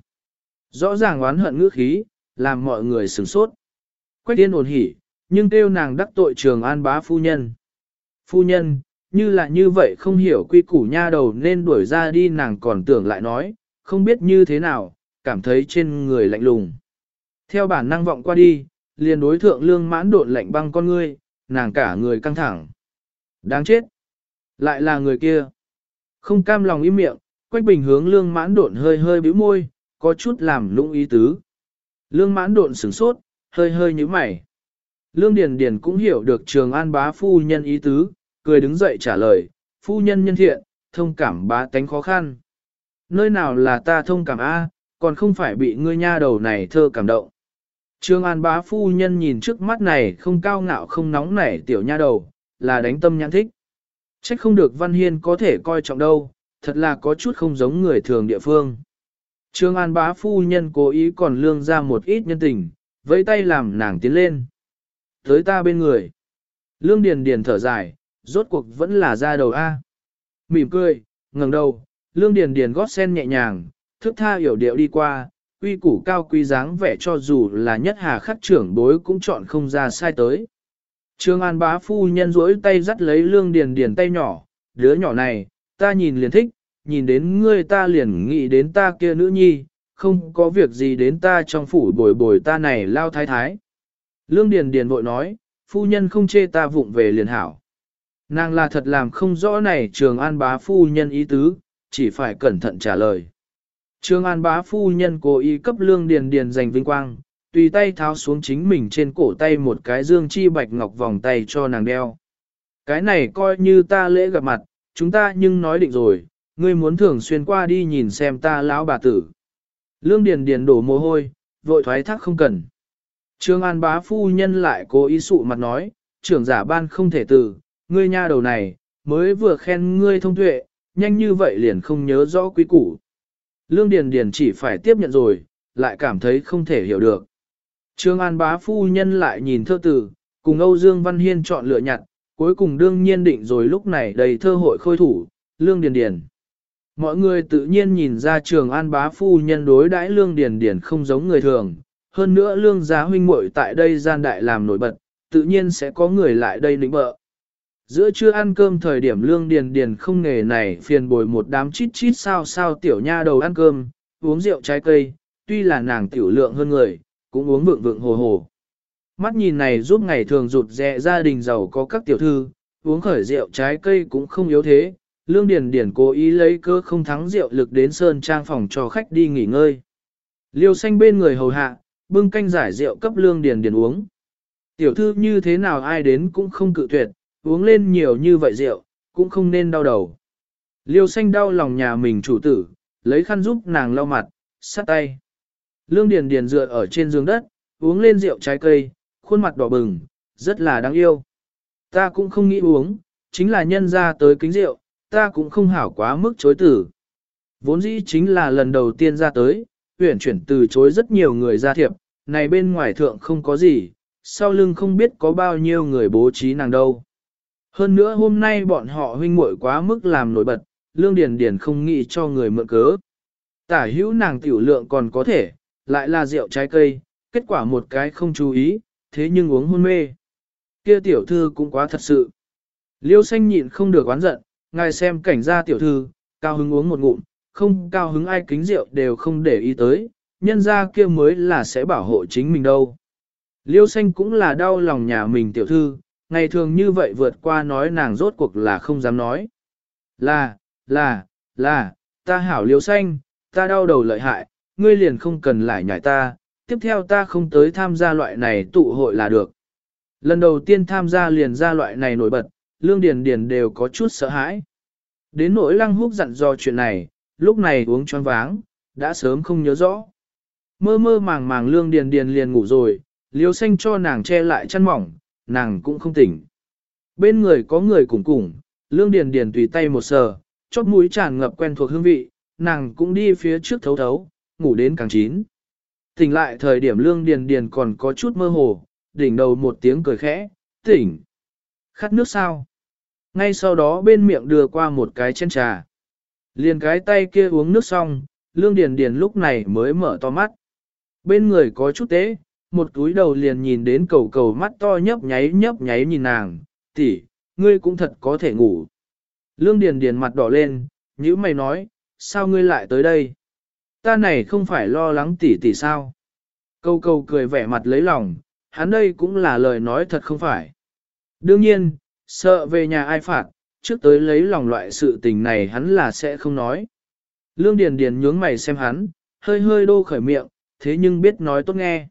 Rõ ràng oán hận ngữ khí, làm mọi người sửng sốt. Quách tiên ổn hỉ, nhưng kêu nàng đắc tội trường an bá phu nhân. Phu nhân, như là như vậy không hiểu quy củ nha đầu nên đuổi ra đi nàng còn tưởng lại nói, không biết như thế nào, cảm thấy trên người lạnh lùng. Theo bản năng vọng qua đi, liền đối thượng lương mãn độn lạnh băng con ngươi, nàng cả người căng thẳng. Đáng chết! Lại là người kia. Không cam lòng im miệng, Quách Bình hướng lương mãn độn hơi hơi bĩu môi, có chút làm lũng ý tứ. Lương mãn độn sửng sốt, hơi hơi nhíu mày. Lương Điền Điền cũng hiểu được trường an bá phu nhân ý tứ, cười đứng dậy trả lời, phu nhân nhân thiện, thông cảm bá tánh khó khăn. Nơi nào là ta thông cảm A, còn không phải bị ngươi nha đầu này thơ cảm động. Trương An bá phu nhân nhìn trước mắt này không cao ngạo không nóng nảy tiểu nha đầu, là đánh tâm nhãn thích. Trách không được Văn Hiên có thể coi trọng đâu, thật là có chút không giống người thường địa phương. Trương An bá phu nhân cố ý còn lương ra một ít nhân tình, với tay làm nàng tiến lên. Tới ta bên người. Lương Điền Điền thở dài, rốt cuộc vẫn là ra đầu A. Mỉm cười, ngẩng đầu, Lương Điền Điền gót sen nhẹ nhàng, thức tha hiểu điệu đi qua, quy củ cao quý dáng vẻ cho dù là nhất hà khắc trưởng bối cũng chọn không ra sai tới. Trương An bá phu nhân duỗi tay dắt lấy Lương Điền Điền tay nhỏ, đứa nhỏ này, ta nhìn liền thích, nhìn đến ngươi ta liền nghĩ đến ta kia nữ nhi, không có việc gì đến ta trong phủ bồi bồi ta này lao thái thái. Lương Điền Điền vội nói, phu nhân không chê ta vụng về liền hảo. Nàng là thật làm không rõ này trường an bá phu nhân ý tứ, chỉ phải cẩn thận trả lời. Trường an bá phu nhân cố ý cấp lương điền điền giành vinh quang, tùy tay tháo xuống chính mình trên cổ tay một cái dương chi bạch ngọc vòng tay cho nàng đeo. Cái này coi như ta lễ gặp mặt, chúng ta nhưng nói định rồi, ngươi muốn thường xuyên qua đi nhìn xem ta lão bà tử. Lương điền điền đổ mồ hôi, vội thoái thác không cần. Trương An bá phu nhân lại cố ý sụ mặt nói, trưởng giả ban không thể từ, ngươi nha đầu này, mới vừa khen ngươi thông tuệ, nhanh như vậy liền không nhớ rõ quý củ. Lương Điền Điền chỉ phải tiếp nhận rồi, lại cảm thấy không thể hiểu được. Trương An bá phu nhân lại nhìn thơ tử, cùng Âu Dương Văn Hiên chọn lựa nhặt, cuối cùng đương nhiên định rồi lúc này đầy thơ hội khôi thủ, Lương Điền Điền. Mọi người tự nhiên nhìn ra trường an bá phu nhân đối đãi lương điền điền không giống người thường, hơn nữa lương giá huynh muội tại đây gian đại làm nổi bật, tự nhiên sẽ có người lại đây lĩnh bợ. Giữa trưa ăn cơm thời điểm lương điền điền không nghề này phiền bồi một đám chít chít sao sao tiểu nha đầu ăn cơm, uống rượu trái cây, tuy là nàng tiểu lượng hơn người, cũng uống vượng vượng hồ hồ. Mắt nhìn này giúp ngày thường rụt rẹ gia đình giàu có các tiểu thư, uống khởi rượu trái cây cũng không yếu thế, Lương Điền Điền cố ý lấy cơ không thắng rượu lực đến sơn trang phòng cho khách đi nghỉ ngơi. Liêu xanh bên người hầu hạ, bưng canh giải rượu cấp Lương Điền Điền uống. Tiểu thư như thế nào ai đến cũng không cự tuyệt, uống lên nhiều như vậy rượu, cũng không nên đau đầu. Liêu xanh đau lòng nhà mình chủ tử, lấy khăn giúp nàng lau mặt, sát tay. Lương Điền Điền dựa ở trên giường đất, uống lên rượu trái cây, khuôn mặt đỏ bừng, rất là đáng yêu. Ta cũng không nghĩ uống, chính là nhân ra tới kính rượu, ta cũng không hảo quá mức chối tử. Vốn dĩ chính là lần đầu tiên ra tới, uyển chuyển từ chối rất nhiều người ra thiệp, này bên ngoài thượng không có gì, sau lưng không biết có bao nhiêu người bố trí nàng đâu. Hơn nữa hôm nay bọn họ huynh muội quá mức làm nổi bật, lương điền điền không nghĩ cho người mượn cớ. Tả hữu nàng tiểu lượng còn có thể, lại là rượu trái cây, kết quả một cái không chú ý, thế nhưng uống hôn mê. Kia tiểu thư cũng quá thật sự. Liêu xanh nhịn không được oán giận, ngài xem cảnh gia tiểu thư, cao hứng uống một ngụm, không cao hứng ai kính rượu đều không để ý tới, nhân ra kia mới là sẽ bảo hộ chính mình đâu. Liêu xanh cũng là đau lòng nhà mình tiểu thư, ngày thường như vậy vượt qua nói nàng rốt cuộc là không dám nói. Là, là, là, ta hảo liêu xanh, ta đau đầu lợi hại, ngươi liền không cần lại nhảy ta, tiếp theo ta không tới tham gia loại này tụ hội là được. Lần đầu tiên tham gia liền ra loại này nổi bật, Lương Điền Điền đều có chút sợ hãi. Đến nỗi lăng húc dặn dò chuyện này, lúc này uống choáng váng, đã sớm không nhớ rõ. Mơ mơ màng màng Lương Điền Điền liền ngủ rồi, liêu xanh cho nàng che lại chăn mỏng, nàng cũng không tỉnh. Bên người có người cùng cùng, Lương Điền Điền tùy tay một sờ, chót mũi tràn ngập quen thuộc hương vị, nàng cũng đi phía trước thấu thấu, ngủ đến càng chín. Tỉnh lại thời điểm Lương Điền Điền còn có chút mơ hồ, đỉnh đầu một tiếng cười khẽ, tỉnh. Khát nước sao? Ngay sau đó bên miệng đưa qua một cái chén trà. Liền cái tay kia uống nước xong, Lương Điền Điền lúc này mới mở to mắt. Bên người có chút tế, một túi đầu liền nhìn đến cầu cầu mắt to nhấp nháy nhấp nháy nhìn nàng, tỷ, ngươi cũng thật có thể ngủ. Lương Điền Điền mặt đỏ lên, nhíu mày nói, sao ngươi lại tới đây? Ta này không phải lo lắng tỷ tỷ sao? Câu câu cười vẻ mặt lấy lòng, hắn đây cũng là lời nói thật không phải. Đương nhiên, sợ về nhà ai phạt, trước tới lấy lòng loại sự tình này hắn là sẽ không nói. Lương Điền Điền nhướng mày xem hắn, hơi hơi đô khởi miệng, thế nhưng biết nói tốt nghe.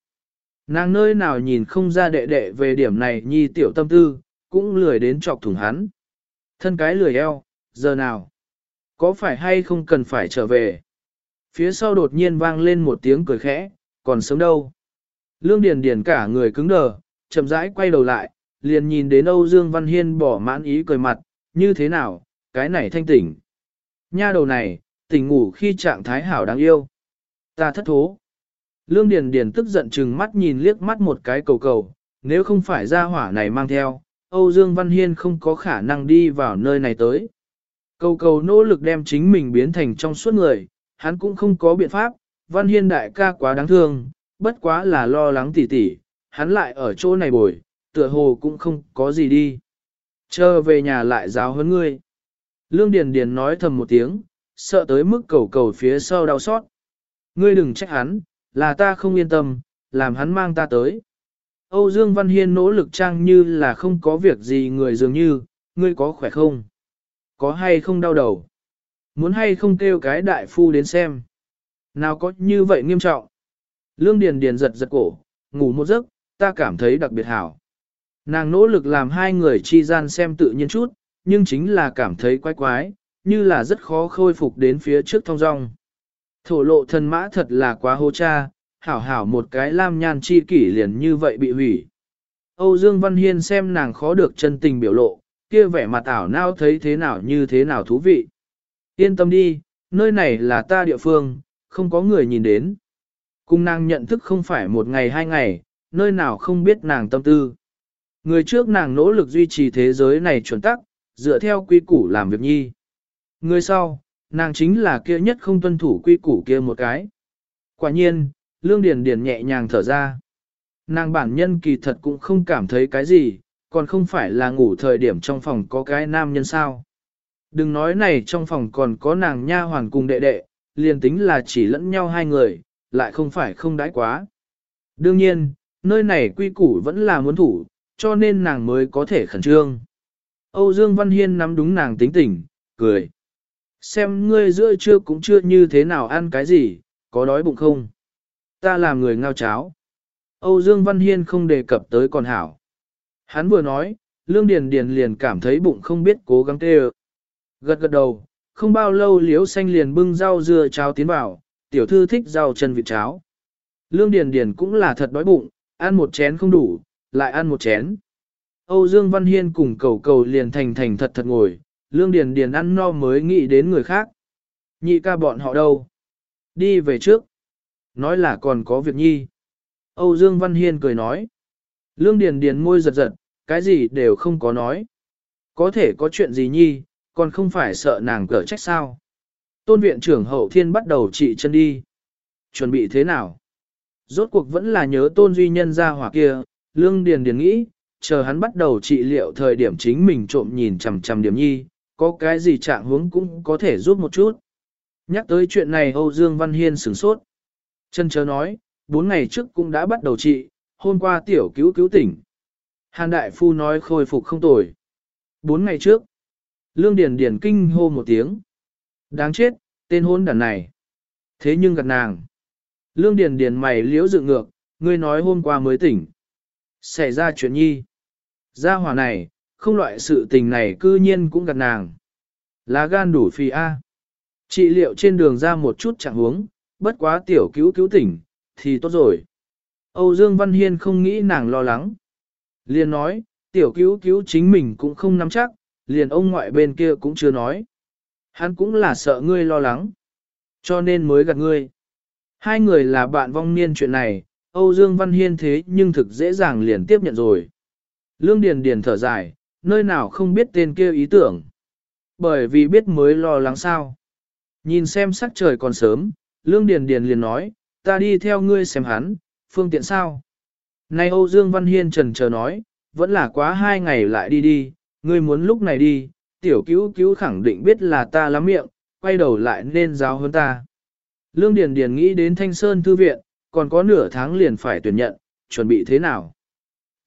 Nàng nơi nào nhìn không ra đệ đệ về điểm này nhi tiểu tâm tư, cũng lười đến chọc thủng hắn. Thân cái lười eo, giờ nào? Có phải hay không cần phải trở về? Phía sau đột nhiên vang lên một tiếng cười khẽ, còn sớm đâu? Lương Điền Điền cả người cứng đờ, chậm rãi quay đầu lại, liền nhìn đến Âu Dương Văn Hiên bỏ mãn ý cười mặt, như thế nào, cái này thanh tỉnh. Nha đầu này, tỉnh ngủ khi trạng thái hảo đáng yêu. Ta thất thố. Lương Điền Điền tức giận chừng mắt nhìn liếc mắt một cái cầu cầu, nếu không phải ra hỏa này mang theo, Âu Dương Văn Hiên không có khả năng đi vào nơi này tới. Cầu cầu nỗ lực đem chính mình biến thành trong suốt người, hắn cũng không có biện pháp, Văn Hiên đại ca quá đáng thương, bất quá là lo lắng tỉ tỉ, hắn lại ở chỗ này bồi, tựa hồ cũng không có gì đi. Chờ về nhà lại giáo huấn ngươi. Lương Điền Điền nói thầm một tiếng, sợ tới mức cầu cầu phía sau đau xót. Ngươi đừng trách hắn, là ta không yên tâm, làm hắn mang ta tới. Âu Dương Văn Hiên nỗ lực trang như là không có việc gì người dường như, ngươi có khỏe không? Có hay không đau đầu? Muốn hay không kêu cái đại phu đến xem? Nào có như vậy nghiêm trọng? Lương Điền Điền giật giật cổ, ngủ một giấc, ta cảm thấy đặc biệt hảo. Nàng nỗ lực làm hai người chi gian xem tự nhiên chút, nhưng chính là cảm thấy quái quái, như là rất khó khôi phục đến phía trước thông dong. Thổ lộ thần mã thật là quá hô cha, hảo hảo một cái lam nhan chi kỷ liền như vậy bị hủy. Âu Dương Văn Hiên xem nàng khó được chân tình biểu lộ, kia vẻ mặt ảo nao thấy thế nào như thế nào thú vị. Yên tâm đi, nơi này là ta địa phương, không có người nhìn đến. Cung nàng nhận thức không phải một ngày hai ngày, nơi nào không biết nàng tâm tư. Người trước nàng nỗ lực duy trì thế giới này chuẩn tắc, dựa theo quy củ làm việc nhi. Người sau, nàng chính là kia nhất không tuân thủ quy củ kia một cái. Quả nhiên, Lương Điền Điền nhẹ nhàng thở ra. Nàng bản nhân kỳ thật cũng không cảm thấy cái gì, còn không phải là ngủ thời điểm trong phòng có cái nam nhân sao. Đừng nói này trong phòng còn có nàng nha hoàn cùng đệ đệ, liền tính là chỉ lẫn nhau hai người, lại không phải không đãi quá. Đương nhiên, nơi này quy củ vẫn là muốn thủ, cho nên nàng mới có thể khẩn trương. Âu Dương Văn Hiên nắm đúng nàng tính tình, cười. Xem ngươi giữa trưa cũng chưa như thế nào ăn cái gì, có đói bụng không? Ta làm người ngao cháo. Âu Dương Văn Hiên không đề cập tới còn hảo. Hắn vừa nói, Lương Điền Điền liền cảm thấy bụng không biết cố gắng tê Gật gật đầu, không bao lâu liếu xanh liền bưng rau dưa cháo tiến vào, tiểu thư thích rau chân vịt cháo. Lương Điền Điền cũng là thật đói bụng, ăn một chén không đủ, lại ăn một chén. Âu Dương Văn Hiên cùng cầu cầu liền thành thành thật thật ngồi, Lương Điền Điền ăn no mới nghĩ đến người khác. Nhị ca bọn họ đâu? Đi về trước. Nói là còn có việc nhi. Âu Dương Văn Hiên cười nói. Lương Điền Điền môi giật giật, cái gì đều không có nói. Có thể có chuyện gì nhi, còn không phải sợ nàng cỡ trách sao. Tôn viện trưởng hậu thiên bắt đầu trị chân đi. Chuẩn bị thế nào? Rốt cuộc vẫn là nhớ tôn duy nhân ra hỏa kia, Lương Điền Điền nghĩ, chờ hắn bắt đầu trị liệu thời điểm chính mình trộm nhìn chằm chằm điểm nhi, có cái gì trạng hướng cũng có thể giúp một chút. Nhắc tới chuyện này Âu Dương Văn Hiên sửng sốt. Chân chớ nói, bốn ngày trước cũng đã bắt đầu trị, hôm qua tiểu cứu cứu tỉnh. Hàn Đại Phu nói khôi phục không tồi. Bốn ngày trước, Lương Điền Điền kinh hô một tiếng. Đáng chết, tên hôn đàn này. Thế nhưng gặp nàng. Lương Điền Điền mày liễu dự ngược, ngươi nói hôm qua mới tỉnh. Xảy ra chuyện nhi. Gia hỏa này, không loại sự tình này cư nhiên cũng gặp nàng. Lá gan đủ phi A. Trị liệu trên đường ra một chút chẳng huống, bất quá tiểu cứu cứu tỉnh, thì tốt rồi. Âu Dương Văn Hiên không nghĩ nàng lo lắng. Liền nói, tiểu cứu cứu chính mình cũng không nắm chắc, liền ông ngoại bên kia cũng chưa nói. Hắn cũng là sợ ngươi lo lắng, cho nên mới gạt ngươi. Hai người là bạn vong niên chuyện này, Âu Dương Văn Hiên thế nhưng thực dễ dàng liền tiếp nhận rồi. Lương Điền Điền thở dài, nơi nào không biết tên kia ý tưởng. Bởi vì biết mới lo lắng sao. Nhìn xem sắc trời còn sớm, Lương Điền Điền liền nói, ta đi theo ngươi xem hắn, phương tiện sao. Nay Âu Dương Văn Hiên trần chờ nói, vẫn là quá hai ngày lại đi đi, ngươi muốn lúc này đi, tiểu cứu cứu khẳng định biết là ta lắm miệng, quay đầu lại nên giáo hơn ta. Lương Điền Điền nghĩ đến Thanh Sơn Thư Viện, còn có nửa tháng liền phải tuyển nhận, chuẩn bị thế nào.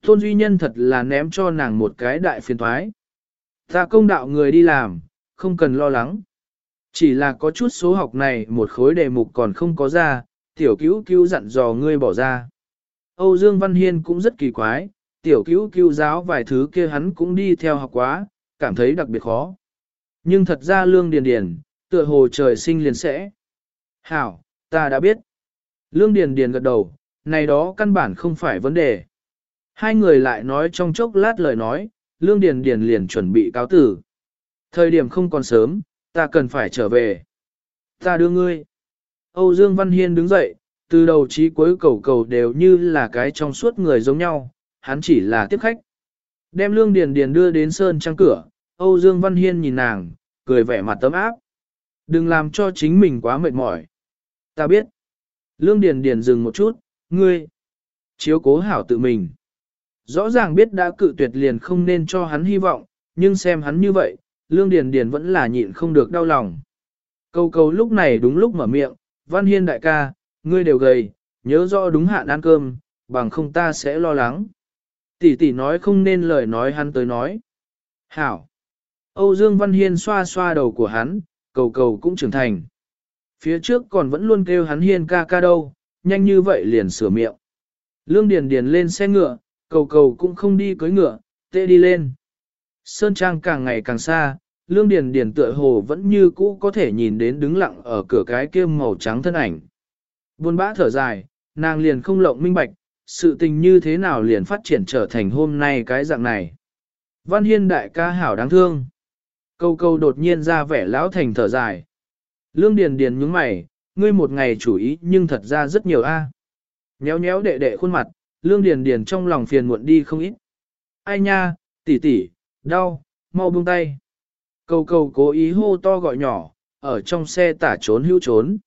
Tôn Duy Nhân thật là ném cho nàng một cái đại phiền thoái. Ta công đạo người đi làm, không cần lo lắng. Chỉ là có chút số học này một khối đề mục còn không có ra, tiểu cứu cứu dặn dò ngươi bỏ ra. Âu Dương Văn Hiên cũng rất kỳ quái, tiểu cứu cứu giáo vài thứ kia hắn cũng đi theo học quá, cảm thấy đặc biệt khó. Nhưng thật ra lương điền điền, tựa hồ trời sinh liền sẽ. Hảo, ta đã biết. Lương điền điền gật đầu, này đó căn bản không phải vấn đề. Hai người lại nói trong chốc lát lời nói, lương điền điền liền chuẩn bị cáo tử. Thời điểm không còn sớm, ta cần phải trở về. Ta đưa ngươi. Âu Dương Văn Hiên đứng dậy, từ đầu chí cuối cầu cầu đều như là cái trong suốt người giống nhau, hắn chỉ là tiếp khách. Đem Lương Điền Điền đưa đến sơn trang cửa, Âu Dương Văn Hiên nhìn nàng, cười vẻ mặt tấm áp. Đừng làm cho chính mình quá mệt mỏi. Ta biết. Lương Điền Điền dừng một chút, ngươi. Chiếu cố hảo tự mình. Rõ ràng biết đã cự tuyệt liền không nên cho hắn hy vọng, nhưng xem hắn như vậy, Lương Điền Điền vẫn là nhịn không được đau lòng. Câu câu lúc này đúng lúc mở miệng, Văn Hiên đại ca, ngươi đều gầy, nhớ rõ đúng hạn ăn cơm, bằng không ta sẽ lo lắng. Tỷ tỷ nói không nên lời nói hắn tới nói. Hảo. Âu Dương Văn Hiên xoa xoa đầu của hắn, cầu cầu cũng trưởng thành. Phía trước còn vẫn luôn kêu hắn Hiên ca ca đâu, nhanh như vậy liền sửa miệng. Lương Điền Điền lên xe ngựa, cầu cầu cũng không đi cưới ngựa, tê đi lên. Sơn Trang càng ngày càng xa, Lương Điền Điền tựa hồ vẫn như cũ có thể nhìn đến đứng lặng ở cửa cái kia màu trắng thân ảnh. Buồn bã thở dài, nàng liền không lộng minh bạch, sự tình như thế nào liền phát triển trở thành hôm nay cái dạng này. Văn Hiên đại ca hảo đáng thương. Câu câu đột nhiên ra vẻ lão thành thở dài. Lương Điền Điền nhướng mày, ngươi một ngày chủ ý nhưng thật ra rất nhiều a. Nhéo nhéo đệ đệ khuôn mặt, Lương Điền Điền trong lòng phiền muộn đi không ít. Ai nha, tỷ tỷ, đau, mau buông tay. Cầu cầu cố ý hô to gọi nhỏ, ở trong xe tả trốn hữu trốn.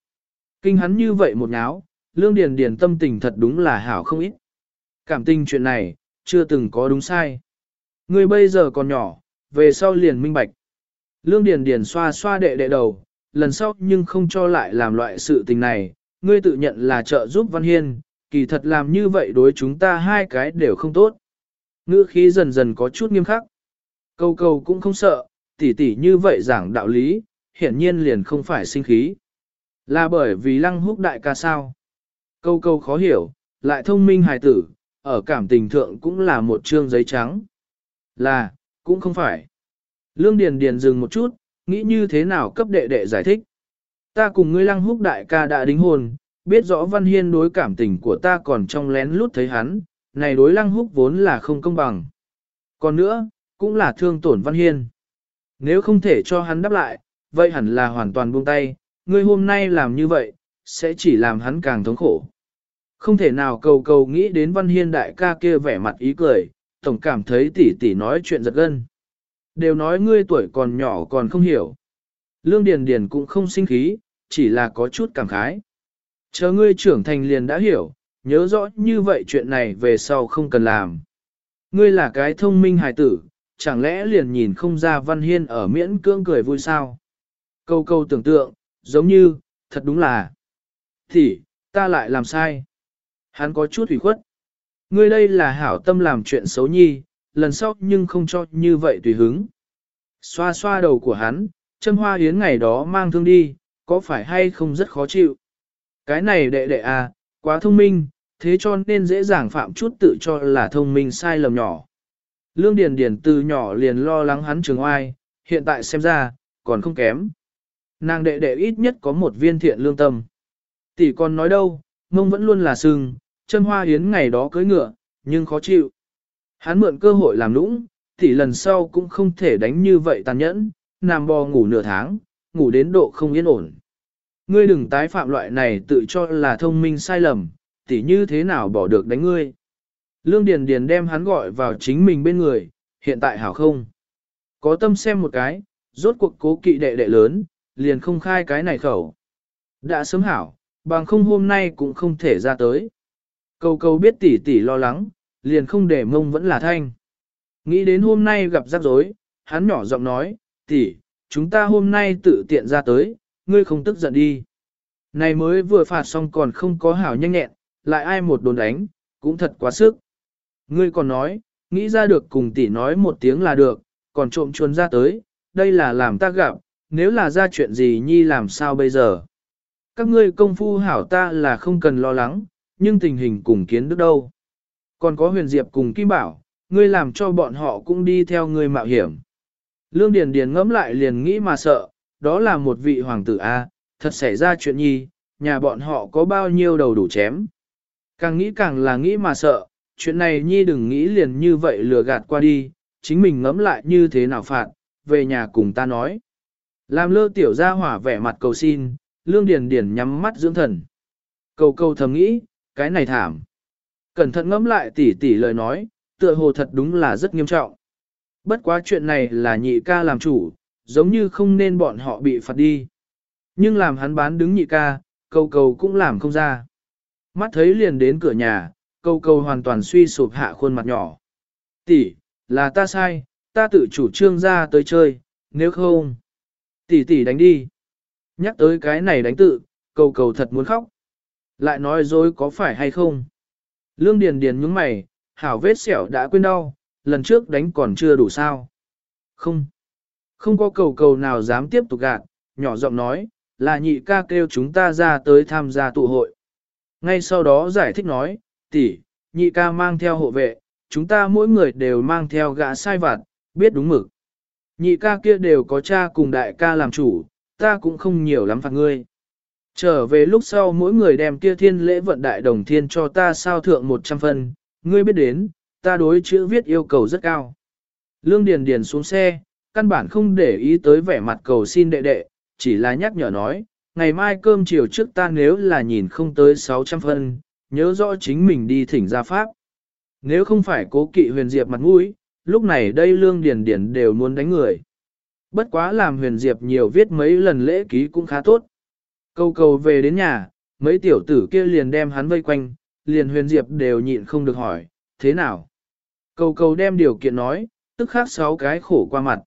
Kinh hắn như vậy một nháo, lương điền điền tâm tình thật đúng là hảo không ít. Cảm tình chuyện này, chưa từng có đúng sai. Ngươi bây giờ còn nhỏ, về sau liền minh bạch. Lương điền điền xoa xoa đệ đệ đầu, lần sau nhưng không cho lại làm loại sự tình này, ngươi tự nhận là trợ giúp Văn Hiên, kỳ thật làm như vậy đối chúng ta hai cái đều không tốt. Ngữ khí dần dần có chút nghiêm khắc. Câu câu cũng không sợ, tỉ tỉ như vậy giảng đạo lý, hiển nhiên liền không phải sinh khí. Là bởi vì lăng húc đại ca sao. Câu câu khó hiểu, lại thông minh hài tử, ở cảm tình thượng cũng là một trương giấy trắng. Là, cũng không phải. Lương Điền Điền dừng một chút, nghĩ như thế nào cấp đệ đệ giải thích. Ta cùng ngươi lăng húc đại ca đã đính hôn, biết rõ Văn Hiên đối cảm tình của ta còn trong lén lút thấy hắn, này đối lăng húc vốn là không công bằng. Còn nữa, cũng là thương tổn Văn Hiên. Nếu không thể cho hắn đáp lại, vậy hẳn là hoàn toàn buông tay, ngươi hôm nay làm như vậy, sẽ chỉ làm hắn càng thống khổ. Không thể nào cầu cầu nghĩ đến Văn Hiên đại ca kia vẻ mặt ý cười, tổng cảm thấy tỷ tỷ nói chuyện giật gân. Đều nói ngươi tuổi còn nhỏ còn không hiểu. Lương Điền Điền cũng không sinh khí, chỉ là có chút cảm khái. Chờ ngươi trưởng thành liền đã hiểu, nhớ rõ như vậy chuyện này về sau không cần làm. Ngươi là cái thông minh hài tử, chẳng lẽ liền nhìn không ra Văn Hiên ở miễn cưỡng cười vui sao? Câu câu tưởng tượng, giống như, thật đúng là. Thì, ta lại làm sai. Hắn có chút ủy khuất. Ngươi đây là hảo tâm làm chuyện xấu nhi, lần sau nhưng không cho như vậy tùy hứng. Xoa xoa đầu của hắn, châm hoa hiến ngày đó mang thương đi, có phải hay không rất khó chịu. Cái này đệ đệ à, quá thông minh, thế cho nên dễ dàng phạm chút tự cho là thông minh sai lầm nhỏ. Lương Điền Điền từ nhỏ liền lo lắng hắn trường oai, hiện tại xem ra, còn không kém. Nàng đệ đệ ít nhất có một viên thiện lương tâm. Tỷ còn nói đâu, mông vẫn luôn là sưng, chân hoa hiến ngày đó cưới ngựa, nhưng khó chịu. Hắn mượn cơ hội làm lũng, tỷ lần sau cũng không thể đánh như vậy tàn nhẫn, nằm bò ngủ nửa tháng, ngủ đến độ không yên ổn. Ngươi đừng tái phạm loại này tự cho là thông minh sai lầm, tỷ như thế nào bỏ được đánh ngươi. Lương Điền Điền đem hắn gọi vào chính mình bên người, hiện tại hảo không? Có tâm xem một cái, rốt cuộc cố kỵ đệ đệ lớn, liền không khai cái này khẩu. Đã sớm hảo, bằng không hôm nay cũng không thể ra tới. Cầu cầu biết tỷ tỷ lo lắng, liền không để mông vẫn là thanh. Nghĩ đến hôm nay gặp rắc rối, hắn nhỏ giọng nói, tỷ, chúng ta hôm nay tự tiện ra tới, ngươi không tức giận đi. Này mới vừa phạt xong còn không có hảo nhanh nhẹn, lại ai một đồn đánh, cũng thật quá sức. Ngươi còn nói, nghĩ ra được cùng tỷ nói một tiếng là được, còn trộm chuồn ra tới, đây là làm ta gặp, nếu là ra chuyện gì nhi làm sao bây giờ. Các ngươi công phu hảo ta là không cần lo lắng, nhưng tình hình cùng kiến đức đâu. Còn có huyền diệp cùng Kim Bảo, ngươi làm cho bọn họ cũng đi theo ngươi mạo hiểm. Lương Điền Điền ngẫm lại liền nghĩ mà sợ, đó là một vị hoàng tử A, thật xảy ra chuyện nhi, nhà bọn họ có bao nhiêu đầu đủ chém. Càng nghĩ càng là nghĩ mà sợ, chuyện này nhi đừng nghĩ liền như vậy lừa gạt qua đi, chính mình ngẫm lại như thế nào phạt, về nhà cùng ta nói. Làm lơ tiểu gia hỏa vẻ mặt cầu xin, lương điền điền nhắm mắt dưỡng thần. Cầu cầu thầm nghĩ, cái này thảm. Cẩn thận ngẫm lại tỉ tỉ lời nói, tựa hồ thật đúng là rất nghiêm trọng. Bất quá chuyện này là nhị ca làm chủ, giống như không nên bọn họ bị phạt đi. Nhưng làm hắn bán đứng nhị ca, cầu cầu cũng làm không ra. Mắt thấy liền đến cửa nhà, cầu cầu hoàn toàn suy sụp hạ khuôn mặt nhỏ. Tỷ, là ta sai, ta tự chủ trương ra tới chơi, nếu không. Tỷ tỷ đánh đi. Nhắc tới cái này đánh tự, cầu cầu thật muốn khóc. Lại nói dối có phải hay không? Lương Điền Điền nhướng mày, hảo vết sẹo đã quên đau, lần trước đánh còn chưa đủ sao. Không. Không có cầu cầu nào dám tiếp tục gạt, nhỏ giọng nói, là nhị ca kêu chúng ta ra tới tham gia tụ hội. Ngay sau đó giải thích nói, tỷ, nhị ca mang theo hộ vệ, chúng ta mỗi người đều mang theo gã sai vặt, biết đúng mực. Nhị ca kia đều có cha cùng đại ca làm chủ, ta cũng không nhiều lắm phạt ngươi. Trở về lúc sau mỗi người đem kia thiên lễ vận đại đồng thiên cho ta sao thượng 100 phân, ngươi biết đến, ta đối chữ viết yêu cầu rất cao. Lương Điền Điền xuống xe, căn bản không để ý tới vẻ mặt cầu xin đệ đệ, chỉ là nhắc nhở nói, ngày mai cơm chiều trước ta nếu là nhìn không tới 600 phân, nhớ rõ chính mình đi thỉnh gia pháp. Nếu không phải cố kỵ huyền diệp mặt mũi, lúc này đây lương điền điền đều muốn đánh người. Bất quá làm huyền diệp nhiều viết mấy lần lễ ký cũng khá tốt. Câu cầu về đến nhà, mấy tiểu tử kia liền đem hắn vây quanh, liền huyền diệp đều nhịn không được hỏi, thế nào? Cầu cầu đem điều kiện nói, tức khác sáu cái khổ qua mặt.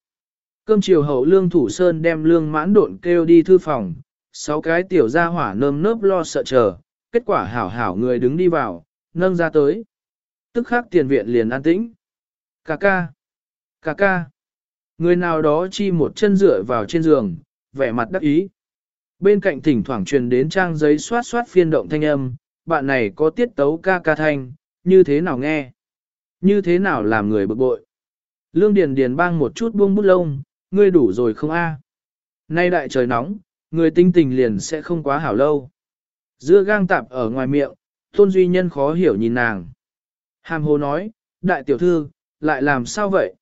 Cơm chiều hậu lương thủ sơn đem lương mãn độn kêu đi thư phòng, sáu cái tiểu gia hỏa nơm nớp lo sợ chờ, kết quả hảo hảo người đứng đi vào, nâng ra tới. Tức khắc tiền viện liền an tĩnh. Cà ca, cà ca. Người nào đó chi một chân dựa vào trên giường, vẻ mặt đắc ý. Bên cạnh thỉnh thoảng truyền đến trang giấy xoát xoát phiên động thanh âm, bạn này có tiết tấu ca ca thanh, như thế nào nghe? Như thế nào làm người bực bội? Lương Điền Điền bang một chút buông bút lông, ngươi đủ rồi không a? Nay đại trời nóng, người tinh tình liền sẽ không quá hảo lâu. Dưa gang tạp ở ngoài miệng, tôn duy nhân khó hiểu nhìn nàng. Hàm hồ nói, đại tiểu thư, lại làm sao vậy?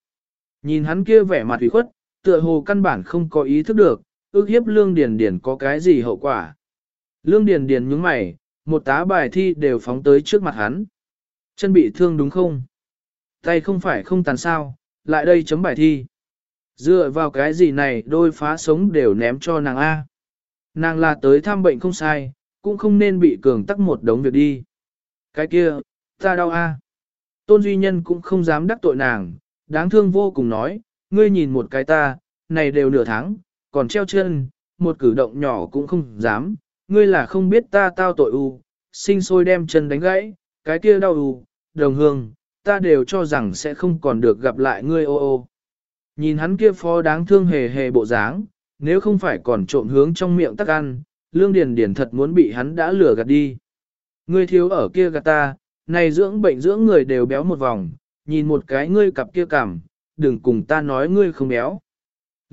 Nhìn hắn kia vẻ mặt ủy khuất, tựa hồ căn bản không có ý thức được, ước hiếp lương điền điền có cái gì hậu quả. Lương điền điền nhướng mày, một tá bài thi đều phóng tới trước mặt hắn. Chân bị thương đúng không? Tay không phải không tàn sao, lại đây chấm bài thi. Dựa vào cái gì này đôi phá sống đều ném cho nàng A. Nàng là tới thăm bệnh không sai, cũng không nên bị cường tắc một đống việc đi. Cái kia, ta đau A. Tôn Duy Nhân cũng không dám đắc tội nàng, đáng thương vô cùng nói, ngươi nhìn một cái ta, này đều nửa tháng, còn treo chân, một cử động nhỏ cũng không dám, ngươi là không biết ta tao tội u, sinh sôi đem chân đánh gãy, cái kia đau u, đồng hương, ta đều cho rằng sẽ không còn được gặp lại ngươi ô ô. Nhìn hắn kia phó đáng thương hề hề bộ dáng, nếu không phải còn trộm hướng trong miệng tắc ăn, lương điền điền thật muốn bị hắn đã lừa gạt đi. Ngươi thiếu ở kia gạt ta, này dưỡng bệnh dưỡng người đều béo một vòng, nhìn một cái ngươi cặp kia cảm, đừng cùng ta nói ngươi không béo.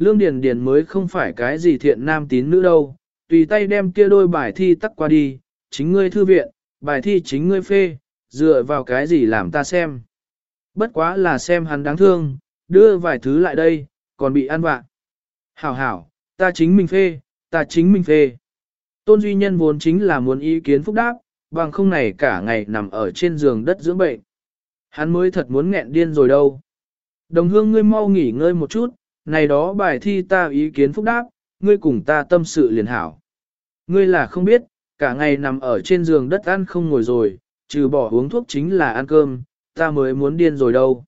Lương Điền Điền mới không phải cái gì thiện nam tín nữ đâu, tùy tay đem kia đôi bài thi tắt qua đi, chính ngươi thư viện, bài thi chính ngươi phê, dựa vào cái gì làm ta xem. Bất quá là xem hắn đáng thương, đưa vài thứ lại đây, còn bị ăn vạ. Hảo hảo, ta chính mình phê, ta chính mình phê. Tôn Duy Nhân vốn chính là muốn ý kiến phúc đáp, bằng không này cả ngày nằm ở trên giường đất dưỡng bệnh. Hắn mới thật muốn nghẹn điên rồi đâu. Đồng hương ngươi mau nghỉ ngơi một chút, này đó bài thi ta ý kiến phúc đáp, ngươi cùng ta tâm sự liền hảo. Ngươi là không biết, cả ngày nằm ở trên giường đất ăn không ngồi rồi, trừ bỏ uống thuốc chính là ăn cơm, ta mới muốn điên rồi đâu.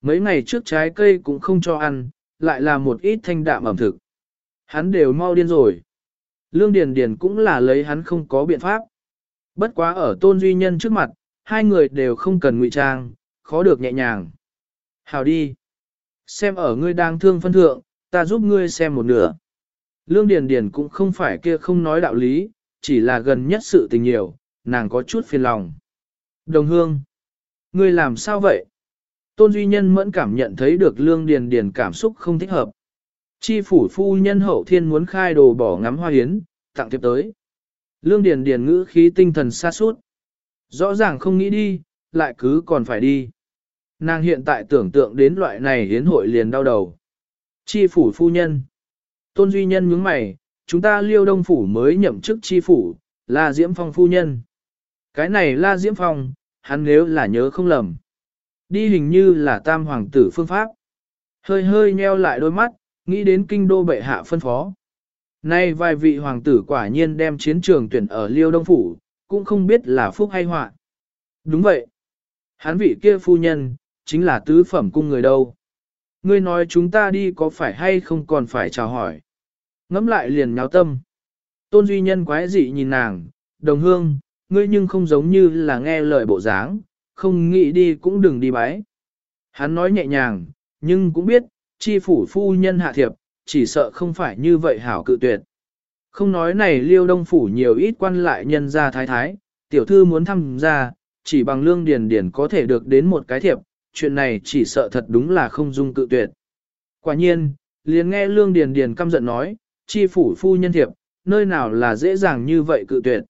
Mấy ngày trước trái cây cũng không cho ăn, lại là một ít thanh đạm ẩm thực. Hắn đều mau điên rồi. Lương Điền Điền cũng là lấy hắn không có biện pháp. Bất quá ở tôn duy nhân trước mặt, hai người đều không cần ngụy trang, khó được nhẹ nhàng. Hào đi. Xem ở ngươi đang thương phân thượng, ta giúp ngươi xem một nửa. Lương Điền Điền cũng không phải kia không nói đạo lý, chỉ là gần nhất sự tình nhiều, nàng có chút phiền lòng. Đồng hương. Ngươi làm sao vậy? Tôn Duy Nhân mẫn cảm nhận thấy được Lương Điền Điền cảm xúc không thích hợp. Chi phủ phu nhân hậu thiên muốn khai đồ bỏ ngắm hoa hiến, tặng tiếp tới. Lương Điền Điền ngữ khí tinh thần xa suốt. Rõ ràng không nghĩ đi, lại cứ còn phải đi. Nàng hiện tại tưởng tượng đến loại này hiến hội liền đau đầu. Chi phủ phu nhân. Tôn Duy Nhân nhướng mày, chúng ta liêu đông phủ mới nhậm chức chi phủ, là Diễm Phong phu nhân. Cái này là Diễm Phong, hắn nếu là nhớ không lầm. Đi hình như là tam hoàng tử phương pháp. Hơi hơi nheo lại đôi mắt, nghĩ đến kinh đô bệ hạ phân phó. Nay vài vị hoàng tử quả nhiên đem chiến trường tuyển ở Liêu Đông Phủ, cũng không biết là phúc hay họa. Đúng vậy. Hắn vị kia phu nhân, chính là tứ phẩm cung người đâu. Ngươi nói chúng ta đi có phải hay không còn phải chào hỏi. Ngắm lại liền nháo tâm. Tôn Duy Nhân quái dị nhìn nàng, đồng hương, ngươi nhưng không giống như là nghe lời bộ dáng, không nghĩ đi cũng đừng đi bái. Hắn nói nhẹ nhàng, nhưng cũng biết, chi phủ phu nhân hạ thiệp, chỉ sợ không phải như vậy hảo cự tuyệt. Không nói này liêu đông phủ nhiều ít quan lại nhân gia thái thái, tiểu thư muốn tham gia, chỉ bằng lương điền điền có thể được đến một cái thiệp, chuyện này chỉ sợ thật đúng là không dung cự tuyệt. Quả nhiên, liền nghe lương điền điền căm giận nói, chi phủ phu nhân thiệp, nơi nào là dễ dàng như vậy cự tuyệt.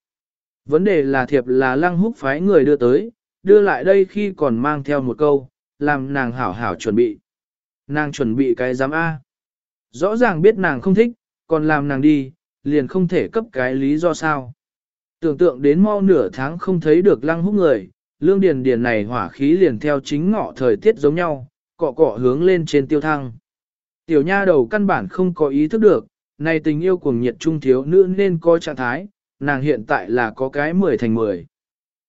Vấn đề là thiệp là lăng húc phái người đưa tới, đưa lại đây khi còn mang theo một câu, làm nàng hảo hảo chuẩn bị. Nàng chuẩn bị cái giám A. Rõ ràng biết nàng không thích, còn làm nàng đi, liền không thể cấp cái lý do sao. Tưởng tượng đến mau nửa tháng không thấy được lăng húc người, lương điền điền này hỏa khí liền theo chính ngọ thời tiết giống nhau, cọ cọ hướng lên trên tiêu thăng. Tiểu nha đầu căn bản không có ý thức được, này tình yêu cuồng nhiệt trung thiếu nữ nên có trạng thái, nàng hiện tại là có cái 10 thành 10.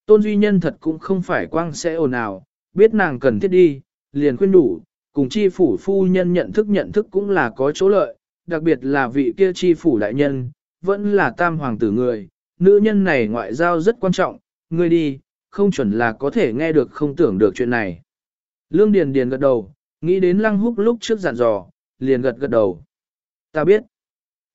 Tôn Duy Nhân thật cũng không phải quang sẽ ồn ào, biết nàng cần thiết đi, liền khuyên đủ, cùng chi phủ phu nhân nhận thức nhận thức cũng là có chỗ lợi, đặc biệt là vị kia chi phủ đại nhân, vẫn là tam hoàng tử người, nữ nhân này ngoại giao rất quan trọng, ngươi đi, không chuẩn là có thể nghe được không tưởng được chuyện này. Lương Điền Điền gật đầu, nghĩ đến Lăng Húc lúc trước dặn dò, liền gật gật đầu. Ta biết,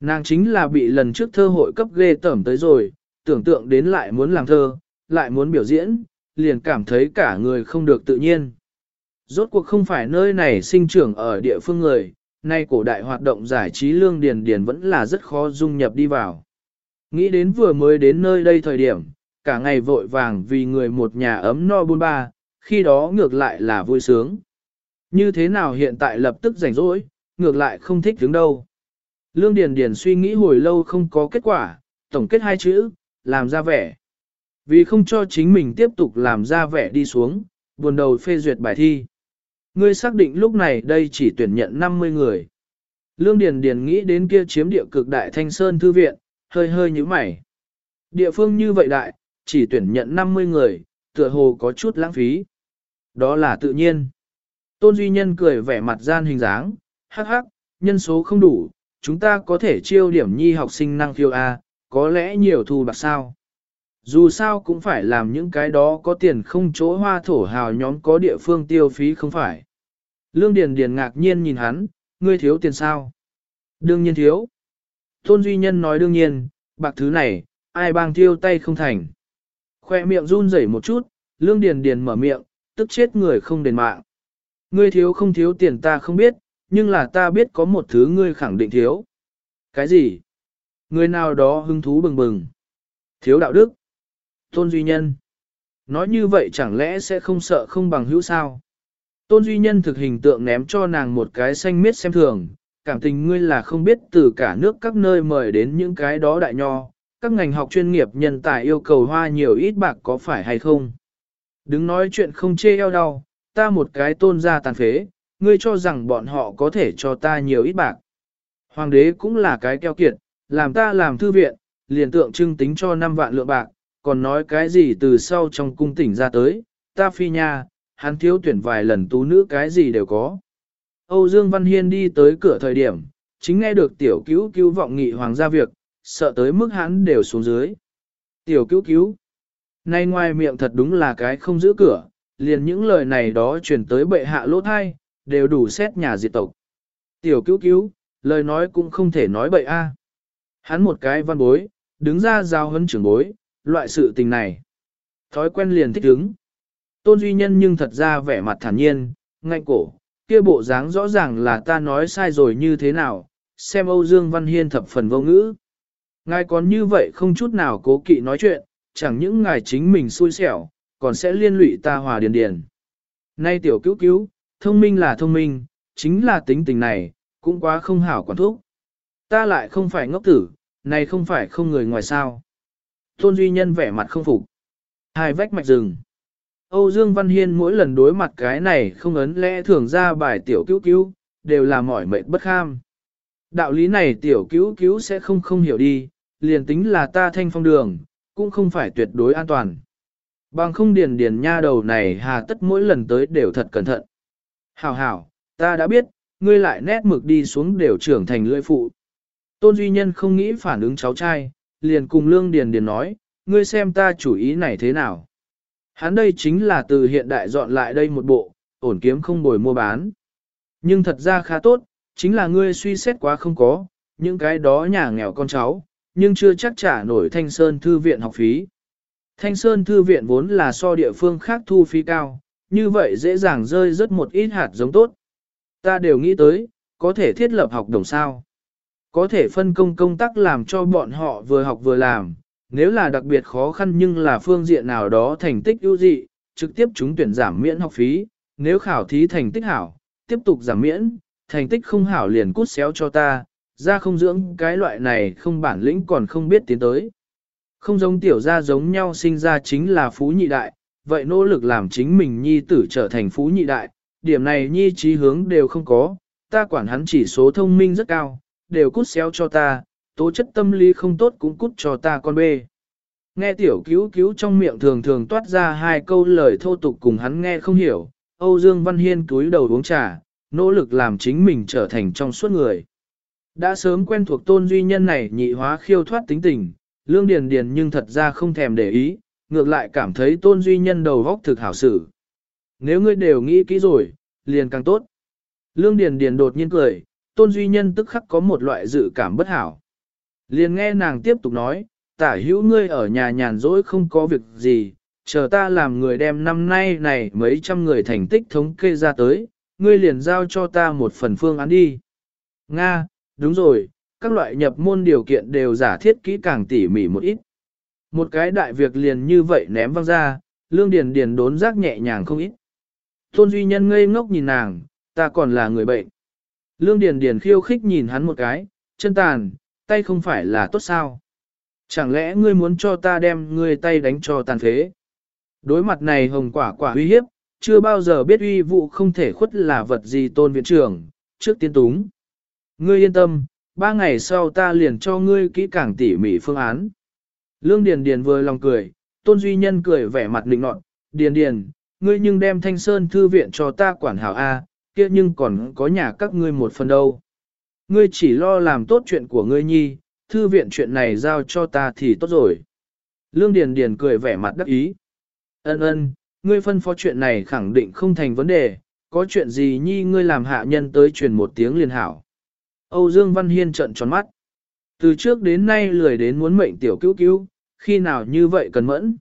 nàng chính là bị lần trước thơ hội cấp ghê tởm tới rồi, tưởng tượng đến lại muốn làm thơ, lại muốn biểu diễn, liền cảm thấy cả người không được tự nhiên. Rốt cuộc không phải nơi này sinh trưởng ở địa phương người, nay cổ đại hoạt động giải trí lương điền điền vẫn là rất khó dung nhập đi vào. Nghĩ đến vừa mới đến nơi đây thời điểm, cả ngày vội vàng vì người một nhà ấm no buôn ba, khi đó ngược lại là vui sướng. Như thế nào hiện tại lập tức rảnh rỗi, ngược lại không thích đứng đâu. Lương Điền Điền suy nghĩ hồi lâu không có kết quả, tổng kết hai chữ, làm ra vẻ. Vì không cho chính mình tiếp tục làm ra vẻ đi xuống, buồn đầu phê duyệt bài thi. Ngươi xác định lúc này đây chỉ tuyển nhận 50 người. Lương Điền Điền nghĩ đến kia chiếm địa cực đại thanh sơn thư viện, hơi hơi nhíu mày. Địa phương như vậy đại, chỉ tuyển nhận 50 người, tựa hồ có chút lãng phí. Đó là tự nhiên. Tôn Duy Nhân cười vẻ mặt gian hình dáng, hắc hắc, nhân số không đủ, chúng ta có thể chiêu điểm nhi học sinh năng khiêu A, có lẽ nhiều thu bạc sao. Dù sao cũng phải làm những cái đó có tiền không chỗ hoa thổ hào nhóm có địa phương tiêu phí không phải. Lương Điền Điền ngạc nhiên nhìn hắn, ngươi thiếu tiền sao? Đương nhiên thiếu. Tôn Duy Nhân nói đương nhiên, bạc thứ này, ai bang tiêu tay không thành. Khoe miệng run rẩy một chút, Lương Điền Điền mở miệng, tức chết người không đền mạng. Ngươi thiếu không thiếu tiền ta không biết, nhưng là ta biết có một thứ ngươi khẳng định thiếu. Cái gì? Người nào đó hứng thú bừng bừng. Thiếu đạo đức. Tôn Duy Nhân. Nói như vậy chẳng lẽ sẽ không sợ không bằng hữu sao? Tôn Duy Nhân thực hình tượng ném cho nàng một cái xanh miết xem thường, cảm tình ngươi là không biết từ cả nước các nơi mời đến những cái đó đại nho, các ngành học chuyên nghiệp nhân tài yêu cầu hoa nhiều ít bạc có phải hay không? Đứng nói chuyện không chê eo đau, ta một cái tôn ra tàn phế, ngươi cho rằng bọn họ có thể cho ta nhiều ít bạc. Hoàng đế cũng là cái keo kiệt, làm ta làm thư viện, liền tượng trưng tính cho 5 vạn lượng bạc, còn nói cái gì từ sau trong cung tỉnh ra tới, ta phi nha, hắn thiếu tuyển vài lần tú nữ cái gì đều có. Âu Dương Văn Hiên đi tới cửa thời điểm, chính nghe được tiểu cứu cứu vọng nghị hoàng gia việc, sợ tới mức hắn đều xuống dưới. Tiểu cứu cứu, nay ngoài miệng thật đúng là cái không giữ cửa, liền những lời này đó truyền tới bệ hạ lỗ thai, đều đủ xét nhà diệt tộc. Tiểu cứu cứu, lời nói cũng không thể nói bậy a. Hắn một cái văn bối, đứng ra giao hấn trưởng bối, loại sự tình này. Thói quen liền thích ứng. Tôn Duy Nhân nhưng thật ra vẻ mặt thản nhiên, ngạnh cổ, kia bộ dáng rõ ràng là ta nói sai rồi như thế nào, xem Âu Dương Văn Hiên thập phần vô ngữ. Ngài còn như vậy không chút nào cố kỵ nói chuyện, chẳng những ngài chính mình xui xẻo, còn sẽ liên lụy ta hòa điền điền. Nay tiểu cứu cứu, thông minh là thông minh, chính là tính tình này, cũng quá không hảo quản thúc. Ta lại không phải ngốc tử, này không phải không người ngoài sao. Tôn Duy Nhân vẻ mặt không phục. Hai vách mạch rừng. Âu Dương Văn Hiên mỗi lần đối mặt cái này không ấn lẽ thường ra bài tiểu cứu cứu, đều là mỏi mệt bất kham. Đạo lý này tiểu cứu cứu sẽ không không hiểu đi, liền tính là ta thanh phong đường, cũng không phải tuyệt đối an toàn. Bằng không điền điền nha đầu này hà tất mỗi lần tới đều thật cẩn thận. Hảo hảo, ta đã biết, ngươi lại nét mực đi xuống đều trưởng thành lưỡi phụ. Tôn Duy Nhân không nghĩ phản ứng cháu trai, liền cùng Lương Điền Điền nói, ngươi xem ta chủ ý này thế nào. Hắn đây chính là từ hiện đại dọn lại đây một bộ, ổn kiếm không bồi mua bán. Nhưng thật ra khá tốt, chính là ngươi suy xét quá không có, những cái đó nhà nghèo con cháu, nhưng chưa chắc trả nổi Thanh Sơn Thư viện học phí. Thanh Sơn Thư viện vốn là so địa phương khác thu phí cao, như vậy dễ dàng rơi rất một ít hạt giống tốt. Ta đều nghĩ tới, có thể thiết lập học đồng sao. Có thể phân công công tác làm cho bọn họ vừa học vừa làm, nếu là đặc biệt khó khăn nhưng là phương diện nào đó thành tích ưu dị, trực tiếp chúng tuyển giảm miễn học phí, nếu khảo thí thành tích hảo, tiếp tục giảm miễn, thành tích không hảo liền cút xéo cho ta, ra không dưỡng cái loại này không bản lĩnh còn không biết tiến tới. Không giống tiểu gia giống nhau sinh ra chính là phú nhị đại, vậy nỗ lực làm chính mình nhi tử trở thành phú nhị đại, điểm này nhi trí hướng đều không có, ta quản hắn chỉ số thông minh rất cao, đều cút xéo cho ta, tố chất tâm lý không tốt cũng cút cho ta con bê. Nghe tiểu cứu cứu trong miệng thường thường toát ra hai câu lời thô tục cùng hắn nghe không hiểu, Âu Dương Văn Hiên cúi đầu uống trà, nỗ lực làm chính mình trở thành trong suốt người. Đã sớm quen thuộc tôn duy nhân này nhị hóa khiêu thoát tính tình, lương điền điền nhưng thật ra không thèm để ý, ngược lại cảm thấy tôn duy nhân đầu góc thực hảo xử. Nếu ngươi đều nghĩ kỹ rồi, liền càng tốt. Lương điền điền đột nhiên cười, tôn duy nhân tức khắc có một loại dự cảm bất hảo. Liền nghe nàng tiếp tục nói, tả hữu ngươi ở nhà nhàn rỗi không có việc gì, chờ ta làm người đem năm nay này mấy trăm người thành tích thống kê ra tới, ngươi liền giao cho ta một phần phương án đi. Nga, đúng rồi, các loại nhập môn điều kiện đều giả thiết kỹ càng tỉ mỉ một ít. Một cái đại việc liền như vậy ném văng ra, lương điền điền đốn giác nhẹ nhàng không ít. Tôn Duy Nhân ngây ngốc nhìn nàng, ta còn là người bệnh. Lương điền điền khiêu khích nhìn hắn một cái, chân tàn, tay không phải là tốt sao. Chẳng lẽ ngươi muốn cho ta đem ngươi tay đánh cho tàn phế? Đối mặt này hồng quả quả uy hiếp, chưa bao giờ biết uy vụ không thể khuất là vật gì tôn viện trưởng, trước tiên túng. Ngươi yên tâm, ba ngày sau ta liền cho ngươi kỹ càng tỉ mỉ phương án. Lương Điền Điền vừa lòng cười, tôn duy nhân cười vẻ mặt định nọt, Điền Điền, ngươi nhưng đem thanh sơn thư viện cho ta quản hảo A, kia nhưng còn có nhà các ngươi một phần đâu. Ngươi chỉ lo làm tốt chuyện của ngươi nhi, thư viện chuyện này giao cho ta thì tốt rồi. Lương Điền Điền cười vẻ mặt đắc ý. Ân ân, ngươi phân phó chuyện này khẳng định không thành vấn đề, có chuyện gì nhi ngươi làm hạ nhân tới truyền một tiếng liền hảo. Âu Dương Văn Hiên trợn tròn mắt. Từ trước đến nay lười đến muốn mệnh tiểu cứu cứu, khi nào như vậy cần mẫn.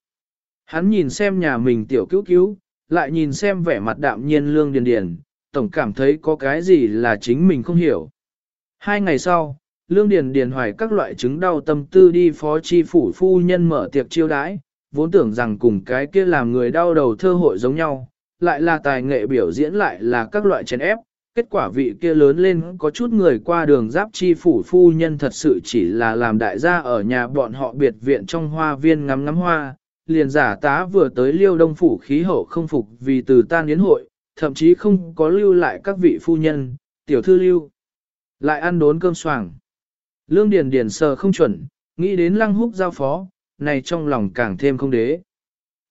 Hắn nhìn xem nhà mình tiểu cứu cứu, lại nhìn xem vẻ mặt đạm nhiên lương điền điền, tổng cảm thấy có cái gì là chính mình không hiểu. Hai ngày sau, lương điền điền hoài các loại chứng đau tâm tư đi phó chi phủ phu nhân mở tiệc chiêu đãi, vốn tưởng rằng cùng cái kia làm người đau đầu thơ hội giống nhau, lại là tài nghệ biểu diễn lại là các loại chèn ép, kết quả vị kia lớn lên có chút người qua đường giáp chi phủ phu nhân thật sự chỉ là làm đại gia ở nhà bọn họ biệt viện trong hoa viên ngắm ngắm hoa, liền giả tá vừa tới liêu đông phủ khí hậu không phục vì từ tan yến hội, thậm chí không có lưu lại các vị phu nhân, tiểu thư lưu. Lại ăn đốn cơm soảng. Lương Điền Điền sờ không chuẩn, nghĩ đến lăng húc giao phó, này trong lòng càng thêm không đế.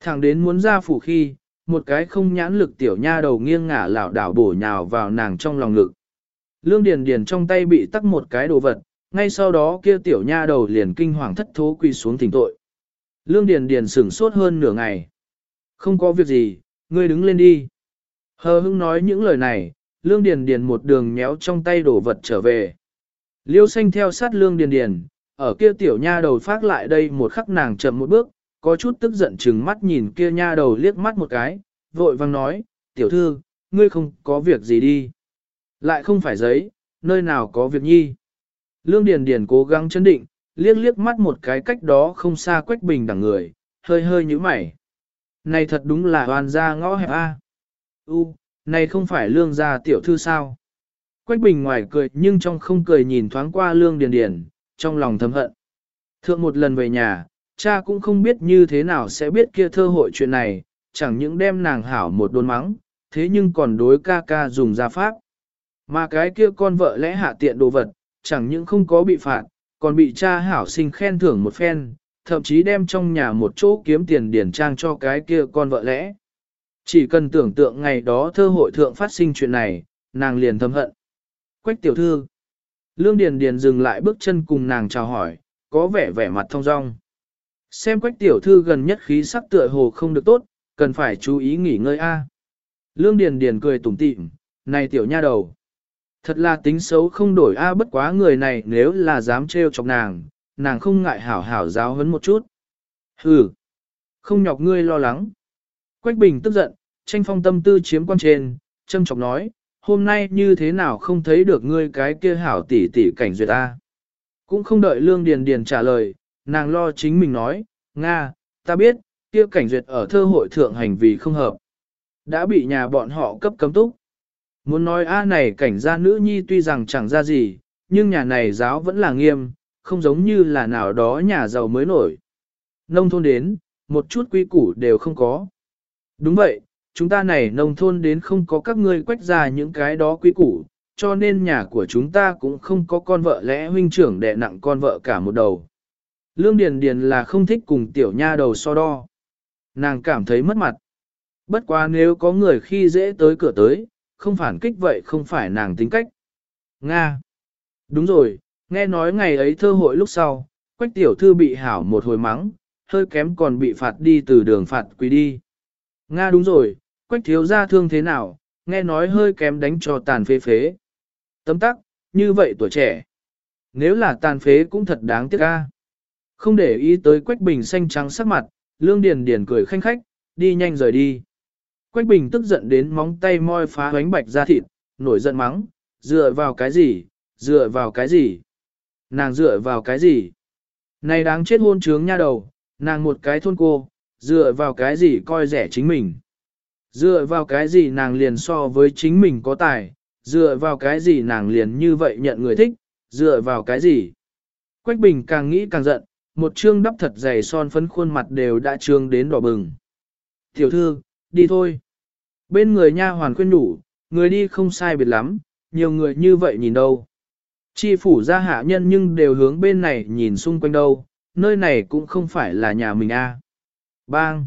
Thẳng đến muốn ra phủ khi, một cái không nhãn lực tiểu nha đầu nghiêng ngả lảo đảo bổ nhào vào nàng trong lòng ngực. Lương Điền Điền trong tay bị tắc một cái đồ vật, ngay sau đó kia tiểu nha đầu liền kinh hoàng thất thố quỳ xuống thỉnh tội. Lương Điền Điền sửng sốt hơn nửa ngày. Không có việc gì, ngươi đứng lên đi. Hờ hững nói những lời này, Lương Điền Điền một đường nhéo trong tay đồ vật trở về. Liêu xanh theo sát Lương Điền Điền, ở kia tiểu nha đầu phát lại đây một khắc nàng chậm một bước, có chút tức giận chừng mắt nhìn kia nha đầu liếc mắt một cái, vội vang nói, tiểu thư, ngươi không có việc gì đi. Lại không phải giấy, nơi nào có việc nhi. Lương Điền Điền cố gắng chấn định, liếc liếc mắt một cái cách đó không xa quách bình đẳng người, hơi hơi như mày. Này thật đúng là hoàn gia ngõ hẹp A. U, này không phải lương gia tiểu thư sao? Quách bình ngoài cười nhưng trong không cười nhìn thoáng qua lương điền điền, trong lòng thầm hận. Thượng một lần về nhà, cha cũng không biết như thế nào sẽ biết kia thơ hội chuyện này, chẳng những đem nàng hảo một đồn mắng, thế nhưng còn đối ca ca dùng ra pháp. Mà cái kia con vợ lẽ hạ tiện đồ vật, chẳng những không có bị phạt, còn bị cha hảo sinh khen thưởng một phen, thậm chí đem trong nhà một chỗ kiếm tiền điển trang cho cái kia con vợ lẽ. Chỉ cần tưởng tượng ngày đó thơ hội thượng phát sinh chuyện này, nàng liền thầm hận. Quách tiểu thư. Lương Điền Điền dừng lại bước chân cùng nàng chào hỏi, có vẻ vẻ mặt thông dong. Xem quách tiểu thư gần nhất khí sắc tựa hồ không được tốt, cần phải chú ý nghỉ ngơi a. Lương Điền Điền cười tủm tỉm, này tiểu nha đầu. Thật là tính xấu không đổi a bất quá người này nếu là dám trêu chọc nàng, nàng không ngại hảo hảo giáo huấn một chút. Hừ, không nhọc ngươi lo lắng. Quách Bình tức giận, tranh phong tâm tư chiếm quan trên, châm chọc nói, hôm nay như thế nào không thấy được ngươi cái kia hảo tỷ tỷ cảnh duyệt ta. Cũng không đợi Lương Điền Điền trả lời, nàng lo chính mình nói, Nga, ta biết, kia cảnh duyệt ở thơ hội thượng hành vì không hợp. Đã bị nhà bọn họ cấp cấm túc. Muốn nói a này cảnh gia nữ nhi tuy rằng chẳng ra gì, nhưng nhà này giáo vẫn là nghiêm, không giống như là nào đó nhà giàu mới nổi. Nông thôn đến, một chút quy củ đều không có. Đúng vậy, chúng ta này nông thôn đến không có các ngươi quách ra những cái đó quy củ, cho nên nhà của chúng ta cũng không có con vợ lẽ huynh trưởng đẻ nặng con vợ cả một đầu. Lương Điền Điền là không thích cùng tiểu nha đầu so đo. Nàng cảm thấy mất mặt. Bất quá nếu có người khi dễ tới cửa tới, không phản kích vậy không phải nàng tính cách. Nga. Đúng rồi, nghe nói ngày ấy thơ hội lúc sau, quách tiểu thư bị hảo một hồi mắng, hơi kém còn bị phạt đi từ đường phạt quỳ đi. Nga đúng rồi, quách thiếu gia thương thế nào, nghe nói hơi kém đánh cho tàn phế phế. Tấm tắc, như vậy tuổi trẻ. Nếu là tàn phế cũng thật đáng tiếc ca. Không để ý tới Quách Bình xanh trắng sắc mặt, Lương Điền Điền cười khanh khách, đi nhanh rời đi. Quách Bình tức giận đến móng tay moi phá bánh bạch ra thịt, nổi giận mắng, dựa vào cái gì, dựa vào cái gì, nàng dựa vào cái gì. Này đáng chết hôn trướng nha đầu, nàng một cái thôn cô, dựa vào cái gì coi rẻ chính mình. Dựa vào cái gì nàng liền so với chính mình có tài, dựa vào cái gì nàng liền như vậy nhận người thích, dựa vào cái gì. Quách Bình càng nghĩ càng giận, một trương đắp thật dày son phấn khuôn mặt đều đã trương đến đỏ bừng. Tiểu thư, đi thôi. Bên người nha hoàn khuyên đủ người đi không sai biệt lắm, nhiều người như vậy nhìn đâu. Chi phủ ra hạ nhân nhưng đều hướng bên này nhìn xung quanh đâu, nơi này cũng không phải là nhà mình a. Bang!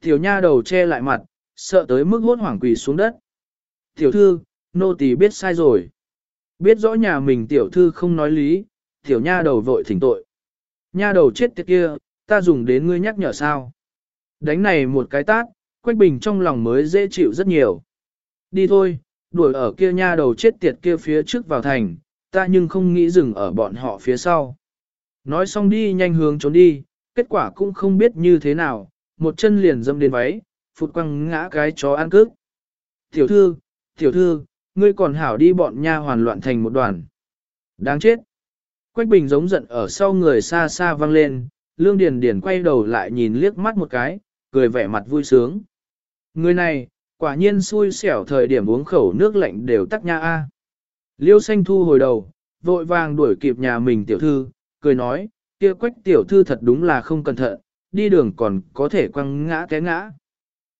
Tiểu nha đầu che lại mặt, sợ tới mức hốt hoảng quỳ xuống đất. Tiểu thư, nô tỳ biết sai rồi. Biết rõ nhà mình tiểu thư không nói lý, tiểu nha đầu vội thỉnh tội. Nha đầu chết tiệt kia, ta dùng đến ngươi nhắc nhở sao. Đánh này một cái tát, Quách Bình trong lòng mới dễ chịu rất nhiều. Đi thôi, đuổi ở kia nha đầu chết tiệt kia phía trước vào thành, ta nhưng không nghĩ dừng ở bọn họ phía sau. Nói xong đi nhanh hướng trốn đi, kết quả cũng không biết như thế nào, một chân liền dâm đến váy, phụt quăng ngã cái chó ăn cước. Tiểu thư, tiểu thư, ngươi còn hảo đi bọn nha hoàn loạn thành một đoàn. Đáng chết. Quách Bình giống giận ở sau người xa xa vang lên, Lương Điền Điền quay đầu lại nhìn liếc mắt một cái, cười vẻ mặt vui sướng. Người này, quả nhiên xui xẻo thời điểm uống khẩu nước lạnh đều tắc nha a. Liêu xanh thu hồi đầu, vội vàng đuổi kịp nhà mình tiểu thư, cười nói, kia quách tiểu thư thật đúng là không cẩn thận, đi đường còn có thể quăng ngã té ngã.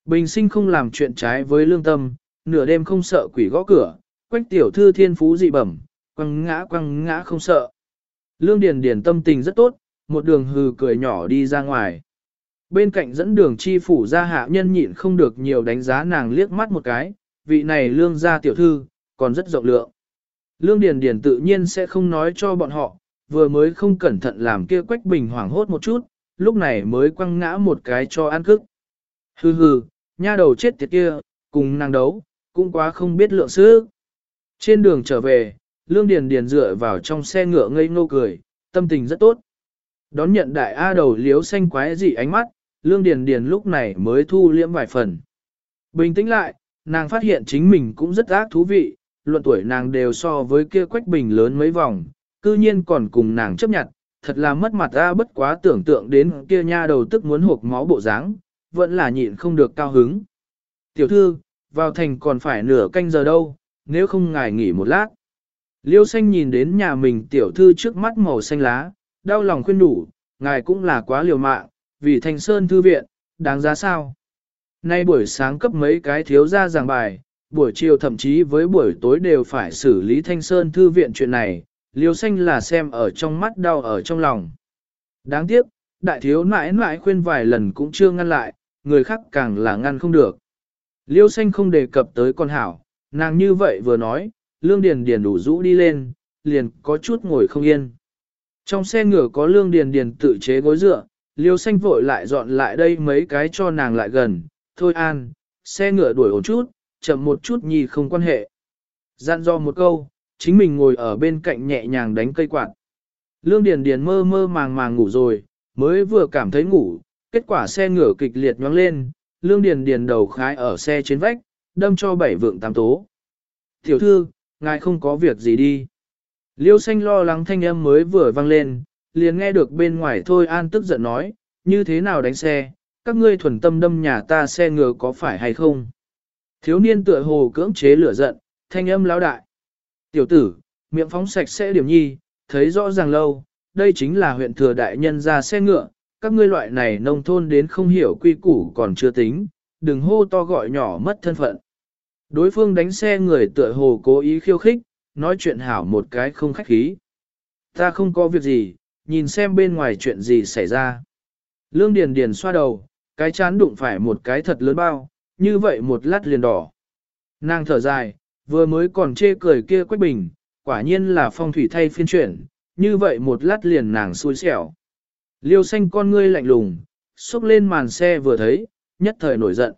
Bình sinh không làm chuyện trái với lương tâm, nửa đêm không sợ quỷ gõ cửa, quách tiểu thư thiên phú dị bẩm, quăng ngã quăng ngã không sợ. Lương Điền Điền tâm tình rất tốt, một đường hừ cười nhỏ đi ra ngoài. Bên cạnh dẫn đường chi phủ gia hạ nhân nhịn không được nhiều đánh giá nàng liếc mắt một cái, vị này lương gia tiểu thư, còn rất rộng lượng. Lương Điền Điền tự nhiên sẽ không nói cho bọn họ, vừa mới không cẩn thận làm kia quách bình hoảng hốt một chút, lúc này mới quăng ngã một cái cho ăn cức. Hừ hừ, nha đầu chết tiệt kia, cùng nàng đấu, cũng quá không biết lượng sức. Trên đường trở về, Lương Điền Điền dựa vào trong xe ngựa ngây ngô cười, tâm tình rất tốt. Đón nhận đại A đầu liếu xanh quái dị ánh mắt, Lương Điền Điền lúc này mới thu liễm vài phần. Bình tĩnh lại, nàng phát hiện chính mình cũng rất ác thú vị, luận tuổi nàng đều so với kia quách bình lớn mấy vòng, cư nhiên còn cùng nàng chấp nhận, thật là mất mặt A bất quá tưởng tượng đến kia nha đầu tức muốn hộp máu bộ dáng, vẫn là nhịn không được cao hứng. Tiểu thư, vào thành còn phải nửa canh giờ đâu, nếu không ngài nghỉ một lát. Liêu xanh nhìn đến nhà mình tiểu thư trước mắt màu xanh lá, đau lòng khuyên đủ, ngài cũng là quá liều mạng, vì thanh sơn thư viện, đáng giá sao. Nay buổi sáng cấp mấy cái thiếu ra giảng bài, buổi chiều thậm chí với buổi tối đều phải xử lý thanh sơn thư viện chuyện này, liêu xanh là xem ở trong mắt đau ở trong lòng. Đáng tiếc, đại thiếu mãi mãi khuyên vài lần cũng chưa ngăn lại, người khác càng là ngăn không được. Liêu xanh không đề cập tới con hảo, nàng như vậy vừa nói, lương điền điền đủ rũ đi lên, liền có chút ngồi không yên. Trong xe ngựa có lương điền điền tự chế gối dựa, liêu xanh vội lại dọn lại đây mấy cái cho nàng lại gần, thôi an, xe ngựa đuổi ổn chút, chậm một chút nhì không quan hệ. Dặn do một câu, chính mình ngồi ở bên cạnh nhẹ nhàng đánh cây quạt. Lương Điền Điền mơ mơ màng màng ngủ rồi, mới vừa cảm thấy ngủ, kết quả xe ngựa kịch liệt nhoáng lên, Lương Điền Điền đầu khái ở xe trên vách, đâm cho bảy vượng tám tố. Tiểu thư, ngài không có việc gì đi. Liêu xanh lo lắng thanh âm mới vừa vang lên, liền nghe được bên ngoài thôi an tức giận nói, như thế nào đánh xe, các ngươi thuần tâm đâm nhà ta xe ngựa có phải hay không. Thiếu niên tựa hồ cưỡng chế lửa giận, thanh âm lão đại. Tiểu tử, miệng phóng sạch sẽ điểm nhi, thấy rõ ràng lâu, đây chính là huyện thừa đại nhân ra xe ngựa, các ngươi loại này nông thôn đến không hiểu quy củ còn chưa tính, đừng hô to gọi nhỏ mất thân phận. Đối phương đánh xe người tựa hồ cố ý khiêu khích, nói chuyện hảo một cái không khách khí. Ta không có việc gì, nhìn xem bên ngoài chuyện gì xảy ra. Lương Điền Điền xoa đầu, cái chán đụng phải một cái thật lớn bao, như vậy một lát liền đỏ. Nàng thở dài, vừa mới còn chê cười kia Quách Bình, quả nhiên là phong thủy thay phiên chuyển, như vậy một lát liền nàng xui xẻo. Liêu xanh con ngươi lạnh lùng, xúc lên màn xe vừa thấy, nhất thời nổi giận.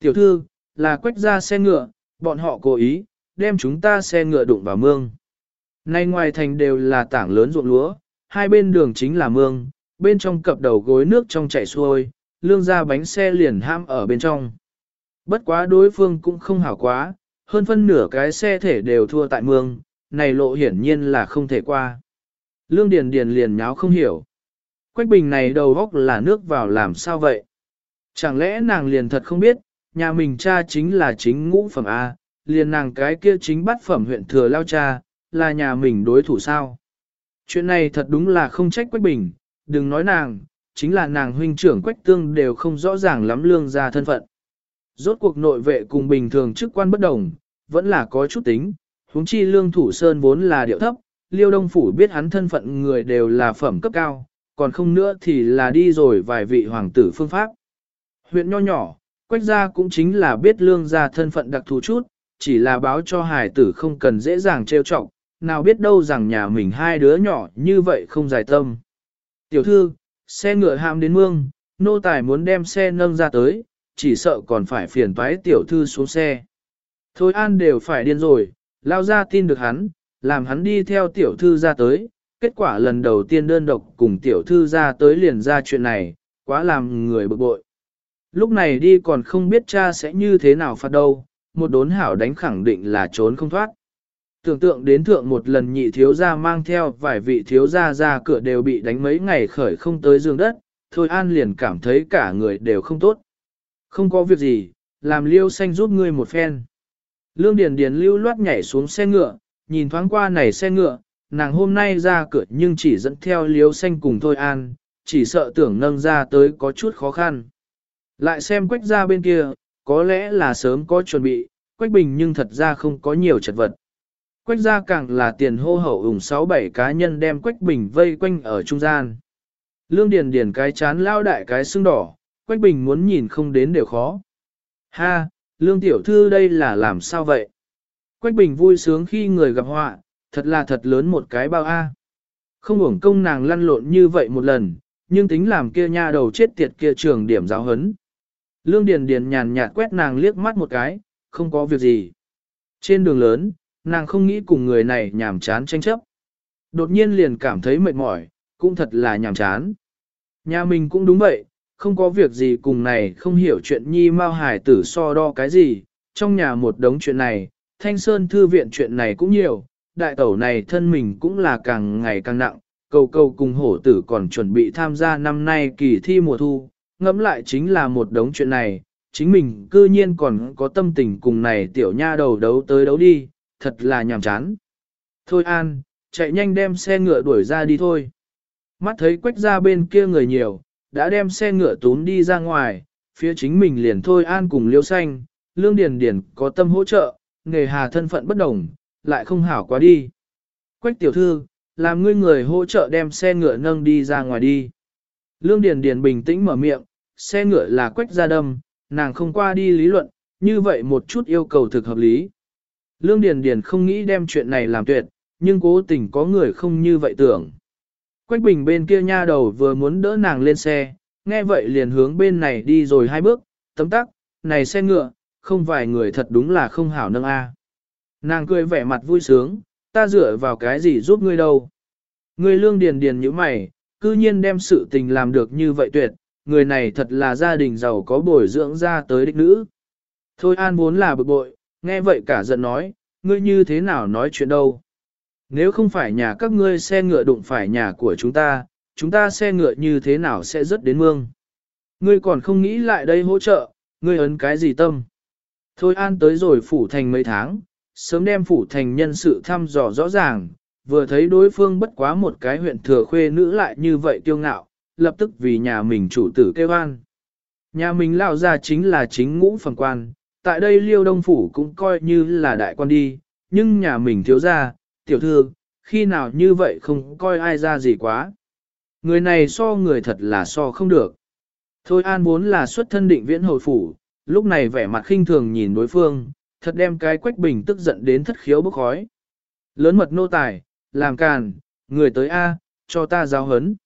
Tiểu thư, là quách ra xe ngựa, bọn họ cố ý, đem chúng ta xe ngựa đụng vào mương. Nay ngoài thành đều là tảng lớn ruộng lúa, hai bên đường chính là mương, bên trong cập đầu gối nước trong chảy xuôi, lương ra bánh xe liền ham ở bên trong. Bất quá đối phương cũng không hảo quá, hơn phân nửa cái xe thể đều thua tại mương, này lộ hiển nhiên là không thể qua. Lương Điền Điền liền nháo không hiểu. Quách bình này đầu góc là nước vào làm sao vậy? Chẳng lẽ nàng liền thật không biết, nhà mình cha chính là chính ngũ phẩm A, liền nàng cái kia chính bắt phẩm huyện thừa lao cha, là nhà mình đối thủ sao? Chuyện này thật đúng là không trách Quách Bình, đừng nói nàng, chính là nàng huynh trưởng Quách Tương đều không rõ ràng lắm lương ra thân phận. Rốt cuộc nội vệ cùng bình thường chức quan bất đồng, vẫn là có chút tính, huống chi lương thủ sơn vốn là điệu thấp, liêu đông phủ biết hắn thân phận người đều là phẩm cấp cao, còn không nữa thì là đi rồi vài vị hoàng tử phương pháp. Huyện nho nhỏ, quách gia cũng chính là biết lương gia thân phận đặc thù chút, chỉ là báo cho hải tử không cần dễ dàng trêu trọng, nào biết đâu rằng nhà mình hai đứa nhỏ như vậy không giải tâm. Tiểu thư, xe ngựa ham đến mương, nô tài muốn đem xe nâng ra tới, chỉ sợ còn phải phiền toái tiểu thư xuống xe. Thôi an đều phải điên rồi, lao ra tin được hắn, làm hắn đi theo tiểu thư ra tới, kết quả lần đầu tiên đơn độc cùng tiểu thư ra tới liền ra chuyện này, quá làm người bực bội. Lúc này đi còn không biết cha sẽ như thế nào phạt đâu, một đốn hảo đánh khẳng định là trốn không thoát. Tưởng tượng đến thượng một lần nhị thiếu gia mang theo vài vị thiếu gia ra cửa đều bị đánh mấy ngày khởi không tới giường đất, thôi an liền cảm thấy cả người đều không tốt. Không có việc gì, làm liêu xanh giúp ngươi một phen. Lương Điền Điền lưu loát nhảy xuống xe ngựa, nhìn thoáng qua này xe ngựa, nàng hôm nay ra cửa nhưng chỉ dẫn theo liêu xanh cùng thôi an, chỉ sợ tưởng nâng ra tới có chút khó khăn. Lại xem quách ra bên kia, có lẽ là sớm có chuẩn bị, quách bình nhưng thật ra không có nhiều chật vật. Quách ra càng là tiền hô hậu ủng 6-7 cá nhân đem quách bình vây quanh ở trung gian. Lương Điền Điền cái chán lao đại cái xương đỏ, quách bình muốn nhìn không đến đều khó. Ha, Lương Tiểu Thư đây là làm sao vậy? Quách bình vui sướng khi người gặp họa, thật là thật lớn một cái bao A. Không uổng công nàng lăn lộn như vậy một lần, nhưng tính làm kia nha đầu chết tiệt kia trường điểm giáo hấn. Lương Điền Điền nhàn nhạt quét nàng liếc mắt một cái, không có việc gì. Trên đường lớn, nàng không nghĩ cùng người này nhàm chán tranh chấp. Đột nhiên liền cảm thấy mệt mỏi, cũng thật là nhàm chán. Nhà mình cũng đúng vậy, không có việc gì cùng này không hiểu chuyện nhi mau hải tử so đo cái gì, trong nhà một đống chuyện này, thanh sơn thư viện chuyện này cũng nhiều, đại tẩu này thân mình cũng là càng ngày càng nặng, cầu cầu cùng hổ tử còn chuẩn bị tham gia năm nay kỳ thi mùa thu, ngẫm lại chính là một đống chuyện này, chính mình cư nhiên còn có tâm tình cùng này tiểu nha đầu đấu tới đấu đi, thật là nhàm chán. Thôi An, chạy nhanh đem xe ngựa đuổi ra đi thôi. Mắt thấy quách ra bên kia người nhiều, đã đem xe ngựa tún đi ra ngoài, phía chính mình liền Thôi An cùng Liêu Xanh, Lương Điền Điền có tâm hỗ trợ, nghề hà thân phận bất đồng, lại không hảo quá đi. Quách tiểu thư, làm ngươi người hỗ trợ đem xe ngựa nâng đi ra ngoài đi. Lương Điền Điền bình tĩnh mở miệng, xe ngựa là quách gia đâm, nàng không qua đi lý luận, như vậy một chút yêu cầu thực hợp lý. Lương Điền Điền không nghĩ đem chuyện này làm tuyệt, nhưng cố tình có người không như vậy tưởng. Quách Bình bên kia nha đầu vừa muốn đỡ nàng lên xe, nghe vậy liền hướng bên này đi rồi hai bước, tấm tắc, này xe ngựa, không vài người thật đúng là không hảo nâng a. Nàng cười vẻ mặt vui sướng, ta dựa vào cái gì giúp ngươi đâu. Ngươi lương điền điền như mày, cư nhiên đem sự tình làm được như vậy tuyệt, người này thật là gia đình giàu có bồi dưỡng ra tới đích nữ. Thôi an vốn là bực bội, nghe vậy cả giận nói, ngươi như thế nào nói chuyện đâu. Nếu không phải nhà các ngươi xe ngựa đụng phải nhà của chúng ta, chúng ta xe ngựa như thế nào sẽ rớt đến mương. Ngươi còn không nghĩ lại đây hỗ trợ, ngươi ấn cái gì tâm. Thôi an tới rồi phủ thành mấy tháng, sớm đem phủ thành nhân sự thăm dò rõ ràng, vừa thấy đối phương bất quá một cái huyện thừa khuê nữ lại như vậy tiêu ngạo, lập tức vì nhà mình chủ tử kêu an. Nhà mình lao ra chính là chính ngũ phần quan, tại đây liêu đông phủ cũng coi như là đại quan đi, nhưng nhà mình thiếu ra, tiểu thư, khi nào như vậy không coi ai ra gì quá. Người này so người thật là so không được. Thôi an vốn là xuất thân định viễn hồi phủ, lúc này vẻ mặt khinh thường nhìn đối phương, thật đem cái quách bình tức giận đến thất khiếu bốc khói. Lớn mật nô tài, làm càn, người tới A, cho ta giáo hấn.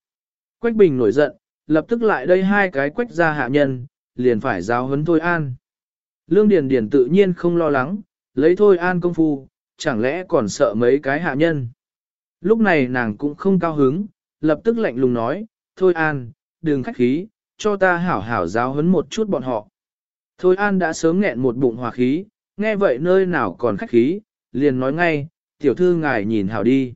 Quách bình nổi giận, lập tức lại đây hai cái quách ra hạ nhân, liền phải giáo huấn thôi an. Lương Điền Điền tự nhiên không lo lắng, lấy thôi an công phu, chẳng lẽ còn sợ mấy cái hạ nhân. Lúc này nàng cũng không cao hứng, lập tức lạnh lùng nói, thôi an, đừng khách khí, cho ta hảo hảo giáo huấn một chút bọn họ. Thôi an đã sớm nghẹn một bụng hòa khí, nghe vậy nơi nào còn khách khí, liền nói ngay, tiểu thư ngài nhìn hảo đi.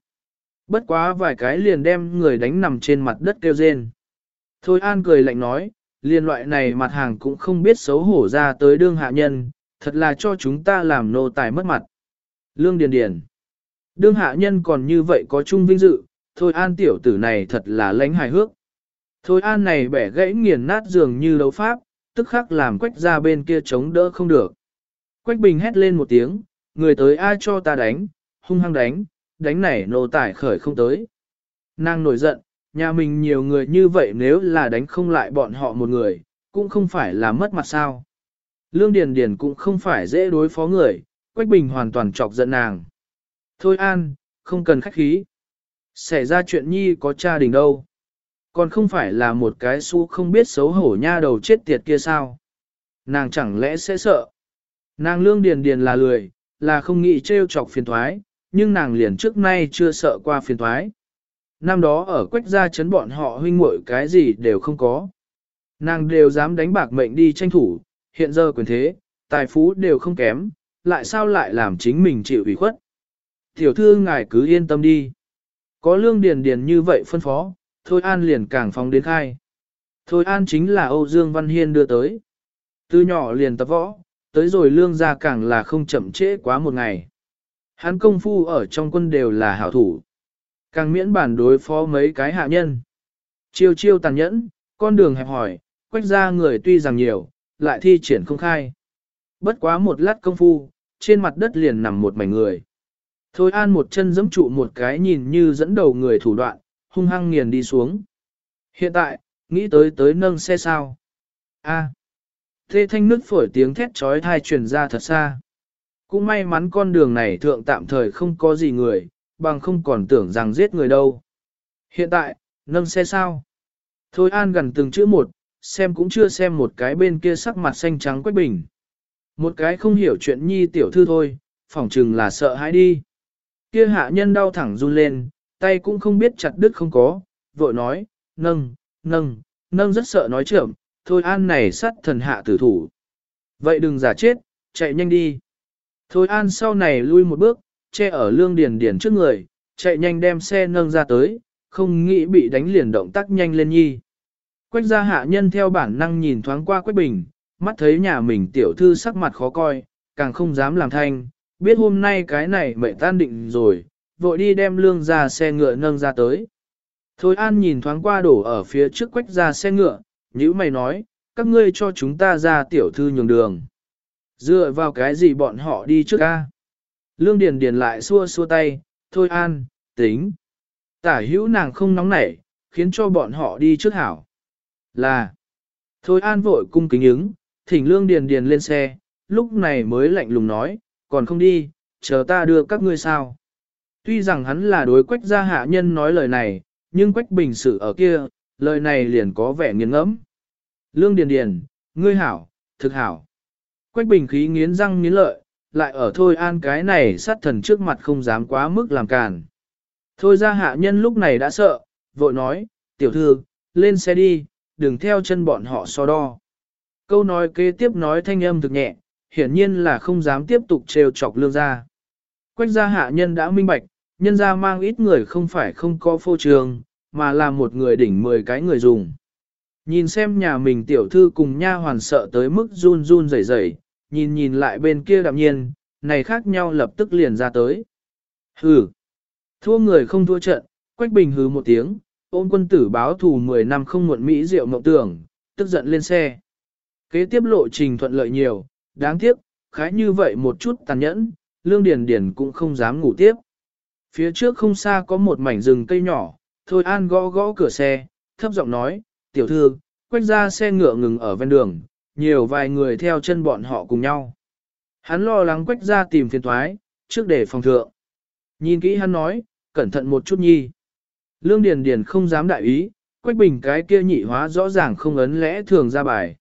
Bất quá vài cái liền đem người đánh nằm trên mặt đất kêu rên. Thôi an cười lạnh nói, liền loại này mặt hàng cũng không biết xấu hổ ra tới đương hạ nhân, thật là cho chúng ta làm nô tài mất mặt. Lương Điền Điền. Đương hạ nhân còn như vậy có chung vinh dự, thôi an tiểu tử này thật là lãnh hài hước. Thôi an này bẻ gãy nghiền nát giường như đấu pháp, tức khắc làm quách ra bên kia chống đỡ không được. Quách bình hét lên một tiếng, người tới ai cho ta đánh, hung hăng đánh, đánh này nô tải khởi không tới. Nàng nổi giận, nhà mình nhiều người như vậy nếu là đánh không lại bọn họ một người, cũng không phải là mất mặt sao. Lương Điền Điền cũng không phải dễ đối phó người, Quách Bình hoàn toàn chọc giận nàng. Thôi an, không cần khách khí. Xảy ra chuyện nhi có cha đình đâu. Còn không phải là một cái su không biết xấu hổ nha đầu chết tiệt kia sao. Nàng chẳng lẽ sẽ sợ. Nàng lương điền điền là lười, là không nghĩ trêu chọc phiền thoái, nhưng nàng liền trước nay chưa sợ qua phiền thoái. Năm đó ở quách gia chấn bọn họ huynh muội cái gì đều không có. Nàng đều dám đánh bạc mệnh đi tranh thủ, hiện giờ quyền thế, tài phú đều không kém, lại sao lại làm chính mình chịu ủy khuất. Tiểu thư ngài cứ yên tâm đi. Có lương điền điền như vậy phân phó, Thôi An liền càng phóng đến khai. Thôi An chính là Âu Dương Văn Hiên đưa tới. Từ nhỏ liền tập võ, tới rồi lương gia càng là không chậm trễ quá một ngày. Hắn công phu ở trong quân đều là hảo thủ. Càng miễn bản đối phó mấy cái hạ nhân. Chiêu chiêu tàn nhẫn, con đường hẹp hỏi, quách ra người tuy rằng nhiều, lại thi triển không khai. Bất quá một lát công phu, trên mặt đất liền nằm một mảnh người. Thôi an một chân giẫm trụ một cái nhìn như dẫn đầu người thủ đoạn, hung hăng nghiền đi xuống. Hiện tại, nghĩ tới tới nâng xe sao. A. À. Thê thanh nứt phổi tiếng thét trói thai truyền ra thật xa. Cũng may mắn con đường này thượng tạm thời không có gì người, bằng không còn tưởng rằng giết người đâu. Hiện tại, nâng xe sao? Thôi an gần từng chữ một, xem cũng chưa xem một cái bên kia sắc mặt xanh trắng quách bình. Một cái không hiểu chuyện nhi tiểu thư thôi, phỏng chừng là sợ hãi đi. Kia hạ nhân đau thẳng run lên, tay cũng không biết chặt đứt không có, vội nói, nâng, nâng, nâng rất sợ nói trưởng, thôi an này sát thần hạ tử thủ. Vậy đừng giả chết, chạy nhanh đi. Thôi an sau này lui một bước, che ở lương điền điền trước người, chạy nhanh đem xe nâng ra tới, không nghĩ bị đánh liền động tác nhanh lên nhi. Quách gia hạ nhân theo bản năng nhìn thoáng qua Quách Bình, mắt thấy nhà mình tiểu thư sắc mặt khó coi, càng không dám làm thanh, biết hôm nay cái này mệnh tan định rồi, vội đi đem lương ra xe ngựa nâng ra tới. Thôi an nhìn thoáng qua đổ ở phía trước quách gia xe ngựa, nhữ mày nói, các ngươi cho chúng ta ra tiểu thư nhường đường. Dựa vào cái gì bọn họ đi trước ca? Lương Điền Điền lại xua xua tay, thôi an, tính. Tả hữu nàng không nóng nảy, khiến cho bọn họ đi trước hảo. Là, thôi an vội cung kính ứng, thỉnh Lương Điền Điền lên xe, lúc này mới lạnh lùng nói, còn không đi, chờ ta đưa các ngươi sao. Tuy rằng hắn là đối quách gia hạ nhân nói lời này, nhưng quách bình sự ở kia, lời này liền có vẻ nghiêng ngẫm. Lương Điền Điền, ngươi hảo, thực hảo. Quách bình khí nghiến răng nghiến lợi, lại ở thôi an cái này sát thần trước mặt không dám quá mức làm càn. Thôi ra hạ nhân lúc này đã sợ, vội nói, tiểu thư, lên xe đi, đừng theo chân bọn họ so đo. Câu nói kế tiếp nói thanh âm thực nhẹ, hiển nhiên là không dám tiếp tục trêu chọc lương gia. Quách gia hạ nhân đã minh bạch, nhân gia mang ít người không phải không có phô trường, mà là một người đỉnh 10 cái người dùng. Nhìn xem nhà mình tiểu thư cùng nha hoàn sợ tới mức run run rẩy rẩy, nhìn nhìn lại bên kia đạm nhiên, này khác nhau lập tức liền ra tới. Hừ, thua người không thua trận, Quách Bình hừ một tiếng, ôn quân tử báo thù 10 năm không muộn Mỹ rượu mộng tưởng, tức giận lên xe. Kế tiếp lộ trình thuận lợi nhiều, đáng tiếc, khái như vậy một chút tàn nhẫn, Lương Điền Điền cũng không dám ngủ tiếp. Phía trước không xa có một mảnh rừng cây nhỏ, Thôi An gõ gõ cửa xe, thấp giọng nói, tiểu thư, quách ra xe ngựa ngừng ở ven đường, nhiều vài người theo chân bọn họ cùng nhau. Hắn lo lắng quách ra tìm phiền thoái, trước để phòng thượng. Nhìn kỹ hắn nói, cẩn thận một chút nhi. Lương Điền Điền không dám đại ý, quách bình cái kia nhị hóa rõ ràng không ấn lẽ thường ra bài.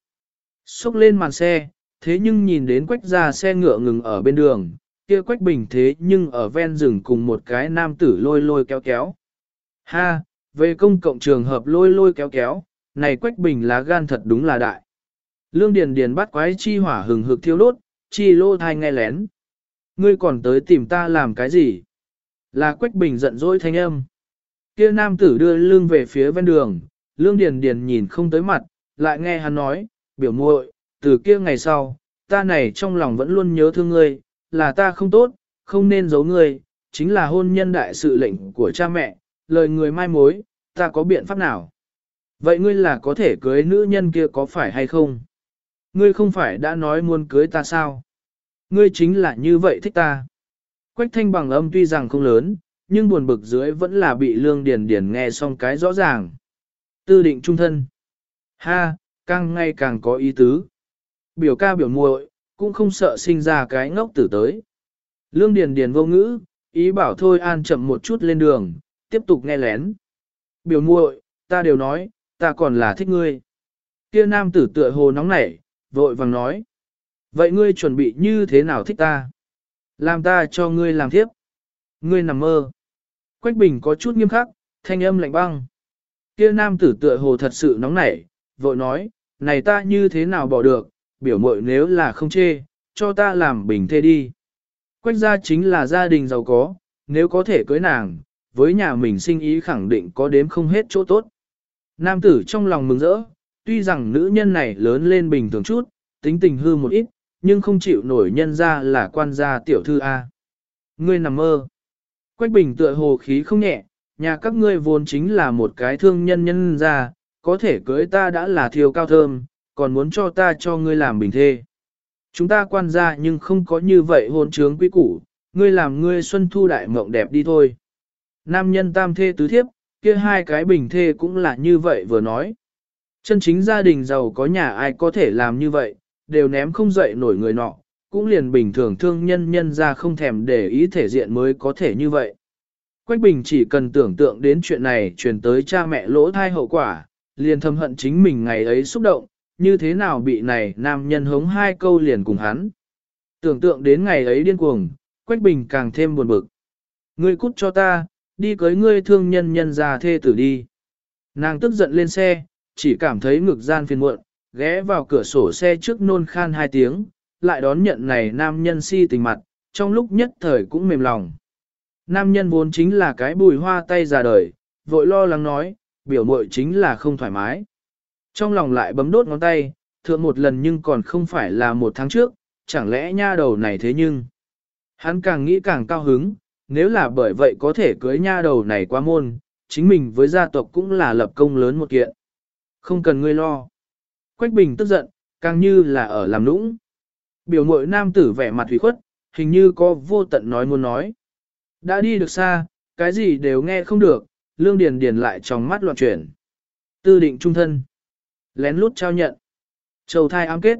Xúc lên màn xe, thế nhưng nhìn đến quách ra xe ngựa ngừng ở bên đường, kia quách bình thế nhưng ở ven rừng cùng một cái nam tử lôi lôi kéo kéo. Ha, về công cộng trường hợp lôi lôi kéo kéo, này quách bình lá gan thật đúng là đại. Lương Điền Điền bắt quái chi hỏa hừng hực thiêu đốt, chi lô thai nghe lén. Ngươi còn tới tìm ta làm cái gì? Là quách bình giận dỗi thanh âm. Kia nam tử đưa lương về phía ven đường, Lương Điền Điền nhìn không tới mặt, lại nghe hắn nói, biểu muội, từ kia ngày sau, ta này trong lòng vẫn luôn nhớ thương ngươi, là ta không tốt, không nên giấu ngươi, chính là hôn nhân đại sự lệnh của cha mẹ, lời người mai mối, ta có biện pháp nào? Vậy ngươi là có thể cưới nữ nhân kia có phải hay không? Ngươi không phải đã nói muốn cưới ta sao? Ngươi chính là như vậy thích ta. Quách thanh bằng âm tuy rằng không lớn, nhưng buồn bực dưới vẫn là bị lương điền điền nghe xong cái rõ ràng. Tư định trung thân. Ha, càng ngày càng có ý tứ. Biểu ca biểu muội cũng không sợ sinh ra cái ngốc tử tới. Lương điền điền vô ngữ, ý bảo thôi an chậm một chút lên đường, tiếp tục nghe lén. Biểu muội, ta đều nói, ta còn là thích ngươi. Kia nam tử tựa hồ nóng nảy, vội vàng nói. Vậy ngươi chuẩn bị như thế nào thích ta? Làm ta cho ngươi làm tiếp. Ngươi nằm mơ. Quách Bình có chút nghiêm khắc, thanh âm lạnh băng. Kia nam tử tựa hồ thật sự nóng nảy, vội nói, này ta như thế nào bỏ được, biểu mội nếu là không chê, cho ta làm bình thê đi. Quách gia chính là gia đình giàu có, nếu có thể cưới nàng, với nhà mình sinh ý khẳng định có đếm không hết chỗ tốt. Nam tử trong lòng mừng rỡ, tuy rằng nữ nhân này lớn lên bình thường chút, tính tình hư một ít, nhưng không chịu nổi nhân ra là quan gia tiểu thư A. Ngươi nằm mơ. Quách bình tựa hồ khí không nhẹ, nhà các ngươi vốn chính là một cái thương nhân nhân ra, có thể cưới ta đã là thiêu cao thơm, còn muốn cho ta cho ngươi làm bình thê. Chúng ta quan gia nhưng không có như vậy hôn trướng quý củ, ngươi làm ngươi xuân thu đại mộng đẹp đi thôi. Nam nhân tam thê tứ thiếp, kia hai cái bình thê cũng là như vậy vừa nói. Chân chính gia đình giàu có nhà ai có thể làm như vậy, đều ném không dậy nổi người nọ, cũng liền bình thường thương nhân nhân ra không thèm để ý thể diện mới có thể như vậy. Quách Bình chỉ cần tưởng tượng đến chuyện này truyền tới cha mẹ lỗ thai hậu quả, liền thầm hận chính mình ngày ấy xúc động, như thế nào bị này nam nhân hống hai câu liền cùng hắn. Tưởng tượng đến ngày ấy điên cuồng, Quách Bình càng thêm buồn bực. Ngươi cút cho ta, đi cưới ngươi thương nhân nhân già thê tử đi. Nàng tức giận lên xe, chỉ cảm thấy ngực gian phiền muộn, ghé vào cửa sổ xe trước nôn khan hai tiếng, lại đón nhận này nam nhân si tình mặt, trong lúc nhất thời cũng mềm lòng. Nam nhân vốn chính là cái bùi hoa tay già đời, vội lo lắng nói, biểu muội chính là không thoải mái. Trong lòng lại bấm đốt ngón tay, thượng một lần nhưng còn không phải là một tháng trước, chẳng lẽ nha đầu này thế nhưng. Hắn càng nghĩ càng cao hứng, nếu là bởi vậy có thể cưới nha đầu này qua môn, chính mình với gia tộc cũng là lập công lớn một kiện. Không cần ngươi lo. Quách Bình tức giận, càng như là ở làm nũng. Biểu mội nam tử vẻ mặt hủy khuất, hình như có vô tận nói muốn nói. Đã đi được xa, cái gì đều nghe không được, lương điền điền lại trong mắt loạn chuyển. Tư định trung thân. Lén lút trao nhận. Châu thai ám kết.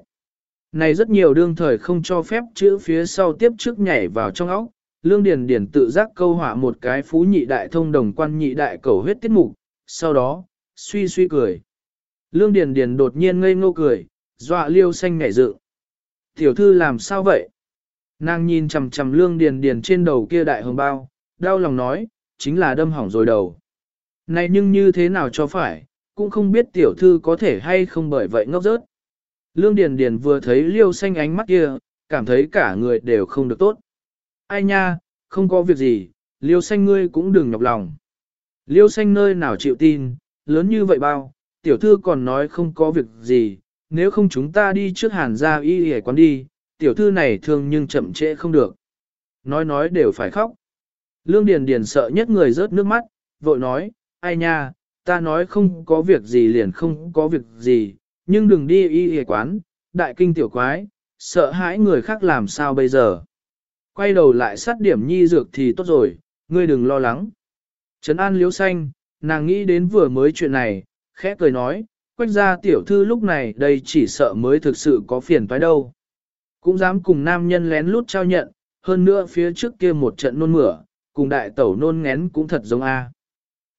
Này rất nhiều đương thời không cho phép chữ phía sau tiếp trước nhảy vào trong óc. Lương Điền Điền tự giác câu hỏa một cái phú nhị đại thông đồng quan nhị đại cầu huyết tiết mục, sau đó, suy suy cười. Lương Điền Điền đột nhiên ngây ngô cười, dọa liêu xanh nhảy dự. Tiểu thư làm sao vậy? Nàng nhìn chầm chầm lương điền điền trên đầu kia đại hồng bao, đau lòng nói, chính là đâm hỏng rồi đầu. Này nhưng như thế nào cho phải, cũng không biết tiểu thư có thể hay không bởi vậy ngốc rớt. Lương Điền Điền vừa thấy liêu xanh ánh mắt kia, cảm thấy cả người đều không được tốt. Ai nha, không có việc gì, liêu xanh ngươi cũng đừng nhọc lòng. Liêu xanh nơi nào chịu tin, lớn như vậy bao, tiểu thư còn nói không có việc gì, nếu không chúng ta đi trước hàn ra y hề quán đi, tiểu thư này thương nhưng chậm trễ không được. Nói nói đều phải khóc. Lương Điền Điền sợ nhất người rớt nước mắt, vội nói, ai nha, ta nói không có việc gì liền không có việc gì, nhưng đừng đi y hề quán, đại kinh tiểu quái, sợ hãi người khác làm sao bây giờ. Quay đầu lại sát điểm nhi dược thì tốt rồi, ngươi đừng lo lắng. Trấn an liếu xanh, nàng nghĩ đến vừa mới chuyện này, khẽ cười nói, quách gia tiểu thư lúc này đây chỉ sợ mới thực sự có phiền toái đâu. Cũng dám cùng nam nhân lén lút trao nhận, hơn nữa phía trước kia một trận nôn mửa, cùng đại tẩu nôn ngén cũng thật giống A.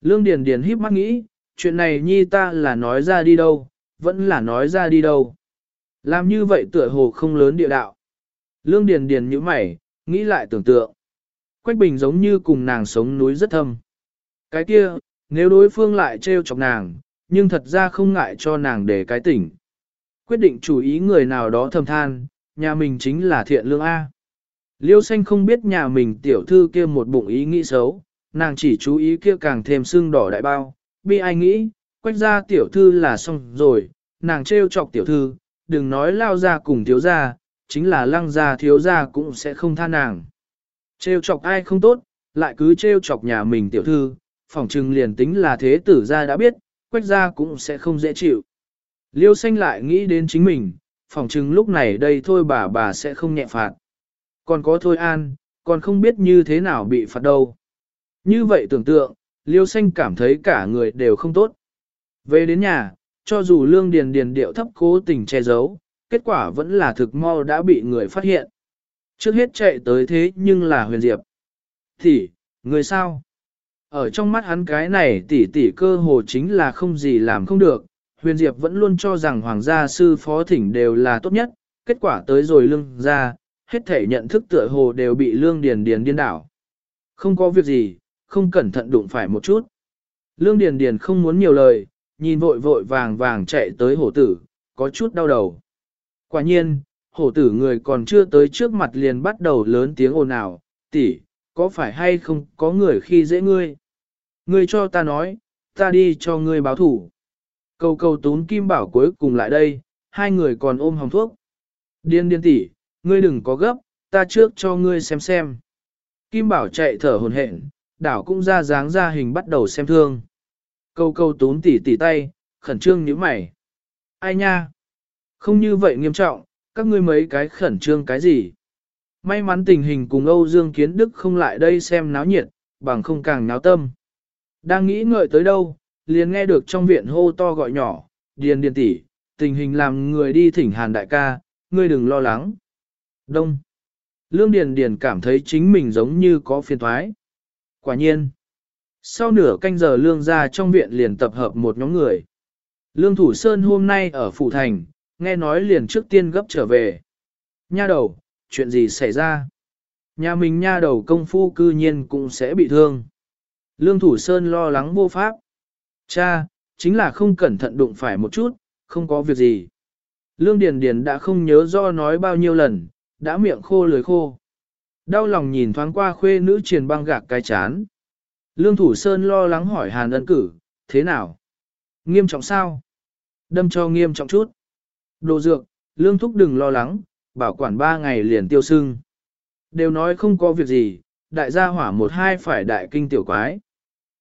Lương Điền Điền híp mắt nghĩ, chuyện này nhi ta là nói ra đi đâu, vẫn là nói ra đi đâu. Làm như vậy tựa hồ không lớn địa đạo. Lương Điền Điền nhíu mày, nghĩ lại tưởng tượng. Quách Bình giống như cùng nàng sống núi rất thâm. Cái kia, nếu đối phương lại treo chọc nàng, nhưng thật ra không ngại cho nàng để cái tỉnh. Quyết định chủ ý người nào đó thầm than, nhà mình chính là thiện lương A. Liêu xanh không biết nhà mình tiểu thư kia một bụng ý nghĩ xấu, nàng chỉ chú ý kia càng thêm sưng đỏ đại bao, bi ai nghĩ, quách ra tiểu thư là xong rồi, nàng trêu chọc tiểu thư, đừng nói lao ra cùng thiếu gia, chính là lăng gia thiếu gia cũng sẽ không tha nàng. Trêu chọc ai không tốt, lại cứ trêu chọc nhà mình tiểu thư, phỏng trừng liền tính là thế tử gia đã biết, quách gia cũng sẽ không dễ chịu. Liêu xanh lại nghĩ đến chính mình, phỏng chừng lúc này đây thôi bà bà sẽ không nhẹ phạt. Còn có thôi an, còn không biết như thế nào bị phạt đâu. Như vậy tưởng tượng, liêu xanh cảm thấy cả người đều không tốt. Về đến nhà, cho dù lương điền điền điệu thấp cố tình che giấu, kết quả vẫn là thực mau đã bị người phát hiện. Trước hết chạy tới thế nhưng là huyền diệp. Thì, người sao? Ở trong mắt hắn cái này tỷ tỷ cơ hồ chính là không gì làm không được, huyền diệp vẫn luôn cho rằng hoàng gia sư phó thỉnh đều là tốt nhất, kết quả tới rồi lương gia, hết thể nhận thức tựa hồ đều bị lương điền điền điên đảo. Không có việc gì, không cẩn thận đụng phải một chút. Lương điền điền không muốn nhiều lời, nhìn vội vội vàng vàng chạy tới hổ tử, có chút đau đầu. Quả nhiên, hổ tử người còn chưa tới trước mặt liền bắt đầu lớn tiếng ồn ào, tỷ, có phải hay không có người khi dễ ngươi? Ngươi cho ta nói, ta đi cho ngươi báo thủ. Cầu cầu tún kim bảo cuối cùng lại đây, hai người còn ôm hồng thuốc. Điên điên tỷ, ngươi đừng có gấp, ta trước cho ngươi xem xem. Kim bảo chạy thở hồn hển, đảo cũng ra dáng ra hình bắt đầu xem thương. Câu câu tún tỉ tỉ tay, khẩn trương nhíu mày. Ai nha? Không như vậy nghiêm trọng, các ngươi mấy cái khẩn trương cái gì? May mắn tình hình cùng Âu Dương Kiến Đức không lại đây xem náo nhiệt, bằng không càng náo tâm. Đang nghĩ ngợi tới đâu, liền nghe được trong viện hô to gọi nhỏ, điền điền tỷ, tình hình làm người đi thỉnh hàn đại ca, ngươi đừng lo lắng. Đông. Lương Điền Điền cảm thấy chính mình giống như có phiền thoái. Quả nhiên. Sau nửa canh giờ lương ra trong viện liền tập hợp một nhóm người. Lương Thủ Sơn hôm nay ở Phủ Thành, nghe nói liền trước tiên gấp trở về. Nha đầu, chuyện gì xảy ra? Nhà mình nha đầu công phu cư nhiên cũng sẽ bị thương. Lương Thủ Sơn lo lắng vô pháp. Cha, chính là không cẩn thận đụng phải một chút, không có việc gì. Lương Điền Điền đã không nhớ do nói bao nhiêu lần, đã miệng khô lưỡi khô. Đau lòng nhìn thoáng qua khuê nữ triền băng gạc cái chán. Lương Thủ Sơn lo lắng hỏi Hàn ân cử, thế nào? Nghiêm trọng sao? Đâm cho nghiêm trọng chút. Đồ dược, Lương Thúc đừng lo lắng, bảo quản ba ngày liền tiêu sưng. Đều nói không có việc gì, đại gia hỏa một hai phải đại kinh tiểu quái.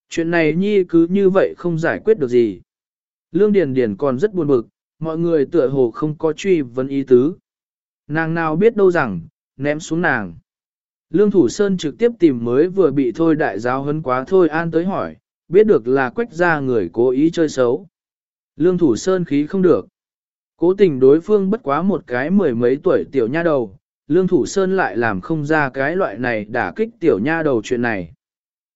Chuyện này nhi cứ như vậy không giải quyết được gì. Lương Điền Điền còn rất buồn bực, mọi người tựa hồ không có truy vấn ý tứ. Nàng nào biết đâu rằng, ném xuống nàng. Lương Thủ Sơn trực tiếp tìm mới vừa bị thôi đại giáo hấn quá thôi an tới hỏi, biết được là quách ra người cố ý chơi xấu. Lương Thủ Sơn khí không được. Cố tình đối phương bất quá một cái mười mấy tuổi tiểu nha đầu, Lương Thủ Sơn lại làm không ra cái loại này đả kích tiểu nha đầu chuyện này.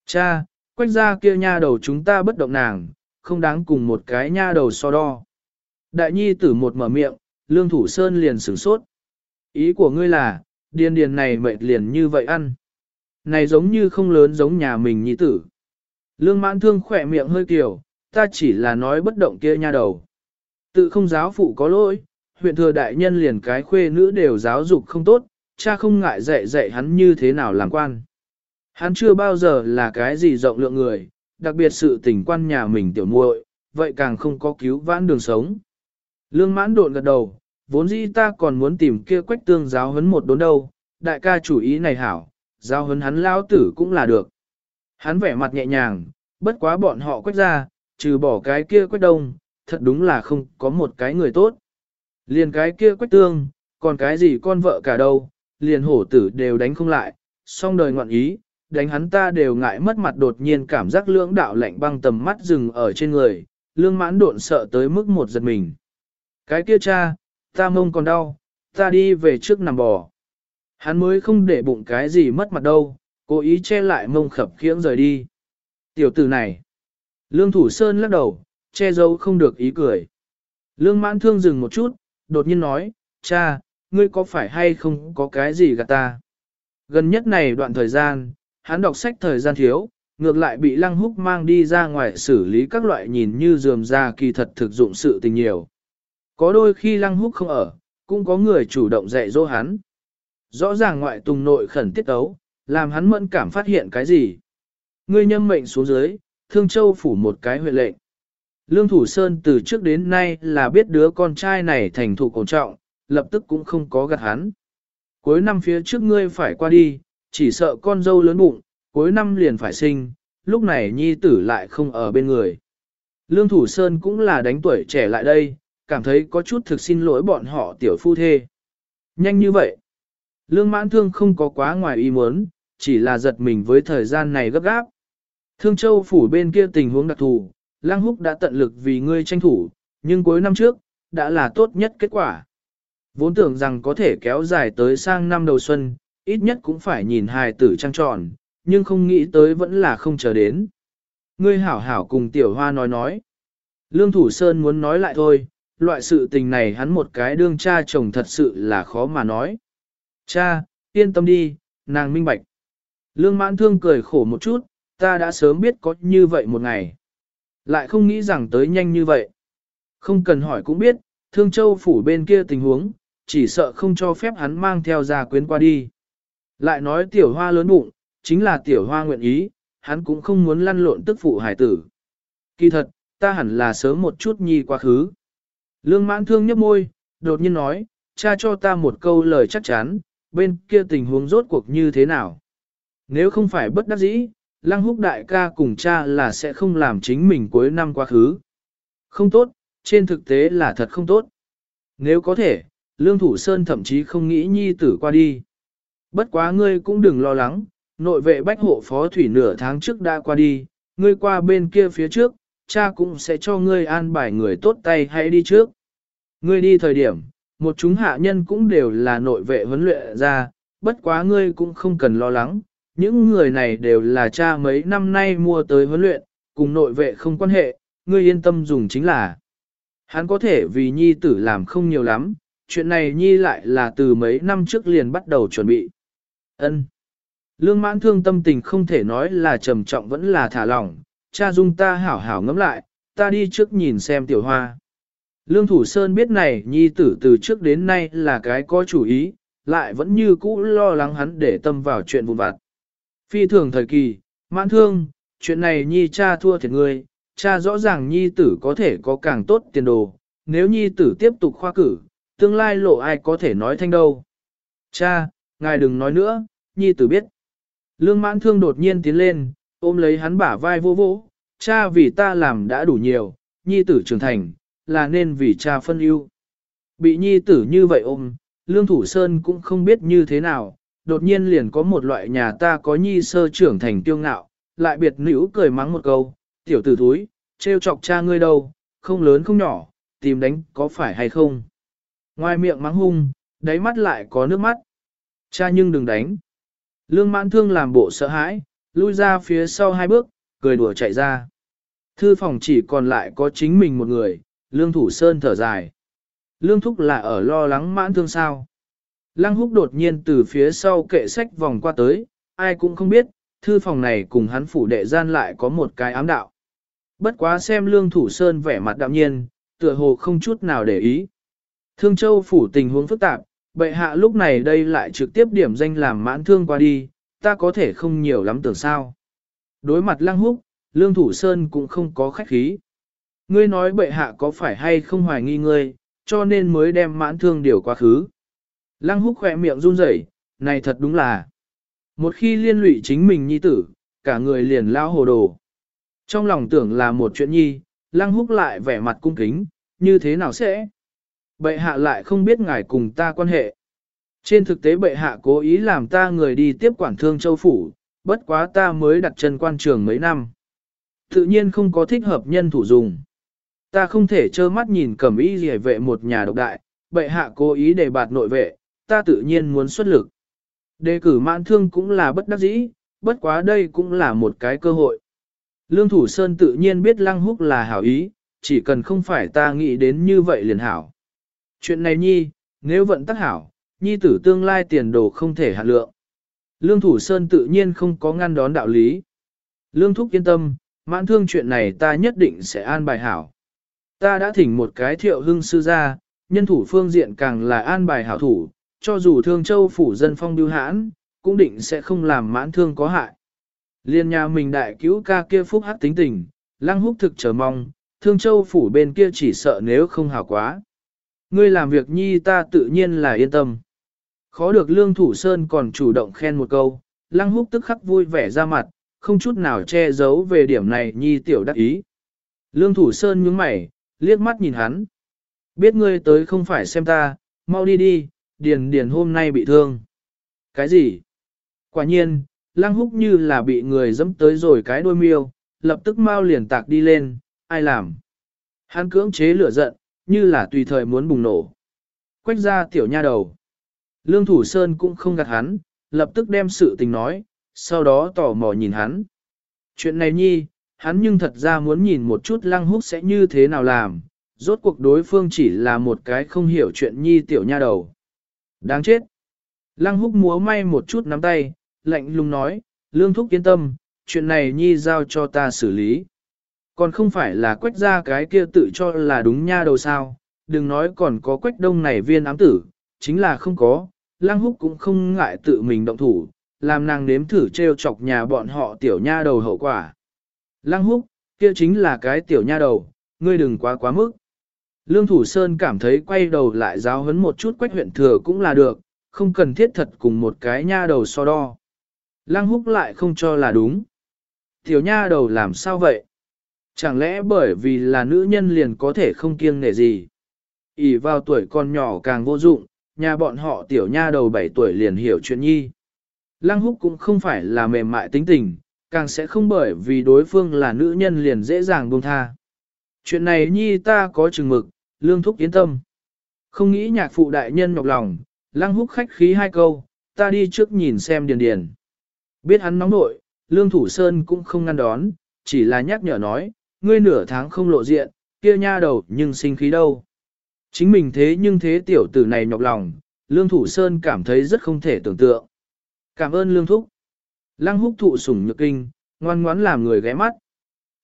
Cha, quách ra kia nha đầu chúng ta bất động nàng, không đáng cùng một cái nha đầu so đo. Đại nhi tử một mở miệng, Lương Thủ Sơn liền sửng sốt. Ý của ngươi là, điền điền này mệt liền như vậy ăn. Này giống như không lớn giống nhà mình nhi tử. Lương mãn thương khỏe miệng hơi kiểu, ta chỉ là nói bất động kia nha đầu. Tự không giáo phụ có lỗi, huyện thừa đại nhân liền cái khuê nữ đều giáo dục không tốt, cha không ngại dạy dạy hắn như thế nào làm quan. Hắn chưa bao giờ là cái gì rộng lượng người, đặc biệt sự tình quan nhà mình tiểu muội, vậy càng không có cứu vãn đường sống. Lương mãn độn gật đầu, vốn dĩ ta còn muốn tìm kia quách tương giáo huấn một đốn đâu, đại ca chủ ý này hảo, giáo huấn hắn lao tử cũng là được. Hắn vẻ mặt nhẹ nhàng, bất quá bọn họ quách ra, trừ bỏ cái kia quách đông, thật đúng là không có một cái người tốt. Liền cái kia quách tương, còn cái gì con vợ cả đâu, liền hổ tử đều đánh không lại, song đời ngoạn ý, đánh hắn ta đều ngại mất mặt đột nhiên cảm giác lưỡng đạo lạnh băng tầm mắt dừng ở trên người, lương mãn độn sợ tới mức một giật mình. Cái kia cha, ta mông còn đau, ta đi về trước nằm bò. Hắn mới không để bụng cái gì mất mặt đâu, cố ý che lại mông khập khiễng rời đi. Tiểu tử này, lương thủ sơn lắc đầu, che giấu không được ý cười. Lương mãn thương dừng một chút, đột nhiên nói, cha, ngươi có phải hay không có cái gì gạt ta? Gần nhất này đoạn thời gian, hắn đọc sách thời gian thiếu, ngược lại bị lăng húc mang đi ra ngoài xử lý các loại nhìn như dườm ra kỳ thật thực dụng sự tình nhiều. Có đôi khi lăng húc không ở, cũng có người chủ động dạy dỗ hắn. Rõ ràng ngoại tùng nội khẩn tiết ấu, làm hắn mẫn cảm phát hiện cái gì. Ngươi nhâm mệnh xuống dưới, thương châu phủ một cái huệ lệnh. Lương Thủ Sơn từ trước đến nay là biết đứa con trai này thành thụ cổ trọng, lập tức cũng không có gạt hắn. Cuối năm phía trước ngươi phải qua đi, chỉ sợ con dâu lớn bụng, cuối năm liền phải sinh, lúc này nhi tử lại không ở bên người. Lương Thủ Sơn cũng là đánh tuổi trẻ lại đây, cảm thấy có chút thực xin lỗi bọn họ tiểu phu thê. Nhanh như vậy, Lương Mãn Thương không có quá ngoài ý muốn, chỉ là giật mình với thời gian này gấp gáp. Thương Châu phủ bên kia tình huống đặc thù, Lăng Húc đã tận lực vì ngươi tranh thủ, nhưng cuối năm trước, đã là tốt nhất kết quả. Vốn tưởng rằng có thể kéo dài tới sang năm đầu xuân, ít nhất cũng phải nhìn hài tử trăng tròn, nhưng không nghĩ tới vẫn là không chờ đến. Ngươi hảo hảo cùng tiểu hoa nói nói. Lương Thủ Sơn muốn nói lại thôi, loại sự tình này hắn một cái đương cha chồng thật sự là khó mà nói. Cha, yên tâm đi, nàng minh bạch. Lương mãn thương cười khổ một chút, ta đã sớm biết có như vậy một ngày. Lại không nghĩ rằng tới nhanh như vậy. Không cần hỏi cũng biết, thương châu phủ bên kia tình huống, chỉ sợ không cho phép hắn mang theo gia quyến qua đi. Lại nói tiểu hoa lớn bụng, chính là tiểu hoa nguyện ý, hắn cũng không muốn lăn lộn tức phụ hải tử. Kỳ thật, ta hẳn là sớm một chút nhi quá khứ. Lương mãn thương nhấp môi, đột nhiên nói, cha cho ta một câu lời chắc chắn, bên kia tình huống rốt cuộc như thế nào. Nếu không phải bất đắc dĩ, lăng húc đại ca cùng cha là sẽ không làm chính mình cuối năm quá khứ. Không tốt, trên thực tế là thật không tốt. Nếu có thể, Lương Thủ Sơn thậm chí không nghĩ nhi tử qua đi. Bất quá ngươi cũng đừng lo lắng, nội vệ bách hộ phó thủy nửa tháng trước đã qua đi, ngươi qua bên kia phía trước, cha cũng sẽ cho ngươi an bài người tốt tay hãy đi trước. Ngươi đi thời điểm, một chúng hạ nhân cũng đều là nội vệ huấn luyện ra, bất quá ngươi cũng không cần lo lắng, những người này đều là cha mấy năm nay mua tới huấn luyện, cùng nội vệ không quan hệ, ngươi yên tâm dùng chính là. Hắn có thể vì nhi tử làm không nhiều lắm, chuyện này nhi lại là từ mấy năm trước liền bắt đầu chuẩn bị. Ân. Lương mãn thương tâm tình không thể nói là trầm trọng vẫn là thả lỏng, cha dung ta hảo hảo ngẫm lại, ta đi trước nhìn xem tiểu hoa. Lương Thủ Sơn biết này nhi tử từ trước đến nay là cái có chủ ý, lại vẫn như cũ lo lắng hắn để tâm vào chuyện vụn vặt. Phi thường thời kỳ, mãn thương, chuyện này nhi cha thua thiệt ngươi, cha rõ ràng nhi tử có thể có càng tốt tiền đồ, nếu nhi tử tiếp tục khoa cử, tương lai lộ ai có thể nói thanh đâu. Cha, ngài đừng nói nữa, nhi tử biết. Lương mãn thương đột nhiên tiến lên, ôm lấy hắn bả vai vô vỗ, cha vì ta làm đã đủ nhiều, nhi tử trưởng thành, là nên vì cha phân ưu. Bị nhi tử như vậy ôm, lương thủ sơn cũng không biết như thế nào, đột nhiên liền có một loại nhà ta có nhi sơ trưởng thành tiêu ngạo, lại biệt nữ cười mắng một câu, tiểu tử thúi, trêu chọc cha ngươi đâu, không lớn không nhỏ, tìm đánh có phải hay không. Ngoài miệng mắng hung, đáy mắt lại có nước mắt. Cha nhưng đừng đánh. Lương mãn thương làm bộ sợ hãi, lui ra phía sau hai bước, cười đùa chạy ra. Thư phòng chỉ còn lại có chính mình một người, lương thủ sơn thở dài. Lương thúc là ở lo lắng mãn thương sao. Lăng húc đột nhiên từ phía sau kệ sách vòng qua tới, ai cũng không biết, thư phòng này cùng hắn phủ đệ gian lại có một cái ám đạo. Bất quá xem lương thủ sơn vẻ mặt đạm nhiên, tựa hồ không chút nào để ý. Thương châu phủ tình huống phức tạp, bệ hạ lúc này đây lại trực tiếp điểm danh làm mãn thương qua đi, ta có thể không nhiều lắm tưởng sao. Đối mặt lăng húc, lương thủ sơn cũng không có khách khí. Ngươi nói bệ hạ có phải hay không hoài nghi ngươi, cho nên mới đem mãn thương điều quá khứ. Lăng húc khỏe miệng run rẩy, này thật đúng là. Một khi liên lụy chính mình nhi tử, cả người liền lao hồ đồ. Trong lòng tưởng là một chuyện nhi, lăng húc lại vẻ mặt cung kính, như thế nào sẽ? Bệ hạ lại không biết ngài cùng ta quan hệ. Trên thực tế bệ hạ cố ý làm ta người đi tiếp quản thương châu phủ, bất quá ta mới đặt chân quan trường mấy năm. Tự nhiên không có thích hợp nhân thủ dùng. Ta không thể trơ mắt nhìn cẩm y gì vệ một nhà độc đại, bệ hạ cố ý để bạt nội vệ, ta tự nhiên muốn xuất lực. Đề cử mãn thương cũng là bất đắc dĩ, bất quá đây cũng là một cái cơ hội. Lương Thủ Sơn tự nhiên biết Lăng Húc là hảo ý, chỉ cần không phải ta nghĩ đến như vậy liền hảo. Chuyện này nhi, nếu vận tắc hảo, nhi tử tương lai tiền đồ không thể hạ lượng. Lương Thủ Sơn tự nhiên không có ngăn đón đạo lý. Lương Thúc yên tâm, mãn thương chuyện này ta nhất định sẽ an bài hảo. Ta đã thỉnh một cái thiệu hưng sư ra, nhân thủ phương diện càng là an bài hảo thủ, cho dù thương châu phủ dân phong biêu hãn, cũng định sẽ không làm mãn thương có hại. Liên nhà mình đại cứu ca kia phúc hát tính tình, lăng húc thực chờ mong, thương châu phủ bên kia chỉ sợ nếu không hảo quá. Ngươi làm việc nhi ta tự nhiên là yên tâm. Khó được lương thủ sơn còn chủ động khen một câu, lăng húc tức khắc vui vẻ ra mặt, không chút nào che giấu về điểm này nhi tiểu đắc ý. Lương thủ sơn nhướng mày, liếc mắt nhìn hắn. Biết ngươi tới không phải xem ta, mau đi đi, điền điền hôm nay bị thương. Cái gì? Quả nhiên, lăng húc như là bị người dẫm tới rồi cái đuôi miêu, lập tức mau liền tạc đi lên, ai làm? Hắn cưỡng chế lửa giận, như là tùy thời muốn bùng nổ. Quách ra tiểu nha đầu. Lương Thủ Sơn cũng không gạt hắn, lập tức đem sự tình nói, sau đó tò mò nhìn hắn. Chuyện này nhi, hắn nhưng thật ra muốn nhìn một chút lăng húc sẽ như thế nào làm, rốt cuộc đối phương chỉ là một cái không hiểu chuyện nhi tiểu nha đầu. Đáng chết. Lăng húc múa may một chút nắm tay, lạnh lùng nói, lương thúc yên tâm, chuyện này nhi giao cho ta xử lý. Còn không phải là quách ra cái kia tự cho là đúng nha đầu sao, đừng nói còn có quách đông này viên ám tử, chính là không có, lăng húc cũng không ngại tự mình động thủ, làm nàng nếm thử treo chọc nhà bọn họ tiểu nha đầu hậu quả. Lăng húc, kia chính là cái tiểu nha đầu, ngươi đừng quá quá mức. Lương Thủ Sơn cảm thấy quay đầu lại giáo huấn một chút quách huyện thừa cũng là được, không cần thiết thật cùng một cái nha đầu so đo. Lăng húc lại không cho là đúng. Tiểu nha đầu làm sao vậy? Chẳng lẽ bởi vì là nữ nhân liền có thể không kiêng nể gì? ỉ vào tuổi còn nhỏ càng vô dụng, nhà bọn họ tiểu nha đầu 7 tuổi liền hiểu chuyện nhi. Lăng húc cũng không phải là mềm mại tính tình, càng sẽ không bởi vì đối phương là nữ nhân liền dễ dàng buông tha. Chuyện này nhi ta có chừng mực, lương thúc yên tâm. Không nghĩ nhạc phụ đại nhân nhọc lòng, lăng húc khách khí hai câu, ta đi trước nhìn xem điền điền. Biết hắn nóng nội, lương thủ sơn cũng không ngăn đón, chỉ là nhắc nhở nói, ngươi nửa tháng không lộ diện, kia nha đầu nhưng sinh khí đâu. Chính mình thế nhưng thế tiểu tử này nhọc lòng, lương thủ sơn cảm thấy rất không thể tưởng tượng. Cảm ơn lương thúc. Lăng húc thụ sủng nhược kinh, ngoan ngoãn làm người ghé mắt.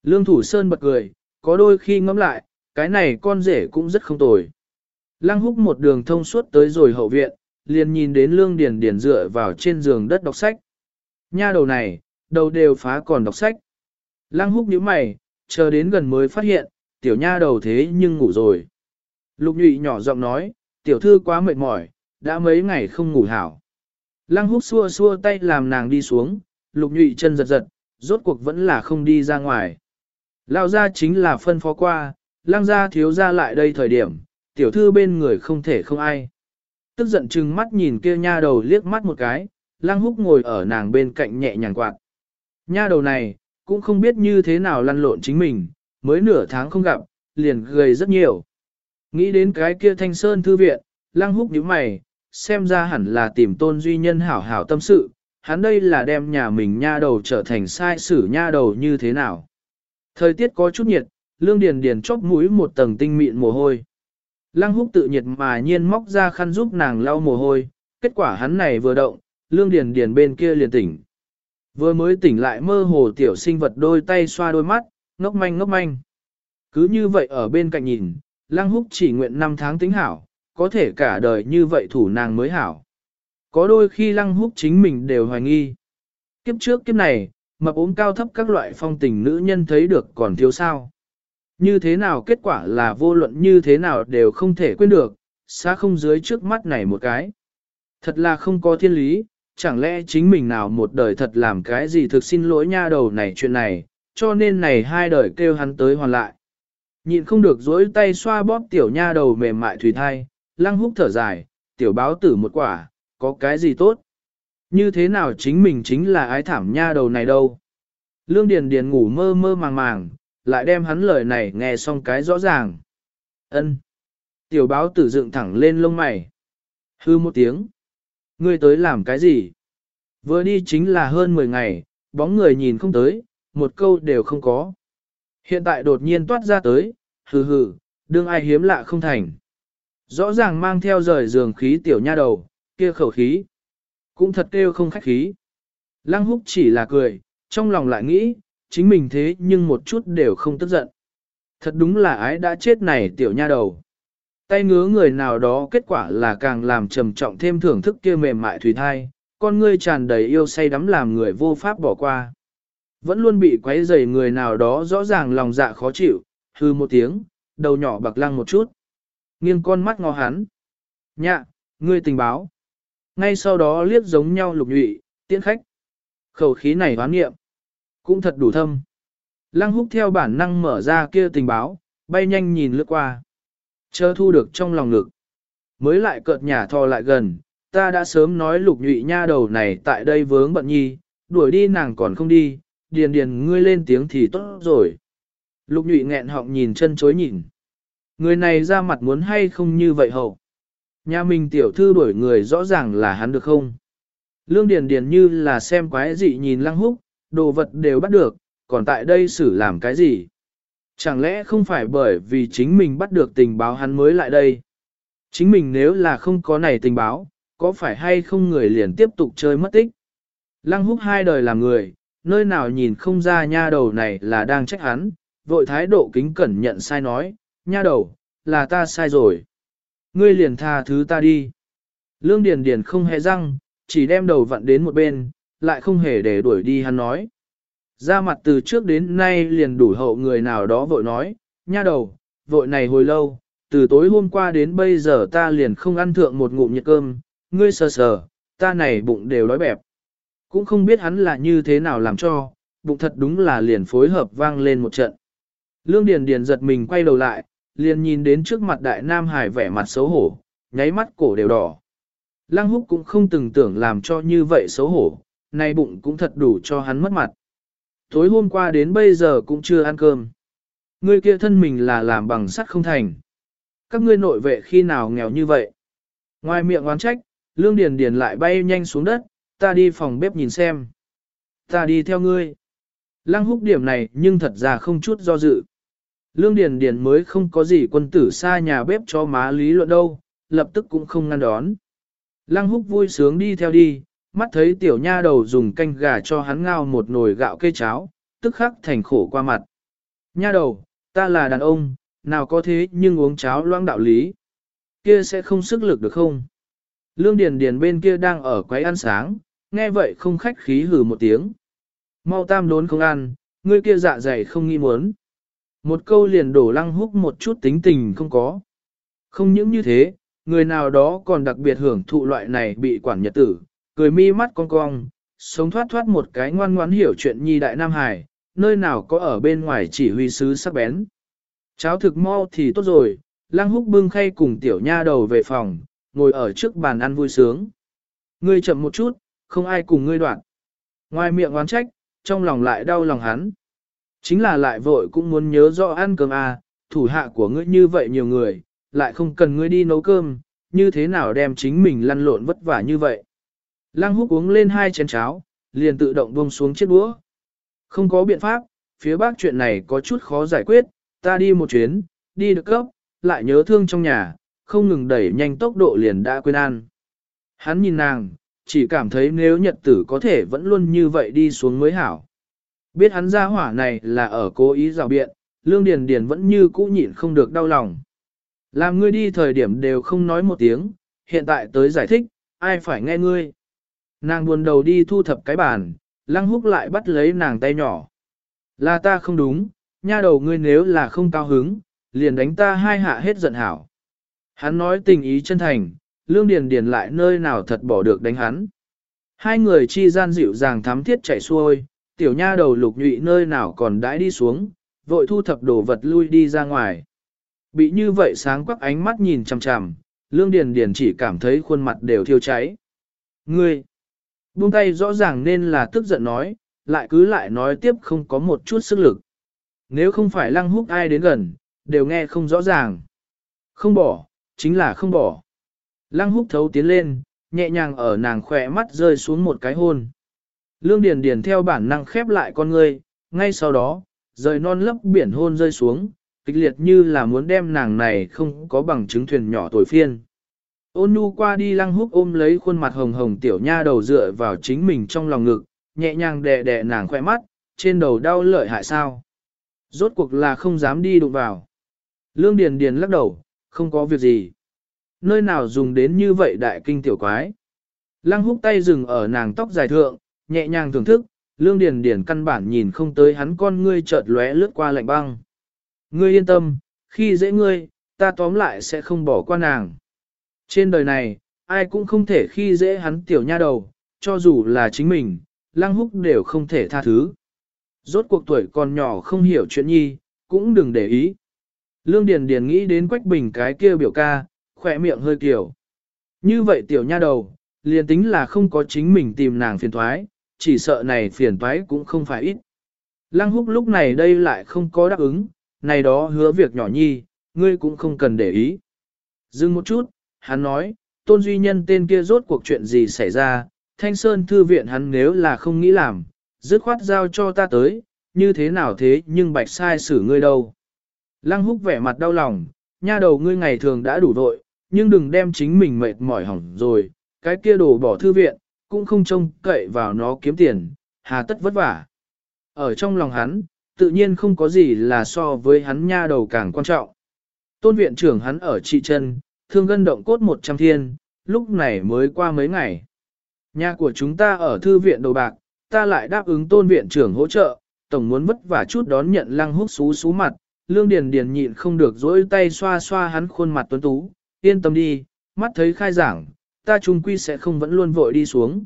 Lương thủ sơn bật cười, có đôi khi ngẫm lại, cái này con rể cũng rất không tồi. Lăng húc một đường thông suốt tới rồi hậu viện, liền nhìn đến lương điền điền dựa vào trên giường đất đọc sách. Nha đầu này, đầu đều phá còn đọc sách. Lăng húc nhíu mày, chờ đến gần mới phát hiện, tiểu nha đầu thế nhưng ngủ rồi. Lục nhụy nhỏ giọng nói, tiểu thư quá mệt mỏi, đã mấy ngày không ngủ hảo. Lăng húc xua xua tay làm nàng đi xuống, lục nhụy chân giật giật, rốt cuộc vẫn là không đi ra ngoài. Lao ra chính là phân phó qua, lăng ra thiếu ra lại đây thời điểm, tiểu thư bên người không thể không ai. Tức giận chừng mắt nhìn kia nha đầu liếc mắt một cái, lăng húc ngồi ở nàng bên cạnh nhẹ nhàng quạt. Nha đầu này, cũng không biết như thế nào lăn lộn chính mình, mới nửa tháng không gặp, liền gầy rất nhiều. Nghĩ đến cái kia thanh sơn thư viện, lăng húc nhíu mày, xem ra hẳn là tìm tôn duy nhân hảo hảo tâm sự, hắn đây là đem nhà mình nha đầu trở thành sai sử nha đầu như thế nào. Thời tiết có chút nhiệt, lương điền điền chóp mũi một tầng tinh mịn mồ hôi. Lăng húc tự nhiệt mà nhiên móc ra khăn giúp nàng lau mồ hôi, kết quả hắn này vừa động, lương điền điền bên kia liền tỉnh. Vừa mới tỉnh lại mơ hồ tiểu sinh vật đôi tay xoa đôi mắt, ngốc manh ngốc manh. Cứ như vậy ở bên cạnh nhìn, lăng húc chỉ nguyện năm tháng tính hảo, có thể cả đời như vậy thủ nàng mới hảo. Có đôi khi lăng húc chính mình đều hoài nghi. Kiếp trước kiếp này, mập ốm cao thấp các loại phong tình nữ nhân thấy được còn thiếu sao. Như thế nào kết quả là vô luận như thế nào đều không thể quên được, xa không dưới trước mắt này một cái. Thật là không có thiên lý, chẳng lẽ chính mình nào một đời thật làm cái gì thực xin lỗi nha đầu này chuyện này, cho nên này hai đời kêu hắn tới hoàn lại. Nhịn không được dối tay xoa bóp tiểu nha đầu mềm mại thủy thai, lăng húc thở dài, tiểu báo tử một quả, có cái gì tốt? Như thế nào chính mình chính là ái thảm nha đầu này đâu? Lương Điền Điền ngủ mơ mơ màng màng, lại đem hắn lời này nghe xong cái rõ ràng. Ân. Tiểu báo tử dựng thẳng lên lông mày. Hư một tiếng. Ngươi tới làm cái gì? Vừa đi chính là hơn 10 ngày, bóng người nhìn không tới, một câu đều không có. Hiện tại đột nhiên toát ra tới, hừ hừ, đương ai hiếm lạ không thành. Rõ ràng mang theo rời giường khí tiểu nha đầu, kia khẩu khí. Cũng thật kêu không khách khí. Lăng húc chỉ là cười, trong lòng lại nghĩ, chính mình thế nhưng một chút đều không tức giận. Thật đúng là ái đã chết này tiểu nha đầu. Tay ngứa người nào đó kết quả là càng làm trầm trọng thêm thưởng thức kia mềm mại thủy thai, con ngươi tràn đầy yêu say đắm làm người vô pháp bỏ qua. Vẫn luôn bị quấy rầy người nào đó rõ ràng lòng dạ khó chịu, hư một tiếng, đầu nhỏ bạc lăng một chút. Nghiêng con mắt ngó hắn. Nhạ, ngươi tình báo. Ngay sau đó liếc giống nhau lục nhụy, tiễn khách. Khẩu khí này hoán nghiệm. Cũng thật đủ thâm. Lăng húc theo bản năng mở ra kia tình báo, bay nhanh nhìn lướt qua. Chờ thu được trong lòng ngực. Mới lại cợt nhà thò lại gần, ta đã sớm nói lục nhụy nha đầu này tại đây vướng bận nhi, đuổi đi nàng còn không đi, điền điền ngươi lên tiếng thì tốt rồi. Lục nhụy nghẹn họng nhìn chân chối nhìn. Người này ra mặt muốn hay không như vậy hậu. Nhà mình tiểu thư đuổi người rõ ràng là hắn được không? Lương điền điền như là xem quái dị nhìn lăng húc, đồ vật đều bắt được, còn tại đây xử làm cái gì? Chẳng lẽ không phải bởi vì chính mình bắt được tình báo hắn mới lại đây? Chính mình nếu là không có này tình báo, có phải hay không người liền tiếp tục chơi mất tích? Lăng húc hai đời làm người, nơi nào nhìn không ra nha đầu này là đang trách hắn, vội thái độ kính cẩn nhận sai nói, nha đầu, là ta sai rồi. Ngươi liền tha thứ ta đi. Lương Điền Điền không hề răng, chỉ đem đầu vặn đến một bên, lại không hề để đuổi đi hắn nói. Ra mặt từ trước đến nay liền đủ hậu người nào đó vội nói, nha đầu, vội này hồi lâu, từ tối hôm qua đến bây giờ ta liền không ăn thượng một ngụm nhiệt cơm, ngươi sờ sờ, ta này bụng đều đói bẹp. Cũng không biết hắn là như thế nào làm cho, bụng thật đúng là liền phối hợp vang lên một trận. Lương Điền Điền giật mình quay đầu lại, liền nhìn đến trước mặt đại nam hải vẻ mặt xấu hổ, nháy mắt cổ đều đỏ. Lăng húc cũng không từng tưởng làm cho như vậy xấu hổ, nay bụng cũng thật đủ cho hắn mất mặt. Tối hôm qua đến bây giờ cũng chưa ăn cơm. Ngươi kia thân mình là làm bằng sắt không thành. Các ngươi nội vệ khi nào nghèo như vậy? Ngoài miệng oán trách, Lương Điền Điền lại bay nhanh xuống đất, ta đi phòng bếp nhìn xem. Ta đi theo ngươi. Lăng húc điểm này nhưng thật ra không chút do dự. Lương Điền Điền mới không có gì quân tử xa nhà bếp cho má lý luận đâu, lập tức cũng không ngăn đón. Lăng húc vui sướng đi theo đi, mắt thấy tiểu nha đầu dùng canh gà cho hắn ngao một nồi gạo cây cháo, tức khắc thành khổ qua mặt. Nha đầu, ta là đàn ông, nào có thế nhưng uống cháo loãng đạo lý. Kia sẽ không sức lực được không? Lương Điền Điền bên kia đang ở quấy ăn sáng, nghe vậy không khách khí hừ một tiếng. Mau tam đốn không ăn, ngươi kia dạ dày không nghi muốn. Một câu liền đổ lăng húc một chút tính tình không có. Không những như thế, người nào đó còn đặc biệt hưởng thụ loại này bị quản nhật tử, cười mi mắt cong cong, sống thoát thoát một cái ngoan ngoãn hiểu chuyện nhi đại Nam Hải, nơi nào có ở bên ngoài chỉ huy sứ sắc bén. Cháo thực mau thì tốt rồi, lăng húc bưng khay cùng tiểu nha đầu về phòng, ngồi ở trước bàn ăn vui sướng. Ngươi chậm một chút, không ai cùng ngươi đoạn. Ngoài miệng oán trách, trong lòng lại đau lòng hắn. Chính là lại vội cũng muốn nhớ rõ ăn cơm à, thủ hạ của ngươi như vậy nhiều người, lại không cần ngươi đi nấu cơm, như thế nào đem chính mình lăn lộn vất vả như vậy. Lăng húc uống lên hai chén cháo, liền tự động buông xuống chiếc đũa. Không có biện pháp, phía bác chuyện này có chút khó giải quyết, ta đi một chuyến, đi được cấp, lại nhớ thương trong nhà, không ngừng đẩy nhanh tốc độ liền đã quên ăn. Hắn nhìn nàng, chỉ cảm thấy nếu nhật tử có thể vẫn luôn như vậy đi xuống mới hảo. Biết hắn ra hỏa này là ở cố ý rào biện, lương điền điền vẫn như cũ nhịn không được đau lòng. Làm ngươi đi thời điểm đều không nói một tiếng, hiện tại tới giải thích, ai phải nghe ngươi. Nàng buồn đầu đi thu thập cái bàn, lăng húc lại bắt lấy nàng tay nhỏ. Là ta không đúng, nha đầu ngươi nếu là không cao hứng, liền đánh ta hai hạ hết giận hảo. Hắn nói tình ý chân thành, lương điền điền lại nơi nào thật bỏ được đánh hắn. Hai người chi gian dịu dàng thắm thiết chảy xuôi, tiểu nha đầu lục nhụy nơi nào còn đãi đi xuống, vội thu thập đồ vật lui đi ra ngoài. Bị như vậy sáng quắc ánh mắt nhìn chằm chằm, Lương Điền Điền chỉ cảm thấy khuôn mặt đều thiêu cháy. Ngươi! Buông tay rõ ràng nên là tức giận nói, lại cứ lại nói tiếp không có một chút sức lực. Nếu không phải lăng húc ai đến gần, đều nghe không rõ ràng. Không bỏ, chính là không bỏ. Lăng húc thấu tiến lên, nhẹ nhàng ở nàng khỏe mắt rơi xuống một cái hôn. Lương Điền Điền theo bản năng khép lại con ngươi, ngay sau đó, rời non lấp biển hôn rơi xuống, kịch liệt như là muốn đem nàng này không có bằng chứng thuyền nhỏ tuổi phiên. Ôn Nu qua đi lăng húc ôm lấy khuôn mặt hồng hồng tiểu nha đầu dựa vào chính mình trong lòng ngực, nhẹ nhàng đè đè nàng khoe mắt, trên đầu đau lợi hại sao. Rốt cuộc là không dám đi đụng vào. Lương Điền Điền lắc đầu, không có việc gì. Nơi nào dùng đến như vậy đại kinh tiểu quái. Lăng húc tay dừng ở nàng tóc dài thượng, nhẹ nhàng thưởng thức, Lương Điền Điền căn bản nhìn không tới hắn con ngươi chợt lóe lướt qua lạnh băng. Ngươi yên tâm, khi dễ ngươi, ta tóm lại sẽ không bỏ qua nàng. Trên đời này, ai cũng không thể khi dễ hắn tiểu nha đầu, cho dù là chính mình, lăng húc đều không thể tha thứ. Rốt cuộc tuổi còn nhỏ không hiểu chuyện nhi, cũng đừng để ý. Lương Điền Điền nghĩ đến Quách Bình cái kia biểu ca, khỏe miệng hơi kiểu. Như vậy tiểu nha đầu, liền tính là không có chính mình tìm nàng phiền toái, chỉ sợ này phiền toái cũng không phải ít. Lăng húc lúc này đây lại không có đáp ứng, này đó hứa việc nhỏ nhi, ngươi cũng không cần để ý. Dừng một chút, hắn nói, tôn duy nhân tên kia rốt cuộc chuyện gì xảy ra, thanh sơn thư viện hắn nếu là không nghĩ làm, dứt khoát giao cho ta tới, như thế nào thế nhưng bạch sai xử ngươi đâu. Lăng húc vẻ mặt đau lòng, nha đầu ngươi ngày thường đã đủ vội, nhưng đừng đem chính mình mệt mỏi hỏng rồi, cái kia đồ bỏ thư viện, cũng không trông cậy vào nó kiếm tiền, hà tất vất vả. Ở trong lòng hắn, tự nhiên không có gì là so với hắn nha đầu càng quan trọng. Tôn viện trưởng hắn ở trị chân, thương gân động cốt một trăm thiên, lúc này mới qua mấy ngày. Nhà của chúng ta ở thư viện đồ bạc, ta lại đáp ứng tôn viện trưởng hỗ trợ, tổng muốn vất vả chút đón nhận lăng húc xú xú mặt, lương điền điền nhịn không được dỗi tay xoa xoa hắn khuôn mặt tuấn tú, yên tâm đi, mắt thấy khai giảng, ta trung quy sẽ không vẫn luôn vội đi xuống.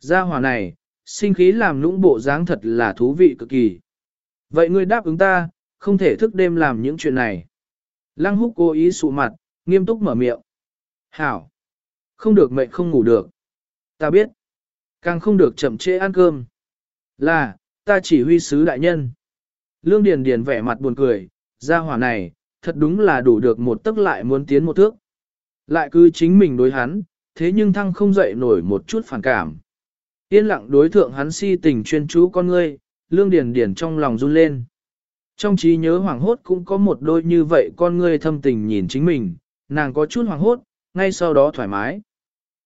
Gia hỏa này, sinh khí làm lũng bộ dáng thật là thú vị cực kỳ. Vậy ngươi đáp ứng ta, không thể thức đêm làm những chuyện này. Lăng húc cố ý sụ mặt, nghiêm túc mở miệng. Hảo! Không được mệnh không ngủ được. Ta biết. Càng không được chậm trễ ăn cơm. Là, ta chỉ huy sứ đại nhân. Lương Điền Điền vẻ mặt buồn cười, gia hỏa này, thật đúng là đủ được một tức lại muốn tiến một thước. Lại cứ chính mình đối hắn, thế nhưng thăng không dậy nổi một chút phản cảm. Yên lặng đối thượng hắn si tình chuyên chú con ngươi, Lương Điền Điền trong lòng run lên. Trong trí nhớ hoàng hốt cũng có một đôi như vậy con ngươi thâm tình nhìn chính mình, nàng có chút hoảng hốt, ngay sau đó thoải mái.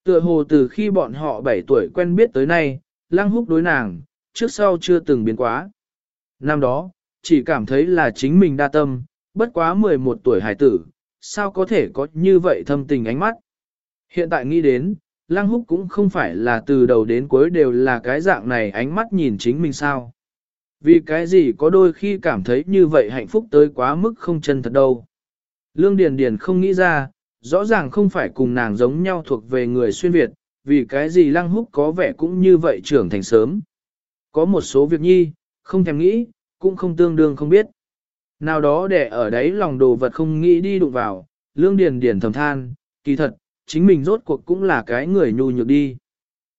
Tựa hồ từ khi bọn họ 7 tuổi quen biết tới nay, lăng húc đối nàng, trước sau chưa từng biến quá. Năm đó, chỉ cảm thấy là chính mình đa tâm, bất quá 11 tuổi hải tử, sao có thể có như vậy thâm tình ánh mắt. Hiện tại nghĩ đến, lăng húc cũng không phải là từ đầu đến cuối đều là cái dạng này ánh mắt nhìn chính mình sao. Vì cái gì có đôi khi cảm thấy như vậy hạnh phúc tới quá mức không chân thật đâu. Lương Điền Điền không nghĩ ra, rõ ràng không phải cùng nàng giống nhau thuộc về người xuyên Việt, vì cái gì lăng húc có vẻ cũng như vậy trưởng thành sớm. Có một số việc nhi, không thèm nghĩ, cũng không tương đương không biết. Nào đó để ở đấy lòng đồ vật không nghĩ đi đụng vào, lương điền điền thầm than, kỳ thật, chính mình rốt cuộc cũng là cái người nhu nhược đi.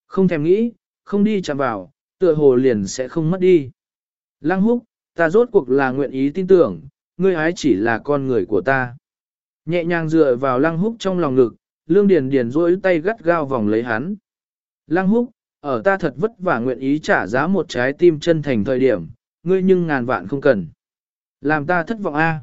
Không thèm nghĩ, không đi chạm vào, tựa hồ liền sẽ không mất đi. Lăng húc, ta rốt cuộc là nguyện ý tin tưởng, ngươi ái chỉ là con người của ta. Nhẹ nhàng dựa vào lăng húc trong lòng ngực, lương điền điền duỗi tay gắt gao vòng lấy hắn. Lăng húc, ở ta thật vất vả nguyện ý trả giá một trái tim chân thành thời điểm, ngươi nhưng ngàn vạn không cần. Làm ta thất vọng a.